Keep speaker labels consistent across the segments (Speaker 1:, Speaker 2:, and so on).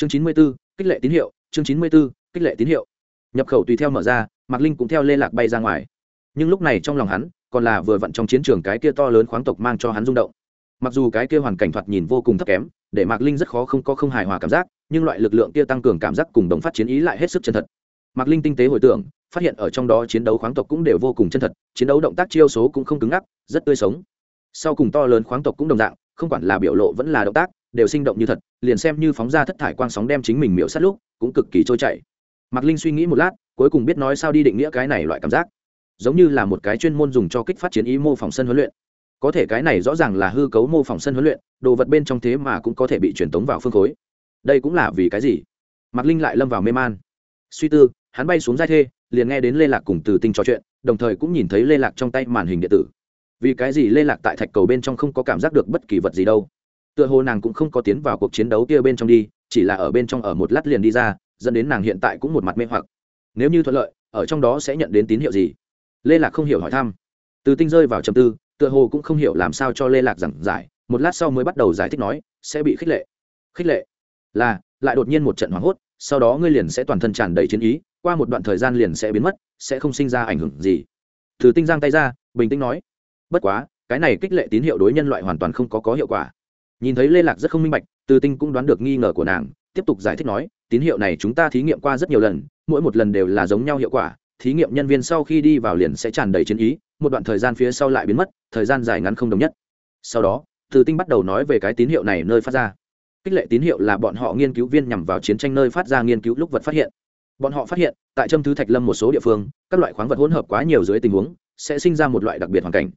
Speaker 1: chương chín mươi b ố kích lệ tín hiệu, chương chín mươi b ố kích lệ tín hiệu. Nhập khẩu tùy theo mở ra, mạc linh cũng theo lê lạc bay ra ngoài. Nhưng lúc này trong lòng hắn, còn là vừa vặn trong chiến trường cái kia to lớn khoáng tộc mang cho hắn rung động. Mặc dù cái kia hoàn cảnh thoạt nhìn vô cùng thấp kém, để mạc linh rất khó không có không hài hòa cảm giác, nhưng loại lực lượng kia tăng cường cảm giác cùng đồng phát chiến ý lại hết sức chân thật. Mạc linh tinh tế hồi tưởng, phát hiện ở trong đó chiến đấu khoáng tộc cũng đều vô cùng chân thật, chiến đấu động tác chiêu số cũng không cứng ngắc, rất tươi sống. Sau cùng to lớn khoáng tộc cũng đồng dạng không quản là biểu lộ vẫn là động tác, đều sinh động như thật, liền xem như phóng ra thất thải quang sóng đem chính mình miễu sát lúc, cũng cực kỳ trôi chảy. Mạc linh suy nghĩ một lát, cuối cùng biết nói sao đi định nghĩa cái này loại cảm giác. Giống như là một cái chuyên môn dùng cho kích phát chiến ý mô phỏng sân huấn luyện. Có thể cái này rõ ràng là hư cấu mô phỏng sân huấn luyện, đồ vật bên trong thế mà cũng có thể bị truyền tống vào phương khối. Đây cũng là vì cái gì? Mạc linh lại lâm vào mê man. Suy tư, hắn bay xuống giai thê, liền nghe đến lê lạc cùng từ tinh trò chuyện, đồng thời cũng nhìn thấy lê lạc trong tay màn hình điện tử vì cái gì lê lạc tại thạch cầu bên trong không có cảm giác được bất kỳ vật gì đâu. Tựa hồ nàng cũng không có tiến vào cuộc chiến đấu kia bên trong đi, chỉ là ở bên trong ở một lát liền đi ra, dẫn đến nàng hiện tại cũng một mặt mê hoặc. Nếu như thuận lợi, ở trong đó sẽ nhận đến tín hiệu gì? Lê lạc không hiểu hỏi thăm. Từ tinh rơi vào trầm tư, tựa hồ cũng không hiểu làm sao cho lê lạc giảng giải, một lát sau mới bắt đầu giải thích nói, sẽ bị khích lệ. Khích lệ? Là, lại đột nhiên một trận hoảng hốt, sau đó ngươi liền sẽ toàn thân tràn đầy chiến ý, qua một đoạn thời gian liền sẽ biến mất, sẽ không sinh ra ảnh hưởng gì. Thử tinh giang tay ra, bình tĩnh nói bất quá, cái này kích lệ tín hiệu đối nhân loại hoàn toàn không có có hiệu quả. Nhìn thấy lê lạc rất không minh bạch, từ tinh cũng đoán được nghi ngờ của nàng, tiếp tục giải thích nói, tín hiệu này chúng ta thí nghiệm qua rất nhiều lần, mỗi một lần đều là giống nhau hiệu quả, thí nghiệm nhân viên sau khi đi vào liền sẽ tràn đầy chiến ý, một đoạn thời gian phía sau lại biến mất, thời gian dài ngắn không đồng nhất. Sau đó, từ tinh bắt đầu nói về cái tín hiệu này nơi phát ra. Kích lệ tín hiệu là bọn họ nghiên cứu viên nhằm vào chiến tranh nơi phát ra nghiên cứu lúc vật phát hiện. Bọn họ phát hiện, tại châm thứ thạch lâm một số địa phương, các loại khoáng vật hỗn hợp quá nhiều dưới tình huống, sẽ sinh ra một loại đặc biệt hoàn cảnh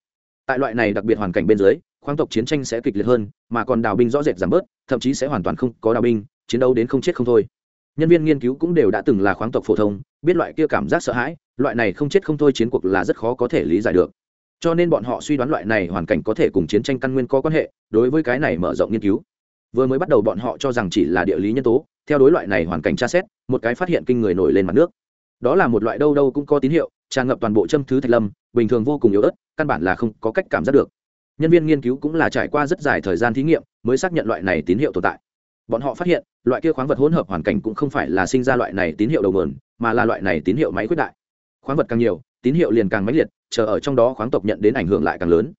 Speaker 1: tại loại này đặc biệt hoàn cảnh bên dưới, khoáng tộc chiến tranh sẽ kịch liệt hơn, mà còn đào binh rõ rệt giảm bớt, thậm chí sẽ hoàn toàn không có đào binh, chiến đấu đến không chết không thôi. Nhân viên nghiên cứu cũng đều đã từng là khoáng tộc phổ thông, biết loại kia cảm giác sợ hãi, loại này không chết không thôi chiến cuộc là rất khó có thể lý giải được. Cho nên bọn họ suy đoán loại này hoàn cảnh có thể cùng chiến tranh căn nguyên có quan hệ, đối với cái này mở rộng nghiên cứu. Vừa mới bắt đầu bọn họ cho rằng chỉ là địa lý nhân tố, theo đối loại này hoàn cảnh tra xét, một cái phát hiện kinh người nổi lên mặt nước. Đó là một loại đâu đâu cũng có tín hiệu, tràn ngập toàn bộ châm thứ thạch lâm bình thường vô cùng yếu ớt, căn bản là không có cách cảm giác được. Nhân viên nghiên cứu cũng là trải qua rất dài thời gian thí nghiệm mới xác nhận loại này tín hiệu tồn tại. Bọn họ phát hiện, loại kia khoáng vật hỗn hợp hoàn cảnh cũng không phải là sinh ra loại này tín hiệu đầu mườn, mà là loại này tín hiệu máy quyết đại. Khoáng vật càng nhiều, tín hiệu liền càng mãnh liệt, chờ ở trong đó khoáng tộc nhận đến ảnh hưởng lại càng lớn.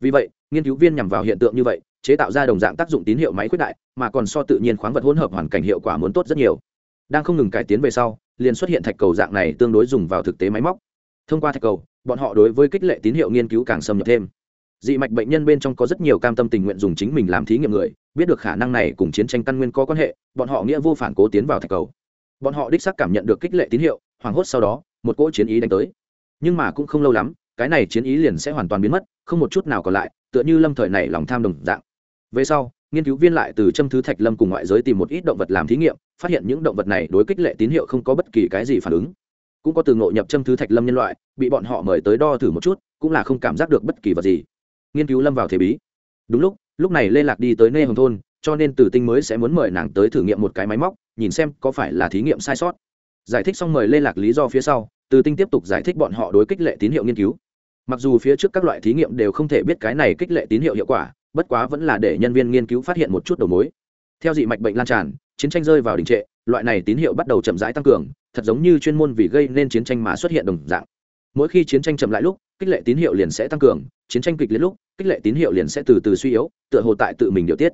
Speaker 1: Vì vậy, nghiên cứu viên nhằm vào hiện tượng như vậy, chế tạo ra đồng dạng tác dụng tín hiệu máy quyết đại, mà còn so tự nhiên khoáng vật hỗn hợp hoàn cảnh hiệu quả muốn tốt rất nhiều. Đang không ngừng cải tiến về sau, liền xuất hiện thạch cầu dạng này tương đối dùng vào thực tế máy móc. Thông qua thạch cầu bọn họ đối với kích lệ tín hiệu nghiên cứu càng xâm nhập thêm. Dị mạch bệnh nhân bên trong có rất nhiều cam tâm tình nguyện dùng chính mình làm thí nghiệm người, biết được khả năng này cùng chiến tranh căn nguyên có quan hệ, bọn họ nghĩa vô phản cố tiến vào thạch cầu. Bọn họ đích xác cảm nhận được kích lệ tín hiệu, hoảng hốt sau đó, một cỗ chiến ý đánh tới. Nhưng mà cũng không lâu lắm, cái này chiến ý liền sẽ hoàn toàn biến mất, không một chút nào còn lại, tựa như lâm thời này lòng tham đồng dạng. Về sau, nghiên cứu viên lại từ châm thứ thạch lâm cùng ngoại giới tìm một ít động vật làm thí nghiệm, phát hiện những động vật này đối kích lệ tín hiệu không có bất kỳ cái gì phản ứng cũng có từ ngộ nhập châm thứ thạch lâm nhân loại, bị bọn họ mời tới đo thử một chút, cũng là không cảm giác được bất kỳ vật gì. Nghiên cứu lâm vào thế bí. Đúng lúc lúc này lê lạc đi tới nê hồng thôn, cho nên tử tinh mới sẽ muốn mời nàng tới thử nghiệm một cái máy móc, nhìn xem có phải là thí nghiệm sai sót. Giải thích xong mời lê lạc lý do phía sau từ tinh tiếp tục giải thích bọn họ đối kích lệ tín hiệu nghiên cứu. Mặc dù phía trước các loại thí nghiệm đều không thể biết cái này kích lệ tín hiệu hiệu quả, bất quá vẫn là để nhân viên nghiên cứu phát hiện một chút đầu mối. Theo dị mạch bệnh lan tràn chiến tranh rơi vào đình trệ, loại này tín hiệu bắt đầu chậm rãi tăng cường, thật giống như chuyên môn vì gây nên chiến tranh mà xuất hiện đồng dạng. Mỗi khi chiến tranh chậm lại lúc, kích lệ tín hiệu liền sẽ tăng cường, chiến tranh kịch liệt lúc, kích lệ tín hiệu liền sẽ từ từ suy yếu, tựa hồ tại tự mình điều tiết.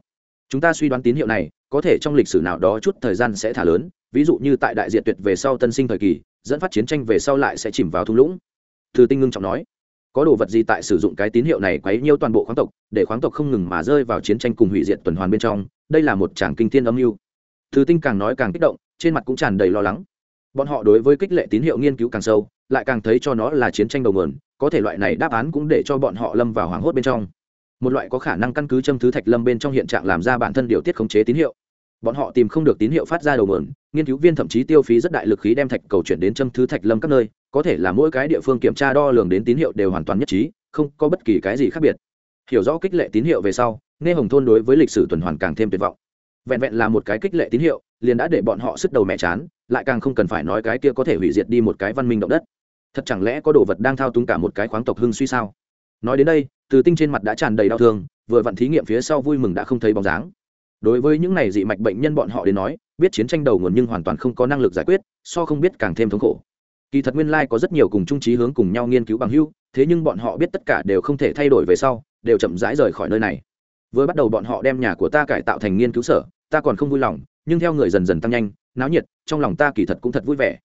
Speaker 1: Chúng ta suy đoán tín hiệu này, có thể trong lịch sử nào đó chút thời gian sẽ thả lớn, ví dụ như tại đại diện tuyệt về sau tân sinh thời kỳ, dẫn phát chiến tranh về sau lại sẽ chìm vào thung lũng. Thư tinh ngưng trọng nói, có đồ vật gì tại sử dụng cái tín hiệu này quấy nhiêu toàn bộ khoáng tộc, để khoáng tộc không ngừng mà rơi vào chiến tranh cùng hủy diệt tuần hoàn bên trong, đây là một tràng kinh thiên âm mưu thư tinh càng nói càng kích động, trên mặt cũng tràn đầy lo lắng. Bọn họ đối với kích lệ tín hiệu nghiên cứu càng sâu, lại càng thấy cho nó là chiến tranh đầu mườn có thể loại này đáp án cũng để cho bọn họ lâm vào hoảng hốt bên trong. Một loại có khả năng căn cứ châm thứ thạch lâm bên trong hiện trạng làm ra bản thân điều tiết khống chế tín hiệu. Bọn họ tìm không được tín hiệu phát ra đầu mườn nghiên cứu viên thậm chí tiêu phí rất đại lực khí đem thạch cầu chuyển đến châm thứ thạch lâm các nơi, có thể là mỗi cái địa phương kiểm tra đo lường đến tín hiệu đều hoàn toàn nhất trí, không có bất kỳ cái gì khác biệt. Hiểu rõ kích lệ tín hiệu về sau, nghe hồng thôn đối với lịch sử tuần hoàn càng thêm tuyệt vọng vẹn vẹn là một cái kích lệ tín hiệu, liền đã để bọn họ sức đầu mẹ chán, lại càng không cần phải nói cái kia có thể hủy diệt đi một cái văn minh động đất. Thật chẳng lẽ có đồ vật đang thao túng cả một cái khoáng tộc hưng suy sao? Nói đến đây, từ tinh trên mặt đã tràn đầy đau thương, vừa vặn thí nghiệm phía sau vui mừng đã không thấy bóng dáng. Đối với những này dị mạch bệnh nhân bọn họ đến nói, biết chiến tranh đầu nguồn nhưng hoàn toàn không có năng lực giải quyết, so không biết càng thêm thống khổ. Kỳ thật nguyên lai có rất nhiều cùng trung trí hướng cùng nhau nghiên cứu bằng hưu thế nhưng bọn họ biết tất cả đều không thể thay đổi về sau, đều chậm rãi rời khỏi nơi này vừa bắt đầu bọn họ đem nhà của ta cải tạo thành nghiên cứu sở, ta còn không vui lòng, nhưng theo người dần dần tăng nhanh, náo nhiệt, trong lòng ta kỳ thật cũng thật vui vẻ.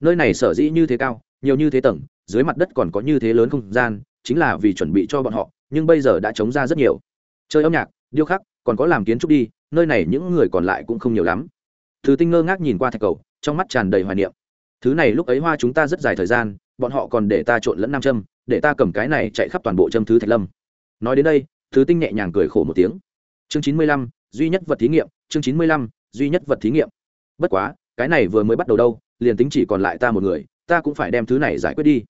Speaker 1: Nơi này sở dĩ như thế cao, nhiều như thế tầng, dưới mặt đất còn có như thế lớn không gian, chính là vì chuẩn bị cho bọn họ, nhưng bây giờ đã chống ra rất nhiều. Chơi âm nhạc, điêu khắc, còn có làm kiến trúc đi, nơi này những người còn lại cũng không nhiều lắm. Thứ tinh ngơ ngác nhìn qua thạch cầu, trong mắt tràn đầy hoài niệm. Thứ này lúc ấy hoa chúng ta rất dài thời gian, bọn họ còn để ta trộn lẫn nam châm, để ta cầm cái này chạy khắp toàn bộ châm thứ thạch lâm. Nói đến đây thứ tinh nhẹ nhàng cười khổ một tiếng. Chương chín mươi lăm, duy nhất vật thí nghiệm, chương chín mươi lăm, duy nhất vật thí nghiệm. Bất quá, cái này vừa mới bắt đầu đâu, liền tính chỉ còn lại ta một người, ta cũng phải đem thứ này giải quyết đi.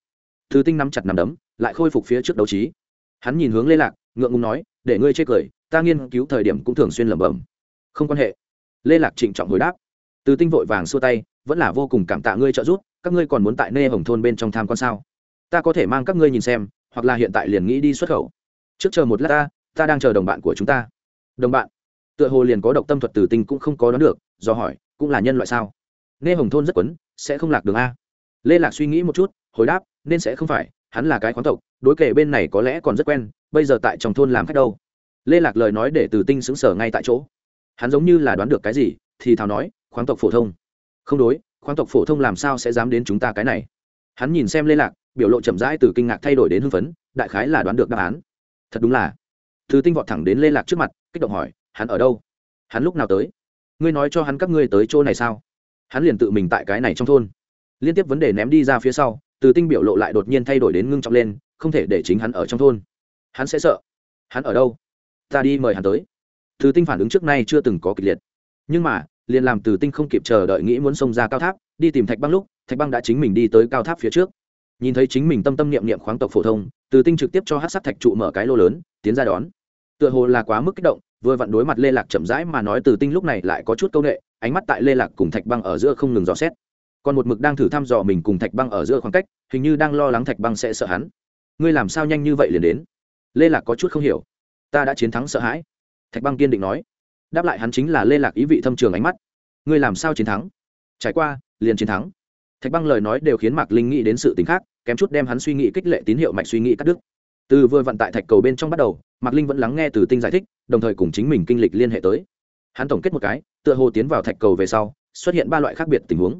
Speaker 1: Thứ tinh nắm chặt nằm đấm, lại khôi phục phía trước đấu trí. Hắn nhìn hướng lê lạc, ngượng ngùng nói, để ngươi chê cười, ta nghiên cứu thời điểm cũng thường xuyên lẩm bẩm. Không quan hệ. Lê lạc trịnh trọng hồi đáp. Từ tinh vội vàng xua tay, vẫn là vô cùng cảm tạ ngươi trợ giúp, các ngươi còn muốn tại nê hồng thôn bên trong tham quan sao? Ta có thể mang các ngươi nhìn xem, hoặc là hiện tại liền nghĩ đi xuất khẩu trước chờ một lát ta ta đang chờ đồng bạn của chúng ta. Đồng bạn? Tựa hồ liền có độc tâm thuật từ tinh cũng không có đón được, do hỏi, cũng là nhân loại sao? Nghe hồng thôn rất quấn, sẽ không lạc đường a. Lê lạc suy nghĩ một chút, hồi đáp, nên sẽ không phải, hắn là cái khoáng tộc, đối kể bên này có lẽ còn rất quen, bây giờ tại trong thôn làm khách đâu. Lê lạc lời nói để từ tinh xứng sở ngay tại chỗ. Hắn giống như là đoán được cái gì, thì thào nói, khoáng tộc phổ thông. Không đối, khoáng tộc phổ thông làm sao sẽ dám đến chúng ta cái này? Hắn nhìn xem lê lạc, biểu lộ chậm rãi từ kinh ngạc thay đổi đến hưng phấn, đại khái là đoán được đáp án thật đúng là. Thứ tinh vọt thẳng đến lê lạc trước mặt, kích động hỏi, hắn ở đâu? Hắn lúc nào tới? Ngươi nói cho hắn các ngươi tới chỗ này sao? Hắn liền tự mình tại cái này trong thôn. Liên tiếp vấn đề ném đi ra phía sau, từ tinh biểu lộ lại đột nhiên thay đổi đến ngưng trọng lên, không thể để chính hắn ở trong thôn. Hắn sẽ sợ. Hắn ở đâu? Ta đi mời hắn tới. Từ tinh phản ứng trước nay chưa từng có kịch liệt. Nhưng mà, liền làm từ tinh không kịp chờ đợi nghĩ muốn xông ra cao tháp, đi tìm thạch băng lúc, thạch băng đã chính mình đi tới cao tháp phía trước. Nhìn thấy chính mình tâm tâm niệm niệm khoáng tộc phổ thông từ tinh trực tiếp cho hát sắc thạch trụ mở cái lô lớn, tiến ra đón. Tựa hồ là quá mức kích động, vừa vặn đối mặt lê lạc chậm rãi mà nói từ tinh lúc này lại có chút c â u n ệ ánh mắt tại lê lạc cùng thạch băng ở giữa không ngừng dò xét. Còn một mực đang thử thăm dò mình cùng thạch băng ở giữa khoảng cách, hình như đang lo lắng thạch băng sẽ sợ hắn. Ngươi làm sao nhanh như vậy liền đến? Lê lạc có chút không hiểu. Ta đã chiến thắng sợ hãi. Thạch băng kiên định nói. Đáp lại hắn chính là lê lạc ý vị thâm trường ánh mắt. Ngươi làm sao chiến thắng? Trải qua, liền chiến thắng thạch băng lời nói đều khiến mạc linh nghĩ đến sự t ì n h khác, kém chút đem hắn suy nghĩ kích lệ tín hiệu mạch suy nghĩ cắt đứt. Từ vừa vận tại thạch cầu bên trong bắt đầu, mạc linh vẫn lắng nghe từ tinh giải thích, đồng thời cùng chính mình kinh lịch liên hệ tới. Hắn tổng kết một cái, tựa hồ tiến vào thạch cầu về sau, xuất hiện ba loại khác biệt tình huống.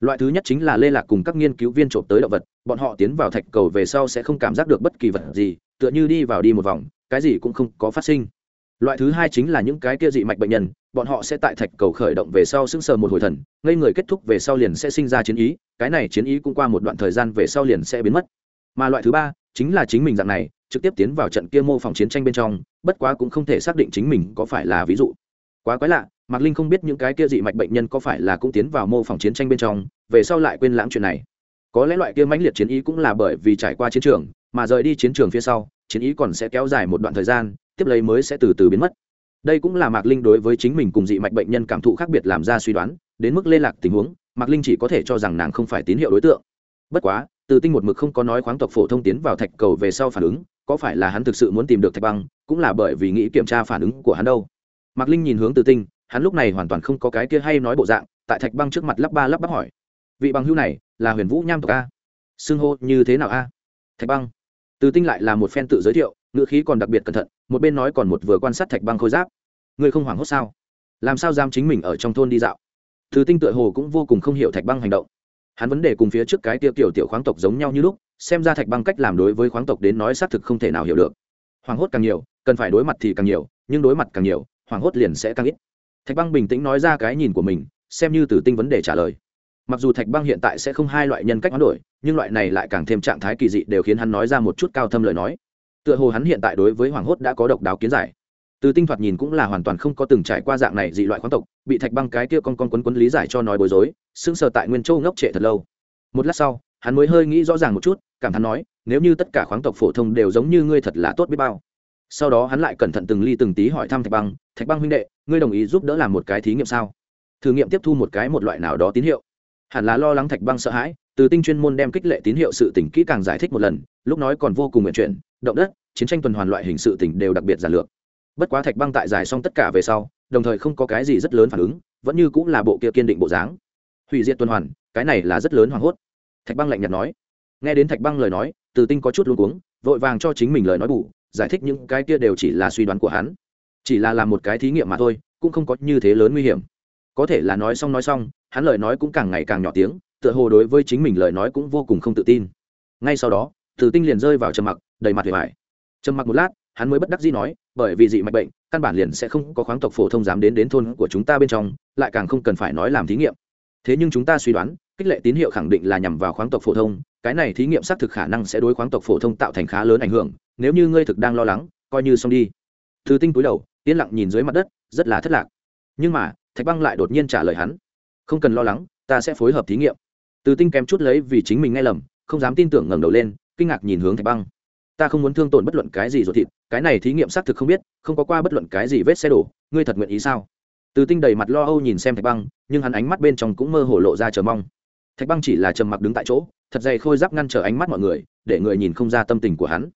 Speaker 1: Loại thứ nhất chính là lê lạc cùng các nghiên cứu viên trộm tới động vật, bọn họ tiến vào thạch cầu về sau sẽ không cảm giác được bất kỳ vật gì, tựa như đi vào đi một vòng, cái gì cũng không có phát sinh. Loại thứ hai chính là những cái kia dị mạch bệnh nhân bọn họ sẽ tại thạch cầu khởi động về sau sững sờ một hồi thần, ngây người kết thúc về sau liền sẽ sinh ra chiến ý, cái này chiến ý cũng qua một đoạn thời gian về sau liền sẽ biến mất. Mà loại thứ ba, chính là chính mình dạng này, trực tiếp tiến vào trận kia mô phỏng chiến tranh bên trong, bất quá cũng không thể xác định chính mình có phải là ví dụ. Quá quái lạ, mạc linh không biết những cái kia dị mạch bệnh nhân có phải là cũng tiến vào mô phỏng chiến tranh bên trong, về sau lại quên lãng chuyện này. Có lẽ loại kia mãnh liệt chiến ý cũng là bởi vì trải qua chiến trường, mà rời đi chiến trường phía sau, chiến ý còn sẽ kéo dài một đoạn thời gian, tiếp lấy mới sẽ từ từ biến mất đây cũng là mạc linh đối với chính mình cùng dị mạch bệnh nhân cảm thụ khác biệt làm ra suy đoán, đến mức lê lạc tình huống, mạc linh chỉ có thể cho rằng nàng không phải tín hiệu đối tượng. Bất quá, từ tinh một mực không có nói khoáng tộc phổ thông tiến vào thạch cầu về sau phản ứng, có phải là hắn thực sự muốn tìm được thạch băng, cũng là bởi vì nghĩ kiểm tra phản ứng của hắn đâu. Mạc linh nhìn hướng từ tinh, hắn lúc này hoàn toàn không có cái kia hay nói bộ dạng, tại thạch băng trước mặt lắp ba lắp bắp hỏi. Vị bằng hưu này, là huyền vũ nham tộc a. Xưng hô như thế nào a? Thạch băng. Từ tinh lại là một phen tự giới thiệu, ngữ khí còn đặc biệt cẩn thận một bên nói còn một vừa quan sát thạch băng khôi giáp. Ngươi không hoảng hốt sao? Làm sao dám chính mình ở trong thôn đi dạo? Thứ tinh tựa hồ cũng vô cùng không hiểu thạch băng hành động. Hắn vấn đề cùng phía trước cái tiêu tiểu tiểu khoáng tộc giống nhau như lúc, xem ra thạch băng cách làm đối với khoáng tộc đến nói xác thực không thể nào hiểu được. Hoảng hốt càng nhiều, cần phải đối mặt thì càng nhiều, nhưng đối mặt càng nhiều, hoảng hốt liền sẽ càng ít. Thạch băng bình tĩnh nói ra cái nhìn của mình, xem như từ tinh vấn đề trả lời. Mặc dù thạch băng hiện tại sẽ không hai loại nhân cách hoán đổi, nhưng loại này lại càng thêm trạng thái kỳ dị đều khiến hắn nói ra một chút cao thâm lời nói tựa hồ hắn hiện tại đối với hoàng hốt đã có độc đáo kiến giải. Từ tinh thoạt nhìn cũng là hoàn toàn không có từng trải qua dạng này dị loại khoáng tộc, bị thạch băng cái kia con con quấn quấn lý giải cho nói bối rối, sững sờ tại nguyên châu ngốc trệ thật lâu. Một lát sau, hắn mới hơi nghĩ rõ ràng một chút, cảm thán nói, nếu như tất cả khoáng tộc phổ thông đều giống như ngươi thật là tốt biết bao. Sau đó hắn lại cẩn thận từng ly từng tí hỏi thăm thạch băng thạch băng huynh đệ, ngươi đồng ý giúp đỡ làm một cái thí nghiệm sao? Thử nghiệm tiếp thu một cái một loại nào đó tín hiệu. Hẳn là lo lắng thạch băng sợ hãi, từ tinh chuyên môn đem kích lệ tín hiệu sự tỉnh kỹ càng giải thích một lần, lúc nói còn vô cùng nguyện chuyển động đất, chiến tranh tuần hoàn loại hình sự tỉnh đều đặc biệt giản lược. Bất quá thạch băng tại giải xong tất cả về sau, đồng thời không có cái gì rất lớn phản ứng, vẫn như cũng là bộ kia kiên định bộ dáng. Hủy diệt tuần hoàn, cái này là rất lớn hoảng hốt. Thạch băng lạnh nhạt nói. Nghe đến thạch băng lời nói, từ tinh có chút luôn cuống, vội vàng cho chính mình lời nói bù, giải thích những cái kia đều chỉ là suy đoán của hắn. Chỉ là làm một cái thí nghiệm mà thôi, cũng không có như thế lớn nguy hiểm. Có thể là nói xong nói xong, hắn lời nói cũng càng ngày càng nhỏ tiếng, tựa hồ đối với chính mình lời nói cũng vô cùng không tự tin. Ngay sau đó, từ tinh liền rơi vào trầm mặc đầy mặt vẻ vải trầm mặc một lát, hắn mới bất đắc dĩ nói, bởi vì dị mạch bệnh, căn bản liền sẽ không có khoáng tộc phổ thông dám đến đến thôn của chúng ta bên trong, lại càng không cần phải nói làm thí nghiệm. Thế nhưng chúng ta suy đoán, kích lệ tín hiệu khẳng định là nhằm vào khoáng tộc phổ thông, cái này thí nghiệm xác thực khả năng sẽ đối khoáng tộc phổ thông tạo thành khá lớn ảnh hưởng, nếu như ngươi thực đang lo lắng, coi như xong đi. Thứ tinh cúi đầu, yên lặng nhìn dưới mặt đất, rất là thất lạc. Nhưng mà, thạch băng lại đột nhiên trả lời hắn, không cần lo lắng, ta sẽ phối hợp thí nghiệm. Từ tinh kém chút lấy vì chính mình nghe lầm, không dám tin tưởng ngẩng đầu lên, kinh ngạc nhìn hướng thạch băng ta không muốn thương tổn bất luận cái gì ruột thịt, cái này thí nghiệm xác thực không biết, không có qua bất luận cái gì vết xe đổ, ngươi thật nguyện ý sao? Từ tinh đầy mặt lo âu nhìn xem thạch băng, nhưng hắn ánh mắt bên trong cũng mơ hồ lộ ra chờ mong. Thạch băng chỉ là trầm mặc đứng tại chỗ, thật dày khôi giáp ngăn trở ánh mắt mọi người, để người nhìn không ra tâm tình của hắn.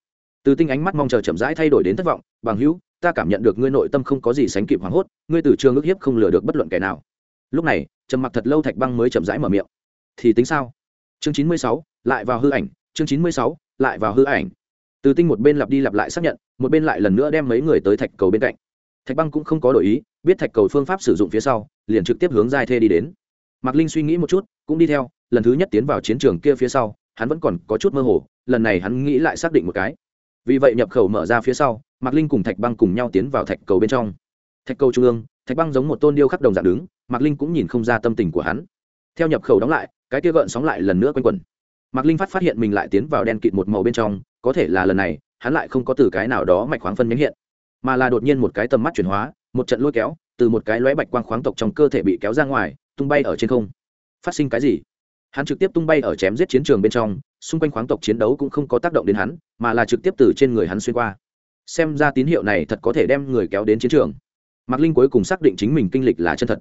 Speaker 1: Từ tinh ánh mắt mong chờ chậm rãi thay đổi đến thất vọng, bằng hữu, ta cảm nhận được ngươi nội tâm không có gì sánh kịp hoảng hốt, ngươi từ trường ước hiếp không lừa được bất luận kẻ nào. Lúc này, trầm mặc thật lâu thạch băng mới chậm rãi mở miệng. Thì tính sao? Chương chín mươi sáu, lại vào hư ảnh, chương chín mươi sáu, lại vào hư ảnh từ tinh một bên lặp đi lặp lại xác nhận, một bên lại lần nữa đem mấy người tới thạch cầu bên cạnh. Thạch băng cũng không có đổi ý, biết thạch cầu phương pháp sử dụng phía sau, liền trực tiếp hướng giai thê đi đến. Mạc linh suy nghĩ một chút, cũng đi theo, lần thứ nhất tiến vào chiến trường kia phía sau, hắn vẫn còn có chút mơ hồ, lần này hắn nghĩ lại xác định một cái. Vì vậy nhập khẩu mở ra phía sau, mạc linh cùng thạch băng cùng nhau tiến vào thạch cầu bên trong. Thạch cầu trung ương, thạch băng giống một tôn điêu khắc đồng dạng đứng, mạc linh cũng nhìn không ra tâm tình của hắn. Theo nhập khẩu đóng lại, cái kia gợn sóng lại lần nữa quanh quẩn mạc linh phát phát hiện mình lại tiến vào đen kịt một màu bên trong, có thể là lần này, hắn lại không có từ cái nào đó mạch khoáng phân nhánh hiện, mà là đột nhiên một cái tầm mắt chuyển hóa, một trận lôi kéo, từ một cái lóe bạch quang khoáng tộc trong cơ thể bị kéo ra ngoài, tung bay ở trên không. Phát sinh cái gì? Hắn trực tiếp tung bay ở chém giết chiến trường bên trong, xung quanh khoáng tộc chiến đấu cũng không có tác động đến hắn, mà là trực tiếp từ trên người hắn xuyên qua. Xem ra tín hiệu này thật có thể đem người kéo đến chiến trường. Mạc linh cuối cùng xác định chính mình kinh lịch là chân thật.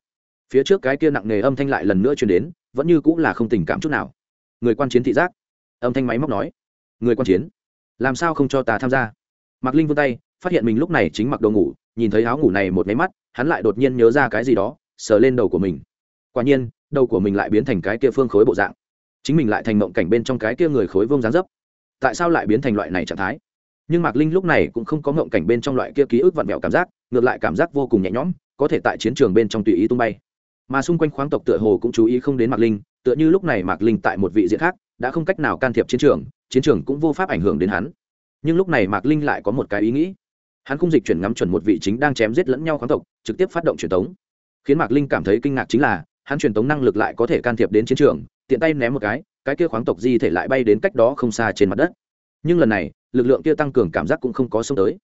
Speaker 1: Phía trước cái kia nặng nề âm thanh lại lần nữa truyền đến, vẫn như cũng là không tình cảm chút nào người quan chiến thị giác. Âm thanh máy móc nói, người quan chiến, làm sao không cho ta tham gia? Mạc linh vươn tay, phát hiện mình lúc này chính mặc đồ ngủ, nhìn thấy áo ngủ này một máy mắt, hắn lại đột nhiên nhớ ra cái gì đó, sờ lên đầu của mình. Quả nhiên, đầu của mình lại biến thành cái kia phương khối bộ dạng. Chính mình lại thành mộng cảnh bên trong cái kia người khối vông dáng dấp. Tại sao lại biến thành loại này trạng thái? Nhưng mạc linh lúc này cũng không có mộng cảnh bên trong loại kia ký ức vặn vẹo cảm giác, ngược lại cảm giác vô cùng nhẹ nhõm, có thể tại chiến trường bên trong tùy ý tung bay. Mà xung quanh khoáng tộc tựa hồ cũng chú ý không đến mạc linh tựa như lúc này mạc linh tại một vị diện khác, đã không cách nào can thiệp chiến trường chiến trường cũng vô pháp ảnh hưởng đến hắn. Nhưng lúc này mạc linh lại có một cái ý nghĩ. Hắn không dịch chuyển ngắm chuẩn một vị chính đang chém giết lẫn nhau khoáng tộc, trực tiếp phát động truyền tống. Khiến mạc linh cảm thấy kinh ngạc chính là, hắn truyền tống năng lực lại có thể can thiệp đến chiến trường, tiện tay ném một cái cái kia khoáng tộc di thể lại bay đến cách đó không xa trên mặt đất. Nhưng lần này, lực lượng kia tăng cường cảm giác cũng không có xông tới.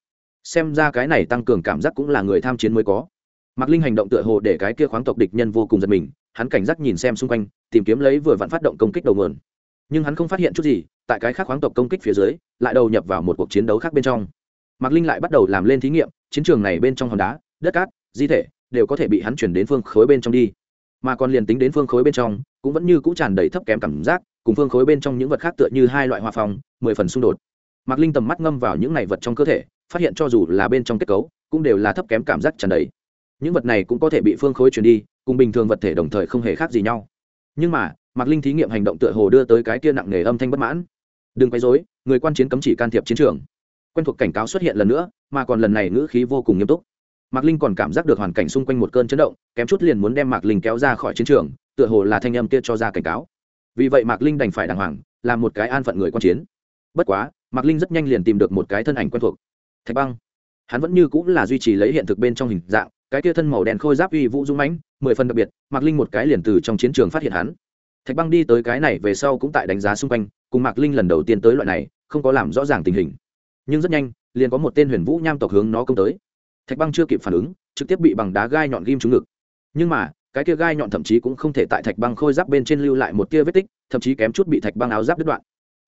Speaker 1: Xem ra cái này tăng cường cảm giác cũng là người tham chiến mới có mạc linh hành động tựa hồ để cái kia khoáng tộc địch nhân vô cùng giật mình, hắn cảnh giác nhìn xem xung quanh, tìm kiếm lấy vừa vặn phát động công kích đầu nguồn. Nhưng hắn không phát hiện chút gì, tại cái khác khoáng tộc công kích phía dưới, lại đầu nhập vào một cuộc chiến đấu khác bên trong. Mạc linh lại bắt đầu làm lên thí nghiệm, chiến trường này bên trong hòn đá, đất cát, di thể, đều có thể bị hắn chuyển đến phương khối bên trong đi. Mà còn liền tính đến phương khối bên trong, cũng vẫn như cũ tràn đầy thấp kém cảm giác, cùng phương khối bên trong những vật khác tựa như hai loại hòa phòng mười phần xung đột. Mạc linh tầm mắt ngâm vào những này vật trong cơ thể, phát hiện cho dù là bên trong kết cấu, cũng đều là thấp kém cảm giác tràn đầy những vật này cũng có thể bị phương khối chuyển đi, cùng bình thường vật thể đồng thời không hề khác gì nhau. Nhưng mà, mạc linh thí nghiệm hành động tựa hồ đưa tới cái kia nặng nề âm thanh bất mãn. Đừng quấy dối người quan chiến cấm chỉ can thiệp chiến trường. Quen thuộc cảnh cáo xuất hiện lần nữa, mà còn lần này ngữ khí vô cùng nghiêm túc. Mạc linh còn cảm giác được hoàn cảnh xung quanh một cơn chấn động, kém chút liền muốn đem mạc linh kéo ra khỏi chiến trường, tựa hồ là thanh âm kia cho ra cảnh cáo. Vì vậy mạc linh đành phải đàng hoàng, làm một cái an phận người quan chiến. Bất quá, mạc linh rất nhanh liền tìm được một cái thân ảnh quen thuộc. Thạch băng. Hắn vẫn như cũng là duy trì lấy hiện thực bên trong hình dạng cái kia thân màu đen khôi giáp uy vũ dũng mãnh, mười phần đặc biệt, mạc linh một cái liền từ trong chiến trường phát hiện hắn. Thạch băng đi tới cái này về sau cũng tại đánh giá xung quanh, cùng mạc linh lần đầu tiên tới loại này, không có làm rõ ràng tình hình. Nhưng rất nhanh, liền có một tên huyền vũ nham tộc hướng nó công tới. Thạch băng chưa kịp phản ứng, trực tiếp bị bằng đá gai nhọn ghim trúng ngực. Nhưng mà, cái kia gai nhọn thậm chí cũng không thể tại thạch băng khôi giáp bên trên lưu lại một tia vết tích, thậm chí kém chút bị thạch băng áo giáp đứt đoạn.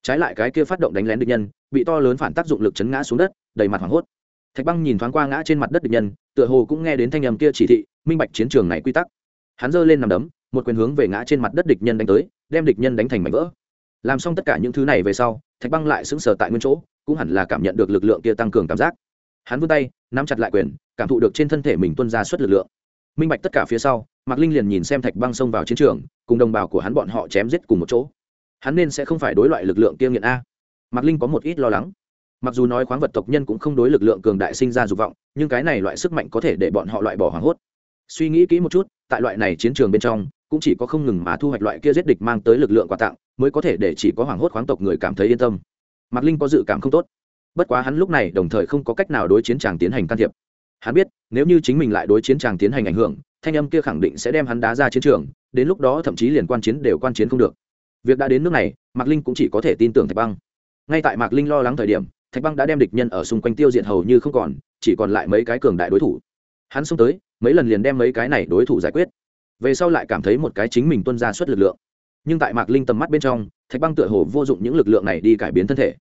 Speaker 1: Trái lại cái kia phát động đánh lén địch nhân, bị to lớn phản tác dụng lực chấn ngã xuống đất, đầy mặt hoảng hốt thạch băng nhìn thoáng qua ngã trên mặt đất địch nhân, tựa hồ cũng nghe đến thanh âm kia chỉ thị, minh bạch chiến trường này quy tắc. Hắn giơ lên nằm đấm, một quyền hướng về ngã trên mặt đất địch nhân đánh tới, đem địch nhân đánh thành mảnh vỡ. Làm xong tất cả những thứ này về sau, thạch băng lại sững sờ tại nguyên chỗ, cũng hẳn là cảm nhận được lực lượng kia tăng cường cảm giác. Hắn vươn tay, nắm chặt lại quyền, cảm thụ được trên thân thể mình tuân ra suất lực lượng. Minh bạch tất cả phía sau, mạc linh liền nhìn xem thạch băng xông vào chiến trường, cùng đồng bào của hắn bọn họ chém giết cùng một chỗ. Hắn nên sẽ không phải đối loại lực lượng kia nghiện a. Mạc linh có một ít lo lắng mặc dù nói khoáng vật tộc nhân cũng không đối lực lượng cường đại sinh ra dục vọng, nhưng cái này loại sức mạnh có thể để bọn họ loại bỏ hoảng hốt. Suy nghĩ kỹ một chút, tại loại này chiến trường bên trong, cũng chỉ có không ngừng mà thu hoạch loại kia giết địch mang tới lực lượng quà tặng, mới có thể để chỉ có hoảng hốt khoáng tộc người cảm thấy yên tâm. Mạc linh có dự cảm không tốt. Bất quá hắn lúc này đồng thời không có cách nào đối chiến tràng tiến hành can thiệp. Hắn biết, nếu như chính mình lại đối chiến tràng tiến hành ảnh hưởng, thanh âm kia khẳng định sẽ đem hắn đá ra chiến trường, đến lúc đó thậm chí liền quan chiến đều quan chiến không được. Việc đã đến nước này, mạc linh cũng chỉ có thể tin tưởng thạch băng. Ngay tại mạc linh lo lắng thời điểm thạch băng đã đem địch nhân ở xung quanh tiêu diệt hầu như không còn, chỉ còn lại mấy cái cường đại đối thủ. Hắn xông tới, mấy lần liền đem mấy cái này đối thủ giải quyết. Về sau lại cảm thấy một cái chính mình tuân ra suất lực lượng. Nhưng tại mạc linh tầm mắt bên trong, thạch băng tựa hồ vô dụng những lực lượng này đi cải biến thân thể.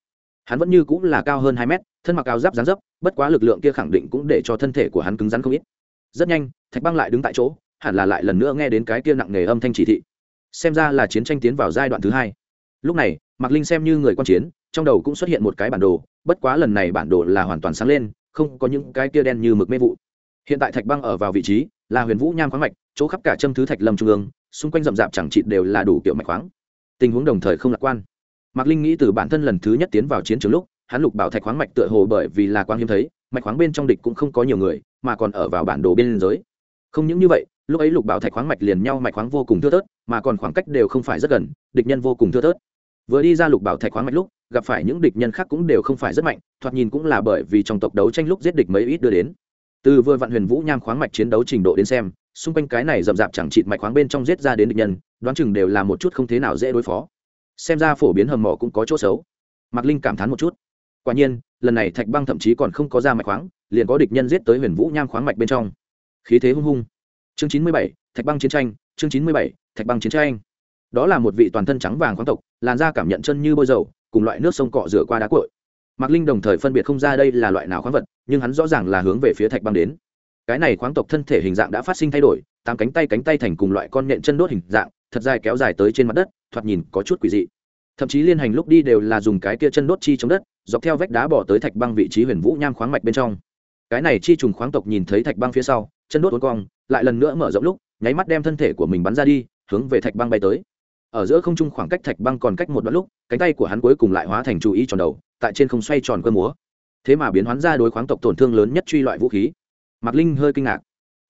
Speaker 1: Hắn vẫn như cũng là cao hơn hai mét, thân mặc áo giáp rán dấp, bất quá lực lượng kia khẳng định cũng để cho thân thể của hắn cứng rắn không ít. Rất nhanh, thạch băng lại đứng tại chỗ, hẳn là lại lần nữa nghe đến cái kia nặng nề âm thanh chỉ thị. Xem ra là chiến tranh tiến vào giai đoạn thứ hai. Lúc này, mạc linh xem như người quan chiến, trong đầu cũng xuất hiện một cái bản đồ bất quá lần này bản đồ là hoàn toàn sáng lên, không có những cái kia đen như mực mê vụ. Hiện tại thạch băng ở vào vị trí, là huyền vũ nham khoáng mạch, chỗ khắp cả châm thứ thạch lâm trung ương, xung quanh rậm rạp chẳng chịt đều là đủ kiểu mạch khoáng. Tình huống đồng thời không lạc quan. Mạc linh nghĩ từ bản thân lần thứ nhất tiến vào chiến trường lúc, hắn lục bảo thạch khoáng mạch tựa hồ bởi vì là quang hiếm thấy, mạch khoáng bên trong địch cũng không có nhiều người, mà còn ở vào bản đồ biên giới. Không những như vậy, lúc ấy lục bảo thạch khoáng mạch liền nhau mạch khoáng vô cùng thưa thớt, mà còn khoảng cách đều không phải rất gần, địch nhân vô cùng thưa thớt. Vừa đi ra lục bảo thạch khoáng mạch lúc gặp phải những địch nhân khác cũng đều không phải rất mạnh, thoạt nhìn cũng là bởi vì trong tộc đấu tranh lúc giết địch mấy ít đưa đến. Từ vừa vạn huyền vũ nham khoáng mạch chiến đấu trình độ đến xem, xung quanh cái này rậm rạp chẳng chịt mạch khoáng bên trong giết ra đến địch nhân, đoán chừng đều là một chút không thế nào dễ đối phó. Xem ra phổ biến hầm mỏ cũng có chỗ xấu. Mạc linh cảm thán một chút. Quả nhiên, lần này thạch băng thậm chí còn không có ra mạch khoáng, liền có địch nhân giết tới huyền vũ nham khoáng mạch bên trong. Khí thế hung hung. Chương chín mươi bảy, thạch băng chiến tranh, chương chín mươi bảy, thạch băng chiến tranh. Đó là một vị toàn thân trắng vàng khoáng tộc, làn da cảm nhận chân như bôi dầu cùng loại nước sông cọ rửa qua đá cội mạc linh đồng thời phân biệt không ra đây là loại nào khoáng vật, nhưng hắn rõ ràng là hướng về phía thạch băng đến. Cái này khoáng tộc thân thể hình dạng đã phát sinh thay đổi, tám cánh tay cánh tay thành cùng loại con nhện chân đốt hình dạng, thật dài kéo dài tới trên mặt đất, thoạt nhìn có chút quỷ dị. Thậm chí liên hành lúc đi đều là dùng cái kia chân đốt chi chống đất, dọc theo vách đá bỏ tới thạch băng vị trí huyền vũ nham khoáng mạch bên trong. Cái này chi trùng khoáng tộc nhìn thấy thạch băng phía sau, chân đốt uốn cong, lại lần nữa mở rộng lúc, nháy mắt đem thân thể của mình bắn ra đi, hướng về thạch băng bay tới ở giữa không trung khoảng cách thạch băng còn cách một đoạn lúc, cánh tay của hắn cuối cùng lại hóa thành chú ý tròn đầu, tại trên không xoay tròn cơ múa. Thế mà biến hoán ra đối khoáng tộc tổn thương lớn nhất truy loại vũ khí. Mạc linh hơi kinh ngạc.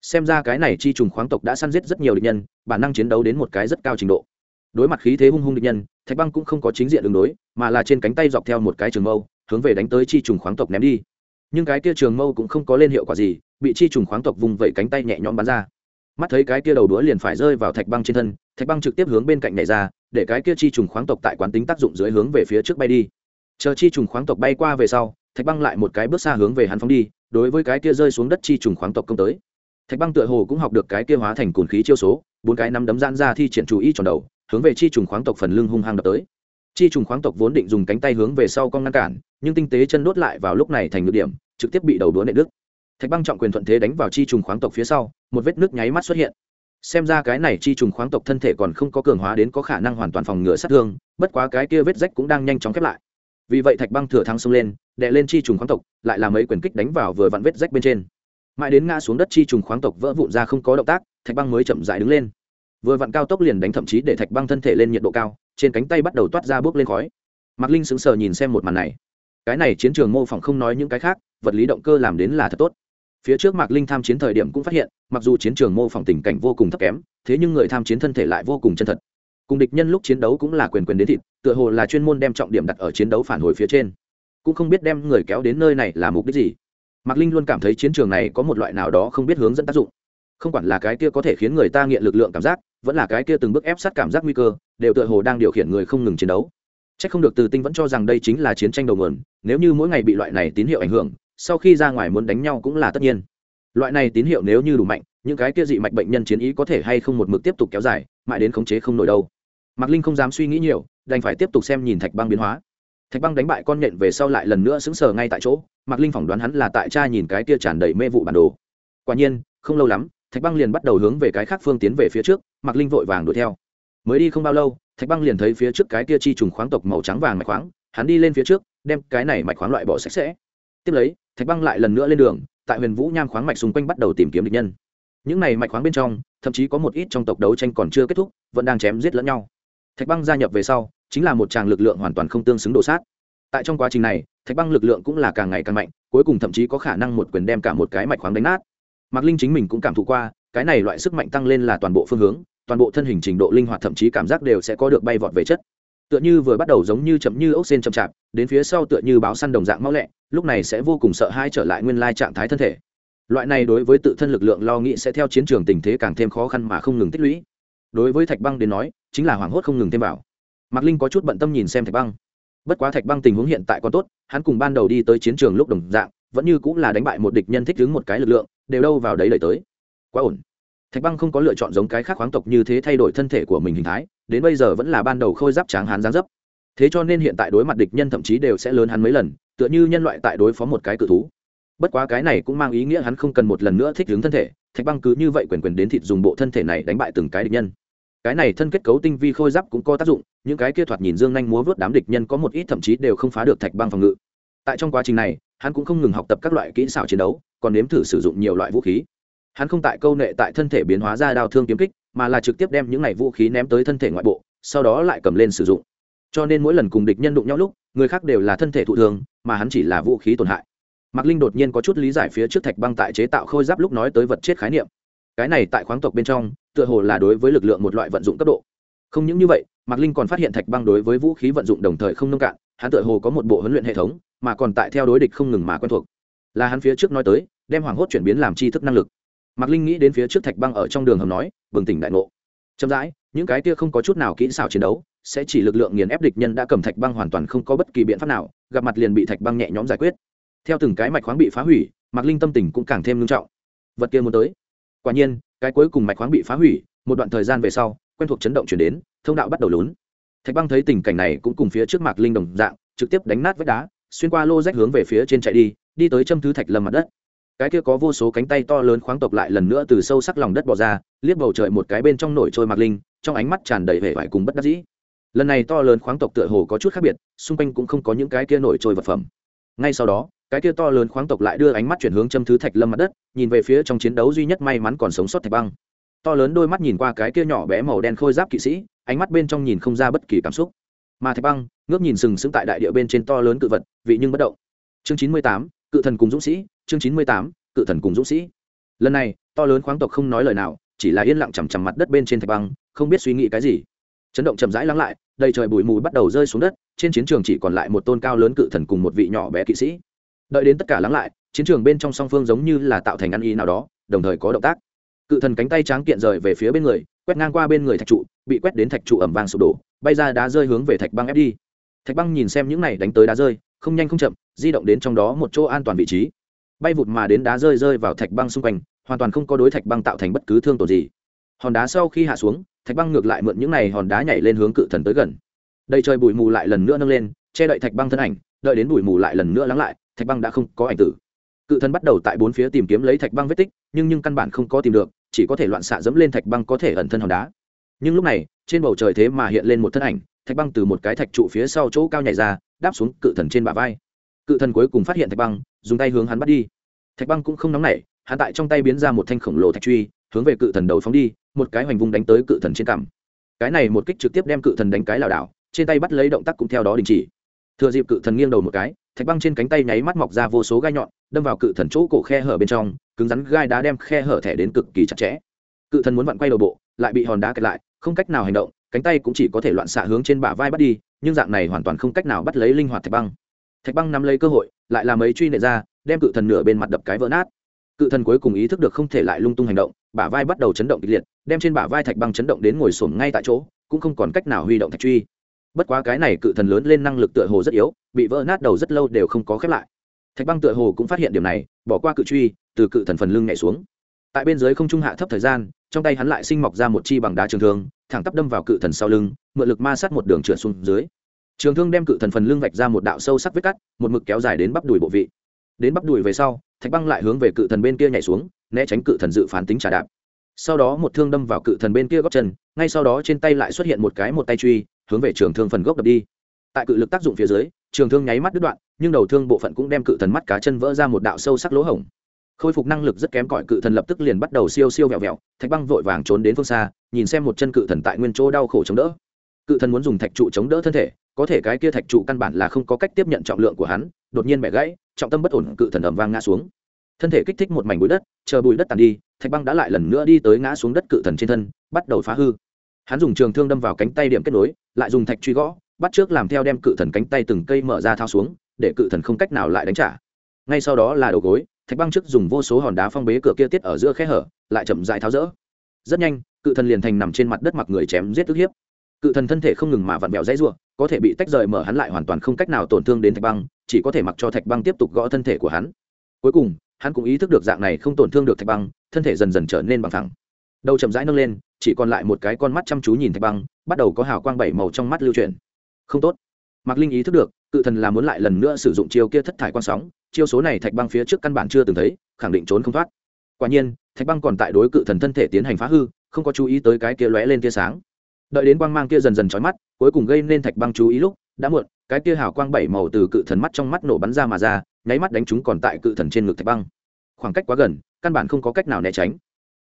Speaker 1: Xem ra cái này chi trùng khoáng tộc đã săn giết rất nhiều địch nhân, bản năng chiến đấu đến một cái rất cao trình độ. Đối mặt khí thế hung hung địch nhân, thạch băng cũng không có chính diện đường đối, mà là trên cánh tay dọc theo một cái trường mâu, hướng về đánh tới chi trùng khoáng tộc ném đi. Nhưng cái kia trường mâu cũng không có lên hiệu quả gì, bị chi trùng khoáng tộc vùng vẩy cánh tay nhẹ nhõm bắn ra mắt thấy cái kia đầu đũa liền phải rơi vào thạch băng trên thân, thạch băng trực tiếp hướng bên cạnh này ra, để cái kia chi trùng khoáng tộc tại quán tính tác dụng dưới hướng về phía trước bay đi. Chờ chi trùng khoáng tộc bay qua về sau, thạch băng lại một cái bước xa hướng về hắn phóng đi, đối với cái kia rơi xuống đất chi trùng khoáng tộc công tới. Thạch băng tựa hồ cũng học được cái kia hóa thành cồn khí chiêu số, bốn cái nắm đấm gian ra thi triển chú ý tròn đầu, hướng về chi trùng khoáng tộc phần lưng hung hăng đập tới. Chi trùng khoáng tộc vốn định dùng cánh tay hướng về sau con ngăn cản, nhưng tinh tế chân đốt lại vào lúc này thành ngược điểm, trực tiếp bị đầu đũa nệ đứt thạch băng trọng quyền thuận thế đánh vào chi trùng khoáng tộc phía sau, một vết nước nháy mắt xuất hiện. Xem ra cái này chi trùng khoáng tộc thân thể còn không có cường hóa đến có khả năng hoàn toàn phòng ngừa sát thương, bất quá cái kia vết rách cũng đang nhanh chóng khép lại. Vì vậy thạch băng thừa thắng xông lên, đè lên chi trùng khoáng tộc, lại làm mấy quyền kích đánh vào vừa vặn vết rách bên trên. Mãi đến ngã xuống đất chi trùng khoáng tộc vỡ vụn ra không có động tác, thạch băng mới chậm dại đứng lên. Vừa vặn cao tốc liền đánh thậm chí để thạch băng thân thể lên nhiệt độ cao, trên cánh tay bắt đầu toát ra bước lên khói. Mạc linh sững sờ nhìn xem một màn này. Cái này chiến trường mô phỏng không nói những cái khác, vật lý động cơ làm đến là thật tốt phía trước mạc linh tham chiến thời điểm cũng phát hiện, mặc dù chiến trường mô phỏng tình cảnh vô cùng thấp kém, thế nhưng người tham chiến thân thể lại vô cùng chân thật. Cùng địch nhân lúc chiến đấu cũng là quyền quyền đến thịt, tựa hồ là chuyên môn đem trọng điểm đặt ở chiến đấu phản hồi phía trên. Cũng không biết đem người kéo đến nơi này là mục đích gì. Mạc linh luôn cảm thấy chiến trường này có một loại nào đó không biết hướng dẫn tác dụng. Không quản là cái kia có thể khiến người ta nghiện lực lượng cảm giác, vẫn là cái kia từng bước ép sát cảm giác nguy cơ, đều tựa hồ đang điều khiển người không ngừng chiến đấu. C h ắ c không được từ tinh vẫn cho rằng đây chính là chiến tranh đầu nguồn, nếu như mỗi ngày bị loại này tín hiệu ảnh hưởng sau khi ra ngoài muốn đánh nhau cũng là tất nhiên. Loại này tín hiệu nếu như đủ mạnh, những cái kia dị mạch bệnh nhân chiến ý có thể hay không một mực tiếp tục kéo dài, mãi đến khống chế không nổi đâu. Mạc linh không dám suy nghĩ nhiều, đành phải tiếp tục xem nhìn thạch băng biến hóa. Thạch băng đánh bại con nhện về sau lại lần nữa xứng sờ ngay tại chỗ, mạc linh phỏng đoán hắn là tại cha nhìn cái kia tràn đầy mê vụ bản đồ. Quả nhiên, không lâu lắm, thạch băng liền bắt đầu hướng về cái khác phương tiến về phía trước, mạc linh vội vàng đuổi theo. Mới đi không bao lâu, thạch băng liền thấy phía trước cái kia chi trùng khoáng tộc màu trắng vàng mạch khoáng, hắn đi lên phía trước, đem cái này mạch khoáng loại bỏ sạch sẽ. Tiếp lấy thạch băng lại lần nữa lên đường, tại huyền vũ nham khoáng mạch xung quanh bắt đầu tìm kiếm địch nhân. Những này mạch khoáng bên trong, thậm chí có một ít trong tộc đấu tranh còn chưa kết thúc, vẫn đang chém giết lẫn nhau. Thạch băng gia nhập về sau, chính là một tràng lực lượng hoàn toàn không tương xứng độ sát. Tại trong quá trình này, thạch băng lực lượng cũng là càng ngày càng mạnh, cuối cùng thậm chí có khả năng một quyền đem cả một cái mạch khoáng đánh nát. Mạc linh chính mình cũng cảm thụ qua, cái này loại sức mạnh tăng lên là toàn bộ phương hướng, toàn bộ thân hình trình độ linh hoạt thậm chí cảm giác đều sẽ có được bay vọt về chất tựa như vừa bắt đầu giống như chậm như ốc sen chậm chạp, đến phía sau tựa như báo săn đồng dạng mau lẹ, lúc này sẽ vô cùng sợ hai trở lại nguyên lai trạng thái thân thể. Loại này đối với tự thân lực lượng lo nghĩ sẽ theo chiến trường tình thế càng thêm khó khăn mà không ngừng tích lũy. Đối với thạch băng đến nói, chính là hoảng hốt không ngừng thêm vào. Mạc linh có chút bận tâm nhìn xem thạch băng. Bất quá thạch băng tình huống hiện tại còn tốt, hắn cùng ban đầu đi tới chiến trường lúc đồng dạng, vẫn như cũng là đánh bại một địch nhân thích đứng một cái lực lượng, đều đâu vào đấy đẩy tới. Quá ổn thạch băng không có lựa chọn giống cái khác khoáng tộc như thế thay đổi thân thể của mình hình thái, đến bây giờ vẫn là ban đầu khôi giáp tráng hán giáng dấp. Thế cho nên hiện tại đối mặt địch nhân thậm chí đều sẽ lớn hắn mấy lần, tựa như nhân loại tại đối phó một cái cự thú. Bất quá cái này cũng mang ý nghĩa hắn không cần một lần nữa thích ứng thân thể, thạch băng cứ như vậy quyền quyền đến thịt dùng bộ thân thể này đánh bại từng cái địch nhân. Cái này thân kết cấu tinh vi khôi giáp cũng có tác dụng, những cái kia thoạt nhìn dương nhanh múa vớt đám địch nhân có một ít thậm chí đều không phá được thạch băng phòng ngự. Tại trong quá trình này, hắn cũng không ngừng học tập các loại kỹ xảo chiến đấu, còn nếm thử sử dụng nhiều loại vũ khí hắn không tại câu nệ tại thân thể biến hóa ra đao thương kiếm kích, mà là trực tiếp đem những này vũ khí ném tới thân thể ngoại bộ, sau đó lại cầm lên sử dụng. Cho nên mỗi lần cùng địch nhân đụng nhau lúc, người khác đều là thân thể thụ thường mà hắn chỉ là vũ khí tổn hại. Mạc linh đột nhiên có chút lý giải phía trước thạch băng tại chế tạo khôi giáp lúc nói tới vật chết khái niệm. Cái này tại khoáng tộc bên trong, tựa hồ là đối với lực lượng một loại vận dụng cấp độ. Không những như vậy, mạc linh còn phát hiện thạch băng đối với vũ khí vận dụng đồng thời không nông cạn, hắn tựa hồ có một bộ huấn luyện hệ thống, mà còn tại theo đối địch không ngừng mà quen thuộc. Là hắn phía trước nói tới, đem hoảng hốt chuyển biến làm tri thức năng lực mạc linh nghĩ đến phía trước thạch băng ở trong đường hầm nói, bừng tỉnh đại ngộ. Chậm rãi, những cái kia không có chút nào kỹ xảo chiến đấu, sẽ chỉ lực lượng nghiền ép địch nhân đã cầm thạch băng hoàn toàn không có bất kỳ biện pháp nào, gặp mặt liền bị thạch băng nhẹ nhõm giải quyết. Theo từng cái mạch khoáng bị phá hủy, mạc linh tâm tình cũng càng thêm nghiêm trọng. Vật kia muốn tới. Quả nhiên, cái cuối cùng mạch khoáng bị phá hủy, một đoạn thời gian về sau, quen thuộc chấn động chuyển đến, thông đạo bắt đầu lún. Thạch băng thấy tình cảnh này cũng cùng phía trước mạc linh đồng dạng, trực tiếp đánh nát vách đá, xuyên qua lô rách hướng về phía trên chạy đi đi tới châm thứ thạch lâm mặt đất cái kia có vô số cánh tay to lớn khoáng tộc lại lần nữa từ sâu sắc lòng đất bỏ ra, liếc bầu trời một cái bên trong nổi trôi mạc linh, trong ánh mắt tràn đầy vẻ vải cùng bất đắc dĩ. Lần này to lớn khoáng tộc tựa hồ có chút khác biệt, xung quanh cũng không có những cái kia nổi trôi vật phẩm. Ngay sau đó, cái kia to lớn khoáng tộc lại đưa ánh mắt chuyển hướng châm thứ thạch lâm mặt đất, nhìn về phía trong chiến đấu duy nhất may mắn còn sống sót thạch băng. To lớn đôi mắt nhìn qua cái kia nhỏ bé màu đen khôi giáp kỵ sĩ, ánh mắt bên trong nhìn không ra bất kỳ cảm xúc. Mà thạch băng, ngước nhìn sừng sững tại đại địa bên trên to lớn cự vật, vị nhưng bất động. Chương chín mươi tám, cự thần cùng dũng sĩ chương chín mươi tám, cự thần cùng dũng sĩ. Lần này, to lớn khoáng tộc không nói lời nào, chỉ là yên lặng chằm chằm mặt đất bên trên thạch băng, không biết suy nghĩ cái gì. Chấn động chậm rãi lắng lại, đầy trời bụi mù bắt đầu rơi xuống đất, trên chiến trường chỉ còn lại một tôn cao lớn cự thần cùng một vị nhỏ bé kỵ sĩ. Đợi đến tất cả lắng lại, chiến trường bên trong song phương giống như là tạo thành ăn y nào đó, đồng thời có động tác. Cự thần cánh tay tráng kiện rời về phía bên người, quét ngang qua bên người thạch trụ, bị quét đến thạch trụ ẩm vàng sụp đổ, bay ra đá rơi hướng về thạch băng ép đi. Thạch băng nhìn xem những này đánh tới đá rơi, không nhanh không chậm, di động đến trong đó một chỗ an toàn vị trí bay vụt mà đến đá rơi rơi vào thạch băng xung quanh, hoàn toàn không có đối thạch băng tạo thành bất cứ thương tổn gì. Hòn đá sau khi hạ xuống, thạch băng ngược lại mượn những này hòn đá nhảy lên hướng cự thần tới gần. Đầy trời bụi mù lại lần nữa nâng lên, che đậy thạch băng thân ảnh, đợi đến bụi mù lại lần nữa lắng lại, thạch băng đã không có ảnh tử. Cự thần bắt đầu tại bốn phía tìm kiếm lấy thạch băng vết tích, nhưng nhưng căn bản không có tìm được, chỉ có thể loạn xạ dẫm lên thạch băng có thể ẩn thân hòn đá. Nhưng lúc này, trên bầu trời thế mà hiện lên một thân ảnh, thạch băng từ một cái thạch trụ phía sau chỗ cao nhảy ra, đáp xuống cự thần trên bả vai cự thần cuối cùng phát hiện thạch băng, dùng tay hướng hắn bắt đi. Thạch băng cũng không nóng nảy, hắn tại trong tay biến ra một thanh khổng lồ thạch truy, hướng về cự thần đầu phóng đi, một cái hoành vung đánh tới cự thần trên cằm. Cái này một kích trực tiếp đem cự thần đánh cái lảo đảo, trên tay bắt lấy động tác cũng theo đó đình chỉ. Thừa dịp cự thần nghiêng đầu một cái, thạch băng trên cánh tay nháy mắt mọc ra vô số gai nhọn, đâm vào cự thần chỗ cổ khe hở bên trong, cứng rắn gai đá đem khe hở thẻ đến cực kỳ chặt chẽ. Cự thần muốn vặn quay đầu bộ, lại bị hòn đá kẹt lại, không cách nào hành động, cánh tay cũng chỉ có thể loạn xạ hướng trên bả vai bắt đi, nhưng dạng này hoàn toàn không cách nào bắt lấy linh hoạt thạch băng thạch băng nắm lấy cơ hội, lại làm ấy truy nệ ra, đem cự thần nửa bên mặt đập cái vỡ nát. Cự thần cuối cùng ý thức được không thể lại lung tung hành động, bả vai bắt đầu chấn động kịch liệt, đem trên bả vai thạch băng chấn động đến ngồi xổm ngay tại chỗ, cũng không còn cách nào huy động thạch truy. Bất quá cái này cự thần lớn lên năng lực tựa hồ rất yếu, bị vỡ nát đầu rất lâu đều không có khép lại. Thạch băng tựa hồ cũng phát hiện điểm này, bỏ qua cự truy, từ cự thần phần lưng nhảy xuống. Tại bên dưới không trung hạ thấp thời gian, trong tay hắn lại sinh mọc ra một chi bằng đá trường thương, thẳng tắp đâm vào cự thần sau lưng, mượn lực ma sát một đường trượt xuống dưới trường thương đem cự thần phần lưng vạch ra một đạo sâu sắc vết cắt, một mực kéo dài đến bắp đùi bộ vị. Đến bắp đùi về sau, thạch băng lại hướng về cự thần bên kia nhảy xuống, né tránh cự thần dự phán tính trả đạp. Sau đó một thương đâm vào cự thần bên kia góc chân, ngay sau đó trên tay lại xuất hiện một cái một tay truy, hướng về trường thương phần gốc đập đi. Tại cự lực tác dụng phía dưới, trường thương nháy mắt đứt đoạn, nhưng đầu thương bộ phận cũng đem cự thần mắt cá chân vỡ ra một đạo sâu sắc lỗ hổng. Khôi phục năng lực rất kém cỏi, cự thần lập tức liền bắt đầu siêu siêu vẹo vẹo, thạch băng vội vàng trốn đến phương xa, nhìn xem một chân cự thần tại nguyên chỗ đau khổ chống đỡ. Cự thần muốn dùng thạch trụ chống đỡ thân thể có thể cái kia thạch trụ căn bản là không có cách tiếp nhận trọng lượng của hắn, đột nhiên bẻ gãy, trọng tâm bất ổn, cự thần ầm vang ngã xuống. Thân thể kích thích một mảnh bụi đất, chờ bụi đất tàn đi, thạch băng đã lại lần nữa đi tới ngã xuống đất cự thần trên thân, bắt đầu phá hư. Hắn dùng trường thương đâm vào cánh tay điểm kết nối, lại dùng thạch truy gõ, bắt trước làm theo đem cự thần cánh tay từng cây mở ra thao xuống, để cự thần không cách nào lại đánh trả. Ngay sau đó là đầu gối, thạch băng trước dùng vô số hòn đá phong bế cửa kia tiết ở giữa khe hở, lại chậm dại tháo rỡ. Rất nhanh, cự thần liền thành nằm trên mặt đất mặc người chém giết ức hiếp cự thần thân thể không ngừng mà vặn vẹo dãy r u ộ có thể bị tách rời mở hắn lại hoàn toàn không cách nào tổn thương đến thạch băng, chỉ có thể mặc cho thạch băng tiếp tục gõ thân thể của hắn. Cuối cùng, hắn cũng ý thức được dạng này không tổn thương được thạch băng, thân thể dần dần trở nên bằng thẳng. Đầu chậm rãi nâng lên, chỉ còn lại một cái con mắt chăm chú nhìn thạch băng, bắt đầu có hào quang bảy màu trong mắt lưu truyền không tốt. Mạc linh ý thức được, cự thần là muốn lại lần nữa sử dụng chiêu kia thất thải quang sóng, chiêu số này thạch băng phía trước căn bản chưa từng thấy, khẳng định trốn không thoát. Quả nhiên, thạch băng còn tại đối cự thần thân thể tiến hành phá hư, không có chú ý tới cái kia lóe lên tia sáng đợi đến quang mang kia dần dần trói mắt, cuối cùng gây nên thạch băng chú ý lúc, đã muộn, cái kia hào quang bảy màu từ cự thần mắt trong mắt nổ bắn ra mà ra, nháy mắt đánh chúng còn tại cự thần trên ngực thạch băng. Khoảng cách quá gần, căn bản không có cách nào né tránh.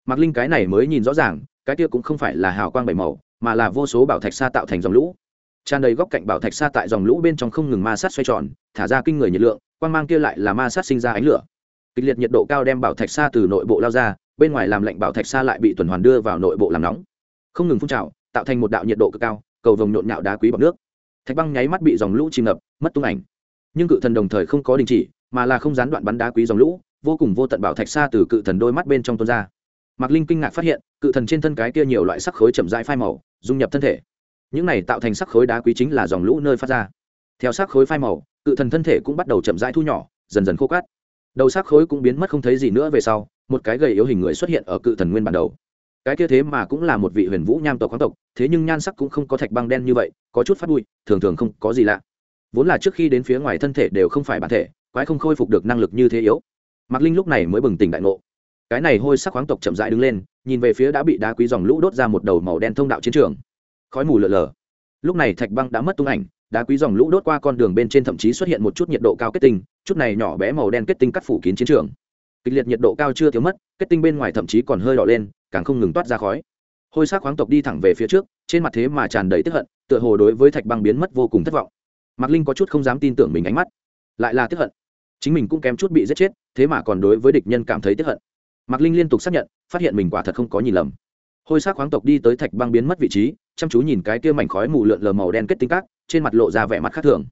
Speaker 1: Mạc linh cái này mới nhìn rõ ràng, cái kia cũng không phải là hào quang bảy màu, mà là vô số bảo thạch sa tạo thành dòng lũ. Tràn đầy góc cạnh bảo thạch sa tại dòng lũ bên trong không ngừng ma sát xoay tròn, thả ra kinh người nhiệt lượng, quang mang kia lại là ma sát sinh ra ánh lửa. Kịch liệt nhiệt độ cao đem bảo thạch sa từ nội bộ lao ra, bên ngoài làm lạnh bảo thạch sa lại bị tuần hoàn đưa vào nội bộ làm nóng. Không ngừng phun trào tạo thành một đạo nhiệt độ cực cao, cầu vồng nhộn nhạo đá quý bọc nước. Thạch băng nháy mắt bị dòng lũ chìm ngập, mất tung ảnh. Nhưng cự thần đồng thời không có đình chỉ, mà là không gián đoạn bắn đá quý dòng lũ, vô cùng vô tận bảo thạch xa từ cự thần đôi mắt bên trong tuôn ra. Mạc linh kinh ngạc phát hiện, cự thần trên thân cái kia nhiều loại sắc khối chậm rãi phai màu, dung nhập thân thể. Những này tạo thành sắc khối đá quý chính là dòng lũ nơi phát ra. Theo sắc khối phai màu, cự thần thân thể cũng bắt đầu chậm rãi thu nhỏ, dần dần khô cát. Đầu sắc khối cũng biến mất không thấy gì nữa về sau, một cái gầy yếu hình người xuất hiện ở cự thần nguyên bản đầu cái kia thế mà cũng là một vị huyền vũ nham tộc khoáng tộc, thế nhưng nhan sắc cũng không có thạch băng đen như vậy, có chút phát bụi, thường thường không có gì lạ. Vốn là trước khi đến phía ngoài thân thể đều không phải bản thể, quái không khôi phục được năng lực như thế yếu. Mạc linh lúc này mới bừng tỉnh đại ngộ. Cái này hôi sắc khoáng tộc chậm rãi đứng lên, nhìn về phía đã bị đá quý dòng lũ đốt ra một đầu màu đen thông đạo chiến trường. Khói mù lờ lờ lúc này thạch băng đã mất tung ảnh, đá quý dòng lũ đốt qua con đường bên trên thậm chí xuất hiện một chút nhiệt độ cao kết tinh, chút này nhỏ bé màu đen kết tinh cắt phủ kín chiến trường kịch liệt nhiệt độ cao chưa thiếu mất, kết tinh bên ngoài thậm chí còn hơi đỏ lên, càng không ngừng toát ra khói. Hôi sắc khoáng tộc đi thẳng về phía trước, trên mặt thế mà tràn đầy tức hận, tựa hồ đối với thạch băng biến mất vô cùng thất vọng. Mạc linh có chút không dám tin tưởng mình ánh mắt, lại là tức hận. Chính mình cũng kém chút bị giết chết, thế mà còn đối với địch nhân cảm thấy tức hận. Mạc linh liên tục xác nhận, phát hiện mình quả thật không có nhìn lầm. Hôi sắc khoáng tộc đi tới thạch băng biến mất vị trí, chăm chú nhìn cái kia mảnh khói mù lượn lờ màu đen kết tinh cát, trên mặt lộ ra vẻ mặt khác thường.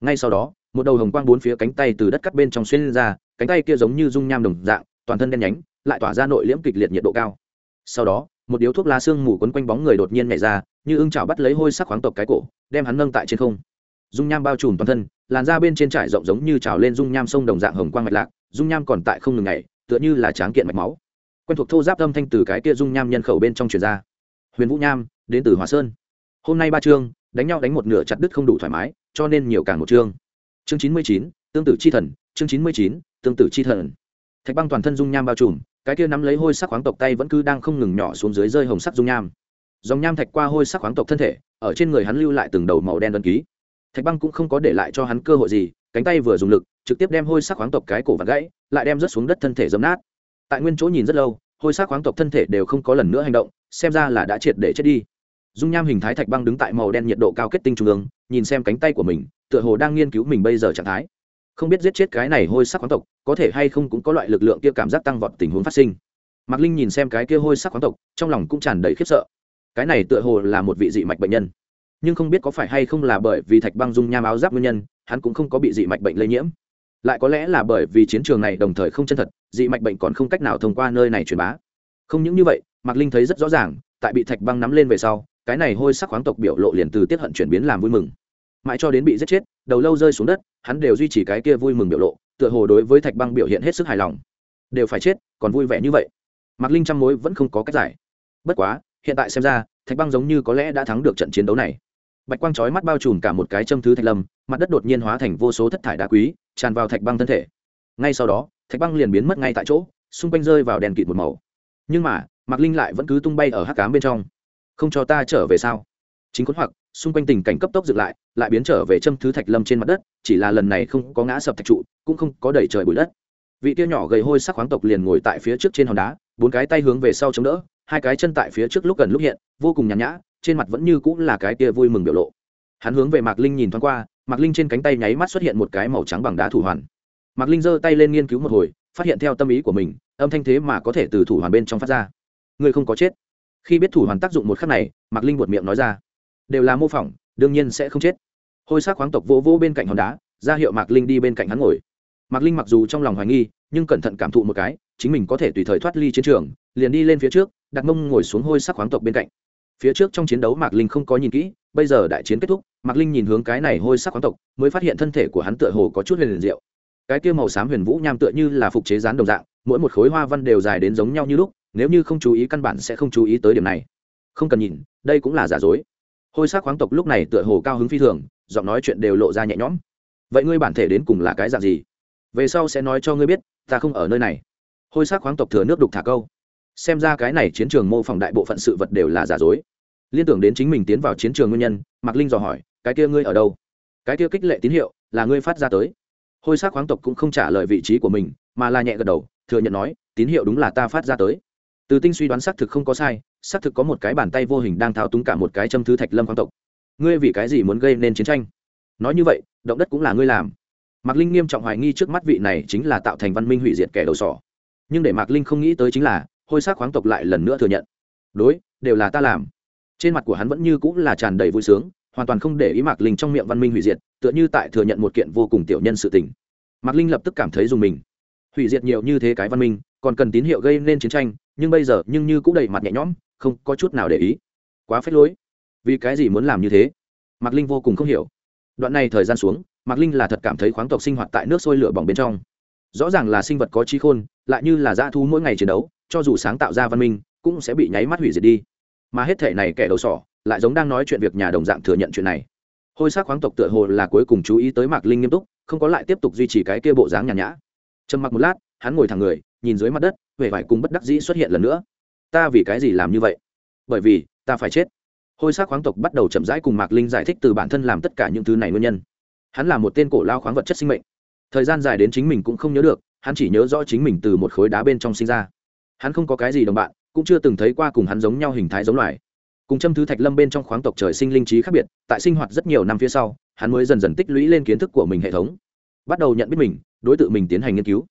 Speaker 1: Ngay sau đó, một đầu hồng quang bốn phía cánh tay từ đất cắt bên trong xuyên lên ra cánh tay kia giống như dung nham đồng dạng, toàn thân đen nhánh, lại tỏa ra nội liễm kịch liệt nhiệt độ cao. Sau đó, một điếu thuốc lá xương mù quấn quanh bóng người đột nhiên nhảy ra, như ưng chảo bắt lấy hôi sắc khoáng tộc cái cổ, đem hắn nâng tại trên không. Dung nham bao trùm toàn thân, làn da bên trên trải rộng giống như trào lên dung nham sông đồng dạng hồng quang mạch lạc, dung nham còn tại không ngừng ngày tựa như là tráng kiện mạch máu. Quen thuộc thô giáp âm thanh từ cái kia dung nham nhân khẩu bên trong truyền ra. Huyền vũ nham, đến từ hòa sơn. Hôm nay ba chương, đánh nhau đánh một nửa chặt đứt không đủ thoải mái, cho nên nhiều càng một chương. Chương chín mươi chín, tương tự chi thần chương chín mươi chín, tương tự chi thần. Thạch băng toàn thân dung nham bao trùm, cái kia nắm lấy hôi sắc khoáng tộc tay vẫn cứ đang không ngừng nhỏ xuống dưới rơi hồng sắc dung nham. Dòng nham thạch qua hôi sắc khoáng tộc thân thể, ở trên người hắn lưu lại từng đầu màu đen đơn ký. Thạch băng cũng không có để lại cho hắn cơ hội gì, cánh tay vừa dùng lực, trực tiếp đem hôi sắc khoáng tộc cái cổ vặt gãy, lại đem rớt xuống đất thân thể dấm nát. Tại nguyên chỗ nhìn rất lâu, hôi sắc khoáng tộc thân thể đều không có lần nữa hành động, xem ra là đã triệt để chết đi. Dung nham hình thái thạch băng đứng tại màu đen nhiệt độ cao kết tinh trung ương, nhìn xem cánh tay của mình, tựa hồ đang nghiên cứu mình bây giờ trạng thái không biết giết chết cái này hôi sắc khoáng tộc, có thể hay không cũng có loại lực lượng kia cảm giác tăng vọt tình huống phát sinh. Mạc linh nhìn xem cái kia hôi sắc khoáng tộc, trong lòng cũng tràn đầy khiếp sợ. Cái này tựa hồ là một vị dị mạch bệnh nhân. Nhưng không biết có phải hay không là bởi vì thạch băng dung nham áo giáp nguyên nhân, hắn cũng không có bị dị mạch bệnh lây nhiễm. Lại có lẽ là bởi vì chiến trường này đồng thời không chân thật, dị mạch bệnh còn không cách nào thông qua nơi này truyền bá. Không những như vậy, mạc linh thấy rất rõ ràng, tại bị thạch băng nắm lên về sau, cái này hôi sắc khoáng tộc biểu lộ liền từ tiết hận chuyển biến làm vui mừng mãi cho đến bị giết chết, đầu lâu rơi xuống đất, hắn đều duy trì cái kia vui mừng biểu lộ, tựa hồ đối với thạch băng biểu hiện hết sức hài lòng. Đều phải chết, còn vui vẻ như vậy. Mạc linh trăm mối vẫn không có cách giải. Bất quá, hiện tại xem ra, thạch băng giống như có lẽ đã thắng được trận chiến đấu này. Bạch quang chói mắt bao trùm cả một cái châm thứ thạch lâm, mặt đất đột nhiên hóa thành vô số thất thải đá quý, tràn vào thạch băng thân thể. Ngay sau đó, thạch băng liền biến mất ngay tại chỗ, xung quanh rơi vào đèn kịt một màu. Nhưng mà, mạc linh lại vẫn cứ tung bay ở hắc cám bên trong. Không cho ta trở về sao? Chính khốn hoặc, xung quanh tình cảnh cấp tốc dựng lại lại biến trở về châm thứ thạch lâm trên mặt đất, chỉ là lần này không có ngã sập thạch trụ, cũng không có đẩy trời bụi đất. Vị tia nhỏ gầy hôi sắc khoáng tộc liền ngồi tại phía trước trên hòn đá, bốn cái tay hướng về sau chống đỡ, hai cái chân tại phía trước lúc gần lúc hiện, vô cùng nhàn nhã, trên mặt vẫn như cũng là cái tia vui mừng biểu lộ. Hắn hướng về mạc linh nhìn thoáng qua, mạc linh trên cánh tay nháy mắt xuất hiện một cái màu trắng bằng đá thủ hoàn. Mạc linh giơ tay lên nghiên cứu một hồi, phát hiện theo tâm ý của mình, âm thanh thế mà có thể từ thủ hoàn bên trong phát ra. Người không có chết. Khi biết thủ hoàn tác dụng một khắc này, mạc linh buột miệng nói ra đều là mô phỏng, đương nhiên sẽ không chết. Hôi sắc khoáng tộc vỗ vỗ bên cạnh hòn đá, ra hiệu mạc linh đi bên cạnh hắn ngồi. Mạc linh mặc dù trong lòng hoài nghi, nhưng cẩn thận cảm thụ một cái, chính mình có thể tùy thời thoát ly chiến trường, liền đi lên phía trước, đặt mông ngồi xuống hôi sắc khoáng tộc bên cạnh. Phía trước trong chiến đấu mạc linh không có nhìn kỹ, bây giờ đại chiến kết thúc, mạc linh nhìn hướng cái này hôi sắc khoáng tộc, mới phát hiện thân thể của hắn tựa hồ có chút huyền liền diệu. Cái kia màu xám huyền vũ nham tựa như là phục chế rán đồng dạng, mỗi một khối hoa văn đều dài đến giống nhau như lúc, nếu như không chú ý căn bản sẽ không chú ý tới điểm này. Không cần nhìn, đây cũng là giả dối hôi sắc khoáng tộc lúc này tựa hồ cao hứng phi thường, giọng nói chuyện đều lộ ra nhẹ nhõm. Vậy ngươi bản thể đến cùng là cái dạng gì? Về sau sẽ nói cho ngươi biết, ta không ở nơi này. Hôi sắc khoáng tộc thừa nước đục thả câu. Xem ra cái này chiến trường mô phỏng đại bộ phận sự vật đều là giả dối. Liên tưởng đến chính mình tiến vào chiến trường nguyên nhân, mạc linh dò hỏi, cái kia ngươi ở đâu? Cái kia kích lệ tín hiệu, là ngươi phát ra tới. Hôi sắc khoáng tộc cũng không trả lời vị trí của mình, mà là nhẹ gật đầu, thừa nhận nói, tín hiệu đúng là ta phát ra tới. Từ tinh suy đoán xác thực không có sai xác thực có một cái bàn tay vô hình đang thao túng cả một cái châm thứ thạch lâm khoáng tộc. Ngươi vì cái gì muốn gây nên chiến tranh? Nói như vậy, động đất cũng là ngươi làm. Mạc linh nghiêm trọng hoài nghi trước mắt vị này chính là tạo thành văn minh hủy diệt kẻ đầu sỏ. Nhưng để mạc linh không nghĩ tới chính là, hôi xác khoáng tộc lại lần nữa thừa nhận. Đối, đều là ta làm. Trên mặt của hắn vẫn như cũng là tràn đầy vui sướng, hoàn toàn không để ý mạc linh trong miệng văn minh hủy diệt, tựa như tại thừa nhận một kiện vô cùng tiểu nhân sự tình. Mạc linh lập tức cảm thấy dùng mình. Hủy diệt nhiều như thế cái văn minh, còn cần tín hiệu gây nên chiến tranh, nhưng bây giờ nhưng như cũng đầy mặt nhẹ nhõm không có chút nào để ý. Quá phết lối. Vì cái gì muốn làm như thế? Mạc linh vô cùng không hiểu. Đoạn này thời gian xuống, mạc linh là thật cảm thấy khoáng tộc sinh hoạt tại nước sôi lửa bỏng bên trong. Rõ ràng là sinh vật có trí khôn, lại như là dã thu mỗi ngày chiến đấu, cho dù sáng tạo ra văn minh, cũng sẽ bị nháy mắt hủy diệt đi. Mà hết thể này kẻ đầu sỏ, lại giống đang nói chuyện việc nhà đồng dạng thừa nhận chuyện này. Hôi xác khoáng tộc tựa hồ là cuối cùng chú ý tới mạc linh nghiêm túc, không có lại tiếp tục duy trì cái kia bộ dáng nhàn nhã. Trầm mặc một lát, hắn ngồi thẳng người, nhìn dưới mặt đất huệ vải cùng bất đắc dĩ xuất hiện lần nữa ta vì cái gì làm như vậy? Bởi vì, ta phải chết. Hôi xác khoáng tộc bắt đầu chậm rãi cùng mạc linh giải thích từ bản thân làm tất cả những thứ này nguyên nhân. Hắn là một tên cổ lao khoáng vật chất sinh mệnh. Thời gian dài đến chính mình cũng không nhớ được, hắn chỉ nhớ rõ chính mình từ một khối đá bên trong sinh ra. Hắn không có cái gì đồng bạn, cũng chưa từng thấy qua cùng hắn giống nhau hình thái giống loài. Cùng châm thứ thạch lâm bên trong khoáng tộc trời sinh linh trí khác biệt, tại sinh hoạt rất nhiều năm phía sau, hắn mới dần dần tích lũy lên kiến thức của mình hệ thống. Bắt đầu nhận biết mình, đối tượng mình tiến hành nghiên cứu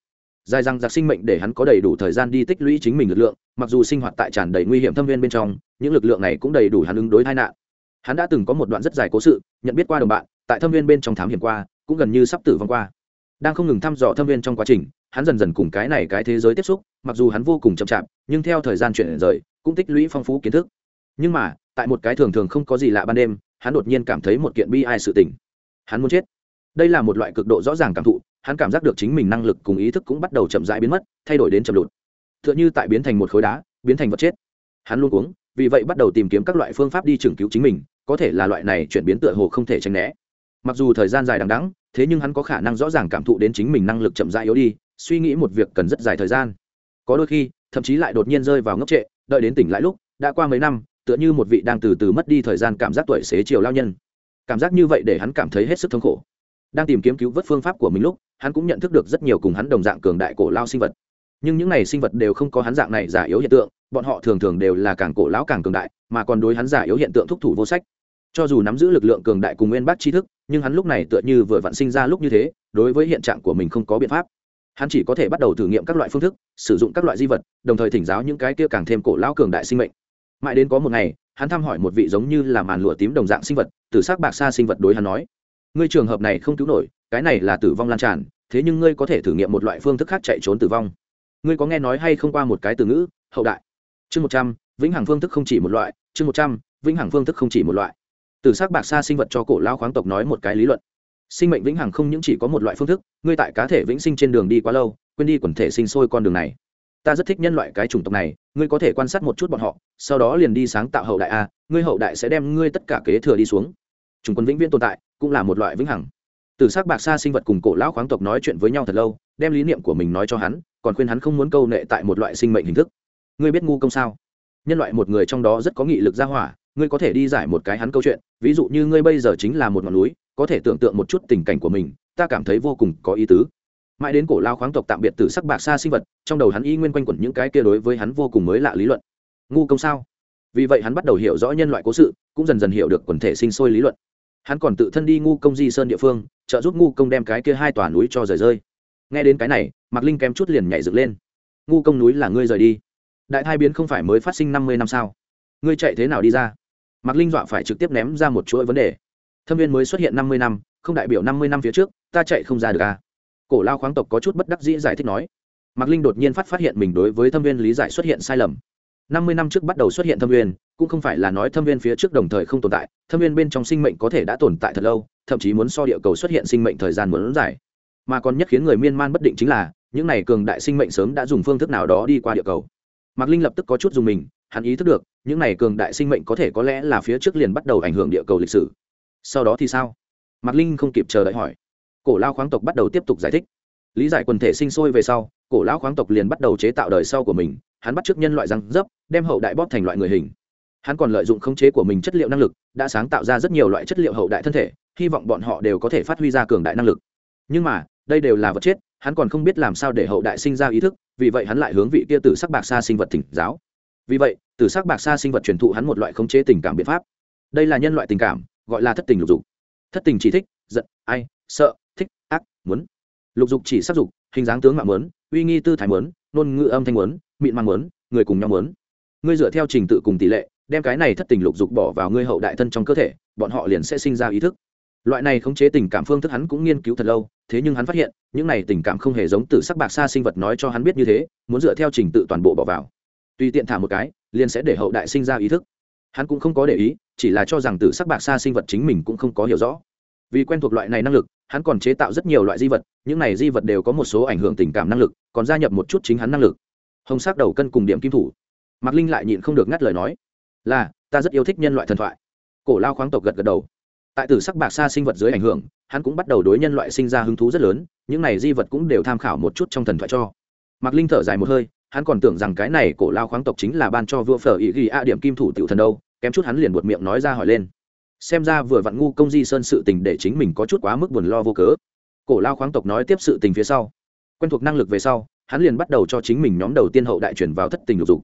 Speaker 1: dài rằng giặc sinh mệnh để hắn có đầy đủ thời gian đi tích lũy chính mình lực lượng, mặc dù sinh hoạt tại tràn đầy nguy hiểm thâm viên bên trong, những lực lượng này cũng đầy đủ hắn ứng đối tai nạn. Hắn đã từng có một đoạn rất dài cố sự, nhận biết qua đồng bạn, tại thâm viên bên trong thám hiểm qua, cũng gần như sắp tử vong qua. Đang không ngừng thăm dò thâm viên trong quá trình, hắn dần dần cùng cái này cái thế giới tiếp xúc, mặc dù hắn vô cùng chậm chạp, nhưng theo thời gian chuyển rời, cũng tích lũy phong phú kiến thức. Nhưng mà, tại một cái thường thường không có gì lạ ban đêm, hắn đột nhiên cảm thấy một kiện bi ai sự tình. Hắn muốn chết. Đây là một loại cực độ rõ ràng cảm thụ hắn cảm giác được chính mình năng lực cùng ý thức cũng bắt đầu chậm rãi biến mất, thay đổi đến chậm lụt. T h ư ợ n h ư tại biến thành một khối đá, biến thành vật chết. Hắn luôn uống vì vậy bắt đầu tìm kiếm các loại phương pháp đi trừng cứu chính mình, có thể là loại này chuyển biến tựa hồ không thể tránh né. Mặc dù thời gian dài đằng đắng thế nhưng hắn có khả năng rõ ràng cảm thụ đến chính mình năng lực chậm rãi yếu đi, suy nghĩ một việc cần rất dài thời gian. Có đôi khi, thậm chí lại đột nhiên rơi vào ngốc trệ, đợi đến tỉnh lại lúc, đã qua mấy năm, tựa như một vị đang từ từ mất đi thời gian cảm giác tuổi xế chiều lao nhân. Cảm giác như vậy để hắn cảm thấy hết sức thống khổ đang tìm kiếm cứu vớt phương pháp của mình lúc, hắn cũng nhận thức được rất nhiều cùng hắn đồng dạng cường đại cổ lao sinh vật. Nhưng những này sinh vật đều không có hắn dạng này giả yếu hiện tượng, bọn họ thường thường đều là càng cổ lão càng cường đại, mà còn đối hắn giả yếu hiện tượng thúc thủ vô sách. Cho dù nắm giữ lực lượng cường đại cùng nguyên bác tri thức, nhưng hắn lúc này tựa như vừa vặn sinh ra lúc như thế, đối với hiện trạng của mình không có biện pháp. Hắn chỉ có thể bắt đầu thử nghiệm các loại phương thức, sử dụng các loại di vật, đồng thời thỉnh giáo những cái kia càng thêm cổ lão cường đại sinh mệnh. Mãi đến có một ngày, hắn thăm hỏi một vị giống như là màn lụa tím đồng dạng sinh vật, từ s ắ c bạc xa sinh vật đối hắn nói ngươi trường hợp này không cứu nổi, cái này là tử vong lan tràn, thế nhưng ngươi có thể thử nghiệm một loại phương thức khác chạy trốn tử vong. Ngươi có nghe nói hay không qua một cái từ ngữ, hậu đại? Chương một trăm, vĩnh hằng phương thức không chỉ một loại, chương một trăm, vĩnh hằng phương thức không chỉ một loại. Từ s ắ c bạc xa sinh vật cho cổ lao khoáng tộc nói một cái lý luận. Sinh mệnh vĩnh hằng không những chỉ có một loại phương thức, ngươi tại cá thể vĩnh sinh trên đường đi quá lâu, quên đi quần thể sinh sôi con đường này. Ta rất thích nhân loại cái chủng tộc này, ngươi có thể quan sát một chút bọn họ, sau đó liền đi sáng tạo hậu đại a, ngươi hậu đại sẽ đem ngươi tất cả kế thừa đi xuống. Chúng quân vĩnh viễn tồn tại cũng là một loại vĩnh hằng. Từ s ắ c bạc xa sinh vật cùng cổ lão khoáng tộc nói chuyện với nhau thật lâu, đem lý niệm của mình nói cho hắn, còn khuyên hắn không muốn câu nệ tại một loại sinh mệnh hình thức. Ngươi biết ngu công sao? Nhân loại một người trong đó rất có nghị lực ra hỏa, ngươi có thể đi giải một cái hắn câu chuyện, ví dụ như ngươi bây giờ chính là một ngọn núi, có thể tưởng tượng một chút tình cảnh của mình, ta cảm thấy vô cùng có ý tứ. Mãi đến cổ lao khoáng tộc tạm biệt từ sắc bạc xa sinh vật, trong đầu hắn y nguyên quanh quẩn những cái kia đối với hắn vô cùng mới lạ lý luận. Ngu công sao? Vì vậy hắn bắt đầu hiểu rõ nhân loại cố sự, cũng dần dần hiểu được quần thể sinh sôi lý luận hắn còn tự thân đi ngu công di sơn địa phương, trợ giúp ngu công đem cái kia hai tòa núi cho rời rơi. Nghe đến cái này, mạc linh kém chút liền nhảy dựng lên. Ngu công núi là ngươi rời đi. Đại thai biến không phải mới phát sinh năm mươi năm sao? Ngươi chạy thế nào đi ra? Mạc linh dọa phải trực tiếp ném ra một chuỗi vấn đề. Thâm viên mới xuất hiện năm mươi năm, không đại biểu năm mươi năm phía trước, ta chạy không ra được à? Cổ lao khoáng tộc có chút bất đắc dĩ giải thích nói. Mạc linh đột nhiên phát phát hiện mình đối với thâm viên lý giải xuất hiện sai lầm năm mươi năm trước bắt đầu xuất hiện thâm viên, cũng không phải là nói thâm viên phía trước đồng thời không tồn tại, thâm viên bên trong sinh mệnh có thể đã tồn tại thật lâu, thậm chí muốn so địa cầu xuất hiện sinh mệnh thời gian muốn dài. Mà còn nhất khiến người miên man bất định chính là, những này cường đại sinh mệnh sớm đã dùng phương thức nào đó đi qua địa cầu. Mạc linh lập tức có chút dùng mình, hắn ý thức được, những này cường đại sinh mệnh có thể có lẽ là phía trước liền bắt đầu ảnh hưởng địa cầu lịch sử. Sau đó thì sao? Mạc linh không kịp chờ đợi hỏi. Cổ lao khoáng tộc bắt đầu tiếp tục giải thích. Lý giải quần thể sinh sôi về sau, cổ lão khoáng tộc liền bắt đầu chế tạo đời sau của mình hắn bắt t r ư ớ c nhân loại răng dấp, đem hậu đại bóp thành loại người hình. Hắn còn lợi dụng khống chế của mình chất liệu năng lực, đã sáng tạo ra rất nhiều loại chất liệu hậu đại thân thể, hy vọng bọn họ đều có thể phát huy ra cường đại năng lực. Nhưng mà, đây đều là vật chết, hắn còn không biết làm sao để hậu đại sinh ra ý thức, vì vậy hắn lại hướng vị kia từ sắc bạc xa sinh vật thỉnh giáo. Vì vậy từ sắc bạc xa sinh vật truyền thụ hắn một loại khống chế tình cảm biện pháp. Đây là nhân loại tình cảm, gọi là thất tình lục dục. Thất tình chỉ thích, giận, ai, sợ, thích, ác, muốn. Lục dục chỉ sắc dục, hình dáng tướng mạng muốn, uy nghi tư thái muốn, ngôn ngữ âm thanh muốn mịn mang muốn, người cùng nhau muốn. Ngươi dựa theo trình tự cùng tỷ lệ, đem cái này thất tình lục dục bỏ vào ngươi hậu đại thân trong cơ thể, bọn họ liền sẽ sinh ra ý thức. Loại này khống chế tình cảm phương thức hắn cũng nghiên cứu thật lâu, thế nhưng hắn phát hiện, những này tình cảm không hề giống từ sắc bạc xa sinh vật nói cho hắn biết như thế, muốn dựa theo trình tự toàn bộ bỏ vào. Tùy tiện thả một cái, liền sẽ để hậu đại sinh ra ý thức. Hắn cũng không có để ý, chỉ là cho rằng từ sắc bạc xa sinh vật chính mình cũng không có hiểu rõ. Vì quen thuộc loại này năng lực, hắn còn chế tạo rất nhiều loại di vật, những này di vật đều có một số ảnh hưởng tình cảm năng lực, còn gia nhập một chút chính hắn năng lực hồng sắc đầu cân cùng điểm kim thủ. Mạc linh lại nhịn không được ngắt lời nói, là, ta rất yêu thích nhân loại thần thoại. Cổ lao khoáng tộc gật gật đầu. Tại tử sắc bạc xa sinh vật dưới ảnh hưởng, hắn cũng bắt đầu đối nhân loại sinh ra hứng thú rất lớn, những này di vật cũng đều tham khảo một chút trong thần thoại cho. Mạc linh thở dài một hơi, hắn còn tưởng rằng cái này cổ lao khoáng tộc chính là ban cho vua phở ý ghi a điểm kim thủ tiểu thần đâu, kém chút hắn liền buột miệng nói ra hỏi lên. Xem ra vừa vặn ngu công di sơn sự tình để chính mình có chút quá mức buồn lo vô cớ. Cổ lao khoáng tộc nói tiếp sự tình phía sau. Quen thuộc năng lực về sau hắn liền bắt đầu cho chính mình nhóm đầu tiên hậu đại chuyển vào thất tình lục dục.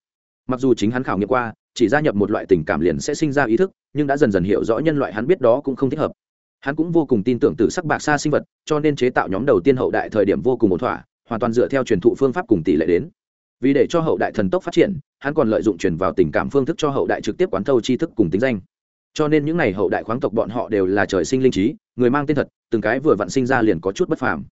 Speaker 1: Mặc dù chính hắn khảo nghiệm qua, chỉ gia nhập một loại tình cảm liền sẽ sinh ra ý thức, nhưng đã dần dần hiểu rõ nhân loại hắn biết đó cũng không thích hợp. Hắn cũng vô cùng tin tưởng từ sắc bạc xa sinh vật, cho nên chế tạo nhóm đầu tiên hậu đại thời điểm vô cùng ổn thỏa, hoàn toàn dựa theo truyền thụ phương pháp cùng tỷ lệ đến. Vì để cho hậu đại thần tốc phát triển, hắn còn lợi dụng truyền vào tình cảm phương thức cho hậu đại trực tiếp quán thâu tri thức cùng tính danh. Cho nên những n à y hậu đại khoáng tộc bọn họ đều là trời sinh linh trí, người mang tên thật, từng cái vừa vặn sinh ra liền có chút bất phàm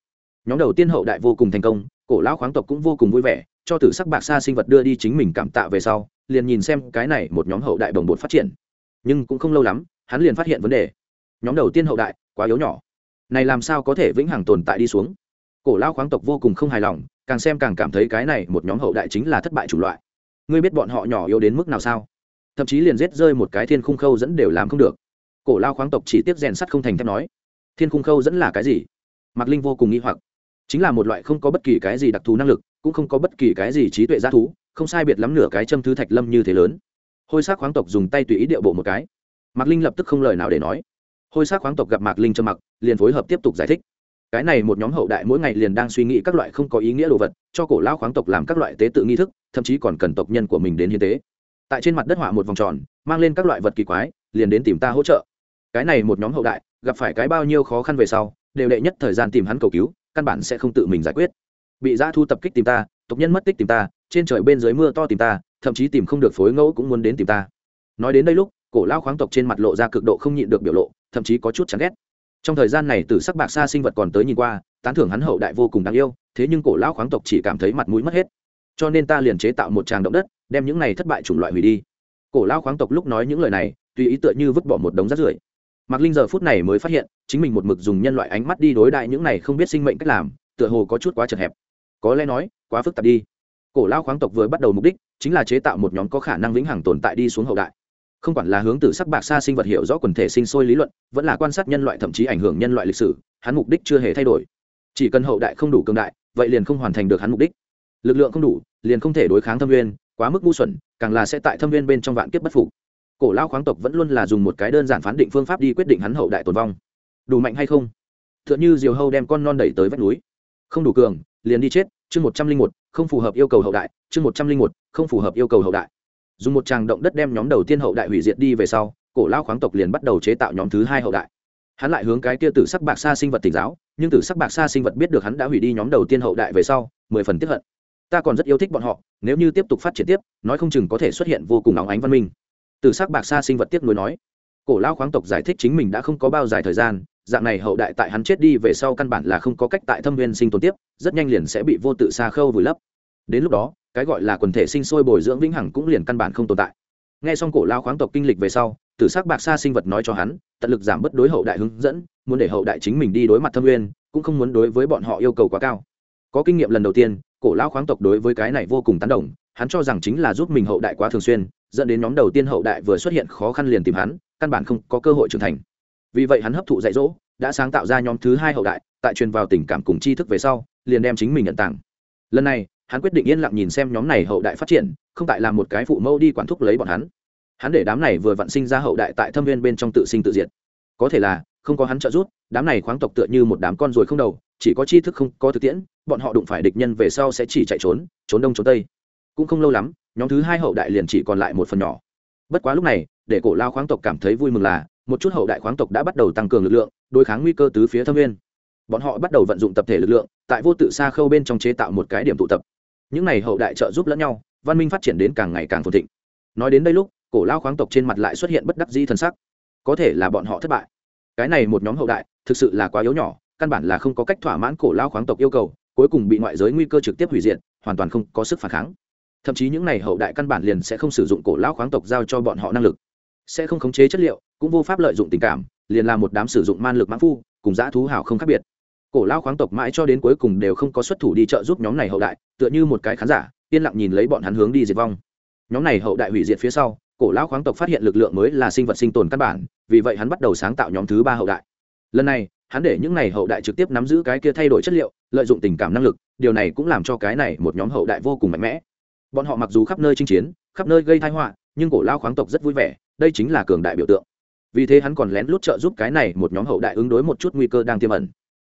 Speaker 1: nhóm đầu tiên hậu đại vô cùng thành công, cổ lão khoáng tộc cũng vô cùng vui vẻ, cho tử sắc bạc xa sinh vật đưa đi chính mình cảm tạ về sau, liền nhìn xem cái này một nhóm hậu đại đồng bột phát triển. Nhưng cũng không lâu lắm, hắn liền phát hiện vấn đề. Nhóm đầu tiên hậu đại, quá yếu nhỏ. Này làm sao có thể vĩnh hằng tồn tại đi xuống? Cổ lão khoáng tộc vô cùng không hài lòng, càng xem càng cảm thấy cái này một nhóm hậu đại chính là thất bại chủng loại. Ngươi biết bọn họ nhỏ yếu đến mức nào sao? Thậm chí liền giết rơi một cái thiên khung khâu dẫn đều làm không được. Cổ lao khoáng tộc chỉ tiếp rèn sắt không thành thép nói. Thiên khung khâu dẫn là cái gì? Mạc linh vô cùng nghi hoặc chính là một loại không có bất kỳ cái gì đặc thù năng lực, cũng không có bất kỳ cái gì trí tuệ g thú, không sai biệt lắm nửa cái châm thứ thạch lâm như thế lớn. Hôi xác khoáng tộc dùng tay tùy ý điệu bộ một cái. Mạc linh lập tức không lời nào để nói. Hôi xác khoáng tộc gặp mạc linh cho mặc, liền phối hợp tiếp tục giải thích. Cái này một nhóm hậu đại mỗi ngày liền đang suy nghĩ các loại không có ý nghĩa đồ vật, cho cổ lao khoáng tộc làm các loại tế tự nghi thức, thậm chí còn cần tộc nhân của mình đến hiến tế. Tại trên mặt đất họa một vòng tròn, mang lên các loại vật kỳ quái, liền đến tìm ta hỗ trợ. Cái này một nhóm hậu đại, gặp phải cái bao nhiêu khó khăn về sau, đều đệ nhất thời gian tìm hắn cầu cứu căn bản sẽ không tự mình giải quyết. Bị giã thu tập kích tìm ta, tộc nhân mất tích tìm ta, trên trời bên dưới mưa to tìm ta, thậm chí tìm không được phối ngẫu cũng muốn đến tìm ta. Nói đến đây lúc, cổ lao khoáng tộc trên mặt lộ ra cực độ không nhịn được biểu lộ, thậm chí có chút chán ghét. Trong thời gian này từ sắc bạc xa sinh vật còn tới nhìn qua, tán thưởng hắn hậu đại vô cùng đáng yêu, thế nhưng cổ lao khoáng tộc chỉ cảm thấy mặt mũi mất hết. Cho nên ta liền chế tạo một tràng động đất, đem những này thất bại chủng loại hủy đi. Cổ lao khoáng tộc lúc nói những lời này, tùy ý tựa như vứt bỏ một đống rác rưởi mạc linh giờ phút này mới phát hiện, chính mình một mực dùng nhân loại ánh mắt đi đối đại những này không biết sinh mệnh cách làm, tựa hồ có chút quá chật hẹp. Có lẽ nói, quá phức tạp đi. Cổ lao khoáng tộc vừa bắt đầu mục đích, chính là chế tạo một nhóm có khả năng vĩnh hằng tồn tại đi xuống hậu đại. Không quản là hướng từ sắc bạc xa sinh vật hiểu rõ quần thể sinh sôi lý luận, vẫn là quan sát nhân loại thậm chí ảnh hưởng nhân loại lịch sử, hắn mục đích chưa hề thay đổi. Chỉ cần hậu đại không đủ cường đại, vậy liền không hoàn thành được hắn mục đích. Lực lượng không đủ, liền không thể đối kháng thâm viên quá mức ngu xuẩn, càng là sẽ tại thâm viên bên trong vạn kiếp bất phục cổ lao khoáng tộc vẫn luôn là dùng một cái đơn giản phán định phương pháp đi quyết định hắn hậu đại tồn vong. Đủ mạnh hay không? T h ư ợ n h ư diều hâu đem con non đẩy tới vách núi. Không đủ cường, liền đi chết, chương một trăm linh một, không phù hợp yêu cầu hậu đại, chương một trăm linh một, không phù hợp yêu cầu hậu đại. Dùng một tràng động đất đem nhóm đầu tiên hậu đại hủy diệt đi về sau, cổ lao khoáng tộc liền bắt đầu chế tạo nhóm thứ hai hậu đại. Hắn lại hướng cái kia tử sắc bạc xa sinh vật tỉnh giáo, nhưng tử sắc bạc xa sinh vật biết được hắn đã hủy đi nhóm đầu tiên hậu đại về sau, mười phần tiếp hận. Ta còn rất yêu thích bọn họ, nếu như tiếp tục phát triển tiếp, nói không chừng có thể xuất hiện vô cùng óng ánh văn minh từ sắc bạc xa sinh vật tiếp nuối nói, cổ lao khoáng tộc giải thích chính mình đã không có bao dài thời gian, dạng này hậu đại tại hắn chết đi về sau căn bản là không có cách tại thâm viên sinh tồn tiếp, rất nhanh liền sẽ bị vô tự xa khâu vùi lấp. Đến lúc đó, cái gọi là quần thể sinh sôi bồi dưỡng vĩnh hằng cũng liền căn bản không tồn tại. Nghe xong cổ lao khoáng tộc kinh lịch về sau tử sắc bạc xa sinh vật nói cho hắn, tận lực giảm bớt đối hậu đại hướng dẫn, muốn để hậu đại chính mình đi đối mặt thâm viên cũng không muốn đối với bọn họ yêu cầu quá cao. Có kinh nghiệm lần đầu tiên, cổ lao khoáng tộc đối với cái này vô cùng tán đồng, hắn cho rằng chính là giúp mình hậu đại quá thường xuyên dẫn đến nhóm đầu tiên hậu đại vừa xuất hiện khó khăn liền tìm hắn, căn bản không có cơ hội trưởng thành. Vì vậy hắn hấp thụ dạy dỗ, đã sáng tạo ra nhóm thứ hai hậu đại, tại truyền vào tình cảm cùng tri thức về sau, liền đem chính mình nhận tặng. Lần này, hắn quyết định yên lặng nhìn xem nhóm này hậu đại phát triển, không tại làm một cái phụ mẫu đi quản thúc lấy bọn hắn. Hắn để đám này vừa vặn sinh ra hậu đại tại thâm viên bên trong tự sinh tự diệt. Có thể là, không có hắn trợ giúp, đám này khoáng tộc tựa như một đám con ruồi không đầu, chỉ có tri thức không có thực tiễn, bọn họ đụng phải địch nhân về sau sẽ chỉ chạy trốn trốn đông trốn tây. Cũng không lâu lắm nhóm thứ hai hậu đại liền chỉ còn lại một phần nhỏ. Bất quá lúc này, để cổ lao khoáng tộc cảm thấy vui mừng là, một chút hậu đại khoáng tộc đã bắt đầu tăng cường lực lượng, đối kháng nguy cơ tứ phía thâm nguyên. Bọn họ bắt đầu vận dụng tập thể lực lượng, tại vô tự xa khâu bên trong chế tạo một cái điểm tụ tập. Những n à y hậu đại trợ giúp lẫn nhau, văn minh phát triển đến càng ngày càng phồn thịnh. Nói đến đây lúc, cổ lao khoáng tộc trên mặt lại xuất hiện bất đắc dĩ n sắc. Có thể là bọn họ thất bại. Cái này một nhóm hậu đại, thực sự là quá yếu nhỏ, căn bản là không có cách thỏa mãn cổ lao khoáng tộc yêu cầu, cuối cùng bị ngoại giới nguy cơ trực tiếp hủy diệt, hoàn toàn không có sức phản kháng thậm chí những này hậu đại căn bản liền sẽ không sử dụng cổ lão khoáng tộc giao cho bọn họ năng lực. Sẽ không khống chế chất liệu, cũng vô pháp lợi dụng tình cảm, liền là một đám sử dụng man lực mãn phu, cùng dã thú hào không khác biệt. Cổ lao khoáng tộc mãi cho đến cuối cùng đều không có xuất thủ đi trợ giúp nhóm này hậu đại, tựa như một cái khán giả, yên lặng nhìn lấy bọn hắn hướng đi diệt vong. Nhóm này hậu đại hủy diệt phía sau, cổ lao khoáng tộc phát hiện lực lượng mới là sinh vật sinh tồn căn bản, vì vậy hắn bắt đầu sáng tạo nhóm thứ ba hậu đại. Lần này, hắn để những này hậu đại trực tiếp nắm giữ cái kia thay đổi chất liệu, lợi dụng tình cảm năng lực, điều này cũng làm cho cái này một nhóm hậu đại vô cùng mạnh mẽ bọn họ mặc dù khắp nơi chinh chiến, khắp nơi gây thái họa, nhưng cổ lao khoáng tộc rất vui vẻ, đây chính là cường đại biểu tượng. Vì thế hắn còn lén lút trợ giúp cái này một nhóm hậu đại ứng đối một chút nguy cơ đang tiềm ẩn.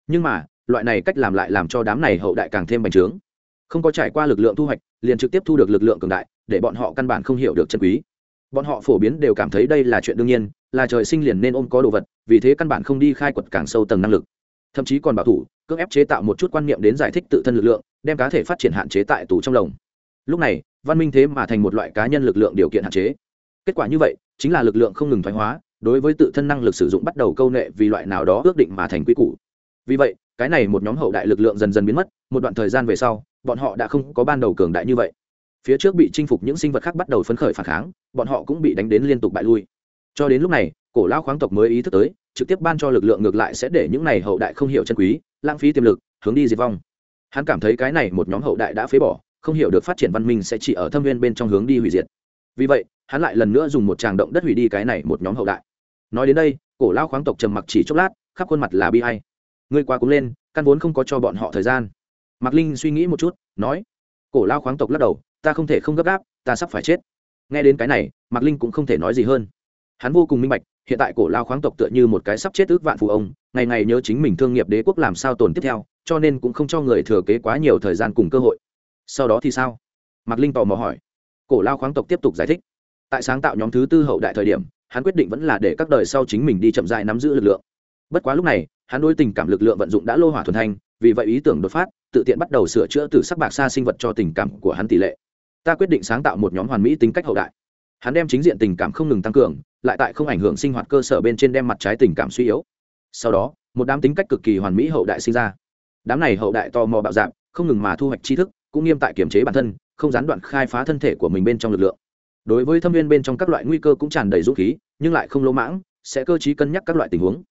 Speaker 1: Nhưng mà, loại này cách làm lại làm cho đám này hậu đại càng thêm bành trướng. Không có trải qua lực lượng thu hoạch, liền trực tiếp thu được lực lượng cường đại, để bọn họ căn bản không hiểu được chân quý. Bọn họ phổ biến đều cảm thấy đây là chuyện đương nhiên, là trời sinh liền nên ôm có đồ vật, vì thế căn bản không đi khai quật càng sâu tầng năng lực. Thậm chí còn bảo thủ, cưỡng ép chế tạo một chút quan niệm đến giải thích tự thân lực lượng, đem cá thể phát triển hạn chế tại tù trong lồng lúc này, văn minh thế mà thành một loại cá nhân lực lượng điều kiện hạn chế. Kết quả như vậy, chính là lực lượng không ngừng thoái hóa, đối với tự thân năng lực sử dụng bắt đầu câu nệ vì loại nào đó ước định mà thành quy củ. Vì vậy, cái này một nhóm hậu đại lực lượng dần dần biến mất, một đoạn thời gian về sau, bọn họ đã không có ban đầu cường đại như vậy. Phía trước bị chinh phục những sinh vật khác bắt đầu phấn khởi phản kháng, bọn họ cũng bị đánh đến liên tục bại lui. Cho đến lúc này, cổ lao khoáng tộc mới ý thức tới, trực tiếp ban cho lực lượng ngược lại sẽ để những này hậu đại không hiểu chân quý, lãng phí tiềm lực, hướng đi diệt vong. Hắn cảm thấy cái này một nhóm hậu đại đã phế bỏ không hiểu được phát triển văn minh sẽ chỉ ở thâm viên bên trong hướng đi hủy diệt. Vì vậy, hắn lại lần nữa dùng một tràng động đất hủy đi cái này một nhóm hậu đại. Nói đến đây, cổ lao khoáng tộc trầm mặc chỉ chốc lát, khắp khuôn mặt là bi hay ngươi qua cúng lên, căn vốn không có cho bọn họ thời gian. Mạc linh suy nghĩ một chút, nói, cổ lao khoáng tộc lắc đầu, ta không thể không gấp gáp, ta sắp phải chết. Nghe đến cái này, mạc linh cũng không thể nói gì hơn. Hắn vô cùng minh bạch, hiện tại cổ lao khoáng tộc tựa như một cái sắp chết ước vạn phụ ông, ngày ngày nhớ chính mình thương nghiệp đế quốc làm sao tồn tiếp theo, cho nên cũng không cho người thừa kế quá nhiều thời gian cùng cơ hội sau đó thì sao? Mạc linh tò mò hỏi. Cổ lao khoáng tộc tiếp tục giải thích. Tại sáng tạo nhóm thứ tư hậu đại thời điểm, hắn quyết định vẫn là để các đời sau chính mình đi chậm dại nắm giữ lực lượng. Bất quá lúc này, hắn đối tình cảm lực lượng vận dụng đã lô hỏa thuần thanh, vì vậy ý tưởng đột phát, tự tiện bắt đầu sửa chữa từ sắc bạc xa sinh vật cho tình cảm của hắn tỷ lệ. Ta quyết định sáng tạo một nhóm hoàn mỹ tính cách hậu đại. Hắn đem chính diện tình cảm không ngừng tăng cường, lại tại không ảnh hưởng sinh hoạt cơ sở bên trên đem mặt trái tình cảm suy yếu. Sau đó, một đám tính cách cực kỳ hoàn mỹ hậu đại sinh ra. Đám này hậu đại to mò bạo dạp không ngừng mà thu hoạch tri thức cũng nghiêm tại kiểm chế bản thân, không gián đoạn khai phá thân thể của mình bên trong lực lượng. Đối với thâm viên bên trong các loại nguy cơ cũng tràn đầy dũng khí, nhưng lại không lỗ mãng, sẽ cơ chí cân nhắc các loại tình huống.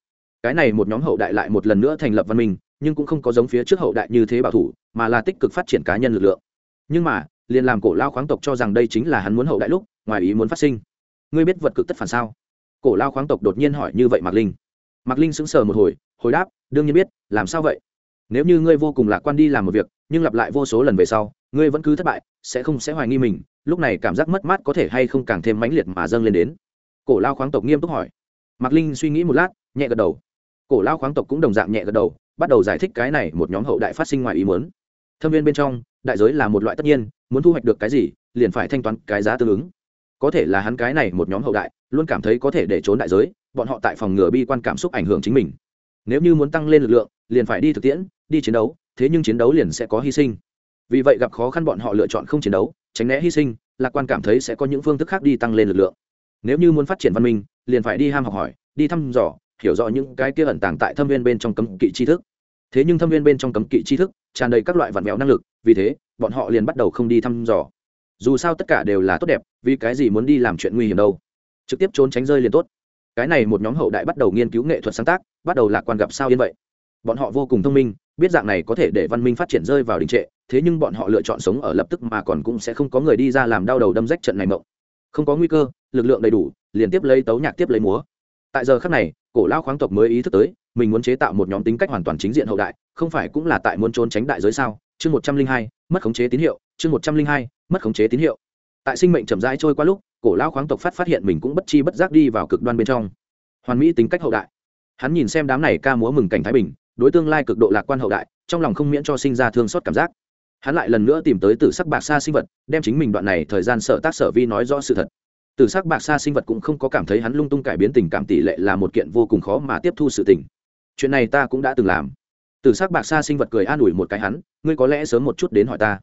Speaker 1: Cái này một nhóm hậu đại lại một lần nữa thành lập văn minh, nhưng cũng không có giống phía trước hậu đại như thế bảo thủ, mà là tích cực phát triển cá nhân lực lượng. Nhưng mà, liền làm cổ lao khoáng tộc cho rằng đây chính là hắn muốn hậu đại lúc, ngoài ý muốn phát sinh. Ngươi biết vật cực tất phản sao? Cổ lao khoáng tộc đột nhiên hỏi như vậy mạc linh. Mạc linh sững sờ một hồi hồi đáp, đương nhiên biết, làm sao vậy? Nếu như ngươi vô cùng lạc quan đi làm một việc, nhưng lặp lại vô số lần về sau, ngươi vẫn cứ thất bại, sẽ không sẽ hoài nghi mình, lúc này cảm giác mất mát có thể hay không càng thêm mãnh liệt mà dâng lên đến. Cổ lao khoáng tộc nghiêm túc hỏi. Mạc linh suy nghĩ một lát, nhẹ gật đầu. Cổ lao khoáng tộc cũng đồng dạng nhẹ gật đầu, bắt đầu giải thích cái này một nhóm hậu đại phát sinh ngoài ý muốn. Thâm viên bên trong, đại giới là một loại tất nhiên, muốn thu hoạch được cái gì, liền phải thanh toán cái giá tương ứng. Có thể là hắn cái này một nhóm hậu đại, luôn cảm thấy có thể để trốn đại giới, bọn họ tại phòng ngừa bi quan cảm xúc ảnh hưởng chính mình nếu như muốn tăng lên lực lượng, liền phải đi thực tiễn, đi chiến đấu, thế nhưng chiến đấu liền sẽ có hy sinh. Vì vậy gặp khó khăn bọn họ lựa chọn không chiến đấu, tránh né hy sinh, lạc quan cảm thấy sẽ có những phương thức khác đi tăng lên lực lượng. Nếu như muốn phát triển văn minh, liền phải đi ham học hỏi, đi thăm dò, hiểu rõ những cái kia ẩn tàng tại thâm viên bên trong cấm kỵ tri thức. Thế nhưng thâm viên bên trong cấm kỵ tri thức tràn đầy các loại vạn mèo năng lực, vì thế, bọn họ liền bắt đầu không đi thăm dò. Dù sao tất cả đều là tốt đẹp, vì cái gì muốn đi làm chuyện nguy hiểm đâu? Trực tiếp trốn tránh rơi liền tốt. Cái này một nhóm hậu đại bắt đầu nghiên cứu nghệ thuật sáng tác bắt đầu lạc quan gặp sao yên vậy. Bọn họ vô cùng thông minh, biết dạng này có thể để văn minh phát triển rơi vào đình trệ, thế nhưng bọn họ lựa chọn sống ở lập tức mà còn cũng sẽ không có người đi ra làm đau đầu đâm rách trận này mộng. Không có nguy cơ, lực lượng đầy đủ, liền tiếp lấy tấu nhạc tiếp lấy múa. Tại giờ khác này, cổ lao khoáng tộc mới ý thức tới, mình muốn chế tạo một nhóm tính cách hoàn toàn chính diện hậu đại, không phải cũng là tại muốn trốn tránh đại giới sao? Chương một trăm linh hai, mất khống chế tín hiệu, chương một trăm linh hai, mất khống chế tín hiệu. Tại sinh mệnh chậm rãi trôi qua lúc, cổ lao khoáng tộc phát phát hiện mình cũng bất chi bất giác đi vào cực đoan bên trong. Hoàn mỹ tính cách hậu đại hắn nhìn xem đám này ca múa mừng cảnh thái bình, đối tương lai cực độ lạc quan hậu đại, trong lòng không miễn cho sinh ra thương xót cảm giác. Hắn lại lần nữa tìm tới từ sắc bạc xa sinh vật, đem chính mình đoạn này thời gian sợ tác sở vi nói rõ sự thật. Từ sắc bạc xa sinh vật cũng không có cảm thấy hắn lung tung cải biến tình cảm tỷ lệ là một kiện vô cùng khó mà tiếp thu sự tình. Chuyện này ta cũng đã từng làm. Từ sắc bạc xa sinh vật cười an ủi một cái hắn, ngươi có lẽ sớm một chút đến hỏi ta.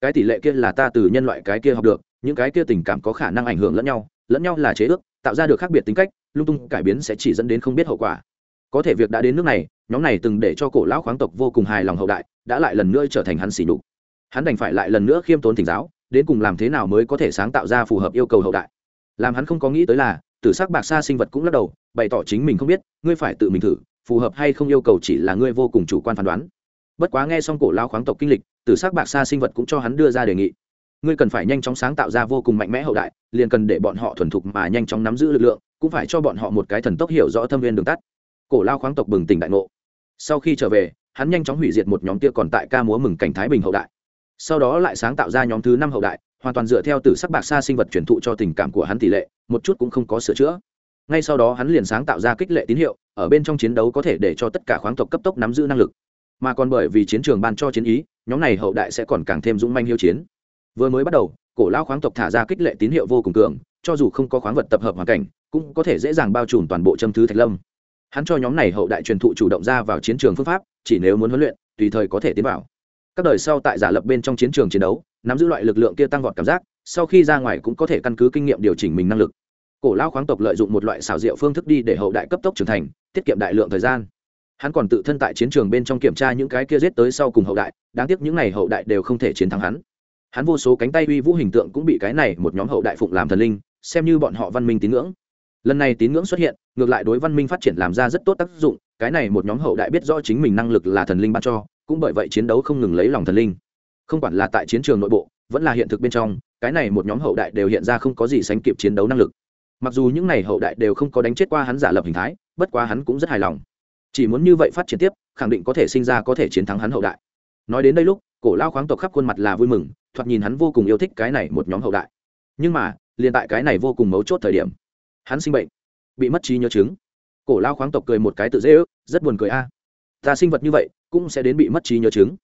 Speaker 1: Cái tỷ lệ kia là ta từ nhân loại cái kia học được, những cái kia tình cảm có khả năng ảnh hưởng lẫn nhau lẫn nhau là chế ước, tạo ra được khác biệt tính cách, lung tung cải biến sẽ chỉ dẫn đến không biết hậu quả có thể việc đã đến nước này, nhóm này từng để cho cổ lão khoáng tộc vô cùng hài lòng hậu đại, đã lại lần nữa trở thành hắn xỉ nhục. Hắn đành phải lại lần nữa khiêm tốn thỉnh giáo, đến cùng làm thế nào mới có thể sáng tạo ra phù hợp yêu cầu hậu đại. Làm hắn không có nghĩ tới là, tử sắc bạc xa sinh vật cũng lắc đầu, bày tỏ chính mình không biết, ngươi phải tự mình thử, phù hợp hay không yêu cầu chỉ là ngươi vô cùng chủ quan phán đoán. Bất quá nghe xong cổ lao khoáng tộc kinh lịch, tử sắc bạc xa sinh vật cũng cho hắn đưa ra đề nghị. Ngươi cần phải nhanh chóng sáng tạo ra vô cùng mạnh mẽ hậu đại, liền cần để bọn họ thuần thục mà nhanh chóng nắm giữ lực lượng, cũng phải cho bọn họ một cái thần tốc hiểu rõ thâm viên đường tắt cổ lao khoáng tộc bừng tỉnh đại ngộ. Sau khi trở về, hắn nhanh chóng hủy diệt một nhóm kia còn tại ca múa mừng cảnh thái bình hậu đại. Sau đó lại sáng tạo ra nhóm thứ năm hậu đại, hoàn toàn dựa theo từ sắc bạc xa sinh vật truyền thụ cho tình cảm của hắn tỷ lệ, một chút cũng không có sửa chữa. Ngay sau đó hắn liền sáng tạo ra kích lệ tín hiệu, ở bên trong chiến đấu có thể để cho tất cả khoáng tộc cấp tốc nắm giữ năng lực. Mà còn bởi vì chiến trường ban cho chiến ý, nhóm này hậu đại sẽ còn càng thêm dũng manh hiếu chiến. Vừa mới bắt đầu, cổ lao khoáng tộc thả ra kích lệ tín hiệu vô cùng cường, cho dù không có khoáng vật tập hợp hoàn cảnh, cũng có thể dễ dàng bao trùm toàn bộ châm thứ thạch lâm hắn cho nhóm này hậu đại truyền thụ chủ động ra vào chiến trường phương pháp, chỉ nếu muốn huấn luyện, tùy thời có thể tiến vào. Các đời sau tại giả lập bên trong chiến trường chiến đấu, nắm giữ loại lực lượng kia tăng vọt cảm giác, sau khi ra ngoài cũng có thể căn cứ kinh nghiệm điều chỉnh mình năng lực. Cổ lao khoáng tộc lợi dụng một loại xảo diệu phương thức đi để hậu đại cấp tốc trưởng thành, tiết kiệm đại lượng thời gian. Hắn còn tự thân tại chiến trường bên trong kiểm tra những cái kia giết tới sau cùng hậu đại, đáng tiếc những n à y hậu đại đều không thể chiến thắng hắn. Hắn vô số cánh tay uy vũ hình tượng cũng bị cái này một nhóm hậu đại phụng làm thần linh, xem như bọn họ văn minh tín ngưỡng lần này tín ngưỡng xuất hiện, ngược lại đối văn minh phát triển làm ra rất tốt tác dụng, cái này một nhóm hậu đại biết rõ chính mình năng lực là thần linh ban cho, cũng bởi vậy chiến đấu không ngừng lấy lòng thần linh. Không quản là tại chiến trường nội bộ, vẫn là hiện thực bên trong, cái này một nhóm hậu đại đều hiện ra không có gì sánh kịp chiến đấu năng lực. Mặc dù những n à y hậu đại đều không có đánh chết qua hắn giả lập hình thái, bất quá hắn cũng rất hài lòng. Chỉ muốn như vậy phát triển tiếp, khẳng định có thể sinh ra có thể chiến thắng hắn hậu đại. Nói đến đây lúc, cổ lao khoáng tộc khắp khuôn mặt là vui mừng, thoạt nhìn hắn vô cùng yêu thích cái này một nhóm hậu đại. Nhưng mà, liền tại cái này vô cùng mấu chốt thời điểm hắn sinh bệnh. Bị mất trí nhớ chứng. Cổ lao khoáng tộc cười một cái tự dễ ước, rất buồn cười a. Ta sinh vật như vậy, cũng sẽ đến bị mất trí nhớ chứng.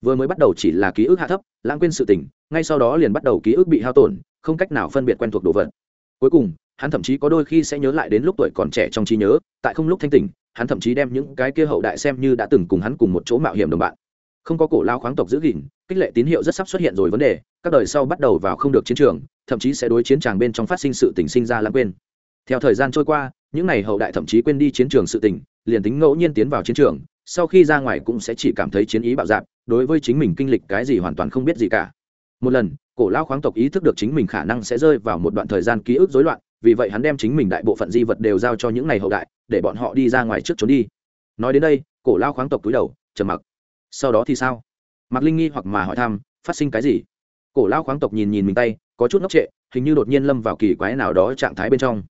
Speaker 1: Vừa mới bắt đầu chỉ là ký ức hạ thấp, lãng quên sự tình, ngay sau đó liền bắt đầu ký ức bị hao tổn, không cách nào phân biệt quen thuộc đồ vật. Cuối cùng, hắn thậm chí có đôi khi sẽ nhớ lại đến lúc tuổi còn trẻ trong trí nhớ, tại không lúc thanh tỉnh, hắn thậm chí đem những cái kia hậu đại xem như đã từng cùng hắn cùng một chỗ mạo hiểm đồng bạn. Không có cổ lao khoáng tộc giữ gìn, kích lệ tín hiệu rất sắp xuất hiện rồi vấn đề, các đời sau bắt đầu vào không được chiến trường, thậm chí sẽ đối chiến tràng bên trong phát sinh sự tình sinh ra lãng quên theo thời gian trôi qua, những n à y hậu đại thậm chí quên đi chiến trường sự tình, liền tính ngẫu nhiên tiến vào chiến trường, sau khi ra ngoài cũng sẽ chỉ cảm thấy chiến ý bạo dạp đối với chính mình kinh lịch cái gì hoàn toàn không biết gì cả. Một lần, cổ lao khoáng tộc ý thức được chính mình khả năng sẽ rơi vào một đoạn thời gian ký ức rối loạn, vì vậy hắn đem chính mình đại bộ phận di vật đều giao cho những ngày hậu đại, để bọn họ đi ra ngoài trước trốn đi. Nói đến đây, cổ lao khoáng tộc túi đầu, trầm mặc. Sau đó thì sao? Mặc linh nghi hoặc mà hỏi thăm, phát sinh cái gì? Cổ lao khoáng tộc nhìn nhìn mình tay, có chút ngốc trệ, hình như đột nhiên lâm vào kỳ quái nào đó trạng thái bên trong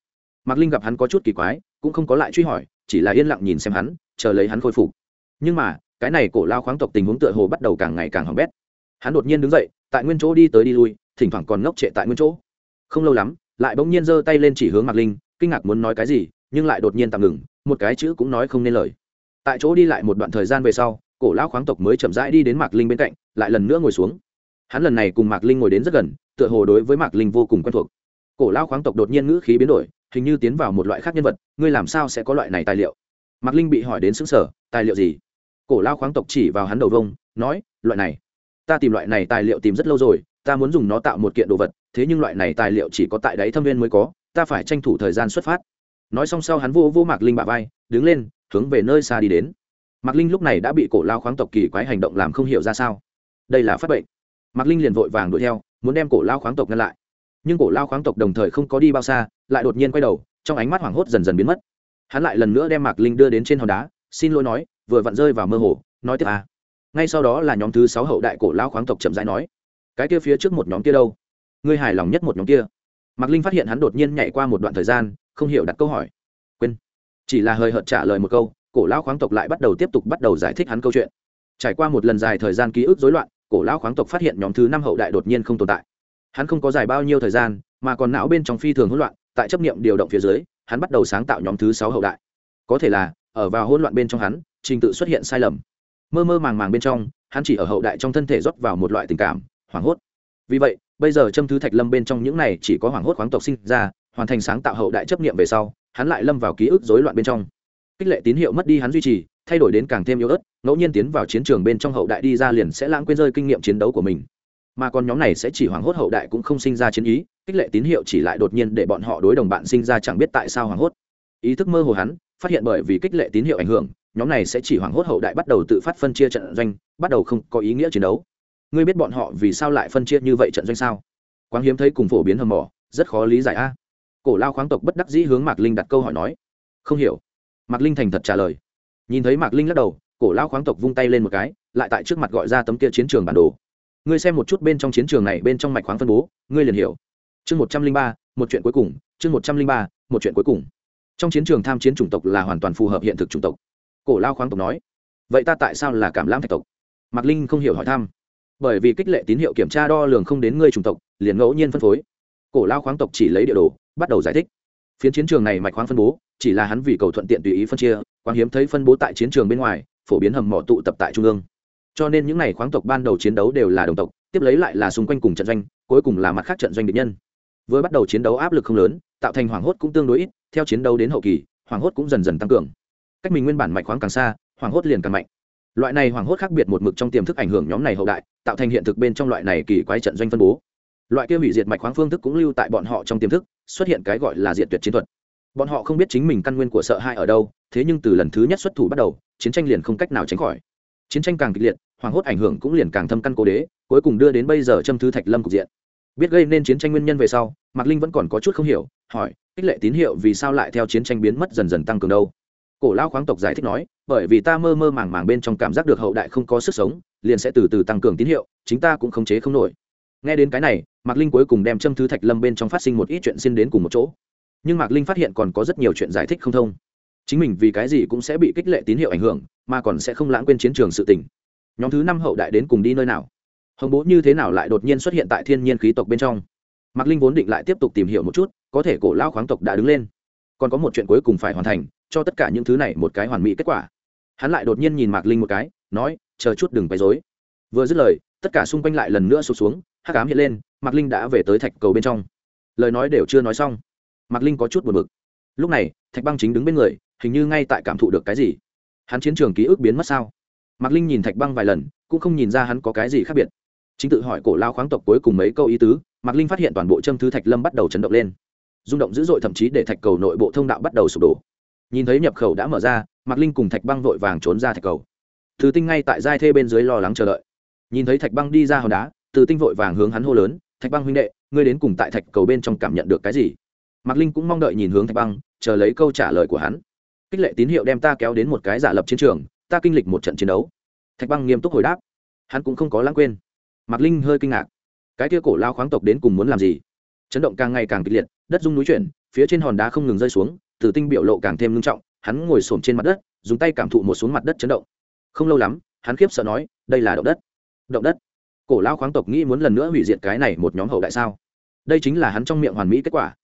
Speaker 1: mạc linh gặp hắn có chút kỳ quái, cũng không có lại truy hỏi, chỉ là yên lặng nhìn xem hắn, chờ lấy hắn khôi phục. Nhưng mà, cái này cổ lao khoáng tộc tình huống tựa hồ bắt đầu càng ngày càng hỏng bét. Hắn đột nhiên đứng dậy, tại nguyên chỗ đi tới đi lui, thỉnh thoảng còn ngốc trệ tại nguyên chỗ. Không lâu lắm, lại bỗng nhiên giơ tay lên chỉ hướng mạc linh, kinh ngạc muốn nói cái gì, nhưng lại đột nhiên tạm ngừng, một cái chữ cũng nói không nên lời. Tại chỗ đi lại một đoạn thời gian về sau, cổ lão khoáng tộc mới chậm rãi đi đến mạc linh bên cạnh, lại lần nữa ngồi xuống. Hắn lần này cùng mạc linh ngồi đến rất gần, tựa hồ đối với mạc linh vô cùng quen thuộc. Cổ lão khoáng tộc đột nhiên ngữ khí biến đổi hình như tiến vào một loại khác nhân vật, ngươi làm sao sẽ có loại này tài liệu? Mạc linh bị hỏi đến xứng sở tài liệu gì? Cổ lão khoáng tộc chỉ vào hắn đầu vông, nói, loại này, ta tìm loại này tài liệu tìm rất lâu rồi, ta muốn dùng nó tạo một kiện đồ vật, thế nhưng loại này tài liệu chỉ có tại đáy thâm viên mới có, ta phải tranh thủ thời gian xuất phát. Nói xong sau hắn vô vô mạc linh bạ vai, đứng lên, hướng về nơi xa đi đến. Mạc linh lúc này đã bị cổ lao khoáng tộc kỳ quái hành động làm không hiểu ra sao. Đây là phát bệnh. Mạc linh liền vội vàng đuổi theo, muốn đem cổ lao khoáng tộc ngăn lại nhưng cổ lao khoáng tộc đồng thời không có đi bao xa, lại đột nhiên quay đầu, trong ánh mắt hoảng hốt dần dần biến mất. Hắn lại lần nữa đem mạc linh đưa đến trên hòn đá, xin lỗi nói, vừa vặn rơi vào mơ hồ, nói tiếp à. ngay sau đó là nhóm thứ sáu hậu đại cổ lao khoáng tộc chậm rãi nói, cái kia phía trước một nhóm kia đâu? Ngươi hài lòng nhất một nhóm kia. Mạc linh phát hiện hắn đột nhiên nhảy qua một đoạn thời gian, không hiểu đặt câu hỏi. Quên. Chỉ là hơi hợt trả lời một câu, cổ lao khoáng tộc lại bắt đầu tiếp tục bắt đầu giải thích hắn câu chuyện. Trải qua một lần dài thời gian ký ức rối loạn, cổ lao khoáng tộc phát hiện nhóm thứ năm hậu đại đột nhiên không tồn tại hắn không có dài bao nhiêu thời gian, mà còn não bên trong phi thường hỗn loạn, tại chấp nghiệm điều động phía dưới, hắn bắt đầu sáng tạo nhóm thứ sáu hậu đại. Có thể là, ở vào hỗn loạn bên trong hắn, trình tự xuất hiện sai lầm. Mơ mơ màng màng bên trong, hắn chỉ ở hậu đại trong thân thể rót vào một loại tình cảm, hoảng hốt. Vì vậy, bây giờ châm thứ thạch lâm bên trong những này chỉ có hoảng hốt khoáng tộc sinh ra, hoàn thành sáng tạo hậu đại chấp nghiệm về sau, hắn lại lâm vào ký ức rối loạn bên trong. Kích lệ tín hiệu mất đi hắn duy trì, thay đổi đến càng thêm yếu ớt, ngẫu nhiên tiến vào chiến trường bên trong hậu đại đi ra liền sẽ lãng quên rơi kinh nghiệm chiến đấu của mình mà còn nhóm này sẽ chỉ hoảng hốt hậu đại cũng không sinh ra chiến ý, kích lệ tín hiệu chỉ lại đột nhiên để bọn họ đối đồng bạn sinh ra chẳng biết tại sao hoảng hốt. Ý thức mơ hồ hắn, phát hiện bởi vì kích lệ tín hiệu ảnh hưởng, nhóm này sẽ chỉ hoảng hốt hậu đại bắt đầu tự phát phân chia trận doanh, bắt đầu không có ý nghĩa chiến đấu. Ngươi biết bọn họ vì sao lại phân chia như vậy trận doanh sao? Quáng hiếm thấy cùng phổ biến hầm mỏ rất khó lý giải a. Cổ lao khoáng tộc bất đắc dĩ hướng mạc linh đặt câu hỏi nói. Không hiểu. Mạc linh thành thật trả lời. Nhìn thấy mạc linh lắc đầu, cổ lao khoáng tộc vung tay lên một cái, lại tại trước mặt gọi ra tấm kia chiến trường bản đồ ngươi xem một chút bên trong chiến trường này bên trong mạch khoáng phân bố, ngươi liền hiểu. Chương một trăm linh ba, một chuyện cuối cùng, chương một trăm linh ba, một chuyện cuối cùng. Trong chiến trường tham chiến chủng tộc là hoàn toàn phù hợp hiện thực chủng tộc. Cổ lao khoáng tộc nói, vậy ta tại sao là cảm lãm thạch tộc? Mạc linh không hiểu hỏi thăm, bởi vì kích lệ tín hiệu kiểm tra đo lường không đến ngươi chủng tộc, liền ngẫu nhiên phân phối. Cổ lao khoáng tộc chỉ lấy địa đồ, bắt đầu giải thích. Phiến chiến trường này mạch khoáng phân bố, chỉ là hắn vì cầu thuận tiện tùy ý phân chia quang hiếm thấy phân bố tại chiến trường bên ngoài, phổ biến hầm mỏ tụ tập tại trung ương cho nên những n à y khoáng tộc ban đầu chiến đấu đều là đồng tộc, tiếp lấy lại là xung quanh cùng trận doanh, cuối cùng là mặt khác trận doanh địch nhân. Vừa bắt đầu chiến đấu áp lực không lớn, tạo thành hoảng hốt cũng tương đối ít, theo chiến đấu đến hậu kỳ, hoảng hốt cũng dần dần tăng cường. Cách mình nguyên bản mạch khoáng càng xa, hoảng hốt liền càng mạnh. Loại này hoảng hốt khác biệt một mực trong tiềm thức ảnh hưởng nhóm này hậu đại, tạo thành hiện thực bên trong loại này kỳ quái trận doanh phân bố. Loại kia hủy diệt mạch khoáng phương thức cũng lưu tại bọn họ trong tiềm thức, xuất hiện cái gọi là diệt tuyệt chiến thuật. Bọn họ không biết chính mình căn nguyên của sợ hãi ở đâu, thế nhưng từ lần thứ nhất xuất thủ bắt đầu, chiến tranh liền không cách nào tránh khỏi chiến tranh càng kịch liệt, hoàng hốt ảnh hưởng cũng liền càng thâm căn cố đế, cuối cùng đưa đến bây giờ châm thứ thạch lâm cục diện. Biết gây nên chiến tranh nguyên nhân về sau, mạc linh vẫn còn có chút không hiểu, hỏi kích lệ tín hiệu vì sao lại theo chiến tranh biến mất dần dần tăng cường đâu? Cổ lao khoáng tộc giải thích nói, bởi vì ta mơ mơ màng màng bên trong cảm giác được hậu đại không có sức sống, liền sẽ từ từ tăng cường tín hiệu, chính ta cũng khống chế không nổi. Nghe đến cái này, mạc linh cuối cùng đem châm thứ thạch lâm bên trong phát sinh một ít chuyện xin đến cùng một chỗ. Nhưng mạc linh phát hiện còn có rất nhiều chuyện giải thích không thông chính mình vì cái gì cũng sẽ bị kích lệ tín hiệu ảnh hưởng, mà còn sẽ không lãng quên chiến trường sự tình. Nhóm thứ năm hậu đại đến cùng đi nơi nào? Hồng bố như thế nào lại đột nhiên xuất hiện tại thiên nhiên khí tộc bên trong? Mạc linh vốn định lại tiếp tục tìm hiểu một chút, có thể cổ lao khoáng tộc đã đứng lên. Còn có một chuyện cuối cùng phải hoàn thành, cho tất cả những thứ này một cái hoàn mỹ kết quả. Hắn lại đột nhiên nhìn mạc linh một cái, nói, chờ chút đừng bày dối vừa dứt lời, tất cả xung quanh lại lần nữa sụt xuống hát cám hiện lên, mạc linh đã về tới thạch cầu bên trong. Lời nói đều chưa nói xong. Mạc linh có chút buồn bực. Lúc này, thạch băng chính đứng bên người hình như ngay tại cảm thụ được cái gì. Hắn chiến trường ký ức biến mất sao? Mạc linh nhìn thạch băng vài lần, cũng không nhìn ra hắn có cái gì khác biệt. Chính tự hỏi cổ lao khoáng tộc cuối cùng mấy câu ý tứ, mạc linh phát hiện toàn bộ châm thứ thạch lâm bắt đầu chấn động lên. Rung động dữ dội thậm chí để thạch cầu nội bộ thông đạo bắt đầu sụp đổ. Nhìn thấy nhập khẩu đã mở ra, mạc linh cùng thạch băng vội vàng trốn ra thạch cầu. Thứ tinh ngay tại giai thê bên dưới lo lắng chờ đợi. Nhìn thấy thạch băng đi ra hòn đá, từ tinh vội vàng hướng hắn hô lớn, thạch băng huynh đệ, ngươi đến cùng tại thạch cầu bên trong cảm nhận được cái gì? Mạc linh cũng mong đợi nhìn hướng thạch băng, chờ lấy câu trả lời của hắn kích lệ tín hiệu đem ta kéo đến một cái giả lập chiến trường, ta kinh lịch một trận chiến đấu. Thạch băng nghiêm túc hồi đáp. Hắn cũng không có lãng quên. Mạc linh hơi kinh ngạc. Cái kia cổ lao khoáng tộc đến cùng muốn làm gì? Chấn động càng ngày càng kịch liệt, đất rung núi chuyển, phía trên hòn đá không ngừng rơi xuống, tử tinh biểu lộ càng thêm ngưng trọng, hắn ngồi xổm trên mặt đất, dùng tay cảm thụ một xuống mặt đất chấn động. Không lâu lắm, hắn khiếp sợ nói, đây là động đất. Động đất? Cổ lao khoáng tộc nghĩ muốn lần nữa hủy diệt cái này một nhóm hậu đại sao? Đây chính là hắn trong miệng hoàn mỹ kết quả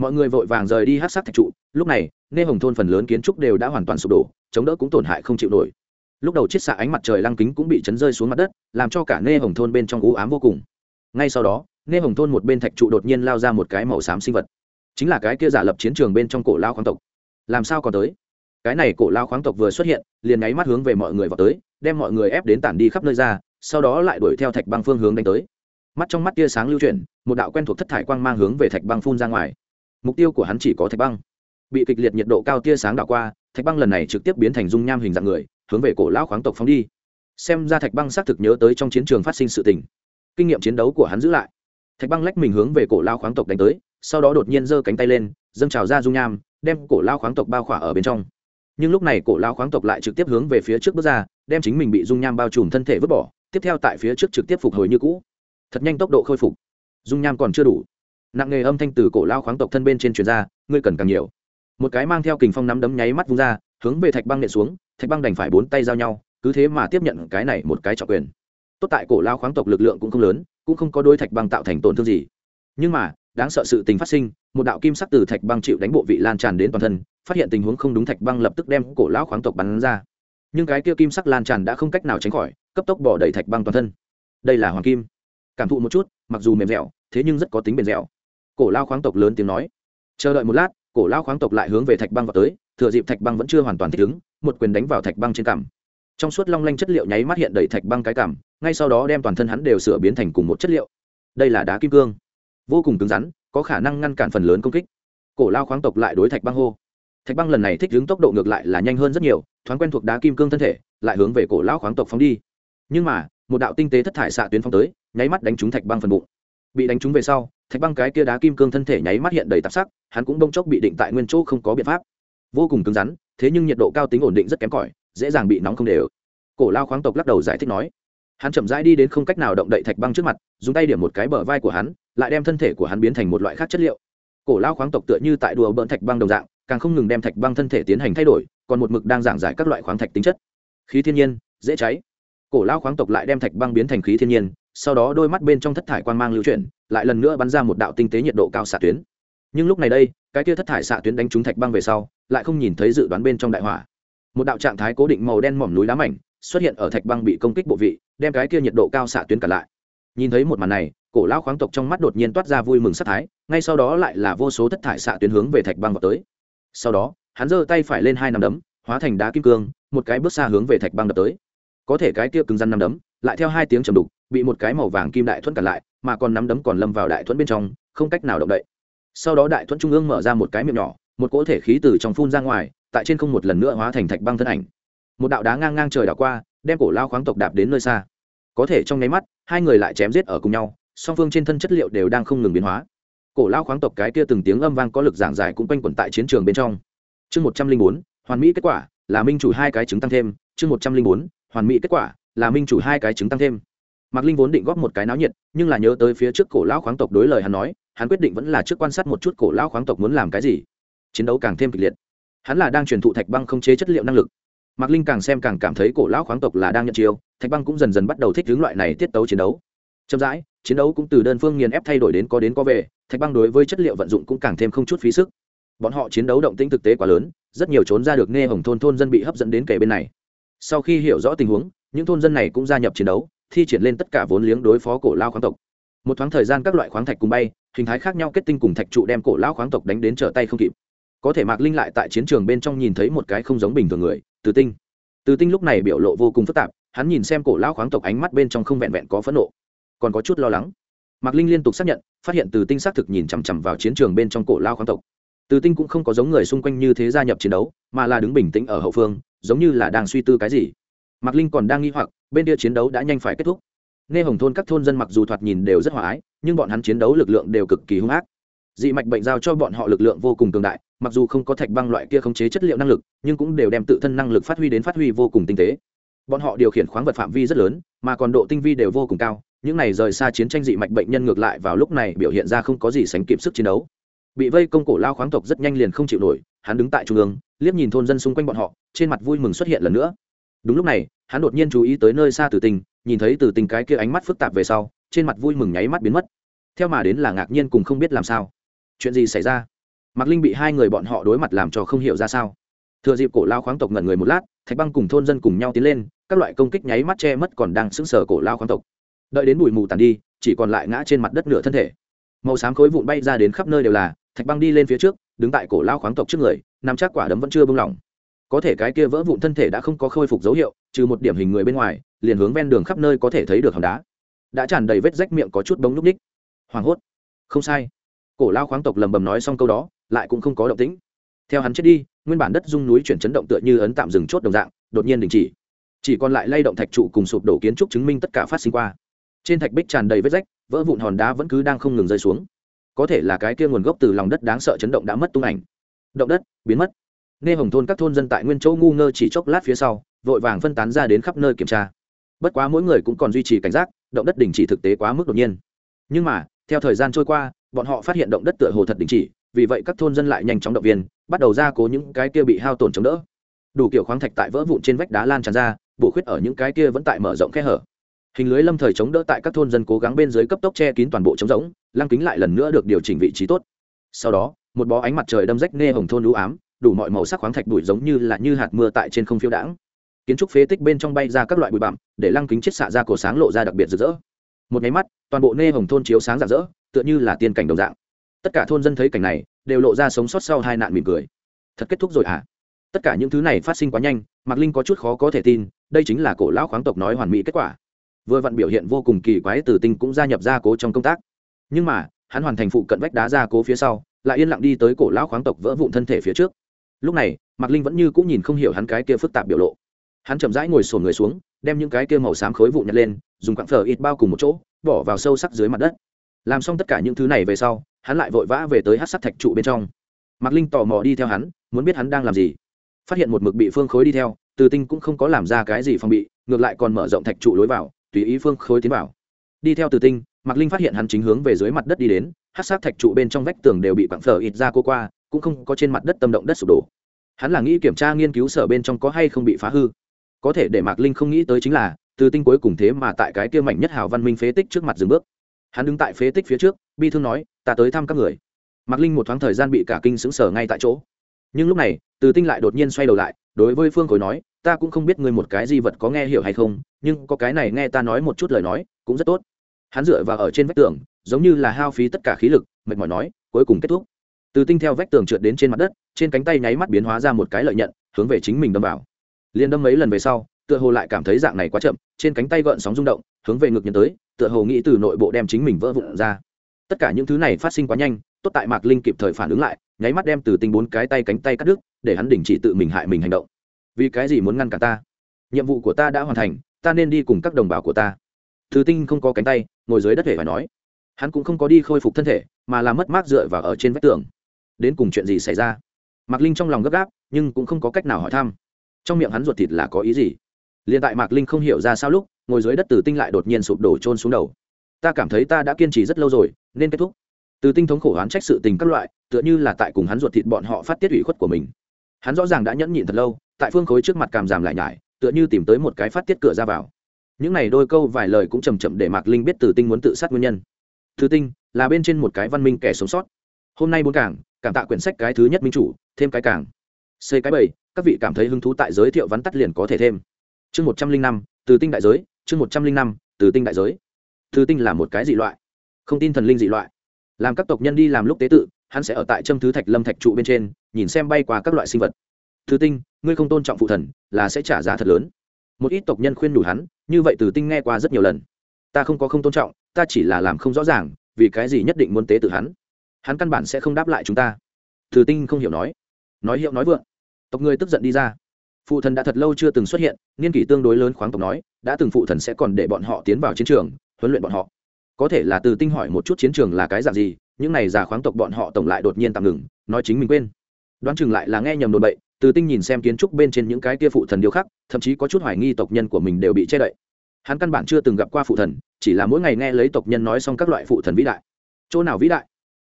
Speaker 1: mọi người vội vàng rời đi hát sát thạch trụ. Lúc này, nê hồng thôn phần lớn kiến trúc đều đã hoàn toàn sụp đổ, chống đỡ cũng tổn hại không chịu nổi. Lúc đầu chiết xạ ánh mặt trời lăng kính cũng bị chấn rơi xuống mặt đất, làm cho cả nê hồng thôn bên trong u ám vô cùng. Ngay sau đó, nê hồng thôn một bên thạch trụ đột nhiên lao ra một cái màu xám sinh vật. Chính là cái kia giả lập chiến trường bên trong cổ lao khoáng tộc. Làm sao còn tới? Cái này cổ lao khoáng tộc vừa xuất hiện, liền nháy mắt hướng về mọi người vào tới, đem mọi người ép đến tản đi khắp nơi ra, sau đó lại đuổi theo thạch băng phương hướng đánh tới. Mắt trong mắt tia sáng lưu chuyển, một đạo quen thuộc thất thải quang mang hướng về thạch băng phun ra ngoài mục tiêu của hắn chỉ có thạch băng. Bị kịch liệt nhiệt độ cao tia sáng đảo qua, thạch băng lần này trực tiếp biến thành dung nham hình dạng người, hướng về cổ lão khoáng tộc phóng đi. Xem ra thạch băng xác thực nhớ tới trong chiến trường phát sinh sự tình. Kinh nghiệm chiến đấu của hắn giữ lại. Thạch băng lách mình hướng về cổ lao khoáng tộc đánh tới, sau đó đột nhiên giơ cánh tay lên, dâng trào ra dung nham, đem cổ lao khoáng tộc bao khỏa ở bên trong. Nhưng lúc này cổ lao khoáng tộc lại trực tiếp hướng về phía trước bước ra, đem chính mình bị dung nham bao trùm thân thể vứt bỏ, tiếp theo tại phía trước trực tiếp phục hồi như cũ. Thật nhanh tốc độ khôi phục. Dung nham còn chưa đủ nặng nghề âm thanh từ cổ lao khoáng tộc thân bên trên truyền ra, ngươi cần càng nhiều. Một cái mang theo kình phong nắm đấm nháy mắt vung ra, hướng về thạch băng nện xuống, thạch băng đành phải bốn tay giao nhau, cứ thế mà tiếp nhận cái này một cái trọng quyền. Tốt tại cổ lao khoáng tộc lực lượng cũng không lớn, cũng không có đôi thạch băng tạo thành tổn thương gì. Nhưng mà, đáng sợ sự tình phát sinh, một đạo kim sắc từ thạch băng chịu đánh bộ vị lan tràn đến toàn thân, phát hiện tình huống không đúng thạch băng lập tức đem cổ lão khoáng tộc bắn ra. Nhưng cái kia kim sắc lan tràn đã không cách nào tránh khỏi, cấp tốc bỏ đầy thạch băng toàn thân. Đây là hoàng kim. Cảm thụ một chút, mặc dù mềm dẻo, thế nhưng rất có tính bền dẻo cổ lao khoáng tộc lớn tiếng nói. Chờ đợi một lát, cổ lao khoáng tộc lại hướng về thạch băng vào tới, thừa dịp thạch băng vẫn chưa hoàn toàn thích ứng, một quyền đánh vào thạch băng trên cằm. Trong suốt long lanh chất liệu nháy mắt hiện đầy thạch băng cái cằm, ngay sau đó đem toàn thân hắn đều sửa biến thành cùng một chất liệu. Đây là đá kim cương. Vô cùng cứng rắn, có khả năng ngăn cản phần lớn công kích. Cổ lao khoáng tộc lại đối thạch băng hô. Thạch băng lần này thích ứng tốc độ ngược lại là nhanh hơn rất nhiều, thoáng quen thuộc đá kim cương thân thể, lại hướng về cổ lao khoáng tộc phóng đi. Nhưng mà, một đạo tinh tế thất thải xạ tuyến phóng tới, nháy mắt đánh trúng thạch băng phần bụng. Bị đánh trúng về sau thạch băng cái kia đá kim cương thân thể nháy mắt hiện đầy tạp sắc, hắn cũng bông chốc bị định tại nguyên chỗ không có biện pháp. Vô cùng cứng rắn, thế nhưng nhiệt độ cao tính ổn định rất kém cỏi, dễ dàng bị nóng không đều. Cổ lao khoáng tộc lắc đầu giải thích nói. Hắn chậm rãi đi đến không cách nào động đậy thạch băng trước mặt, dùng tay điểm một cái bờ vai của hắn, lại đem thân thể của hắn biến thành một loại khác chất liệu. Cổ lao khoáng tộc tựa như tại đùa bỡn thạch băng đồng dạng, càng không ngừng đem thạch băng thân thể tiến hành thay đổi, còn một mực đang giảng giải các loại khoáng thạch tính chất. Khí thiên nhiên, dễ cháy. Cổ lao khoáng tộc lại đem thạch băng biến thành khí thiên nhiên sau đó đôi mắt bên trong thất thải quan mang lưu chuyển, lại lần nữa bắn ra một đạo tinh tế nhiệt độ cao xạ tuyến. Nhưng lúc này đây, cái kia thất thải xạ tuyến đánh trúng thạch băng về sau, lại không nhìn thấy dự đoán bên trong đại hỏa. Một đạo trạng thái cố định màu đen mỏm núi đá mảnh xuất hiện ở thạch băng bị công kích bộ vị, đem cái kia nhiệt độ cao xạ tuyến cả lại. Nhìn thấy một màn này, cổ lão khoáng tộc trong mắt đột nhiên toát ra vui mừng sắc thái, ngay sau đó lại là vô số thất thải xạ tuyến hướng về thạch băng vào tới. Sau đó, hắn giơ tay phải lên hai nắm đấm, hóa thành đá kim cương, một cái bước xa hướng về thạch băng đập tới. Có thể cái kia cứng rắn nắm đấm, lại theo hai tiếng trầm đục bị một cái màu vàng kim đại thuẫn cản lại, mà còn nắm đấm còn lâm vào đại thuẫn bên trong, không cách nào động đậy. Sau đó đại thuẫn trung ương mở ra một cái miệng nhỏ, một cỗ thể khí từ trong phun ra ngoài, tại trên không một lần nữa hóa thành thạch băng thân ảnh. Một đạo đá ngang ngang trời đảo qua, đem cổ lao khoáng tộc đạp đến nơi xa. Có thể trong nháy mắt, hai người lại chém giết ở cùng nhau, song phương trên thân chất liệu đều đang không ngừng biến hóa. Cổ lao khoáng tộc cái kia từng tiếng âm vang có lực giảng giải cũng quanh quẩn tại chiến trường bên trong. Chương một trăm linh bốn, hoàn mỹ kết quả, là minh chủ hai cái trứng tăng thêm. Chương một trăm linh bốn, hoàn mỹ kết quả, là minh chủ hai cái trứng tăng thêm mạc linh vốn định góp một cái náo nhiệt, nhưng là nhớ tới phía trước cổ lão khoáng tộc đối lời hắn nói, hắn quyết định vẫn là trước quan sát một chút cổ lão khoáng tộc muốn làm cái gì. Chiến đấu càng thêm kịch liệt. Hắn là đang truyền thụ thạch băng không chế chất liệu năng lực. Mạc linh càng xem càng cảm thấy cổ lão khoáng tộc là đang nhận chiêu, thạch băng cũng dần dần bắt đầu thích hướng loại này tiết tấu chiến đấu. Chậm rãi, chiến đấu cũng từ đơn phương nghiền ép thay đổi đến có đến có về, thạch băng đối với chất liệu vận dụng cũng càng thêm không chút phí sức. Bọn họ chiến đấu động tĩnh thực tế quá lớn, rất nhiều trốn ra được nghe hồng thôn thôn dân bị hấp dẫn đến kề bên này. Sau khi hiểu rõ tình huống, những thôn dân này cũng gia nhập chiến đấu thi triển lên tất cả vốn liếng đối phó cổ lao khoáng tộc. Một thoáng thời gian các loại khoáng thạch cùng bay, hình thái khác nhau kết tinh cùng thạch trụ đem cổ lao khoáng tộc đánh đến trở tay không kịp. Có thể mạc linh lại tại chiến trường bên trong nhìn thấy một cái không giống bình thường người, từ tinh. Từ tinh lúc này biểu lộ vô cùng phức tạp, hắn nhìn xem cổ lao khoáng tộc ánh mắt bên trong không vẹn vẹn có phẫn nộ, còn có chút lo lắng. Mạc linh liên tục xác nhận, phát hiện từ tinh xác thực nhìn chằm chằm vào chiến trường bên trong cổ lao khoáng tộc. Từ tinh cũng không có giống người xung quanh như thế gia nhập chiến đấu, mà là đứng bình tĩnh ở hậu phương, giống như là đang suy tư cái gì. Mạc linh còn đang nghi hoặc bên kia chiến đấu đã nhanh phải kết thúc. Nghe hồng thôn các thôn dân mặc dù thoạt nhìn đều rất hòa ái, nhưng bọn hắn chiến đấu lực lượng đều cực kỳ hung ác. Dị mạch bệnh giao cho bọn họ lực lượng vô cùng cường đại, mặc dù không có thạch băng loại kia khống chế chất liệu năng lực, nhưng cũng đều đem tự thân năng lực phát huy đến phát huy vô cùng tinh tế. Bọn họ điều khiển khoáng vật phạm vi rất lớn, mà còn độ tinh vi đều vô cùng cao, những này rời xa chiến tranh dị mạch bệnh nhân ngược lại vào lúc này biểu hiện ra không có gì sánh kịp sức chiến đấu. Bị vây công cổ lao khoáng tộc rất nhanh liền không chịu nổi, hắn đứng tại trung ương, liếc nhìn thôn dân xung quanh bọn họ, trên mặt vui mừng xuất hiện lần nữa đúng lúc này, hắn đột nhiên chú ý tới nơi xa từ tình, nhìn thấy từ tình cái kia ánh mắt phức tạp về sau, trên mặt vui mừng nháy mắt biến mất. Theo mà đến là ngạc nhiên cùng không biết làm sao. Chuyện gì xảy ra? Mạc linh bị hai người bọn họ đối mặt làm cho không hiểu ra sao. Thừa dịp cổ lao khoáng tộc ngẩn người một lát, thạch băng cùng thôn dân cùng nhau tiến lên, các loại công kích nháy mắt che mất còn đang sững sờ cổ lao khoáng tộc. Đợi đến bụi mù tàn đi, chỉ còn lại ngã trên mặt đất nửa thân thể. Màu xám khối vụn bay ra đến khắp nơi đều là, thạch băng đi lên phía trước, đứng tại cổ lao khoáng tộc trước người nằm chắc quả đấm vẫn chưa bung lỏng có thể cái kia vỡ vụn thân thể đã không có khôi phục dấu hiệu, trừ một điểm hình người bên ngoài, liền hướng ven đường khắp nơi có thể thấy được hòn đá. Đã tràn đầy vết rách miệng có chút bóng núp ních. Hoảng hốt. Không sai. Cổ lao khoáng tộc lầm bầm nói xong câu đó, lại cũng không có động tĩnh. Theo hắn chết đi, nguyên bản đất dung núi chuyển chấn động tựa như ấn tạm dừng chốt đồng dạng, đột nhiên đình chỉ. Chỉ còn lại lay động thạch trụ cùng sụp đổ kiến trúc chứng minh tất cả phát sinh qua. Trên thạch bích tràn đầy vết rách, vỡ vụn hòn đá vẫn cứ đang không ngừng rơi xuống. Có thể là cái kia nguồn gốc từ lòng đất đáng sợ chấn động đã mất tung ảnh. Động đất biến mất nghe hồng thôn các thôn dân tại nguyên chỗ ngu ngơ chỉ chốc lát phía sau, vội vàng phân tán ra đến khắp nơi kiểm tra. Bất quá mỗi người cũng còn duy trì cảnh giác, động đất đình chỉ thực tế quá mức đột nhiên. Nhưng mà, theo thời gian trôi qua, bọn họ phát hiện động đất tựa hồ thật đình chỉ, vì vậy các thôn dân lại nhanh chóng động viên, bắt đầu ra cố những cái kia bị hao tổn chống đỡ. Đủ kiểu khoáng thạch tại vỡ vụn trên vách đá lan tràn ra, bổ khuyết ở những cái kia vẫn tại mở rộng khe hở. Hình lưới lâm thời chống đỡ tại các thôn dân cố gắng bên dưới cấp tốc che kín toàn bộ chống rỗng, lăng kính lại lần nữa được điều chỉnh vị trí tốt. Sau đó, một bó ánh mặt trời đâm rách nê hồng thôn lũ ám đủ mọi màu sắc khoáng thạch bụi giống như là như hạt mưa tại trên không phiêu đãng. Kiến trúc phế tích bên trong bay ra các loại bụi bặm, để lăng kính chết xạ ra cổ sáng lộ ra đặc biệt rực rỡ. Một máy mắt, toàn bộ nê hồng thôn chiếu sáng rạng rỡ, tựa như là tiên cảnh đồng dạng. Tất cả thôn dân thấy cảnh này, đều lộ ra sống sót sau hai nạn mỉm cười. Thật kết thúc rồi à tất cả những thứ này phát sinh quá nhanh, mạc linh có chút khó có thể tin, đây chính là cổ lão khoáng tộc nói hoàn mỹ kết quả. Vừa vặn biểu hiện vô cùng kỳ quái từ tinh cũng gia nhập gia cố trong công tác. Nhưng mà, hắn hoàn thành phụ cận vách đá gia cố phía sau, lại yên lặng đi tới cổ lão khoáng tộc vỡ vụn thân thể phía trước lúc này, mạc linh vẫn như cũng nhìn không hiểu hắn cái kia phức tạp biểu lộ. Hắn chậm rãi ngồi sổn người xuống, đem những cái kia màu xám khối vụn nhặt lên, dùng quặng phở ít bao cùng một chỗ, bỏ vào sâu sắc dưới mặt đất. Làm xong tất cả những thứ này về sau, hắn lại vội vã về tới hát sắc thạch trụ bên trong. Mạc linh tò mò đi theo hắn, muốn biết hắn đang làm gì. Phát hiện một mực bị phương khối đi theo, từ tinh cũng không có làm ra cái gì phòng bị, ngược lại còn mở rộng thạch trụ lối vào, tùy ý phương khối tiến vào. Đi theo từ tinh, mạc linh phát hiện hắn chính hướng về dưới mặt đất đi đến, hát sát thạch trụ bên trong vách tường đều bị quặng phở ít ra cô qua cũng không có trên mặt đất tâm động đất sụp đổ. Hắn là nghĩ kiểm tra nghiên cứu sở bên trong có hay không bị phá hư. Có thể để mạc linh không nghĩ tới chính là, từ tinh cuối cùng thế mà tại cái kia mảnh nhất hào văn minh phế tích trước mặt dừng bước. Hắn đứng tại phế tích phía trước, bi thương nói, ta tới thăm các người. Mạc linh một thoáng thời gian bị cả kinh xứng sở ngay tại chỗ. Nhưng lúc này, từ tinh lại đột nhiên xoay đầu lại, đối với phương khối nói, ta cũng không biết ngươi một cái di vật có nghe hiểu hay không, nhưng có cái này nghe ta nói một chút lời nói, cũng rất tốt. Hắn dựa vào ở trên vách tường, giống như là hao phí tất cả khí lực, mệt mỏi nói, cuối cùng kết thúc từ tinh theo vách tường trượt đến trên mặt đất, trên cánh tay nháy mắt biến hóa ra một cái lợi nhận, hướng về chính mình đâm vào. Liền đâm mấy lần về sau, tựa hồ lại cảm thấy dạng này quá chậm, trên cánh tay gợn sóng rung động, hướng về ngực nhận tới, tựa hồ nghĩ từ nội bộ đem chính mình vỡ vụn ra. Tất cả những thứ này phát sinh quá nhanh, tốt tại mạc linh kịp thời phản ứng lại, nháy mắt đem từ tinh bốn cái tay cánh tay cắt đứt, để hắn đình chỉ tự mình hại mình hành động. Vì cái gì muốn ngăn cả ta? Nhiệm vụ của ta đã hoàn thành, ta nên đi cùng các đồng bào của ta. Từ tinh không có cánh tay, ngồi dưới đất hề phải nói. Hắn cũng không có đi khôi phục thân thể, mà là mất mát dựa vào ở trên vách tường đến cùng chuyện gì xảy ra? Mạc linh trong lòng gấp gáp, nhưng cũng không có cách nào hỏi thăm. Trong miệng hắn ruột thịt là có ý gì? Liền tại mạc linh không hiểu ra sao lúc, ngồi dưới đất từ tinh lại đột nhiên sụp đổ trôn xuống đầu. Ta cảm thấy ta đã kiên trì rất lâu rồi, nên kết thúc. Từ tinh thống khổ oán trách sự tình các loại, tựa như là tại cùng hắn ruột thịt bọn họ phát tiết ủy khuất của mình. Hắn rõ ràng đã nhẫn nhịn thật lâu, tại phương khối trước mặt cảm giảm lại nhải, tựa như tìm tới một cái phát tiết cửa ra vào. Những này đôi câu vài lời cũng chầm chậm để mạc linh biết từ tinh muốn tự sát nguyên nhân. Thứ tinh, là bên trên một cái văn minh kẻ sống sót. Hôm nay bốn cảng cảm tạ quyển sách cái thứ nhất minh chủ, thêm cái cảng c cái bảy các vị cảm thấy hứng thú tại giới thiệu vắn tắt liền có thể thêm. Chương một trăm linh năm, từ tinh đại giới, chương một trăm linh năm, từ tinh đại giới. Từ tinh là một cái dị loại, không tin thần linh dị loại. Làm các tộc nhân đi làm lúc tế tự, hắn sẽ ở tại châm thứ thạch lâm thạch trụ bên trên, nhìn xem bay qua các loại sinh vật. Thứ tinh, ngươi không tôn trọng phụ thần, là sẽ trả giá thật lớn. Một ít tộc nhân khuyên đủ hắn, như vậy từ tinh nghe qua rất nhiều lần. Ta không có không tôn trọng, ta chỉ là làm không rõ ràng, vì cái gì nhất định muốn tế tự hắn hắn căn bản sẽ không đáp lại chúng ta. Từ tinh không hiểu nói. Nói hiệu nói vượng. Tộc người tức giận đi ra. Phụ thần đã thật lâu chưa từng xuất hiện, niên kỷ tương đối lớn khoáng tộc nói, đã từng phụ thần sẽ còn để bọn họ tiến vào chiến trường, huấn luyện bọn họ. Có thể là từ tinh hỏi một chút chiến trường là cái dạng gì, những này già khoáng tộc bọn họ tổng lại đột nhiên tạm ngừng, nói chính mình quên. Đoán chừng lại là nghe nhầm đồn bậy, từ tinh nhìn xem kiến trúc bên trên những cái kia phụ thần điêu khắc, thậm chí có chút hoài nghi tộc nhân của mình đều bị che đậy. Hắn căn bản chưa từng gặp qua phụ thần, chỉ là mỗi ngày nghe lấy tộc nhân nói xong các loại phụ thần vĩ đại. Chỗ nào vĩ đại?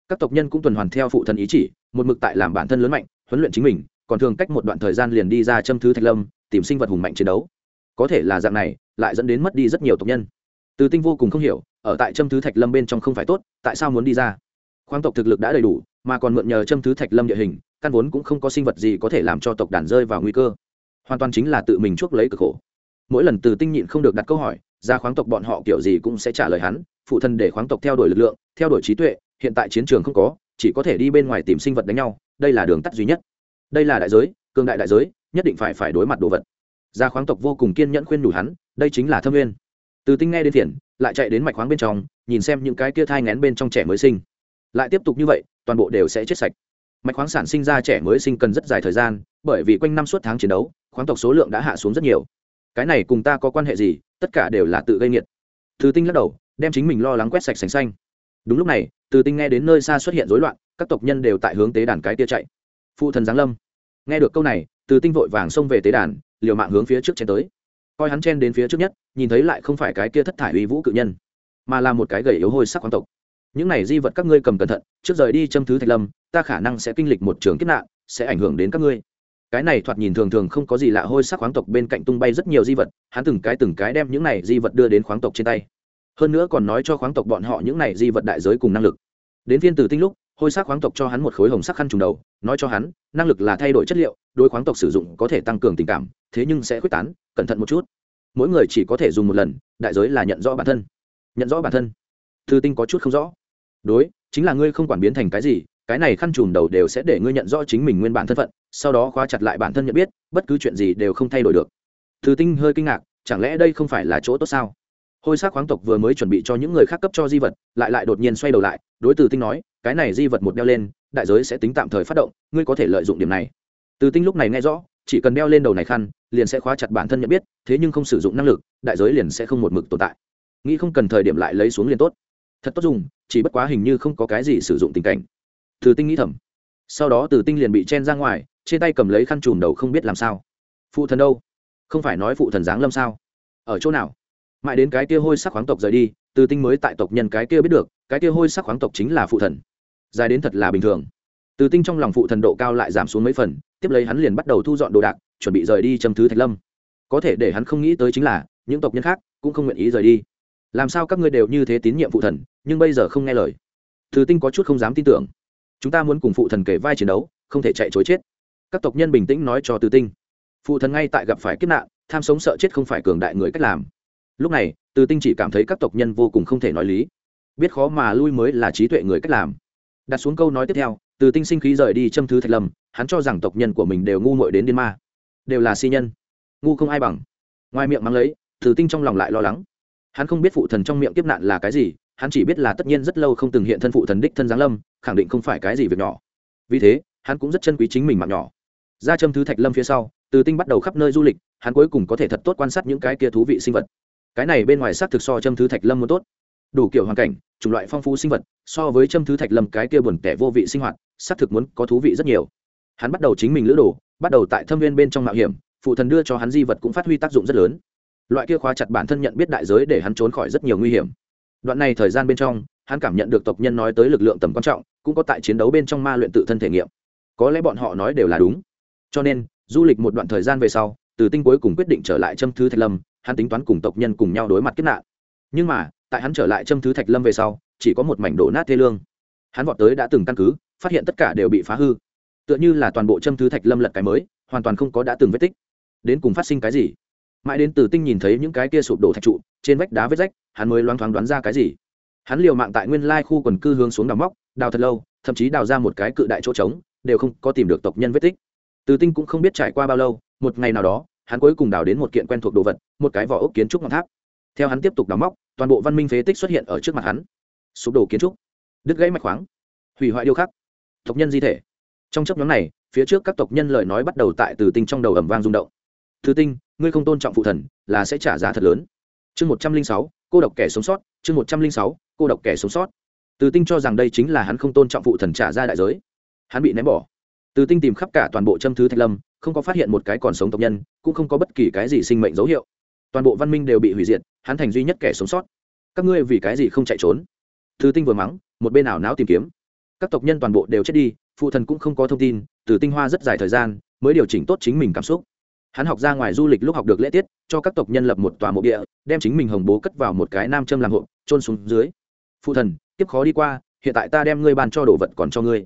Speaker 1: Các tộc nhân cũng tuần hoàn theo phụ thần ý chỉ, một mực tại làm bản thân lớn mạnh, huấn luyện chính mình, còn thường cách một đoạn thời gian liền đi ra châm thứ thạch lâm, tìm sinh vật hùng mạnh chiến đấu. Có thể là dạng này, lại dẫn đến mất đi rất nhiều tộc nhân. Từ tinh vô cùng không hiểu, ở tại châm thứ thạch lâm bên trong không phải tốt, tại sao muốn đi ra? Khoáng tộc thực lực đã đầy đủ, mà còn mượn nhờ châm thứ thạch lâm địa hình, căn vốn cũng không có sinh vật gì có thể làm cho tộc đàn rơi vào nguy cơ. Hoàn toàn chính là tự mình chuốc lấy cực khổ. Mỗi lần từ tinh nhịn không được đặt câu hỏi, ra khoáng tộc bọn họ kiểu gì cũng sẽ trả lời hắn, phụ thân để khoáng tộc theo đuổi lực lượng, theo đuổi trí tuệ hiện tại chiến trường không có, chỉ có thể đi bên ngoài tìm sinh vật đánh nhau, đây là đường tắt duy nhất. Đây là đại giới cương đại đại giới, nhất định phải phải đối mặt đồ vật. Gia khoáng tộc vô cùng kiên nhẫn khuyên nhủ hắn, đây chính là thâm nguyên. Từ tinh nghe đến thiền lại chạy đến mạch khoáng bên trong, nhìn xem những cái kia thai ngén bên trong trẻ mới sinh. Lại tiếp tục như vậy, toàn bộ đều sẽ chết sạch. Mạch khoáng sản sinh ra trẻ mới sinh cần rất dài thời gian, bởi vì quanh năm suốt tháng chiến đấu, khoáng tộc số lượng đã hạ xuống rất nhiều. Cái này cùng ta có quan hệ gì, tất cả đều là tự gây nghiệt. Thứ tinh lắc đầu, đem chính mình lo lắng quét sạch sành xanh đúng lúc này, từ tinh nghe đến nơi xa xuất hiện rối loạn, các tộc nhân đều tại hướng tế đàn cái tia chạy. Phụ thần giáng lâm. Nghe được câu này, từ tinh vội vàng xông về tế đàn, liều mạng hướng phía trước chen tới. Coi hắn chen đến phía trước nhất, nhìn thấy lại không phải cái kia thất thải uy vũ cự nhân, mà là một cái gầy yếu hôi sắc khoáng tộc. Những này di vật các ngươi cầm cẩn thận, trước rời đi châm thứ thạch lâm, ta khả năng sẽ kinh lịch một trường kiếp nạn, sẽ ảnh hưởng đến các ngươi. Cái này thoạt nhìn thường thường không có gì lạ hôi sắc khoáng tộc bên cạnh tung bay rất nhiều di vật, hắn từng cái từng cái đem những này di vật đưa đến khoáng tộc trên tay hơn nữa còn nói cho khoáng tộc bọn họ những này di vật đại giới cùng năng lực. Đến phiên từ tinh lúc, hôi sắc khoáng tộc cho hắn một khối hồng sắc khăn trùng đầu, nói cho hắn, năng lực là thay đổi chất liệu, đối khoáng tộc sử dụng có thể tăng cường tình cảm, thế nhưng sẽ quyết tán, cẩn thận một chút. Mỗi người chỉ có thể dùng một lần, đại giới là nhận rõ bản thân. Nhận rõ bản thân. Thư tinh có chút không rõ. Đối, chính là ngươi không quản biến thành cái gì, cái này khăn trùm đầu đều sẽ để ngươi nhận rõ chính mình nguyên bản thân phận, sau đó khóa chặt lại bản thân nhận biết, bất cứ chuyện gì đều không thay đổi được. Thư tinh hơi kinh ngạc, chẳng lẽ đây không phải là chỗ tốt sao? Hôi xác khoáng tộc vừa mới chuẩn bị cho những người khác cấp cho di vật, lại lại đột nhiên xoay đầu lại, đối từ tinh nói, cái này di vật một đeo lên, đại giới sẽ tính tạm thời phát động, ngươi có thể lợi dụng điểm này. Từ tinh lúc này nghe rõ, chỉ cần đeo lên đầu này khăn, liền sẽ khóa chặt bản thân nhận biết, thế nhưng không sử dụng năng lực, đại giới liền sẽ không một mực tồn tại. Nghĩ không cần thời điểm lại lấy xuống liền tốt. Thật tốt dùng, chỉ bất quá hình như không có cái gì sử dụng tình cảnh. Từ tinh nghĩ thầm. Sau đó từ tinh liền bị chen ra ngoài, trên tay cầm lấy khăn chùm đầu không biết làm sao. Phụ thần đâu? Không phải nói phụ thần giáng lâm sao? Ở chỗ nào? Mãi đến cái kia hôi sắc khoáng tộc rời đi, từ tinh mới tại tộc nhân cái kia biết được, cái kia hôi sắc khoáng tộc chính là phụ thần. Dài đến thật là bình thường. Từ tinh trong lòng phụ thần độ cao lại giảm xuống mấy phần, tiếp lấy hắn liền bắt đầu thu dọn đồ đạc, chuẩn bị rời đi châm thứ thạch lâm. Có thể để hắn không nghĩ tới chính là, những tộc nhân khác cũng không nguyện ý rời đi. Làm sao các ngươi đều như thế tín nhiệm phụ thần, nhưng bây giờ không nghe lời? Từ tinh có chút không dám tin tưởng. Chúng ta muốn cùng phụ thần kể vai chiến đấu, không thể chạy chối chết. Các tộc nhân bình tĩnh nói cho từ tinh. Phụ thần ngay tại gặp phải kiếp nạn, tham sống sợ chết không phải cường đại người cách làm lúc này, từ tinh chỉ cảm thấy các tộc nhân vô cùng không thể nói lý. Biết khó mà lui mới là trí tuệ người cách làm. Đặt xuống câu nói tiếp theo, từ tinh sinh khí rời đi châm thứ thạch lâm, hắn cho rằng tộc nhân của mình đều ngu muội đến điên ma. Đều là si nhân. Ngu không ai bằng. Ngoài miệng mắng lấy, từ tinh trong lòng lại lo lắng. Hắn không biết phụ thần trong miệng kiếp nạn là cái gì, hắn chỉ biết là tất nhiên rất lâu không từng hiện thân phụ thần đích thân giáng lâm, khẳng định không phải cái gì việc nhỏ. Vì thế, hắn cũng rất chân quý chính mình mạng nhỏ. Ra châm thứ thạch lâm phía sau, từ tinh bắt đầu khắp nơi du lịch, hắn cuối cùng có thể thật tốt quan sát những cái kia thú vị sinh vật cái này bên ngoài xác thực so châm thứ thạch lâm muốn tốt. Đủ kiểu hoàn cảnh, chủng loại phong phú sinh vật, so với châm thứ thạch lâm cái kia buồn tẻ vô vị sinh hoạt, xác thực muốn có thú vị rất nhiều. Hắn bắt đầu chính mình lữ đồ, bắt đầu tại thâm viên bên trong mạo hiểm, phụ thần đưa cho hắn di vật cũng phát huy tác dụng rất lớn. Loại kia khóa chặt bản thân nhận biết đại giới để hắn trốn khỏi rất nhiều nguy hiểm. Đoạn này thời gian bên trong, hắn cảm nhận được tộc nhân nói tới lực lượng tầm quan trọng, cũng có tại chiến đấu bên trong ma luyện tự thân thể nghiệm. Có lẽ bọn họ nói đều là đúng. Cho nên, du lịch một đoạn thời gian về sau, từ tinh cuối cùng quyết định trở lại châm thứ thạch lâm hắn tính toán cùng tộc nhân cùng nhau đối mặt kiếp nạn. Nhưng mà, tại hắn trở lại châm thứ thạch lâm về sau, chỉ có một mảnh đổ nát thê lương. Hắn vọt tới đã từng căn cứ, phát hiện tất cả đều bị phá hư. Tựa như là toàn bộ châm thứ thạch lâm lật cái mới, hoàn toàn không có đã từng vết tích. Đến cùng phát sinh cái gì? Mãi đến từ tinh nhìn thấy những cái kia sụp đổ thạch trụ, trên vách đá vết rách, hắn mới loáng thoáng đoán ra cái gì? Hắn liều mạng tại nguyên lai khu quần cư hướng xuống đào móc, đào thật lâu, thậm chí đào ra một cái cự đại chỗ trống, đều không có tìm được tộc nhân vết tích. Từ tinh cũng không biết trải qua bao lâu, một ngày nào đó hắn cuối cùng đào đến một kiện quen thuộc đồ vật, một cái vỏ ốc kiến trúc ngọn tháp. Theo hắn tiếp tục đào móc, toàn bộ văn minh phế tích xuất hiện ở trước mặt hắn. Sụp đổ kiến trúc. Đứt gãy mạch khoáng. Hủy hoại điêu khắc. Tộc nhân di thể. Trong chấp nhóm này, phía trước các tộc nhân lời nói bắt đầu tại từ tinh trong đầu ẩm vang rung động. Thứ tinh, ngươi không tôn trọng phụ thần, là sẽ trả giá thật lớn. Chương một trăm linh sáu, cô độc kẻ sống sót. Chương một trăm linh sáu, cô độc kẻ sống sót. Từ tinh cho rằng đây chính là hắn không tôn trọng phụ thần trả ra đại giới. Hắn bị ném bỏ. Từ tinh tìm khắp cả toàn bộ châm thứ thạch lâm không có phát hiện một cái còn sống tộc nhân, cũng không có bất kỳ cái gì sinh mệnh dấu hiệu. Toàn bộ văn minh đều bị hủy diệt, hắn thành duy nhất kẻ sống sót. Các ngươi vì cái gì không chạy trốn? Từ tinh vừa mắng, một bên ảo não tìm kiếm. Các tộc nhân toàn bộ đều chết đi, phụ thần cũng không có thông tin, từ tinh hoa rất dài thời gian mới điều chỉnh tốt chính mình cảm xúc. Hắn học ra ngoài du lịch lúc học được lễ tiết, cho các tộc nhân lập một tòa mộ địa, đem chính mình hồng bố cất vào một cái nam châm làm hộ trôn xuống dưới. Phụ thần tiếp khó đi qua, hiện tại ta đem ngươi bàn cho đồ vật còn cho ngươi.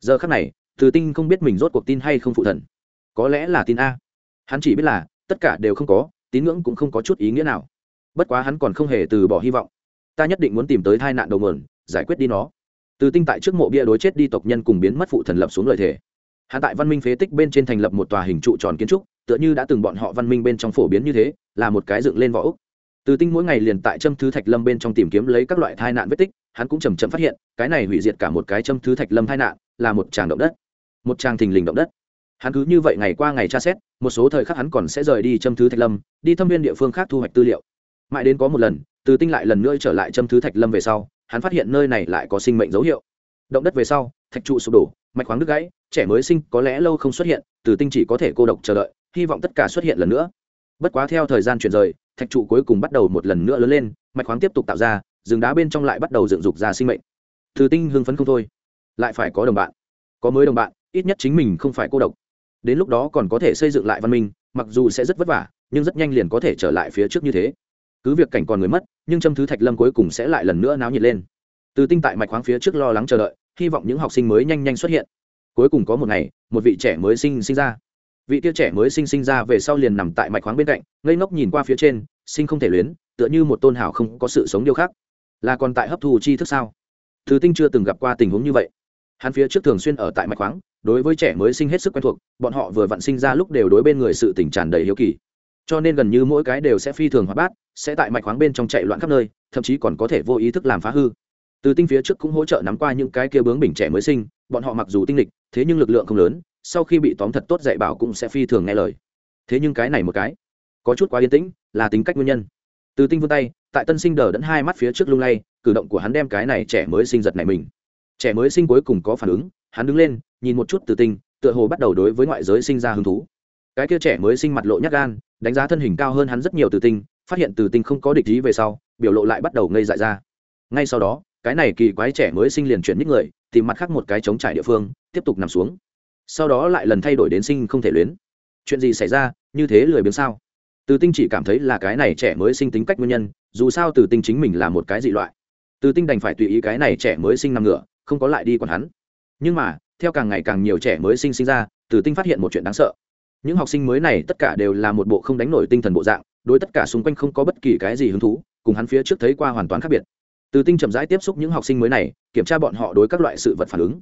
Speaker 1: Giờ khắc này, từ tinh không biết mình rốt cuộc tin hay không phụ thần có lẽ là tin a. Hắn chỉ biết là, tất cả đều không có, tín ngưỡng cũng không có chút ý nghĩa nào. Bất quá hắn còn không hề từ bỏ hy vọng. Ta nhất định muốn tìm tới tai nạn đầu mườn giải quyết đi nó. Từ tinh tại trước mộ bia đối chết đi tộc nhân cùng biến mất phụ thần lập xuống lời thề hạ tại văn minh phế tích bên trên thành lập một tòa hình trụ tròn kiến trúc, tựa như đã từng bọn họ văn minh bên trong phổ biến như thế, là một cái dựng lên võ úc từ tinh mỗi ngày liền tại châm thứ thạch lâm bên trong tìm kiếm lấy các loại tai nạn vết tích, hắn cũng chầm chậm phát hiện, cái này hủy diệt cả một cái châm thứ thạch lâm tai nạn, là một tràng động đất. Một tràng thình lình động đất hắn cứ như vậy ngày qua ngày tra xét, một số thời khắc hắn còn sẽ rời đi châm thứ thạch lâm, đi thâm viên địa phương khác thu hoạch tư liệu. Mãi đến có một lần, từ tinh lại lần nữa trở lại châm thứ thạch lâm về sau, hắn phát hiện nơi này lại có sinh mệnh dấu hiệu. Động đất về sau, thạch trụ sụp đổ, mạch khoáng đứt gãy, trẻ mới sinh có lẽ lâu không xuất hiện, từ tinh chỉ có thể cô độc chờ đợi, hy vọng tất cả xuất hiện lần nữa. Bất quá theo thời gian chuyển rời, thạch trụ cuối cùng bắt đầu một lần nữa lớn lên, mạch khoáng tiếp tục tạo ra, rừng đá bên trong lại bắt đầu dựng dục ra sinh mệnh. Từ tinh hưng phấn không thôi, lại phải có đồng bạn. Có mới đồng bạn, ít nhất chính mình không phải cô độc đến lúc đó còn có thể xây dựng lại văn minh, mặc dù sẽ rất vất vả, nhưng rất nhanh liền có thể trở lại phía trước như thế. Cứ việc cảnh còn người mất, nhưng châm thứ thạch lâm cuối cùng sẽ lại lần nữa náo nhiệt lên. Từ tinh tại mạch khoáng phía trước lo lắng chờ đợi, hy vọng những học sinh mới nhanh nhanh xuất hiện. Cuối cùng có một ngày, một vị trẻ mới sinh sinh ra. Vị tia trẻ mới sinh sinh ra về sau liền nằm tại mạch khoáng bên cạnh, ngây ngốc nhìn qua phía trên, sinh không thể luyến, tựa như một tôn hảo không có sự sống điêu khác là còn tại hấp thu chi thức sao? Thứ tinh chưa từng gặp qua tình huống như vậy hắn phía trước thường xuyên ở tại mạch khoáng, đối với trẻ mới sinh hết sức quen thuộc, bọn họ vừa vặn sinh ra lúc đều đối bên người sự tỉnh tràn đầy hiếu kỳ. Cho nên gần như mỗi cái đều sẽ phi thường hoạt bát, sẽ tại mạch khoáng bên trong chạy loạn khắp nơi, thậm chí còn có thể vô ý thức làm phá hư. Từ tinh phía trước cũng hỗ trợ nắm qua những cái kia bướng bình trẻ mới sinh, bọn họ mặc dù tinh lịch, thế nhưng lực lượng không lớn, sau khi bị tóm thật tốt dạy bảo cũng sẽ phi thường nghe lời. Thế nhưng cái này một cái, có chút quá yên tĩnh, là tính cách nguyên nhân. Từ tinh vươn tay, tại tân sinh đờ đẫn hai mắt phía trước lung lay, cử động của hắn đem cái này trẻ mới sinh giật này mình trẻ mới sinh cuối cùng có phản ứng, hắn đứng lên, nhìn một chút từ tinh, tựa hồ bắt đầu đối với ngoại giới sinh ra hứng thú. Cái kia trẻ mới sinh mặt lộ nhát gan, đánh giá thân hình cao hơn hắn rất nhiều từ tinh, phát hiện từ tinh không có địch ý về sau, biểu lộ lại bắt đầu ngây dại ra. Ngay sau đó, cái này kỳ quái trẻ mới sinh liền chuyển nhích người, tìm mặt khác một cái trống trải địa phương, tiếp tục nằm xuống. Sau đó lại lần thay đổi đến sinh không thể luyến. Chuyện gì xảy ra, như thế lười biếng sao? Từ tinh chỉ cảm thấy là cái này trẻ mới sinh tính cách nguyên nhân, dù sao từ tinh chính mình là một cái dị loại. Từ tinh đành phải tùy ý cái này trẻ mới sinh nằm ngửa không có lại đi còn hắn. Nhưng mà, theo càng ngày càng nhiều trẻ mới sinh sinh ra, từ tinh phát hiện một chuyện đáng sợ. Những học sinh mới này tất cả đều là một bộ không đánh nổi tinh thần bộ dạng, đối tất cả xung quanh không có bất kỳ cái gì hứng thú, cùng hắn phía trước thấy qua hoàn toàn khác biệt. Từ tinh chậm rãi tiếp xúc những học sinh mới này, kiểm tra bọn họ đối các loại sự vật phản ứng.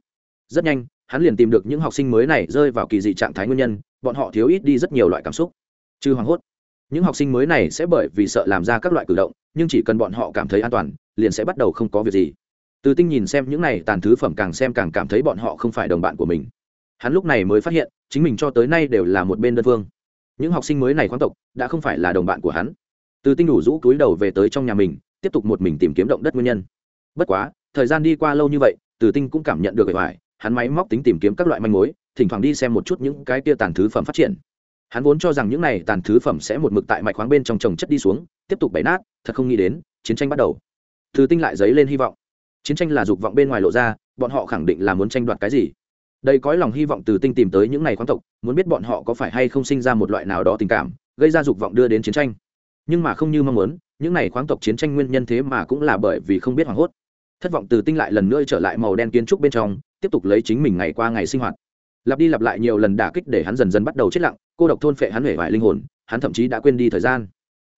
Speaker 1: Rất nhanh, hắn liền tìm được những học sinh mới này rơi vào kỳ dị trạng thái nguyên nhân, bọn họ thiếu ít đi rất nhiều loại cảm xúc. Trừ hoảng hốt. Những học sinh mới này sẽ bởi vì sợ làm ra các loại cử động, nhưng chỉ cần bọn họ cảm thấy an toàn, liền sẽ bắt đầu không có việc gì từ tinh nhìn xem những này tàn thứ phẩm càng xem càng cảm thấy bọn họ không phải đồng bạn của mình. Hắn lúc này mới phát hiện, chính mình cho tới nay đều là một bên đơn phương. Những học sinh mới này khoáng tộc, đã không phải là đồng bạn của hắn. Từ tinh đủ rũ túi đầu về tới trong nhà mình, tiếp tục một mình tìm kiếm động đất nguyên nhân. Bất quá, thời gian đi qua lâu như vậy, từ tinh cũng cảm nhận được bề ngoài, hắn máy móc tính tìm kiếm các loại manh mối, thỉnh thoảng đi xem một chút những cái tia tàn thứ phẩm phát triển. Hắn vốn cho rằng những này tàn thứ phẩm sẽ một mực tại mạch khoáng bên trong trồng chất đi xuống, tiếp tục bày nát, thật không nghĩ đến, chiến tranh bắt đầu. Từ tinh lại dấy lên hy vọng chiến tranh là dục vọng bên ngoài lộ ra, bọn họ khẳng định là muốn tranh đoạt cái gì. Đây có lòng hy vọng từ tinh tìm tới những này khoáng tộc, muốn biết bọn họ có phải hay không sinh ra một loại nào đó tình cảm, gây ra dục vọng đưa đến chiến tranh. Nhưng mà không như mong muốn, những này khoáng tộc chiến tranh nguyên nhân thế mà cũng là bởi vì không biết hoảng hốt. Thất vọng từ tinh lại lần nữa trở lại màu đen kiến trúc bên trong, tiếp tục lấy chính mình ngày qua ngày sinh hoạt. Lặp đi lặp lại nhiều lần đả kích để hắn dần dần bắt đầu chết lặng, cô độc thôn phệ hắn hể vải linh hồn, hắn thậm chí đã quên đi thời gian.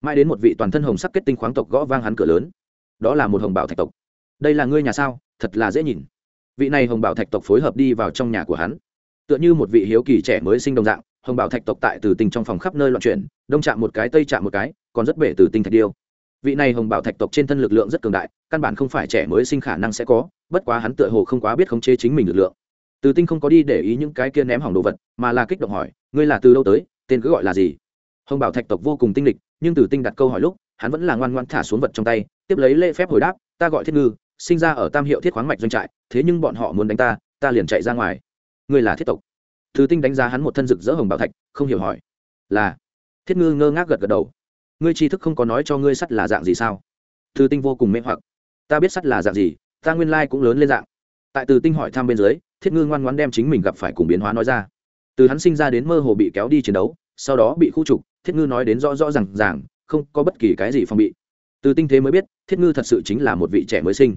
Speaker 1: Mãi đến một vị toàn thân hồng sắc kết tinh khoáng tộc gõ vang hắn cửa lớn. Đó là một hồng bảo thạch tộc đây là ngươi nhà sao? Thật là dễ nhìn. Vị này hồng bảo thạch tộc phối hợp đi vào trong nhà của hắn. Tựa như một vị hiếu kỳ trẻ mới sinh đồng dạng, hồng bảo thạch tộc tại từ tinh trong phòng khắp nơi loạn chuyển, đông chạm một cái, tây chạm một cái, còn rất bể từ tinh thạch điêu. Vị này hồng bảo thạch tộc trên thân lực lượng rất cường đại, căn bản không phải trẻ mới sinh khả năng sẽ có, bất quá hắn tựa hồ không quá biết khống chế chính mình lực lượng. Từ tinh không có đi để ý những cái kia ném hỏng đồ vật, mà là kích động hỏi, ngươi là từ đâu tới, tên cứ gọi là gì? Hồng bảo thạch tộc vô cùng tinh lịch, nhưng từ tinh đặt câu hỏi lúc, hắn vẫn là ngoan ngoan thả xuống vật trong tay, tiếp lấy lễ phép hồi đáp, ta gọi thiết ngư sinh ra ở tam hiệu thiết khoáng mạch doanh trại, thế nhưng bọn họ muốn đánh ta ta liền chạy ra ngoài. Ngươi là thiết tộc. Từ tinh đánh giá hắn một thân rực rỡ hồng bảo thạch, không hiểu hỏi. Là. Thiết ngư ngơ ngác gật gật đầu. Ngươi tri thức không có nói cho ngươi sắt là dạng gì sao? Từ tinh vô cùng mê hoặc. Ta biết sắt là dạng gì, ta nguyên lai cũng lớn lên dạng. Tại từ tinh hỏi thăm bên dưới, thiết ngư ngoan ngoan đem chính mình gặp phải cùng biến hóa nói ra. Từ hắn sinh ra đến mơ hồ bị kéo đi chiến đấu, sau đó bị khu trục, thiết ngư nói đến rõ rõ r à n g ràng, không có bất kỳ cái gì phòng bị. Từ tinh thế mới biết, thiết ngư thật sự chính là một vị trẻ mới sinh